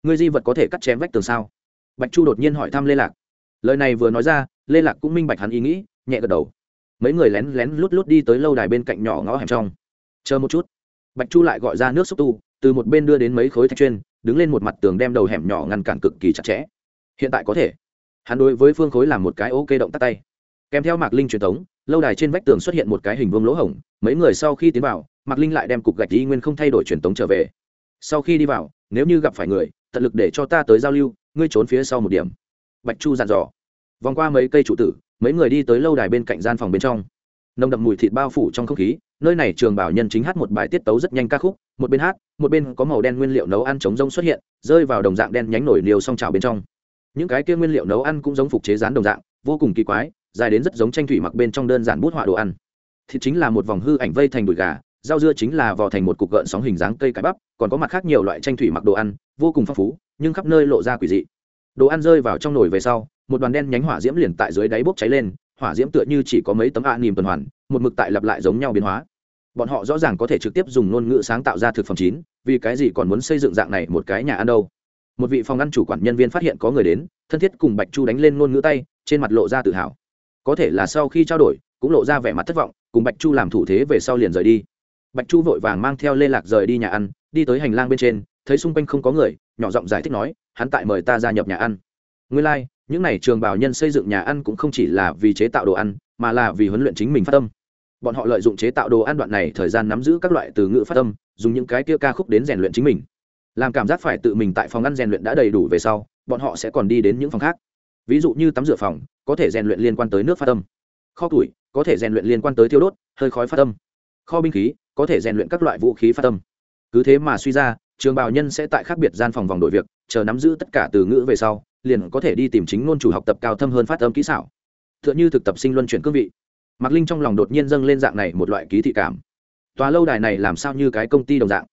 Speaker 1: Người di vật có thể cắt chém vách tường sao? Bạch chu đột nhiên hỏi thăm lê lạc. Lời này vừa nói ra, lê lạc cũng minh bạch hắn ý nghĩ, nhẹ gật đầu mấy người lén lén lút lút đi tới lâu đài bên cạnh nhỏ ngõ hẻm trong. Chờ một chút. Bạch chu lại gọi ra nước xúc tu, từ một bên đưa đến mấy khối thạch chuyên, đứng lên một mặt tường đem đầu hẻm nhỏ ngăn cản cực kỳ chặt chẽ. Hiện tại có thể. Hắn đối với phương khối làm một cái ok động tắt tay. Kèm theo mạc linh truyền thống, lâu đài trên vách tường xuất hiện một cái hình vuông lỗ hổng, mấy người sau khi tiến vào, mạc linh lại đem cục gạch y nguyên không thay đổi truyền thống trở về. Sau khi đi vào, nếu như gặp phải người, tận lực để cho ta tới giao lưu, ngươi trốn phía sau một điểm. Bạch chu dặn dò. Vòng qua mấy cây trụ tử mấy người đi tới lâu đài bên cạnh gian phòng bên trong. Nồng đậm mùi thịt bao phủ trong không khí, nơi này trường bảo nhân chính hát một bài tiết tấu rất nhanh ca khúc, một bên hát, một bên có màu đen nguyên liệu nấu ăn chống rông xuất hiện, rơi vào đồng dạng đen nhánh nổi liều song trào bên trong. Những cái kia nguyên liệu nấu ăn cũng giống phục chế rán đồng dạng, vô cùng kỳ quái, dài đến rất giống tranh thủy mặc bên trong đơn giản bút họa đồ ăn. Thịt chính là một vòng hư ảnh vây thành đùi gà, rau dưa chính là vò thành một cục gợn sóng hình dáng cây cải bắp, còn có mặt khác nhiều loại tranh thủy mặc đồ ăn, vô cùng phong phú, nhưng khắp nơi lộ ra quỷ dị. Đồ ăn rơi vào trong nồi về sau một đoàn đen nhánh hỏa diễm liền tại dưới đáy bốc cháy lên hỏa diễm tựa như chỉ có mấy tấm ạ nìm tuần hoàn một mực tại lặp lại giống nhau biến hóa. Bọn họ rõ ràng có thể trực tiếp dùng ngôn ngữ sáng tạo ra thực phẩm chín vì cái gì còn muốn xây dựng dạng này một cái nhà ăn đâu? Một vị phòng ăn chủ quản nhân viên phát hiện có người đến thân thiết cùng bạch chu đánh lên ngôn ngữ tay trên mặt lộ ra tự hào. Có thể là sau khi trao đổi cũng lộ ra vẻ mặt thất vọng cùng bạch chu làm thủ thế về sau liền rời đi. Bạch chu vội vàng mang theo lê lạc rời đi nhà ăn đi tới hành lang bên trên thấy xung quanh không có người nhỏ giọng giải thích nói hắn tại mời ta gia nhập nhà ăn. Nguyên lai、like, những n à y trường bảo nhân xây dựng nhà ăn cũng không chỉ là vì chế tạo đồ ăn, mà là vì huấn luyện chính mình phát tâm. Bọn họ lợi dụng chế tạo đồ ăn đoạn này thời gian nắm giữ các loại từ ngữ phát tâm, dùng những cái kia ca khúc đến rèn luyện chính mình. Làm cảm giác phải tự mình tại phòng ăn rèn luyện đã đầy đủ về sau, bọn họ sẽ còn đi đến những phòng khác. Ví dụ như tắm rửa phòng, có thể rèn luyện liên quan tới nước phát tâm. Kho tuổi có thể rèn luyện liên quan tới thiêu đốt, hơi khói phát tâm. Kho binh khí, có thể rèn luyện các loại vũ khí phát tâm. Cứ thế mà suy ra, trường bào nhân sẽ tại khác biệt gian phòng vòng đội việc, chờ nắm giữ tất cả từ ngữ về sau liền có thể đi tìm chính ngôn chủ học tập cao thâm hơn phát âm kỹ xảo. T h ư ợ n h ư thực tập sinh luân chuyển cương vị. Mạc linh trong lòng đột nhiên dâng lên dạng này một loại ký thị cảm. Tòa lâu đài này làm sao như cái công ty đồng dạng?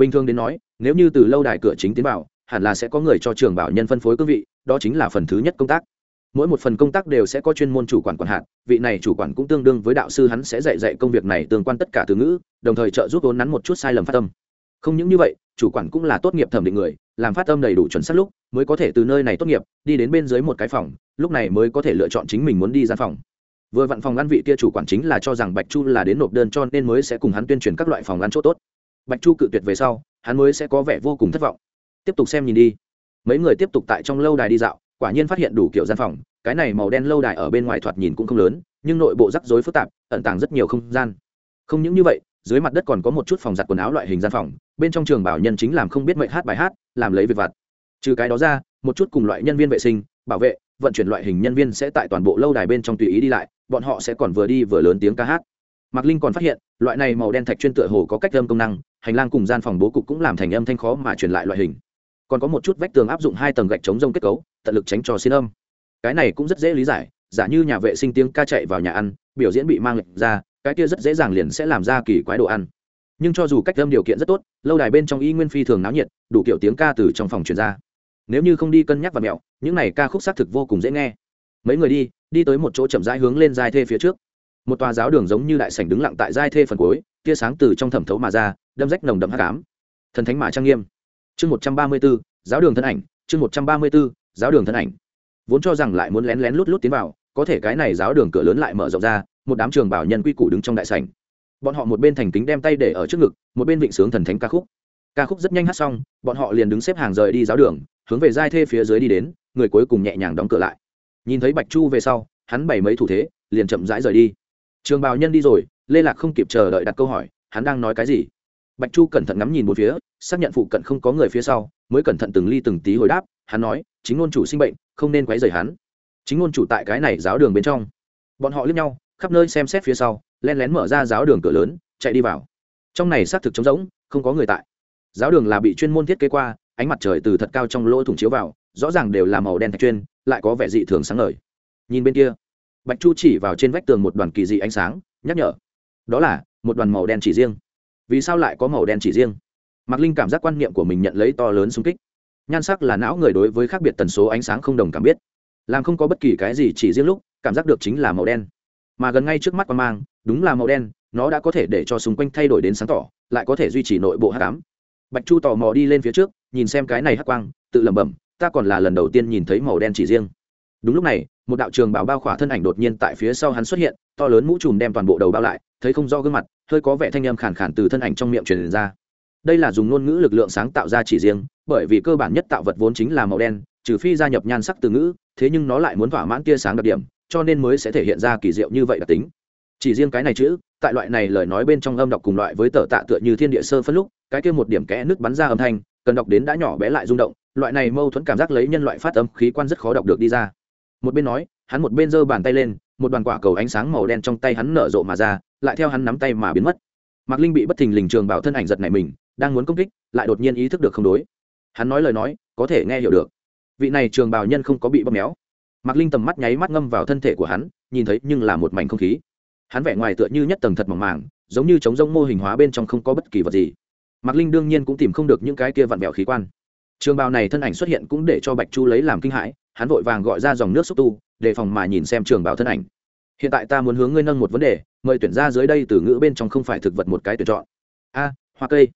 Speaker 1: Bình thường đến nói, nếu như từ lâu đài cửa chính tiến vào, hẳn là sẽ có người cho trường bảo nhân phân phối cương vị, đó chính là phần thứ nhất công tác. Mỗi một phần công tác đều sẽ có chuyên môn chủ quản quản hạt, vị này chủ quản cũng tương đương với đạo sư hắn sẽ dạy dạy công việc này tương quan tất cả từ ngữ, đồng thời trợ giúp vốn nắn một chút sai lầm phát tâm không những như vậy, chủ quản cũng là tốt nghiệp thẩm định người, làm phát âm đầy đủ chuẩn xác lúc, mới có thể từ nơi này tốt nghiệp, đi đến bên dưới một cái phòng, lúc này mới có thể lựa chọn chính mình muốn đi gian phòng. Vừa vặn phòng ăn vị kia chủ quản chính là cho rằng bạch chu là đến nộp đơn cho nên mới sẽ cùng hắn tuyên truyền các loại phòng ăn chỗ tốt. Bạch chu cự tuyệt về sau, hắn mới sẽ có vẻ vô cùng thất vọng. Tiếp tục xem nhìn đi. Mấy người tiếp tục tại trong lâu đài đi dạo, quả nhiên phát hiện đủ kiểu gian phòng, cái này màu đen lâu đài ở bên ngoài thoạt nhìn cũng không lớn, nhưng nội bộ rắc rối phức tạp, ẩn tàng rất nhiều không gian. Không những như vậy, dưới mặt đất còn có một chút phòng giặt quần áo loại hình gian phòng bên trong trường bảo nhân chính làm không biết mệnh hát bài hát, làm lấy việc vặt. Trừ cái đó ra, một chút cùng loại nhân viên vệ sinh, bảo vệ, vận chuyển loại hình nhân viên sẽ tại toàn bộ lâu đài bên trong tùy ý đi lại, bọn họ sẽ còn vừa đi vừa lớn tiếng ca hát. Mạc linh còn phát hiện, loại này màu đen thạch chuyên tựa hồ có cách âm công năng, hành lang cùng gian phòng bố cục cũng làm thành âm thanh khó mà truyền lại loại hình. Còn có một chút vách tường áp dụng hai tầng gạch chống rông kết cấu, tận lực tránh cho xin âm. Cái này cũng rất dễ lý giải, giả như nhà vệ sinh tiếng ca chạy vào nhà ăn, biểu diễn bị mang lệnh ra, cái kia rất dễ dàng liền sẽ làm ra kỳ quái đồ ăn nhưng cho dù cách âm điều kiện rất tốt, lâu đài bên trong y nguyên phi thường náo nhiệt, đủ kiểu tiếng ca từ trong phòng truyền ra. Nếu như không đi cân nhắc và mẹo, những này ca khúc xác thực vô cùng dễ nghe. Mấy người đi đi tới một chỗ chậm rãi hướng lên giai thê phía trước. Một tòa giáo đường giống như đại sảnh đứng lặng tại giai thê phần cuối, tia sáng từ trong thẩm thấu mà ra, đâm rách nồng đậm hắc ám. Thần thánh mà trang nghiêm. Chương một trăm ba mươi b ố giáo đường thân ảnh, chương một trăm ba mươi b ố giáo đường thân ảnh. Vốn cho rằng lại muốn lén lén lút lút tiến vào, có thể cái này giáo đường cửa lớn lại mở rộng ra, một đám trường bảo nhân quy củ đứng trong đại sảnh bọn họ một bên thành kính đem tay để ở trước ngực, một bên vịnh sướng thần thánh ca khúc. Ca khúc rất nhanh hát xong, bọn họ liền đứng xếp hàng rời đi giáo đường, hướng về giai thê phía dưới đi đến, người cuối cùng nhẹ nhàng đóng cửa lại. Nhìn thấy bạch chu về sau, hắn bày mấy thủ thế, liền chậm rãi rời đi. Trường bào nhân đi rồi, lê lạc không kịp chờ đợi đặt câu hỏi, hắn đang nói cái gì? Bạch chu cẩn thận ngắm nhìn một phía, xác nhận phụ cận không có người phía sau, mới cẩn thận từng ly từng tí hồi đáp, hắn nói, chính ngôn chủ sinh bệnh, không nên quấy rầy hắn. Chính ngôn chủ tại cái này giáo đường bên trong. Bọn họ liếc nhau, khắp nơi xem xét phía sau len lén mở ra giáo đường cửa lớn, chạy đi vào. Trong này xác thực trống rỗng, không có người tại. Giáo đường là bị chuyên môn thiết kế qua, ánh mặt trời từ thật cao trong lỗ thủng chiếu vào, rõ ràng đều là màu đen thạch chuyên, lại có vẻ dị thường sáng ngời. Nhìn bên kia, bạch chu chỉ vào trên vách tường một đoàn kỳ dị ánh sáng, nhắc nhở. Đó là, một đoàn màu đen chỉ riêng. Vì sao lại có màu đen chỉ riêng? Mạc linh cảm giác quan niệm của mình nhận lấy to lớn xung kích. Nhan sắc là não người đối với khác biệt tần số ánh sáng không đồng cảm biết. Làm không có bất kỳ cái gì chỉ riêng lúc, cảm giác được chính là màu đen. Mà gần ngay trước mắt quan mang đúng là màu đen, nó đã có thể để cho xung quanh thay đổi đến sáng tỏ, lại có thể duy trì nội bộ hát cám bạch chu tò mò đi lên phía trước, nhìn xem cái này hắc quang, tự lẩm bẩm, ta còn là lần đầu tiên nhìn thấy màu đen chỉ riêng. Đúng lúc này, một đạo trường bảo bao khỏa thân ảnh đột nhiên tại phía sau hắn xuất hiện, to lớn mũ trùm đem toàn bộ đầu bao lại, thấy không rõ gương mặt, hơi có vẻ thanh âm khản khản từ thân ảnh trong miệng truyền ra. Đây là dùng ngôn ngữ lực lượng sáng tạo ra chỉ riêng, bởi vì cơ bản nhất tạo vật vốn chính là màu đen, trừ phi gia nhập nhan sắc từ ngữ, thế nhưng nó lại muốn thỏa mãn tia sáng đặc điểm, cho nên mới sẽ thể hiện ra kỳ diệu như vậy đặc tính chỉ riêng cái này chữ, tại loại này lời nói bên trong âm đọc cùng loại với tờ tạ tựa như thiên địa sơ phân lúc, cái kia một điểm kẽ nước bắn ra âm thanh, cần đọc đến đã nhỏ bé lại rung động, loại này mâu thuẫn cảm giác lấy nhân loại phát âm khí quan rất khó đọc được đi ra. Một bên nói, hắn một bên giơ bàn tay lên, một đoàn quả cầu ánh sáng màu đen trong tay hắn nở rộ mà ra, lại theo hắn nắm tay mà biến mất. Mạc linh bị bất thình lình trường bảo thân ảnh giật này mình, đang muốn công kích, lại đột nhiên ý thức được không đối. Hắn nói lời nói, có thể nghe hiểu được. Vị này trường bảo nhân không có bị bóp méo. Mạc linh tầm mắt nháy mắt ngâm vào thân thể của hắn, nhìn thấy nhưng là một mảnh không khí hắn vẻ ngoài tựa như nhất tầng thật mỏng màng, giống như chống rông mô hình hóa bên trong không có bất kỳ vật gì. Mạc linh đương nhiên cũng tìm không được những cái kia vặn vẹo khí quan. Trường bào này thân ảnh xuất hiện cũng để cho bạch chu lấy làm kinh hãi, hắn vội vàng gọi ra dòng nước xúc tu đề phòng mà nhìn xem trường bào thân ảnh. Hiện tại ta muốn hướng ngươi nâng một vấn đề, mời tuyển ra dưới đây từ ngữ bên trong không phải thực vật một cái tuyển chọn. A, hoa cây.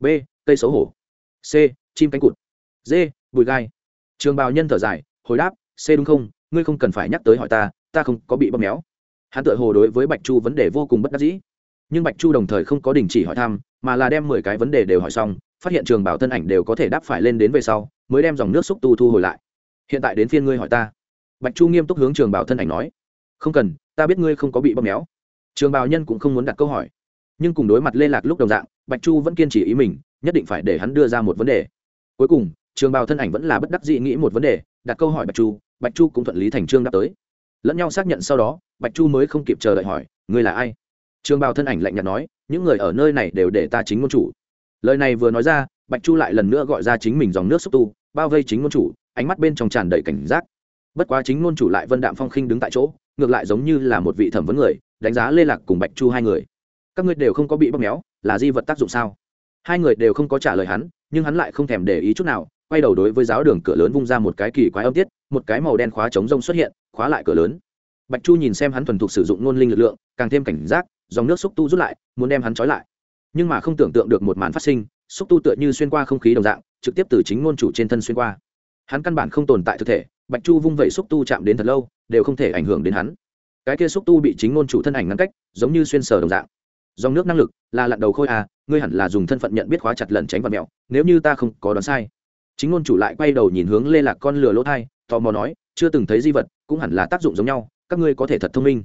Speaker 1: B, cây xấu hổ. C, chim cánh cụt. D, bụi gai. Trường bào nhân thở dài, hồi đáp, c đúng không? Ngươi không cần phải nhắc tới hỏi ta ta không có bị bóp méo hắn tự hồ đối với bạch chu vấn đề vô cùng bất đắc dĩ. Nhưng bạch chu đồng thời không có đình chỉ hỏi thăm, mà là đem mười cái vấn đề đều hỏi xong, phát hiện trường bảo thân ảnh đều có thể đáp phải lên đến về sau, mới đem dòng nước xúc tu thu hồi lại. Hiện tại đến phiên ngươi hỏi ta. Bạch chu nghiêm túc hướng trường bảo thân ảnh nói. Không cần, ta biết ngươi không có bị bóp méo. Trường bảo nhân cũng không muốn đặt câu hỏi. Nhưng cùng đối mặt lê lạc lúc đồng dạng, bạch chu vẫn kiên trì ý mình, nhất định phải để hắn đưa ra một vấn đề. Cuối cùng, trường Bảo thân ảnh vẫn là bất đắc dĩ nghĩ một vấn đề, đặt câu hỏi bạch chu bạch chu cũng thuận lý thành trương đáp tới lẫn nhau xác nhận sau đó, bạch chu mới không kịp chờ đợi hỏi, ngươi là ai? Trường bào thân ảnh lạnh nhạt nói, những người ở nơi này đều để ta chính ngôn chủ. Lời này vừa nói ra, bạch chu lại lần nữa gọi ra chính mình dòng nước xúc tu, bao vây chính ngôn chủ, ánh mắt bên trong tràn đầy cảnh giác. Bất quá chính ngôn chủ lại vân đạm phong khinh đứng tại chỗ, ngược lại giống như là một vị thẩm vấn người, đánh giá lê lạc cùng bạch chu hai người. Các ngươi đều không có bị bóp méo, là di vật tác dụng sao? Hai người đều không có trả lời hắn, nhưng hắn lại không thèm để ý chút nào, quay đầu đối với giáo đường cửa lớn vung ra một cái kỳ quái âm tiết, một cái màu đen khóa chống rông xuất hiện khóa lại cửa lớn. Bạch chu nhìn xem hắn thuần thục sử dụng nôn linh lực lượng, càng thêm cảnh giác, dòng nước xúc tu rút lại, muốn đem hắn trói lại. Nhưng mà không tưởng tượng được một màn phát sinh, xúc tu tựa như xuyên qua không khí đồng dạng, trực tiếp từ chính ngôn chủ trên thân xuyên qua. Hắn căn bản không tồn tại thực thể, bạch chu vung vẩy xúc tu chạm đến thật lâu, đều không thể ảnh hưởng đến hắn. Cái kia xúc tu bị chính ngôn chủ thân ảnh ngăn cách, giống như xuyên sờ đồng dạng. Dòng nước năng lực, là lặn đầu khôi à ngươi hẳn là dùng thân phận nhận biết khóa chặt lẩn tránh vật mẹo, nếu như ta không có đoán sai. Chính ngôn chủ lại quay đầu nhìn hướng lê lạc con lừa lỗ thai, tò mò nói chưa từng thấy di vật, cũng hẳn là tác dụng giống nhau, các ngươi có thể thật thông minh.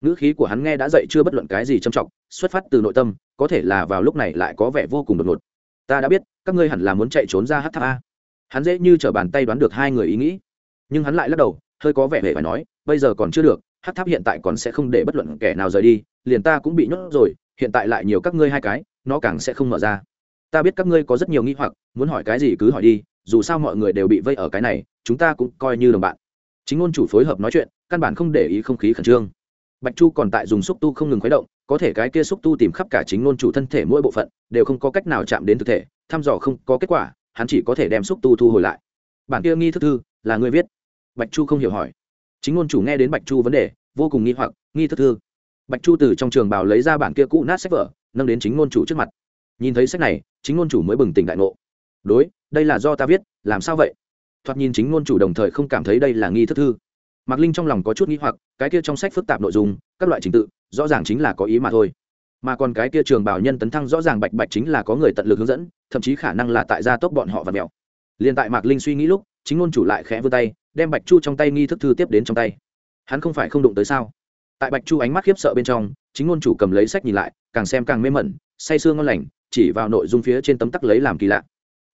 Speaker 1: Ngữ khí của hắn nghe đã dậy chưa bất luận cái gì trầm trọng, xuất phát từ nội tâm, có thể là vào lúc này lại có vẻ vô cùng đột ngột. Ta đã biết, các ngươi hẳn là muốn chạy trốn ra hát tháp a. Hắn dễ như t r ở bàn tay đoán được hai người ý nghĩ. Nhưng hắn lại lắc đầu, hơi có vẻ vẻ phải nói, bây giờ còn chưa được, hát tháp hiện tại còn sẽ không để bất luận kẻ nào rời đi, liền ta cũng bị nhốt rồi, hiện tại lại nhiều các ngươi hai cái, nó càng sẽ không mở ra. Ta biết các ngươi có rất nhiều nghi hoặc, muốn hỏi cái gì cứ hỏi đi, dù sao mọi người đều bị vây ở cái này, chúng ta cũng coi như đồng bạn chính ngôn chủ phối hợp nói chuyện, căn bản không để ý không khí khẩn trương. Bạch chu còn tại dùng xúc tu không ngừng khuấy động, có thể cái kia xúc tu tìm khắp cả chính ngôn chủ thân thể mỗi bộ phận, đều không có cách nào chạm đến thực thể, thăm dò không có kết quả, hắn chỉ có thể đem xúc tu thu hồi lại. Bản kia nghi thức thư, là người viết? Bạch chu không hiểu hỏi. Chính ngôn chủ nghe đến bạch chu vấn đề, vô cùng nghi hoặc, nghi thức thư. Bạch chu từ trong trường bào lấy ra bản kia cũ nát sách vở, nâng đến chính ngôn chủ trước mặt. Nhìn thấy sách này, chính ngôn chủ mới bừng tỉnh đại ngộ. Đối, đây là do ta viết, làm sao vậy? Thoạt nhìn chính ngôn chủ đồng thời không cảm thấy đây là nghi thức thư. Mạc linh trong lòng có chút nghĩ hoặc, cái kia trong sách phức tạp nội dung, các loại trình tự, rõ ràng chính là có ý mà thôi. Mà còn cái kia trường bảo nhân tấn thăng rõ ràng bạch bạch chính là có người tận lực hướng dẫn, thậm chí khả năng là tại gia tốc bọn họ và mèo. Liền tại mạc linh suy nghĩ lúc, chính ngôn chủ lại khẽ vươn tay, đem bạch chu trong tay nghi thức thư tiếp đến trong tay. Hắn không phải không đụng tới sao? Tại bạch chu ánh mắt khiếp sợ bên trong, chính ngôn chủ cầm lấy sách nhìn lại, càng xem càng mê mẩn, say sương ngon lành, chỉ vào nội dung phía trên tấm tắc lấy làm kỳ lạ.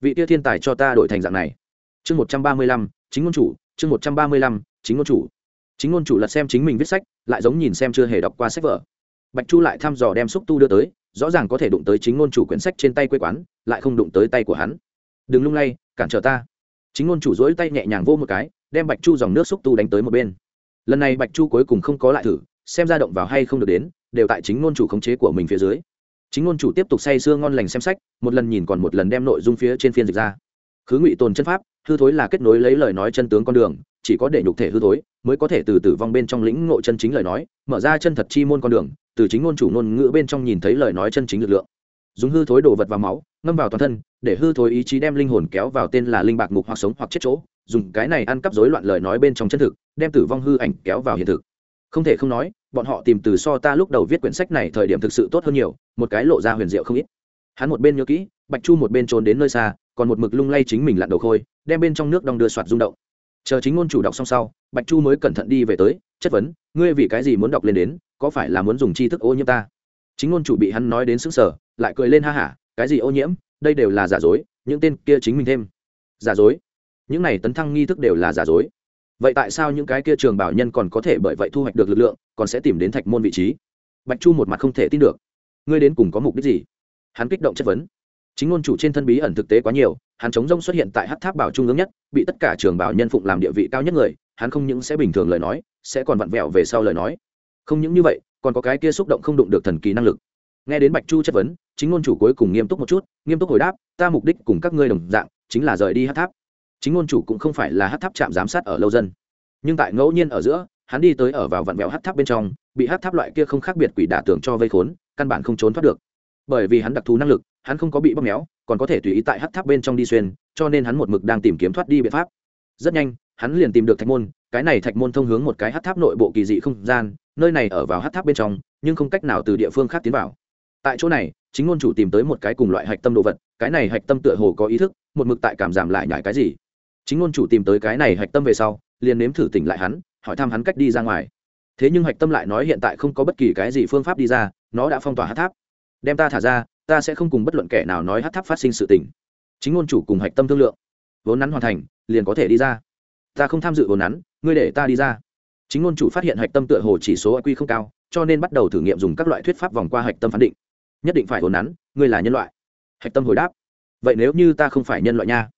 Speaker 1: Vị tia thiên tài cho ta đổi thành dạng này chương một trăm ba mươi lăm, chính ngôn chủ, chương một trăm ba mươi lăm, chính ngôn chủ. Chính ngôn chủ lật xem chính mình viết sách, lại giống nhìn xem chưa hề đọc qua sách vở. Bạch chu lại thăm dò đem xúc tu đưa tới, rõ ràng có thể đụng tới chính ngôn chủ quyển sách trên tay quê quán, lại không đụng tới tay của hắn. Đừng lung lay, cản trở ta. Chính ngôn chủ dỗi tay nhẹ nhàng vô một cái, đem bạch chu dòng nước xúc tu đánh tới một bên. Lần này bạch chu cuối cùng không có lại thử, xem ra động vào hay không được đến, đều tại chính ngôn chủ khống chế của mình phía dưới. Chính ngôn chủ tiếp tục say sưa ngon lành xem sách, một lần nhìn còn một lần đem nội dung phía trên phiên dịch ra khứ ngụy tồn chân pháp, hư thối là kết nối lấy lời nói chân tướng con đường, chỉ có để nhục thể hư thối, mới có thể từ tử vong bên trong lĩnh ngộ chân chính lời nói, mở ra chân thật chi môn con đường, từ chính ngôn chủ ngôn ngữ bên trong nhìn thấy lời nói chân chính lực lượng. Dùng hư thối đồ vật vào máu, ngâm vào toàn thân, để hư thối ý chí đem linh hồn kéo vào tên là linh bạc ngục hoặc sống hoặc chết chỗ, dùng cái này ăn cắp rối loạn lời nói bên trong chân thực, đem tử vong hư ảnh kéo vào hiện thực. Không thể không nói, bọn họ tìm từ so ta lúc đầu viết quyển sách này thời điểm thực sự tốt hơn nhiều, một cái lộ ra huyền diệu không ít hắn một bên nhớ kỹ, bạch chu một bên trốn đến nơi xa, còn một mực lung lay chính mình lặn đầu khôi, đem bên trong nước đong đưa soạt rung động. Chờ chính ngôn chủ đọc xong sau, bạch chu mới cẩn thận đi về tới, chất vấn, ngươi vì cái gì muốn đọc lên đến, có phải là muốn dùng tri thức ô nhiễm ta? Chính ngôn chủ bị hắn nói đến xứng sở lại cười lên ha hả, cái gì ô nhiễm? Đây đều là giả dối, những tên kia chính mình thêm. Giả dối? Những này tấn thăng nghi thức đều là giả dối. Vậy tại sao những cái kia trường bảo nhân còn có thể bởi vậy thu hoạch được lực lượng, còn sẽ tìm đến thạch môn vị trí? Bạch chu một mặt không thể tin được. Ngươi đến cùng có mục đích gì? Hắn kích động chất vấn. Chính ngôn chủ trên thân bí ẩn thực tế quá nhiều, hắn chống rông xuất hiện tại hát tháp bảo trung ương nhất, bị tất cả trường bảo nhân phụng làm địa vị cao nhất người, hắn không những sẽ bình thường lời nói, sẽ còn vặn vẹo về sau lời nói. Không những như vậy, còn có cái kia xúc động không đụng được thần kỳ năng lực. Nghe đến bạch chu chất vấn, chính ngôn chủ cuối cùng nghiêm túc một chút, nghiêm túc hồi đáp, ta mục đích cùng các ngươi đồng dạng, chính là rời đi hát tháp. Chính ngôn chủ cũng không phải là hát tháp trạm giám sát ở lâu dân. Nhưng tại ngẫu nhiên ở giữa, hắn đi tới ở vào vặn vẹo hát tháp bên trong, bị hát tháp loại kia không khác biệt quỷ đả tưởng cho vây khốn, căn bản không trốn thoát được bởi vì hắn đặc thù năng lực, hắn không có bị bóp méo, còn có thể tùy ý tại hát tháp bên trong đi xuyên, cho nên hắn một mực đang tìm kiếm thoát đi biện pháp. Rất nhanh, hắn liền tìm được thạch môn, cái này thạch môn thông hướng một cái hát tháp nội bộ kỳ dị không gian, nơi này ở vào hát tháp bên trong, nhưng không cách nào từ địa phương khác tiến vào. Tại chỗ này, chính ngôn chủ tìm tới một cái cùng loại hạch tâm đồ vật, cái này hạch tâm tựa hồ có ý thức, một mực tại cảm giảm lại nhải cái gì. Chính ngôn chủ tìm tới cái này hạch tâm về sau, liền nếm thử tỉnh lại hắn, hỏi thăm hắn cách đi ra ngoài. Thế nhưng hạch tâm lại nói hiện tại không có bất kỳ cái gì phương pháp đi ra, nó đã phong tỏa hát tháp đem ta thả ra, ta sẽ không cùng bất luận kẻ nào nói hát tháp phát sinh sự tình. Chính ngôn chủ cùng hạch tâm thương lượng. Vốn nắn hoàn thành, liền có thể đi ra. Ta không tham dự vốn nắn, ngươi để ta đi ra. Chính ngôn chủ phát hiện hạch tâm tựa hồ chỉ số iq không cao, cho nên bắt đầu thử nghiệm dùng các loại thuyết pháp vòng qua hạch tâm phán định. Nhất định phải vốn nắn, ngươi là nhân loại. Hạch tâm hồi đáp. Vậy nếu như ta không phải nhân loại nha?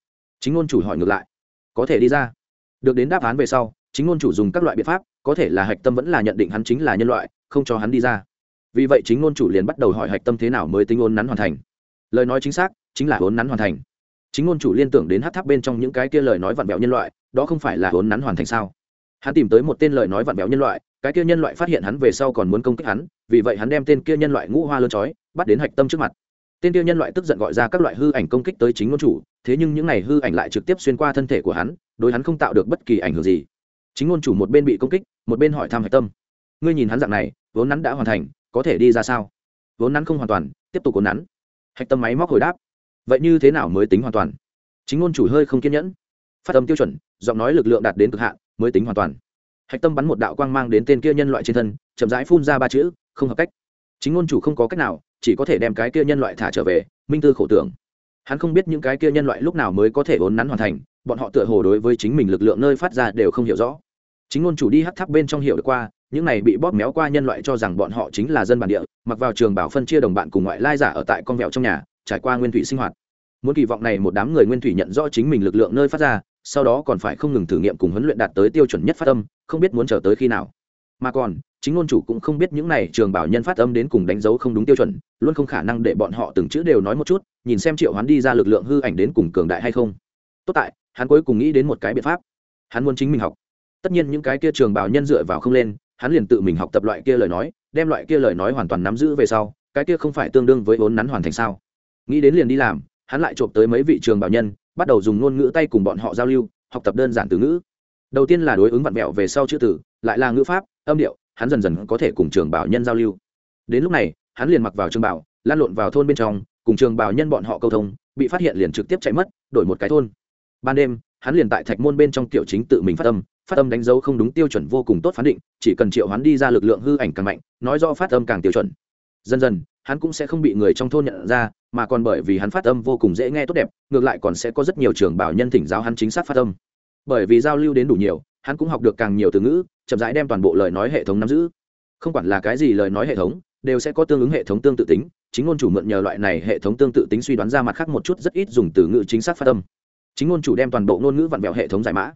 Speaker 1: Chính ngôn chủ hỏi ngược lại. Có thể đi ra. Được đến đáp án về sau, chính ngôn chủ dùng các loại biện pháp, có thể là hạch tâm vẫn là nhận định hắn chính là nhân loại, không cho hắn đi ra vì vậy chính ngôn chủ liền bắt đầu hỏi hạch tâm thế nào mới tính ôn nắn hoàn thành. Lời nói chính xác, chính là ôn nắn hoàn thành. Chính ngôn chủ liên tưởng đến hát tháp bên trong những cái kia lời nói vặn vẹo nhân loại, đó không phải là ôn nắn hoàn thành sao? Hắn tìm tới một tên lời nói vặn vẹo nhân loại, cái kia nhân loại phát hiện hắn về sau còn muốn công kích hắn, vì vậy hắn đem tên kia nhân loại ngũ hoa lơn chói bắt đến hạch tâm trước mặt. Tên kia nhân loại tức giận gọi ra các loại hư ảnh công kích tới chính ngôn chủ, thế nhưng những n à y hư ảnh lại trực tiếp xuyên qua thân thể của hắn, đối hắn không tạo được bất kỳ ảnh hưởng gì. Chính ngôn chủ một bên bị công kích, một bên hỏi thăm hạch tâm. Ngươi nhìn hắn dạng này, vốn nắn đã hoàn thành có thể đi ra sao? Vốn nắn không hoàn toàn, tiếp tục vốn nắn. Hạch tâm máy móc hồi đáp. Vậy như thế nào mới tính hoàn toàn? Chính ngôn chủ hơi không kiên nhẫn. Phát âm tiêu chuẩn, giọng nói lực lượng đạt đến cực hạn, mới tính hoàn toàn. Hạch tâm bắn một đạo quang mang đến tên kia nhân loại trên thân, chậm rãi phun ra ba chữ, không hợp cách. Chính ngôn chủ không có cách nào, chỉ có thể đem cái kia nhân loại thả trở về, minh tư khổ tưởng. Hắn không biết những cái kia nhân loại lúc nào mới có thể vốn nắn hoàn thành, bọn họ tựa hồ đối với chính mình lực lượng nơi phát ra đều không hiểu rõ. Chính ngôn chủ đi hắt tháp bên trong hiểu được qua những này bị bóp méo qua nhân loại cho rằng bọn họ chính là dân bản địa, mặc vào trường bảo phân chia đồng bạn cùng ngoại lai giả ở tại con vẹo trong nhà, trải qua nguyên thủy sinh hoạt. Muốn kỳ vọng này một đám người nguyên thủy nhận rõ chính mình lực lượng nơi phát ra, sau đó còn phải không ngừng thử nghiệm cùng huấn luyện đạt tới tiêu chuẩn nhất phát âm, không biết muốn chờ tới khi nào. Mà còn, chính ngôn chủ cũng không biết những này trường bảo nhân phát âm đến cùng đánh dấu không đúng tiêu chuẩn, luôn không khả năng để bọn họ từng chữ đều nói một chút, nhìn xem triệu hoán đi ra lực lượng hư ảnh đến cùng cường đại hay không. Tốt tại, hắn cuối cùng nghĩ đến một cái biện pháp. Hắn muốn chính mình học. Tất nhiên những cái kia trường bảo nhân dựa vào không lên hắn liền tự mình học tập loại kia lời nói, đem loại kia lời nói hoàn toàn nắm giữ về sau, cái kia không phải tương đương với vốn nắn hoàn thành sao? Nghĩ đến liền đi làm, hắn lại trộm tới mấy vị trường bảo nhân, bắt đầu dùng ngôn ngữ tay cùng bọn họ giao lưu, học tập đơn giản từ ngữ. Đầu tiên là đối ứng vặn vẹo về sau chữ tử lại là ngữ pháp, âm điệu, hắn dần dần có thể cùng trường bảo nhân giao lưu. Đến lúc này, hắn liền mặc vào trường bảo lan lộn vào thôn bên trong, cùng trường bảo nhân bọn họ câu thông, bị phát hiện liền trực tiếp chạy mất, đổi một cái thôn. Ban đêm hắn liền tại thạch môn bên trong tiểu chính tự mình phát âm phát âm đánh dấu không đúng tiêu chuẩn vô cùng tốt phán định, chỉ cần triệu hắn đi ra lực lượng hư ảnh càng mạnh, nói do phát âm càng tiêu chuẩn. Dần dần, hắn cũng sẽ không bị người trong thôn nhận ra, mà còn bởi vì hắn phát âm vô cùng dễ nghe tốt đẹp, ngược lại còn sẽ có rất nhiều trường bảo nhân thỉnh giáo hắn chính xác phát âm. Bởi vì giao lưu đến đủ nhiều, hắn cũng học được càng nhiều từ ngữ, chậm rãi đem toàn bộ lời nói hệ thống nắm giữ. Không quản là cái gì lời nói hệ thống, đều sẽ có tương ứng hệ thống tương tự tính, chính ngôn chủ mượn nhờ loại này hệ thống tương tự tính suy đoán ra mặt khác một chút rất ít dùng từ ngữ chính xác phát âm chính ngôn chủ đem toàn bộ ngôn ngữ vặn vẹo hệ thống giải mã.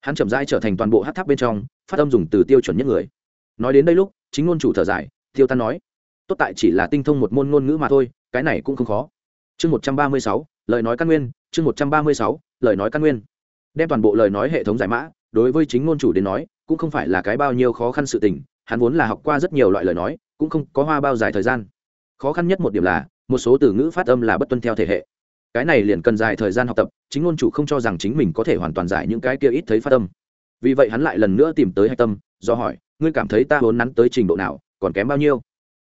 Speaker 1: Hắn chậm rãi trở thành toàn bộ hát tháp bên trong, phát âm dùng từ tiêu chuẩn nhất người. Nói đến đây lúc, chính ngôn chủ thở dài, tiêu tan nói. Tốt tại chỉ là tinh thông một môn ngôn ngữ mà thôi, cái này cũng không khó. Chương một trăm ba mươi sáu, lời nói căn nguyên, chương một trăm ba mươi sáu, lời nói căn nguyên. Đem toàn bộ lời nói hệ thống giải mã, đối với chính ngôn chủ đến nói, cũng không phải là cái bao nhiêu khó khăn sự tình, hắn vốn là học qua rất nhiều loại lời nói, cũng không có hoa bao dài thời gian. Khó khăn nhất một điểm là, một số từ ngữ phát âm là bất tuân theo thể hệ cái này liền cần dài thời gian học tập, chính ngôn chủ không cho rằng chính mình có thể hoàn toàn giải những cái kia ít thấy phát tâm. vì vậy hắn lại lần nữa tìm tới hạch tâm, do hỏi, ngươi cảm thấy ta vốn nắn tới trình độ nào, còn kém bao nhiêu?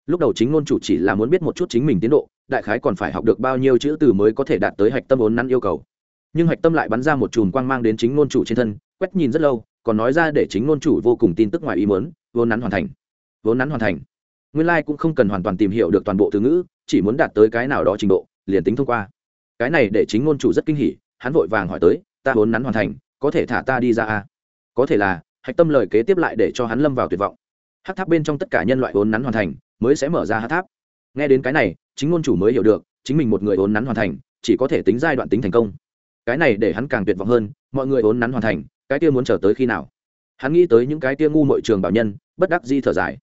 Speaker 1: Lúc đầu chính ngôn chủ chỉ là muốn biết một chút chính mình tiến độ, đại khái còn phải học được bao nhiêu chữ từ mới có thể đạt tới hạch tâm vốn nắn yêu cầu. Nhưng hạch tâm lại bắn ra một chùm quang mang đến chính ngôn chủ trên thân, quét nhìn rất lâu, còn nói ra để chính ngôn chủ vô cùng tin tức ngoài ý muốn vốn nắn hoàn thành. Vốn nắn hoàn thành. Nguyên lai、like、cũng không cần hoàn toàn tìm hiểu được toàn bộ từ ngữ, chỉ muốn đạt tới cái nào đó trình độ, liền tính thông qua cái này để chính ngôn chủ rất kinh hỉ, hắn vội vàng hỏi tới, ta vốn nắn hoàn thành, có thể thả ta đi ra à? có thể là, hạch tâm lời kế tiếp lại để cho hắn lâm vào tuyệt vọng. Hát tháp bên trong tất cả nhân loại vốn nắn hoàn thành, mới sẽ mở ra hát tháp. Nghe đến cái này, chính ngôn chủ mới hiểu được, chính mình một người vốn nắn hoàn thành, chỉ có thể tính giai đoạn tính thành công. Cái này để hắn càng tuyệt vọng hơn, mọi người vốn nắn hoàn thành, cái kia muốn chờ tới khi nào? Hắn nghĩ tới những cái kia ngu mọi trường bảo nhân, bất đắc di thở dài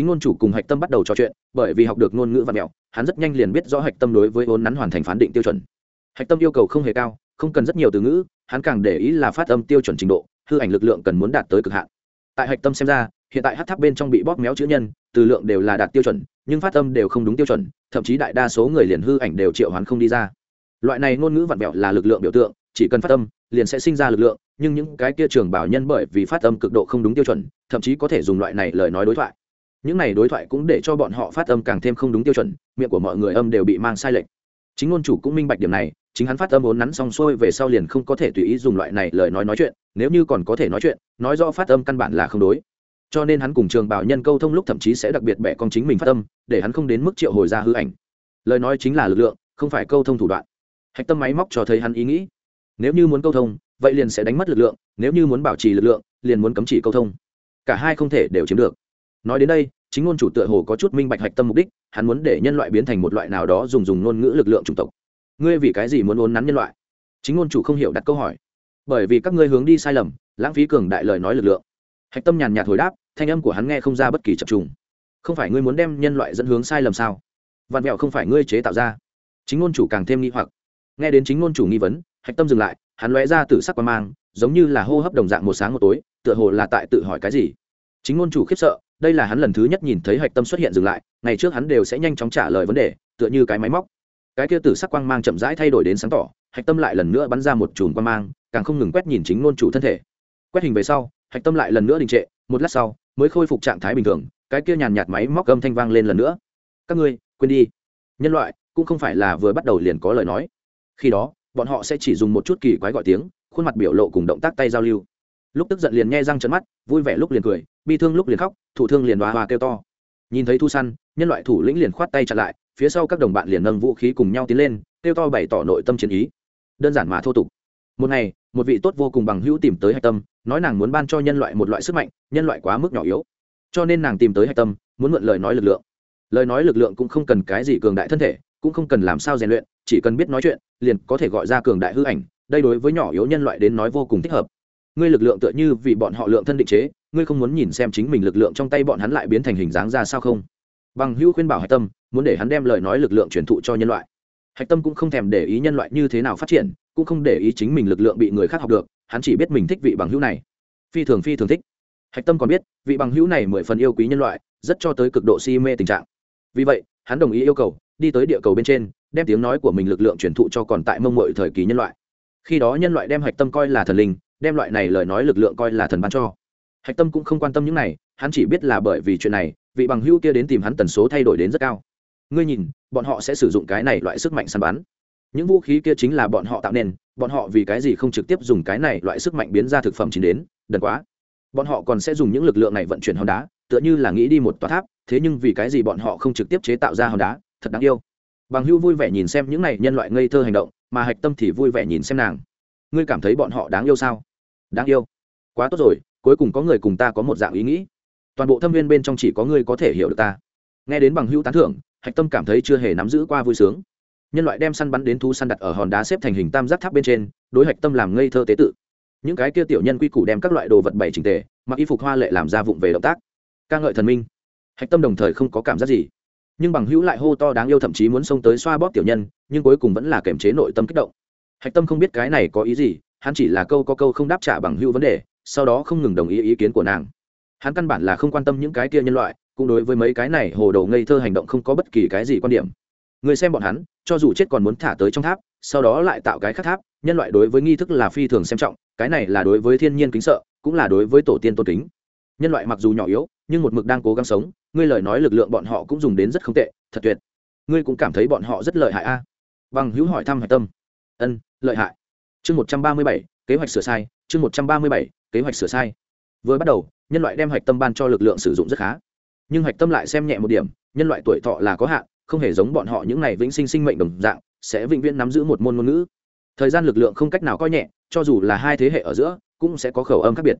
Speaker 1: chính ngôn chủ cùng hạch tâm bắt đầu trò chuyện, bởi vì học được ngôn ngữ và mẹo, hắn rất nhanh liền biết rõ hạch tâm đối với vốn nắn hoàn thành phán định tiêu chuẩn. Hạch tâm yêu cầu không hề cao, không cần rất nhiều từ ngữ, hắn càng để ý là phát âm tiêu chuẩn trình độ, hư ảnh lực lượng cần muốn đạt tới cực hạn. Tại hạch tâm xem ra, hiện tại hát tháp bên trong bị bóp méo chữ nhân, từ lượng đều là đạt tiêu chuẩn, nhưng phát âm đều không đúng tiêu chuẩn, thậm chí đại đa số người liền hư ảnh đều triệu hoán không đi ra. Loại này ngôn ngữ vặn vẹo là lực lượng biểu tượng, chỉ cần phát âm, liền sẽ sinh ra lực lượng, nhưng những cái kia trường bảo nhân bởi vì phát âm cực độ không đúng tiêu chuẩn, thậm chí có thể dùng loại này lời nói đối thoại những này đối thoại cũng để cho bọn họ phát âm càng thêm không đúng tiêu chuẩn, miệng của mọi người âm đều bị mang sai lệch. Chính ngôn chủ cũng minh bạch điểm này, chính hắn phát âm vốn nắn xong xuôi về sau liền không có thể tùy ý dùng loại này lời nói nói chuyện, nếu như còn có thể nói chuyện, nói rõ phát âm căn bản là không đối. Cho nên hắn cùng trường bảo nhân câu thông lúc thậm chí sẽ đặc biệt bẻ con chính mình phát âm, để hắn không đến mức triệu hồi ra hư ảnh. Lời nói chính là lực lượng, không phải câu thông thủ đoạn. Hạch tâm máy móc cho thấy hắn ý nghĩ. Nếu như muốn câu thông, vậy liền sẽ đánh mất lực lượng, nếu như muốn bảo trì lực lượng, liền muốn cấm chỉ câu thông. Cả hai không thể đều chiếm được nói đến đây, chính ngôn chủ tựa hồ có chút minh bạch hạch tâm mục đích, hắn muốn để nhân loại biến thành một loại nào đó dùng dùng ngôn ngữ lực lượng chủng tộc. Ngươi vì cái gì muốn ốn nắn nhân loại? Chính ngôn chủ không hiểu đặt câu hỏi. Bởi vì các ngươi hướng đi sai lầm, lãng phí cường đại lời nói lực lượng. Hạch tâm nhàn nhạt hồi đáp, thanh âm của hắn nghe không ra bất kỳ chập trùng. Không phải ngươi muốn đem nhân loại dẫn hướng sai lầm sao? Vạn mẹo không phải ngươi chế tạo ra. Chính ngôn chủ càng thêm nghi hoặc. Nghe đến chính ngôn chủ nghi vấn, hạch tâm dừng lại, hắn lóe ra từ sắc qua mang, giống như là hô hấp đồng dạng một sáng một tối, tựa hồ là tại tự hỏi cái gì. Chính ngôn chủ khiếp sợ đây là hắn lần thứ nhất nhìn thấy hạch tâm xuất hiện dừng lại, ngày trước hắn đều sẽ nhanh chóng trả lời vấn đề, tựa như cái máy móc. Cái kia tử sắc quang mang chậm rãi thay đổi đến sáng tỏ, hạch tâm lại lần nữa bắn ra một chùm quang mang, càng không ngừng quét nhìn chính ngôn chủ thân thể. Quét hình về sau, hạch tâm lại lần nữa đình trệ, một lát sau, mới khôi phục trạng thái bình thường, cái kia nhàn nhạt máy móc gầm thanh vang lên lần nữa. Các ngươi, quên đi. Nhân loại, cũng không phải là vừa bắt đầu liền có lời nói. Khi đó, bọn họ sẽ chỉ dùng một chút kỳ quái gọi tiếng, khuôn mặt biểu lộ cùng động tác tay giao lưu lúc tức giận liền nghe răng trấn mắt, vui vẻ lúc liền cười, bi thương lúc liền khóc thủ thương liền hoa hoa kêu to. Nhìn thấy thu săn, nhân loại thủ lĩnh liền khoát tay chặn lại, phía sau các đồng bạn liền nâng vũ khí cùng nhau tiến lên, kêu to bày tỏ nội tâm chiến ý. Đơn giản mà thô tục. Một ngày, một vị tốt vô cùng bằng hữu tìm tới hạch tâm, nói nàng muốn ban cho nhân loại một loại sức mạnh, nhân loại quá mức nhỏ yếu. Cho nên nàng tìm tới hạch tâm, muốn mượn lời nói lực lượng. Lời nói lực lượng cũng không cần cái gì cường đại thân thể, cũng không cần làm sao rèn luyện, chỉ cần biết nói chuyện, liền có thể gọi ra cường đại hư ảnh, đây đối với nhỏ yếu nhân loại đến nói vô cùng thích hợp ngươi lực lượng tựa như vì bọn họ lượng thân định chế, ngươi không muốn nhìn xem chính mình lực lượng trong tay bọn hắn lại biến thành hình dáng ra sao không? Bằng hữu khuyên bảo hạch tâm, muốn để hắn đem lời nói lực lượng truyền thụ cho nhân loại. Hạch tâm cũng không thèm để ý nhân loại như thế nào phát triển, cũng không để ý chính mình lực lượng bị người khác học được, hắn chỉ biết mình thích vị bằng hữu này. Phi thường phi thường thích. Hạch tâm còn biết, vị bằng hữu này mười phần yêu quý nhân loại, rất cho tới cực độ si mê tình trạng. Vì vậy, hắn đồng ý yêu cầu, đi tới địa cầu bên trên, đem tiếng nói của mình lực lượng truyền thụ cho còn tại mông mội thời kỳ nhân loại. Khi đó nhân loại đem hạch tâm coi là thần linh đem loại này lời nói lực lượng coi là thần ban cho. Hạch tâm cũng không quan tâm những này, hắn chỉ biết là bởi vì chuyện này, vị bằng hữu kia đến tìm hắn tần số thay đổi đến rất cao. Ngươi nhìn, bọn họ sẽ sử dụng cái này loại sức mạnh săn bắn. Những vũ khí kia chính là bọn họ tạo nên, bọn họ vì cái gì không trực tiếp dùng cái này loại sức mạnh biến ra thực phẩm chín đến, đần quá. Bọn họ còn sẽ dùng những lực lượng này vận chuyển hòn đá, tựa như là nghĩ đi một tòa tháp, thế nhưng vì cái gì bọn họ không trực tiếp chế tạo ra hòn đá, thật đáng yêu. Bằng hữu vui vẻ nhìn xem những này nhân loại ngây thơ hành động, mà hạch tâm thì vui vẻ nhìn xem nàng. Ngươi cảm thấy bọn họ đáng yêu sao? Đáng yêu. Quá tốt rồi, cuối cùng có người cùng ta có một dạng ý nghĩ. Toàn bộ thâm viên bên trong chỉ có ngươi có thể hiểu được ta. Nghe đến bằng hữu tán thưởng, hạch tâm cảm thấy chưa hề nắm giữ qua vui sướng. Nhân loại đem săn bắn đến thú săn đặt ở hòn đá xếp thành hình tam giác tháp bên trên, đối hạch tâm làm ngây thơ tế tự. Những cái kia tiểu nhân quy củ đem các loại đồ vật bày trình tề, mặc y phục hoa lệ làm ra vụng về động tác. Ca ngợi thần minh. Hạch tâm đồng thời không có cảm giác gì. Nhưng bằng hữu lại hô to đáng yêu thậm chí muốn xông tới xoa bóp tiểu nhân, nhưng cuối cùng vẫn là kềm chế nội tâm kích động. Hạch tâm không biết cái này có ý gì hắn chỉ là câu có câu không đáp trả bằng hữu vấn đề, sau đó không ngừng đồng ý ý kiến của nàng. Hắn căn bản là không quan tâm những cái kia nhân loại, cũng đối với mấy cái này hồ đồ ngây thơ hành động không có bất kỳ cái gì quan điểm. Người xem bọn hắn, cho dù chết còn muốn thả tới trong tháp, sau đó lại tạo cái khác tháp, nhân loại đối với nghi thức là phi thường xem trọng, cái này là đối với thiên nhiên kính sợ, cũng là đối với tổ tiên tôn kính. Nhân loại mặc dù nhỏ yếu, nhưng một mực đang cố gắng sống, ngươi lời nói lực lượng bọn họ cũng dùng đến rất không tệ, thật tuyệt. Ngươi cũng cảm thấy bọn họ rất lợi hại a. Bằng hữu hỏi thăm hạch tâm. Ân, lợi hại chương một trăm ba mươi bảy, kế hoạch sửa sai, chương một trăm ba mươi bảy, kế hoạch sửa sai. Vừa bắt đầu, nhân loại đem hạch tâm ban cho lực lượng sử dụng rất khá. Nhưng hạch tâm lại xem nhẹ một điểm, nhân loại tuổi thọ là có hạn, không hề giống bọn họ những ngày vĩnh sinh sinh mệnh đồng dạng, sẽ vĩnh viễn nắm giữ một môn ngôn ngữ. Thời gian lực lượng không cách nào coi nhẹ, cho dù là hai thế hệ ở giữa, cũng sẽ có khẩu âm khác biệt.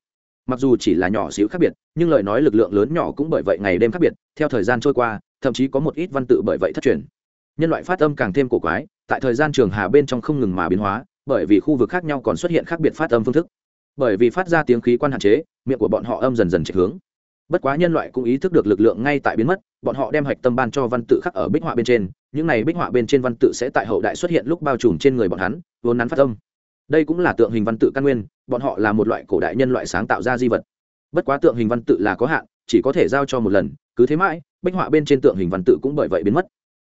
Speaker 1: Mặc dù chỉ là nhỏ xíu khác biệt, nhưng lời nói lực lượng lớn nhỏ cũng bởi vậy ngày đêm khác biệt, theo thời gian trôi qua, thậm chí có một ít văn tự bởi vậy thất truyền. Nhân loại phát âm càng thêm cổ quái, tại thời gian trường hà bên trong không ngừng mà biến hóa bởi vì khu vực khác nhau còn xuất hiện khác biệt phát âm phương thức. Bởi vì phát ra tiếng khí quan hạn chế, miệng của bọn họ âm dần dần chạy hướng. Bất quá nhân loại cũng ý thức được lực lượng ngay tại biến mất, bọn họ đem hạch tâm ban cho văn tự khắc ở bích họa bên trên, những này bích họa bên trên văn tự sẽ tại hậu đại xuất hiện lúc bao trùm trên người bọn hắn, vốn nắn phát âm. Đây cũng là tượng hình văn tự căn nguyên, bọn họ là một loại cổ đại nhân loại sáng tạo ra di vật. Bất quá tượng hình văn tự là có hạn, chỉ có thể giao cho một lần, cứ thế mãi, bích họa bên trên tượng hình văn tự cũng bởi vậy biến mất.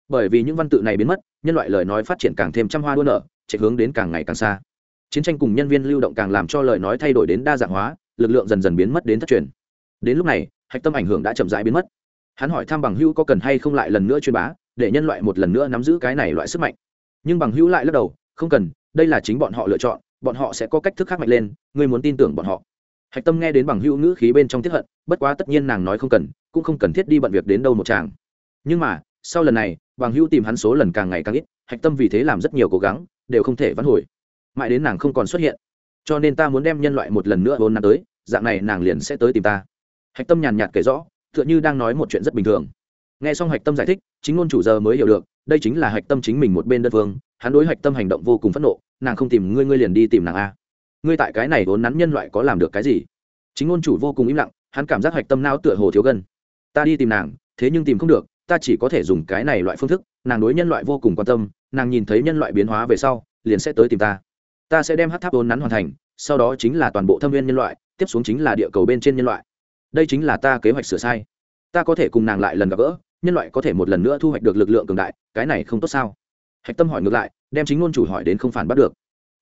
Speaker 1: Bởi vì những văn tự này biến mất, nhân loại lời nói phát triển càng thêm trăm hoa đua nở chạy hướng đến càng ngày càng xa. Chiến tranh cùng nhân viên lưu động càng làm cho lời nói thay đổi đến đa dạng hóa, lực lượng dần dần biến mất đến thất truyền. Đến lúc này, hạch tâm ảnh hưởng đã chậm rãi biến mất. Hắn hỏi thăm bằng hữu có cần hay không lại lần nữa truyền bá, để nhân loại một lần nữa nắm giữ cái này loại sức mạnh. Nhưng bằng hữu lại lắc đầu, không cần, đây là chính bọn họ lựa chọn, bọn họ sẽ có cách thức khác mạnh lên, ngươi muốn tin tưởng bọn họ. Hạch tâm nghe đến bằng hữu ngữ khí bên trong thiết hận, bất quá tất nhiên nàng nói không cần, cũng không cần thiết đi bận việc đến đâu một chàng nhưng mà, sau lần này, bằng hữu tìm hắn số lần càng ngày càng ít, hạch tâm vì thế làm rất nhiều cố gắng đều không thể vãn hồi. Mãi đến nàng không còn xuất hiện, cho nên ta muốn đem nhân loại một lần nữa vốn năm tới, dạng này nàng liền sẽ tới tìm ta. Hạch tâm nhàn nhạt kể rõ, tựa như đang nói một chuyện rất bình thường. Nghe xong hạch tâm giải thích, chính ngôn chủ giờ mới hiểu được, đây chính là hạch tâm chính mình một bên đơn phương, hắn đối hạch tâm hành động vô cùng phẫn nộ, nàng không tìm ngươi ngươi liền đi tìm nàng a. Ngươi tại cái này vốn nắn nhân loại có làm được cái gì? Chính ngôn chủ vô cùng im lặng, hắn cảm giác hạch tâm não tựa hồ thiếu gân ta đi tìm nàng, thế nhưng tìm không được, ta chỉ có thể dùng cái này loại phương thức, nàng đối nhân loại vô cùng quan tâm nàng nhìn thấy nhân loại biến hóa về sau, liền sẽ tới tìm ta. Ta sẽ đem hát tháp vốn nắn hoàn thành, sau đó chính là toàn bộ thâm viên nhân loại, tiếp xuống chính là địa cầu bên trên nhân loại. Đây chính là ta kế hoạch sửa sai. Ta có thể cùng nàng lại lần gặp gỡ, nhân loại có thể một lần nữa thu hoạch được lực lượng cường đại, cái này không tốt sao? Hạch tâm hỏi ngược lại, đem chính ngôn chủ hỏi đến không phản bắt được.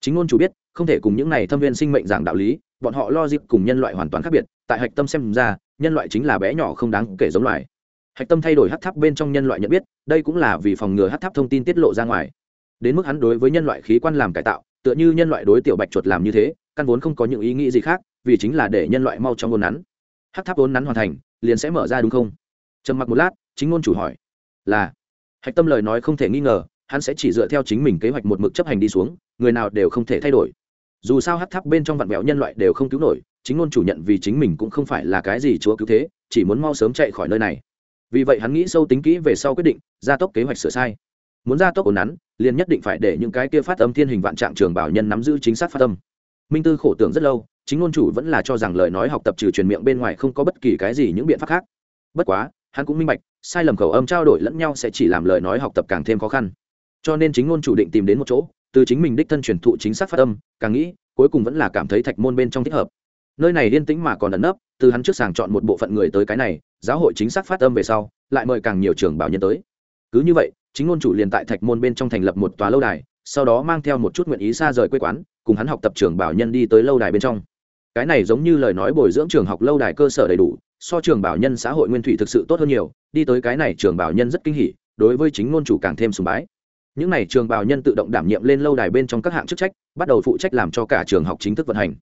Speaker 1: Chính ngôn chủ biết, không thể cùng những này thâm viên sinh mệnh giảng đạo lý, bọn họ lo dịp cùng nhân loại hoàn toàn khác biệt, tại hạch tâm xem ra, nhân loại chính là bé nhỏ không đáng kể giống loài hạch tâm thay đổi hát tháp bên trong nhân loại nhận biết, đây cũng là vì phòng ngừa hát tháp thông tin tiết lộ ra ngoài. Đến mức hắn đối với nhân loại khí quan làm cải tạo, tựa như nhân loại đối tiểu bạch chuột làm như thế, căn vốn không có những ý nghĩ gì khác, vì chính là để nhân loại mau trong vốn nắn. Hát tháp vốn nắn hoàn thành, liền sẽ mở ra đúng không? Trầm mặc một lát, chính ngôn chủ hỏi. Là. Hạch tâm lời nói không thể nghi ngờ, hắn sẽ chỉ dựa theo chính mình kế hoạch một mực chấp hành đi xuống, người nào đều không thể thay đổi. Dù sao hát tháp bên trong vạn vẹo nhân loại đều không cứu nổi, chính ngôn chủ nhận vì chính mình cũng không phải là cái gì chúa cứu thế, chỉ muốn mau sớm chạy khỏi nơi này vì vậy hắn nghĩ sâu tính kỹ về sau quyết định, gia tốc kế hoạch sửa sai. Muốn gia tốc ổn nắn, liền nhất định phải để những cái kia phát âm thiên hình vạn trạng trường bảo nhân nắm giữ chính xác phát âm. Minh tư khổ tưởng rất lâu, chính ngôn chủ vẫn là cho rằng lời nói học tập trừ truyền miệng bên ngoài không có bất kỳ cái gì những biện pháp khác. Bất quá, hắn cũng minh bạch, sai lầm khẩu âm trao đổi lẫn nhau sẽ chỉ làm lời nói học tập càng thêm khó khăn. Cho nên chính ngôn chủ định tìm đến một chỗ, từ chính mình đích thân truyền thụ chính xác phát âm, càng nghĩ, cuối cùng vẫn là cảm thấy thạch môn bên trong thích hợp. Nơi này yên tĩnh mà còn ẩn nấp, từ hắn trước sàng chọn một bộ phận người tới cái này giáo hội chính xác phát âm về sau, lại mời càng nhiều trường bảo nhân tới. Cứ như vậy, chính ngôn chủ liền tại thạch môn bên trong thành lập một tòa lâu đài, sau đó mang theo một chút nguyện ý xa rời quê quán, cùng hắn học tập trường bảo nhân đi tới lâu đài bên trong. Cái này giống như lời nói bồi dưỡng trường học lâu đài cơ sở đầy đủ, so trường bảo nhân xã hội nguyên thủy thực sự tốt hơn nhiều, đi tới cái này trường bảo nhân rất kinh hỉ, đối với chính ngôn chủ càng thêm sùng bái. Những n à y trường bảo nhân tự động đảm nhiệm lên lâu đài bên trong các hạng chức trách, bắt đầu phụ trách làm cho cả trường học chính thức vận hành.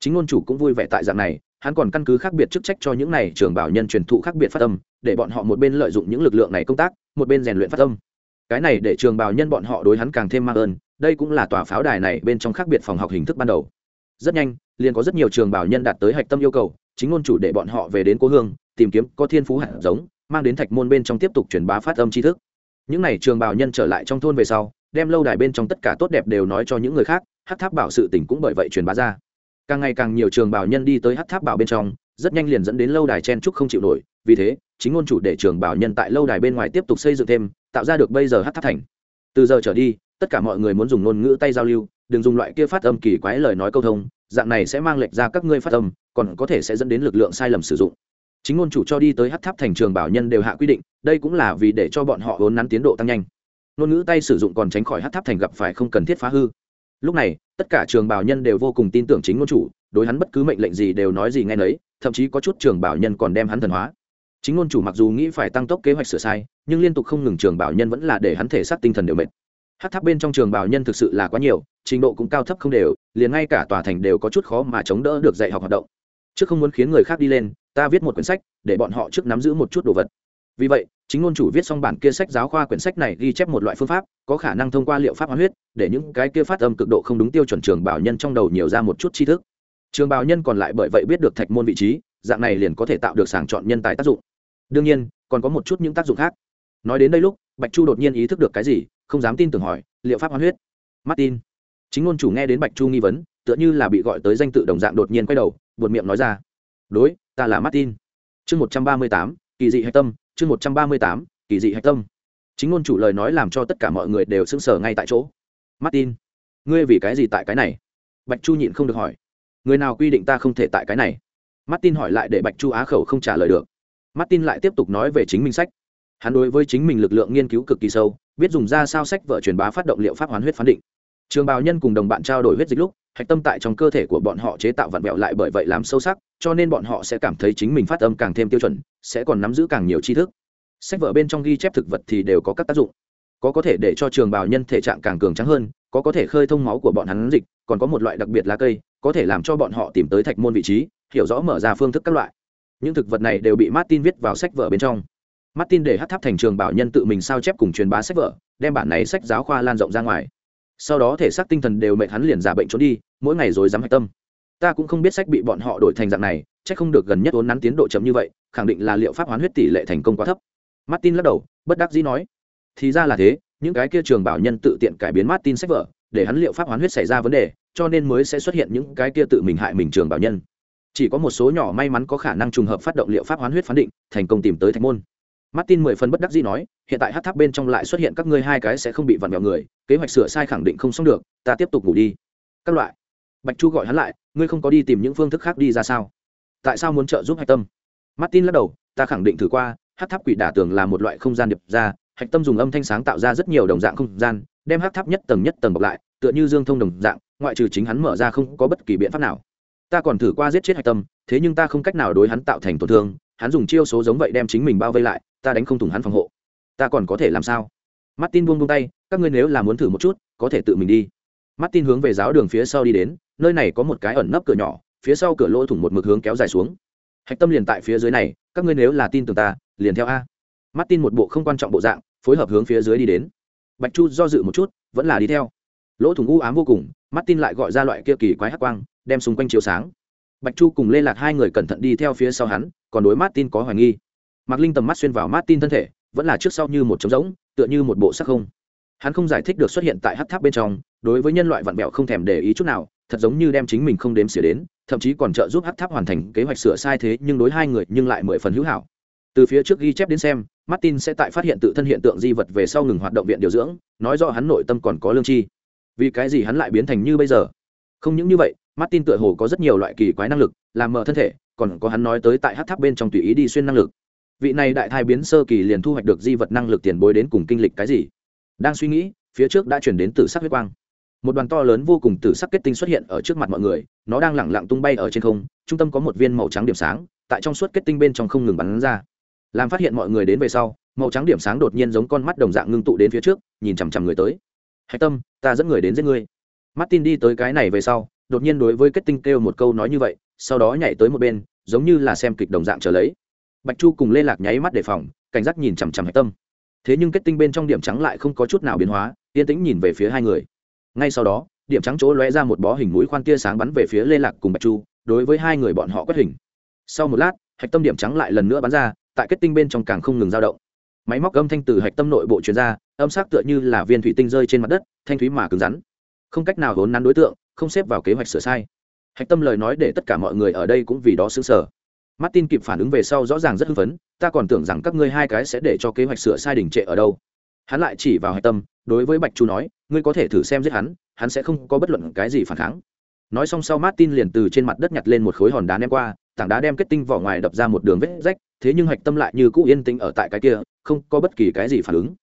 Speaker 1: Chính ngôn chủ cũng vui vẻ tại dạng này hắn còn căn cứ khác biệt chức trách cho những này, trường bảo nhân truyền thụ khác biệt phát âm, để bọn họ một bên lợi dụng những lực lượng này công tác một bên rèn luyện phát âm. cái này để trường bảo nhân bọn họ đối hắn càng thêm mang ơn đây cũng là tòa pháo đài này bên trong khác biệt phòng học hình thức ban đầu. Rất nhanh liền có rất nhiều trường bảo nhân đạt tới hạch tâm yêu cầu chính ngôn chủ để bọn họ về đến cố hương tìm kiếm có thiên phú hạt giống mang đến thạch môn bên trong tiếp tục truyền bá phát âm tri thức. Những n à y trường bảo nhân trở lại trong thôn về sau đem lâu đài bên trong tất cả tốt đẹp đều nói cho những người khác hát tháp bảo sự tỉnh cũng bởi vậy truyền bá ra càng ngày càng nhiều trường bảo nhân đi tới hát tháp bảo bên trong, rất nhanh liền dẫn đến lâu đài chen trúc không chịu nổi. Vì thế, chính ngôn chủ để trường bảo nhân tại lâu đài bên ngoài tiếp tục xây dựng thêm, tạo ra được bây giờ hát tháp thành. Từ giờ trở đi, tất cả mọi người muốn dùng ngôn ngữ tay giao lưu, đừng dùng loại kia phát âm kỳ quái lời nói câu thông, dạng này sẽ mang lệch ra các ngươi phát âm, còn có thể sẽ dẫn đến lực lượng sai lầm sử dụng. Chính ngôn chủ cho đi tới hát tháp thành trường bảo nhân đều hạ quy định, đây cũng là vì để cho bọn họ vốn nắn tiến độ tăng nhanh. Ngôn ngữ tay sử dụng còn tránh khỏi hát tháp thành gặp phải không cần thiết phá hư lúc này, tất cả trường bảo nhân đều vô cùng tin tưởng chính ngôn chủ, đối hắn bất cứ mệnh lệnh gì đều nói gì nghe nấy, thậm chí có chút trường bảo nhân còn đem hắn thần hóa. Chính ngôn chủ mặc dù nghĩ phải tăng tốc kế hoạch sửa sai, nhưng liên tục không ngừng trường bảo nhân vẫn là để hắn thể xác tinh thần đều mệt. Hát tháp bên trong trường bảo nhân thực sự là quá nhiều, trình độ cũng cao thấp không đều, liền ngay cả tòa thành đều có chút khó mà chống đỡ được dạy học hoạt động. Trước không muốn khiến người khác đi lên, ta viết một quyển sách, để bọn họ trước nắm giữ một chút đồ vật. Vì vậy chính ngôn chủ viết xong bản kia sách giáo khoa quyển sách này ghi chép một loại phương pháp, có khả năng thông qua liệu pháp hóa huyết, để những cái kia phát âm cực độ không đúng tiêu chuẩn trường bảo nhân trong đầu nhiều ra một chút tri thức. Trường bảo nhân còn lại bởi vậy biết được thạch môn vị trí, dạng này liền có thể tạo được sàng chọn nhân tài tác dụng. Đương nhiên, còn có một chút những tác dụng khác. Nói đến đây lúc, bạch chu đột nhiên ý thức được cái gì, không dám tin tưởng hỏi, liệu pháp hóa huyết? Martin. Chính ngôn chủ nghe đến bạch chu nghi vấn, tựa như là bị gọi tới danh tự đồng dạng đột nhiên quay đầu, buột miệng nói ra. Đối, ta là martin. Chương một trăm ba mươi tám, kỳ dị hạch tâm chương một trăm ba mươi tám, kỳ dị hạch tâm. Chính ngôn chủ lời nói làm cho tất cả mọi người đều sững sờ ngay tại chỗ. Martin, ngươi vì cái gì tại cái này? Bạch chu nhịn không được hỏi. Người nào quy định ta không thể tại cái này? Martin hỏi lại để bạch chu á khẩu không trả lời được. Martin lại tiếp tục nói về chính mình sách. Hắn đối với chính mình lực lượng nghiên cứu cực kỳ sâu, biết dùng ra sao sách vợ truyền bá phát động liệu pháp hoán huyết phán định. Trường bào nhân cùng đồng bạn trao đổi huyết dịch lúc hạch tâm tại trong cơ thể của bọn họ chế tạo vặn vẹo lại bởi vậy làm sâu sắc, cho nên bọn họ sẽ cảm thấy chính mình phát âm càng thêm tiêu chuẩn, sẽ còn nắm giữ càng nhiều tri thức. Sách vở bên trong ghi chép thực vật thì đều có các tác dụng. Có có thể để cho trường bào nhân thể trạng càng cường trắng hơn, có có thể khơi thông máu của bọn hắn dịch, còn có một loại đặc biệt lá cây, có thể làm cho bọn họ tìm tới thạch môn vị trí, hiểu rõ mở ra phương thức các loại. Những thực vật này đều bị martin viết vào sách vở bên trong. Martin để hát tháp thành trường bảo nhân tự mình sao chép cùng truyền bá sách vở, đem bản này sách giáo khoa lan rộng ra ngoài sau đó thể xác tinh thần đều mệt hắn liền giả bệnh trốn đi, mỗi ngày rồi dám hạch tâm. Ta cũng không biết sách bị bọn họ đổi thành dạng này, chắc không được gần nhất vốn nắn tiến độ chậm như vậy, khẳng định là liệu pháp hoán huyết tỷ lệ thành công quá thấp. Martin lắc đầu, bất đắc dĩ nói. Thì ra là thế, những cái kia trường bảo nhân tự tiện cải biến martin sách vở, để hắn liệu pháp hoán huyết xảy ra vấn đề, cho nên mới sẽ xuất hiện những cái kia tự mình hại mình trường bảo nhân. Chỉ có một số nhỏ may mắn có khả năng trùng hợp phát động liệu pháp hoán huyết phán định, thành công tìm tới thạch môn martin mười phần bất đắc dĩ nói, hiện tại hắc tháp bên trong lại xuất hiện các ngươi hai cái sẽ không bị vặn vẹo người, kế hoạch sửa sai khẳng định không xong được, ta tiếp tục ngủ đi. Các loại. Bạch chu gọi hắn lại, ngươi không có đi tìm những phương thức khác đi ra sao? Tại sao muốn trợ giúp hạch tâm? Martin lắc đầu, ta khẳng định thử qua hắc tháp quỷ đả tường là một loại không gian điệp ra, hạch tâm dùng âm thanh sáng tạo ra rất nhiều đồng dạng không gian, đem hắc tháp nhất tầng nhất tầng bọc lại, tựa như dương thông đồng dạng, ngoại trừ chính hắn mở ra không có bất kỳ biện pháp nào. Ta còn thử qua giết chết hạch tâm, thế nhưng ta không cách nào đối hắn tạo thành tổn thương, hắn dùng chiêu số giống vậy đem chính mình bao vây lại ta đánh không thủng hắn phòng hộ. Ta còn có thể làm sao? Martin buông buông tay, các ngươi nếu là muốn thử một chút, có thể tự mình đi. Martin hướng về giáo đường phía sau đi đến, nơi này có một cái ẩn nấp cửa nhỏ, phía sau cửa lỗ thủng một mực hướng kéo dài xuống. Hạch tâm liền tại phía dưới này, các ngươi nếu là tin tưởng ta, liền theo a. Martin một bộ không quan trọng bộ dạng, phối hợp hướng phía dưới đi đến. Bạch chu do dự một chút, vẫn là đi theo. Lỗ thủng u ám vô cùng, martin lại gọi ra loại kia kỳ quái hắc quang, đem xung quanh chiếu sáng. Bạch chu cùng lê lạc hai người cẩn thận đi theo phía sau hắn, còn đối martin có hoài nghi mạc linh tầm mắt xuyên vào martin thân thể, vẫn là trước sau như một trống rỗng, tựa như một bộ sắc không. Hắn không giải thích được xuất hiện tại hắc tháp bên trong, đối với nhân loại vặn vẹo không thèm để ý chút nào, thật giống như đem chính mình không đếm xỉa đến, thậm chí còn trợ giúp hắc tháp hoàn thành kế hoạch sửa sai thế, nhưng đối hai người nhưng lại mười phần hữu hảo. Từ phía trước ghi chép đến xem, martin sẽ tại phát hiện tự thân hiện tượng di vật về sau ngừng hoạt động viện điều dưỡng, nói rõ hắn nội tâm còn có lương tri vì cái gì hắn lại biến thành như bây giờ? Không những như vậy, martin tựa hồ có rất nhiều loại kỳ quái năng lực, làm mở thân thể, còn có hắn nói tới tại hát tháp bên trong tùy ý đi xuyên năng lực vị này đại thai biến sơ kỳ liền thu hoạch được di vật năng lực tiền bối đến cùng kinh lịch cái gì? Đang suy nghĩ, phía trước đã chuyển đến tử sắc huyết quang. Một đoàn to lớn vô cùng tử sắc kết tinh xuất hiện ở trước mặt mọi người, nó đang lẳng lặng tung bay ở trên không, trung tâm có một viên màu trắng điểm sáng, tại trong suốt kết tinh bên trong không ngừng bắn ra. Làm phát hiện mọi người đến về sau, màu trắng điểm sáng đột nhiên giống con mắt đồng dạng ngưng tụ đến phía trước, nhìn chằm chằm người tới. Hạch tâm, ta dẫn người đến giết ngươi. Martin đi tới cái này về sau, đột nhiên đối với kết tinh kêu một câu nói như vậy, sau đó nhảy tới một bên, giống như là xem kịch đồng dạng trở lấy bạch chu cùng lê lạc nháy mắt đề phòng, cảnh giác nhìn chằm chằm hạch tâm. Thế nhưng kết tinh bên trong điểm trắng lại không có chút nào biến hóa, yên tĩnh nhìn về phía hai người. Ngay sau đó, điểm trắng chỗ lóe ra một bó hình mũi khoan tia sáng bắn về phía lê lạc cùng bạch chu, đối với hai người bọn họ quét hình. Sau một lát, hạch tâm điểm trắng lại lần nữa bắn ra, tại kết tinh bên trong càng không ngừng dao động. Máy móc âm thanh từ hạch tâm nội bộ truyền ra, âm sắc tựa như là viên thủy tinh rơi trên mặt đất, thanh thúy mà cứng rắn. Không cách nào vốn nắn đối tượng, không xếp vào kế hoạch sửa sai. Hạch tâm lời nói để tất cả mọi người ở đây cũng vì đó xứng sở martin kịp phản ứng về sau rõ ràng rất hưng phấn, ta còn tưởng rằng các ngươi hai cái sẽ để cho kế hoạch sửa sai đình trệ ở đâu. Hắn lại chỉ vào hạch tâm, đối với bạch chu nói, ngươi có thể thử xem giết hắn hắn sẽ không có bất luận cái gì phản kháng. Nói xong sau martin liền từ trên mặt đất nhặt lên một khối hòn đá ném qua, tảng đá đem kết tinh vỏ ngoài đập ra một đường vết rách, thế nhưng hạch tâm lại như cũ yên tĩnh ở tại cái kia, không có bất kỳ cái gì phản ứng.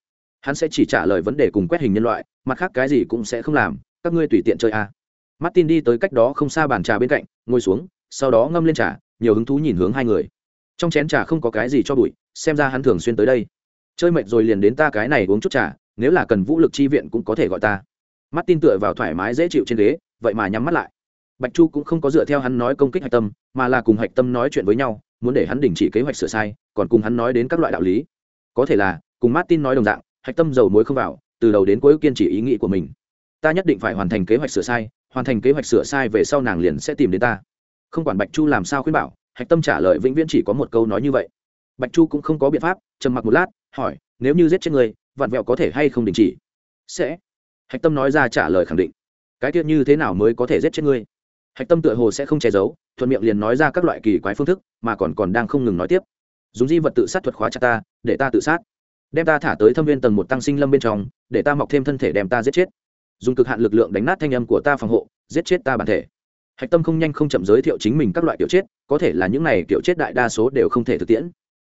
Speaker 1: Hắn sẽ chỉ trả lời vấn đề cùng quét hình nhân loại, mặt khác cái gì cũng sẽ không làm, các ngươi tùy tiện chơi a. À. martin đi tới cách đó không xa bàn trà bên cạnh, ngồi xuống, sau đó ngâm lên trà nhiều hứng thú nhìn hướng hai người. Trong chén trà không có cái gì cho bụi, xem ra hắn thường xuyên tới đây. Chơi mệt rồi liền đến ta cái này uống chút trà, nếu là cần vũ lực chi viện cũng có thể gọi ta. Martin tựa vào thoải mái dễ chịu trên ghế, vậy mà nhắm mắt lại. Bạch chu cũng không có dựa theo hắn nói công kích hạch tâm, mà là cùng hạch tâm nói chuyện với nhau, muốn để hắn đình chỉ kế hoạch sửa sai, còn cùng hắn nói đến các loại đạo lý. Có thể là, cùng martin nói đồng dạng, hạch tâm dầu muối không vào, từ đầu đến cuối kiên trì ý nghĩ của mình. Ta nhất định phải hoàn thành kế hoạch sửa sai, hoàn thành kế hoạch sửa sai về sau nàng liền sẽ tìm đến ta không quản bạch chu làm sao khuyên bảo, hạch tâm trả lời vĩnh viễn chỉ có một câu nói như vậy. Bạch chu cũng không có biện pháp, trầm mặc một lát, hỏi, nếu như giết chết người vặn vẹo có thể hay không đình chỉ? Sẽ. Hạch tâm nói ra trả lời khẳng định. Cái tiết như thế nào mới có thể giết chết ngươi? Hạch tâm tựa hồ sẽ không che giấu, thuận miệng liền nói ra các loại kỳ quái phương thức, mà còn còn đang không ngừng nói tiếp. Dùng di vật tự sát thuật khóa chặt ta, để ta tự sát. Đem ta thả tới thâm viên tầng một tăng sinh lâm bên trong, để ta mọc thêm thân thể đem ta giết chết. Dùng cực hạn lực lượng đánh nát thanh âm của ta phòng hộ, giết chết ta bản thể hạch tâm không nhanh không chậm giới thiệu chính mình các loại kiểu chết, có thể là những này kiểu chết đại đa số đều không thể thực tiễn.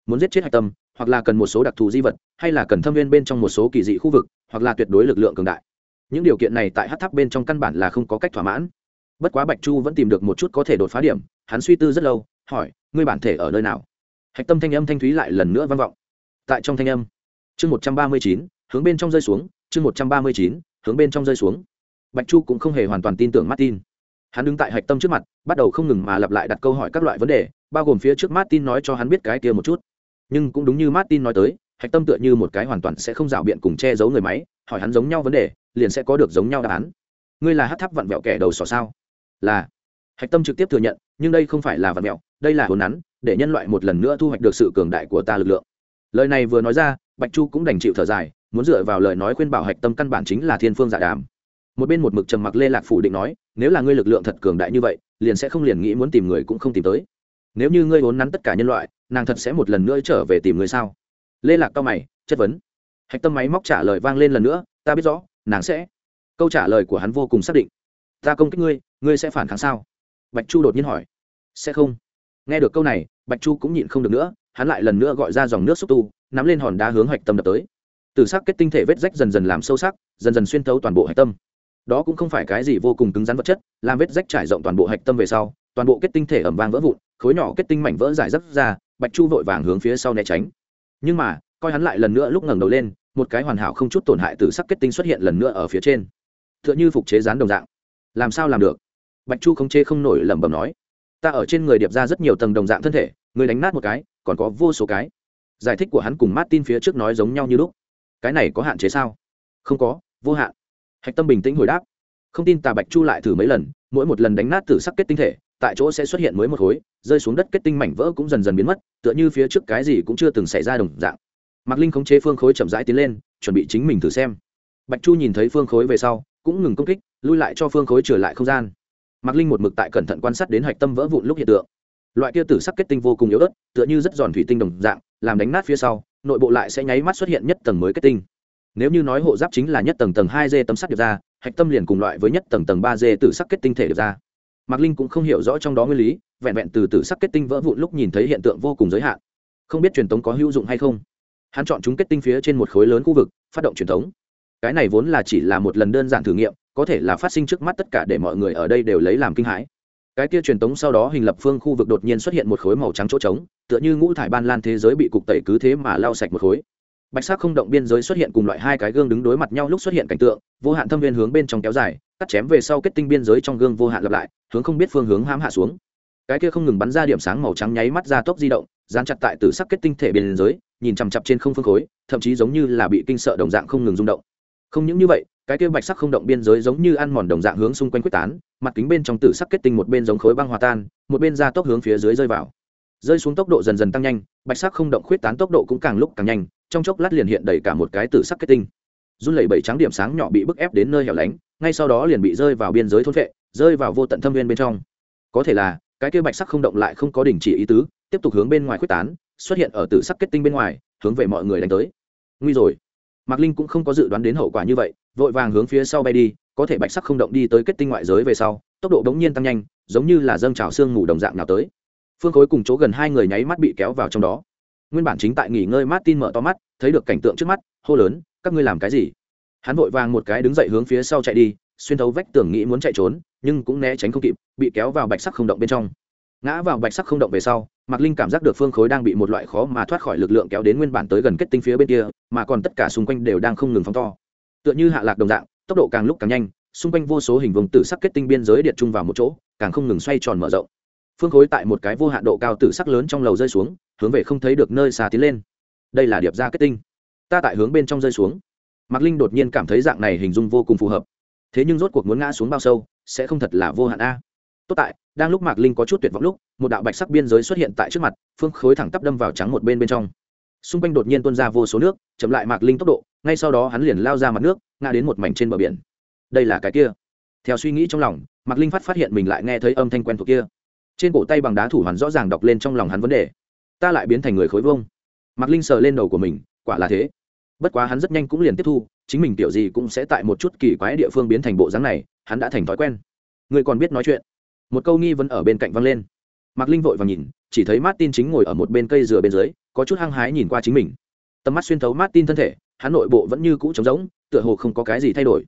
Speaker 1: Muốn giết chết hạch tâm, hoặc là cần một số đặc thù di vật, hay là cần thâm viên bên trong một số kỳ dị khu vực, hoặc là tuyệt đối lực lượng cường đại. Những điều kiện này tại hát tháp bên trong căn bản là không có cách thỏa mãn. Bất quá bạch chu vẫn tìm được một chút có thể đột phá điểm, hắn suy tư rất lâu, hỏi, ngươi bản thể ở nơi nào? Hạch tâm thanh âm thanh thúy lại lần nữa vang vọng. Tại trong thanh âm. Chương một trăm ba mươi chín, hướng bên trong rơi xuống, chương một trăm ba mươi chín, hướng bên trong rơi xuống. Bạch chu cũng không hề hoàn toàn tin tưởng martin hắn đứng tại hạch tâm trước mặt, bắt đầu không ngừng mà lặp lại đặt câu hỏi các loại vấn đề, bao gồm phía trước martin nói cho hắn biết cái kia một chút. Nhưng cũng đúng như martin nói tới, hạch tâm tựa như một cái hoàn toàn sẽ không rào biện cùng che giấu người máy, hỏi hắn giống nhau vấn đề, liền sẽ có được giống nhau đáp án. Ngươi là hát tháp vặn vẹo kẻ đầu sỏ sao? Là. Hạch tâm trực tiếp thừa nhận, nhưng đây không phải là vặn vẹo, đây là hồn nắn, để nhân loại một lần nữa thu hoạch được sự cường đại của ta lực lượng. Lời này vừa nói ra, bạch chu cũng đành chịu thở dài, muốn dựa vào lời nói khuyên bảo hạch tâm căn bản chính là thiên phương giả dạ đàm một bên một mực trầm mặc lê lạc phủ định nói, nếu là ngươi lực lượng thật cường đại như vậy, liền sẽ không liền nghĩ muốn tìm người cũng không tìm tới. Nếu như ngươi vốn nắn tất cả nhân loại, nàng thật sẽ một lần nữa trở về tìm người sao? Lê lạc cao mày, chất vấn. Hạch tâm máy móc trả lời vang lên lần nữa, ta biết rõ, nàng sẽ. Câu trả lời của hắn vô cùng xác định. Ta công kích ngươi ngươi sẽ phản kháng sao? Bạch chu đột nhiên hỏi. Sẽ không. Nghe được câu này, bạch chu cũng nhịn không được nữa, hắn lại lần nữa gọi ra dòng nước xúc tu, nắm lên hòn đá hướng hạch tâm đập tới. Từ sắc kết tinh thể vết rách dần dần làm sâu sắc, dần dần xuyên thấu toàn bộ hạch tâm đó cũng không phải cái gì vô cùng cứng rắn vật chất, làm vết rách trải rộng toàn bộ hạch tâm về sau, toàn bộ kết tinh thể ẩm vang vỡ vụn, khối nhỏ kết tinh mảnh vỡ giải rác ra, bạch chu vội vàng hướng phía sau né tránh. Nhưng mà, coi hắn lại lần nữa lúc ngẩng đầu lên, một cái hoàn hảo không chút tổn hại từ sắc kết tinh xuất hiện lần nữa ở phía trên. T h ư ợ n h ư phục chế rán đồng dạng. Làm sao làm được? Bạch chu không chê không nổi lẩm bẩm nói. Ta ở trên người điệp ra rất nhiều tầng đồng dạng thân thể, người đánh nát một cái, còn có vô số cái. Giải thích của hắn cùng martin phía trước nói giống nhau như lúc. Cái này có hạn chế sao? Không có, vô hạn hạch tâm bình tĩnh hồi đáp. Không tin tà bạch chu lại thử mấy lần, mỗi một lần đánh nát từ sắc kết tinh thể, tại chỗ sẽ xuất hiện mới một khối, rơi xuống đất kết tinh mảnh vỡ cũng dần dần biến mất, tựa như phía trước cái gì cũng chưa từng xảy ra đồng dạng. Mạc linh khống chế phương khối chậm rãi tiến lên, chuẩn bị chính mình thử xem. Bạch chu nhìn thấy phương khối về sau, cũng ngừng công kích, lui lại cho phương khối trở lại không gian. Mạc linh một mực tại cẩn thận quan sát đến hạch tâm vỡ vụn lúc hiện tượng. Loại kia tử sắc kết tinh vô cùng yếu ớt, tựa như rất giòn thủy tinh đồng dạng, làm đánh nát phía sau, nội bộ lại sẽ nháy mắt xuất hiện nhất tầng mới kết tinh nếu như nói hộ giáp chính là nhất tầng tầng hai d tấm sắt được ra, hạch tâm liền cùng loại với nhất tầng tầng ba d từ sắc kết tinh thể được ra. Mạc linh cũng không hiểu rõ trong đó nguyên lý, vẹn vẹn từ từ sắc kết tinh vỡ vụn lúc nhìn thấy hiện tượng vô cùng giới hạn. Không biết truyền tống có hữu dụng hay không? Hắn chọn chúng kết tinh phía trên một khối lớn khu vực, phát động truyền thống cái này vốn là chỉ là một lần đơn giản thử nghiệm, có thể là phát sinh trước mắt tất cả để mọi người ở đây đều lấy làm kinh hãi. Cái kia truyền tống sau đó hình lập phương khu vực đột nhiên xuất hiện một khối màu trắng chỗ trống, tựa như ngũ thải ban lan thế giới bị cục tẩy cứ thế mà lau sạch một khối bạch sắc không động biên giới xuất hiện cùng loại hai cái gương đứng đối mặt nhau lúc xuất hiện cảnh tượng, vô hạn thâm viên hướng bên trong kéo dài, cắt chém về sau kết tinh biên giới trong gương vô hạn lặp lại, hướng không biết phương hướng hãm hạ xuống. Cái kia không ngừng bắn ra điểm sáng màu trắng nháy mắt ra tốc di động, dán chặt tại từ sắc kết tinh thể biên giới, nhìn chằm chặp trên không phương khối, thậm chí giống như là bị kinh sợ đồng dạng không ngừng rung động. Không những như vậy, cái kia bạch sắc không động biên giới giống như ăn mòn đồng dạng hướng xung quanh quyết tán, mặt kính bên trong tử sắc kết tinh một bên giống khối băng hòa tan, một bên ra tốc hướng phía dưới rơi vào rơi xuống tốc độ dần dần tăng nhanh, bạch sắc không động khuyết tán tốc độ cũng càng lúc càng nhanh, trong chốc lát liền hiện đầy cả một cái tử sắc kết tinh. Run lẩy bảy trắng điểm sáng nhỏ bị bức ép đến nơi hẻo lánh, ngay sau đó liền bị rơi vào biên giới thôn vệ, rơi vào vô tận thâm viên bên trong. Có thể là, cái kia bạch sắc không động lại không có đình chỉ ý tứ, tiếp tục hướng bên ngoài khuyết tán, xuất hiện ở tử sắc kết tinh bên ngoài, hướng về mọi người đánh tới. Nguy rồi. Mạc linh cũng không có dự đoán đến hậu quả như vậy, vội vàng hướng phía sau bay đi, có thể bạch sắc không động đi tới kết tinh ngoại giới về sau, tốc độ đống nhiên tăng nhanh, giống như là dâng trào xương mù đồng dạng nào tới phương khối cùng chỗ gần hai người nháy mắt bị kéo vào trong đó. Nguyên bản chính tại nghỉ ngơi martin mở to mắt, thấy được cảnh tượng trước mắt, hô lớn, các ngươi làm cái gì? Hắn vội vàng một cái đứng dậy hướng phía sau chạy đi, xuyên thấu vách tường nghĩ muốn chạy trốn, nhưng cũng né tránh không kịp, bị kéo vào bạch sắc không động bên trong. Ngã vào bạch sắc không động về sau, mạc linh cảm giác được phương khối đang bị một loại khó mà thoát khỏi lực lượng kéo đến nguyên bản tới gần kết tinh phía bên kia, mà còn tất cả xung quanh đều đang không ngừng phóng to. Tựa như hạ lạc đồng dạng, tốc độ càng lúc càng nhanh, xung quanh vô số hình vùng tử sắc kết tinh biên giới điện chung vào một chỗ, càng không ngừng xoay tròn mở rộng phương khối tại một cái vô hạn độ cao tử sắc lớn trong lầu rơi xuống, hướng về không thấy được nơi xa tiến lên. Đây là điệp ra kết tinh. Ta tại hướng bên trong rơi xuống. Mạc linh đột nhiên cảm thấy dạng này hình dung vô cùng phù hợp. Thế nhưng rốt cuộc muốn ngã xuống bao sâu, sẽ không thật là vô hạn a. Tốt tại, đang lúc mạc linh có chút tuyệt vọng lúc, một đạo bạch sắc biên giới xuất hiện tại trước mặt, phương khối thẳng tắp đâm vào trắng một bên bên trong. Xung quanh đột nhiên tuôn ra vô số nước, chậm lại mạc linh tốc độ, ngay sau đó hắn liền lao ra mặt nước, ngã đến một mảnh trên bờ biển. Đây là cái kia. Theo suy nghĩ trong lòng, mạc linh phát phát hiện mình lại nghe thấy âm thanh quen thuộc kia trên cổ tay bằng đá thủ hoàn rõ ràng đọc lên trong lòng hắn vấn đề. Ta lại biến thành người khối vông mạc linh sờ lên đầu của mình, quả là thế. Bất quá hắn rất nhanh cũng liền tiếp thu, chính mình kiểu gì cũng sẽ tại một chút kỳ quái địa phương biến thành bộ dáng này, hắn đã thành thói quen. Người còn biết nói chuyện. Một câu nghi vấn ở bên cạnh văng lên. Mạc linh vội và nhìn, chỉ thấy martin chính ngồi ở một bên cây dừa bên dưới, có chút hăng hái nhìn qua chính mình. Tầm mắt xuyên thấu martin thân thể, hắn nội bộ vẫn như cũ trống rỗng, tựa hồ không có cái gì thay đổi.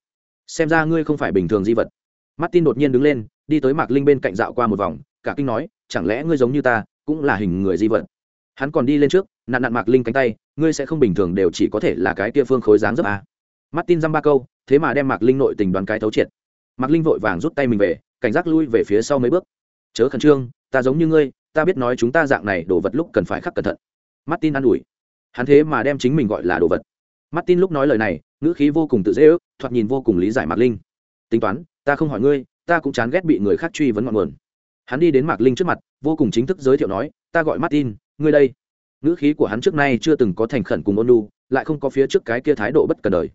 Speaker 1: Xem ra ngươi không phải bình thường di vật. Martin đột nhiên đứng lên, đi tới mạc linh bên cạnh dạo qua một vòng cả kinh nói, chẳng lẽ ngươi giống như ta, cũng là hình người di vật? Hắn còn đi lên trước nạn nạn mạc linh cánh tay, ngươi sẽ không bình thường đều chỉ có thể là cái kia phương khối dáng dấp à. martin dăm ba câu, thế mà đem mạc linh nội tình đoán cái thấu triệt. Mạc linh vội vàng rút tay mình về, cảnh giác lui về phía sau mấy bước. Chớ khẩn trương, ta giống như ngươi, ta biết nói chúng ta dạng này đồ vật lúc cần phải khắc cẩn thận. Martin an ủi. Hắn thế mà đem chính mình gọi là đồ vật. Martin lúc nói lời này, ngữ khí vô cùng tự dễ ước, thoạt nhìn vô cùng lý giải mạc linh. Tính toán, ta không hỏi ngươi, ta cũng chán ghét bị người khác truy vấn ngọn nguồn hắn đi đến mạc linh trước mặt, vô cùng chính thức giới thiệu nói, ta gọi martin, ngươi đây. Ngữ khí của hắn trước nay chưa từng có thành khẩn cùng ôn lu lại không có phía trước cái kia thái độ bất cần đời.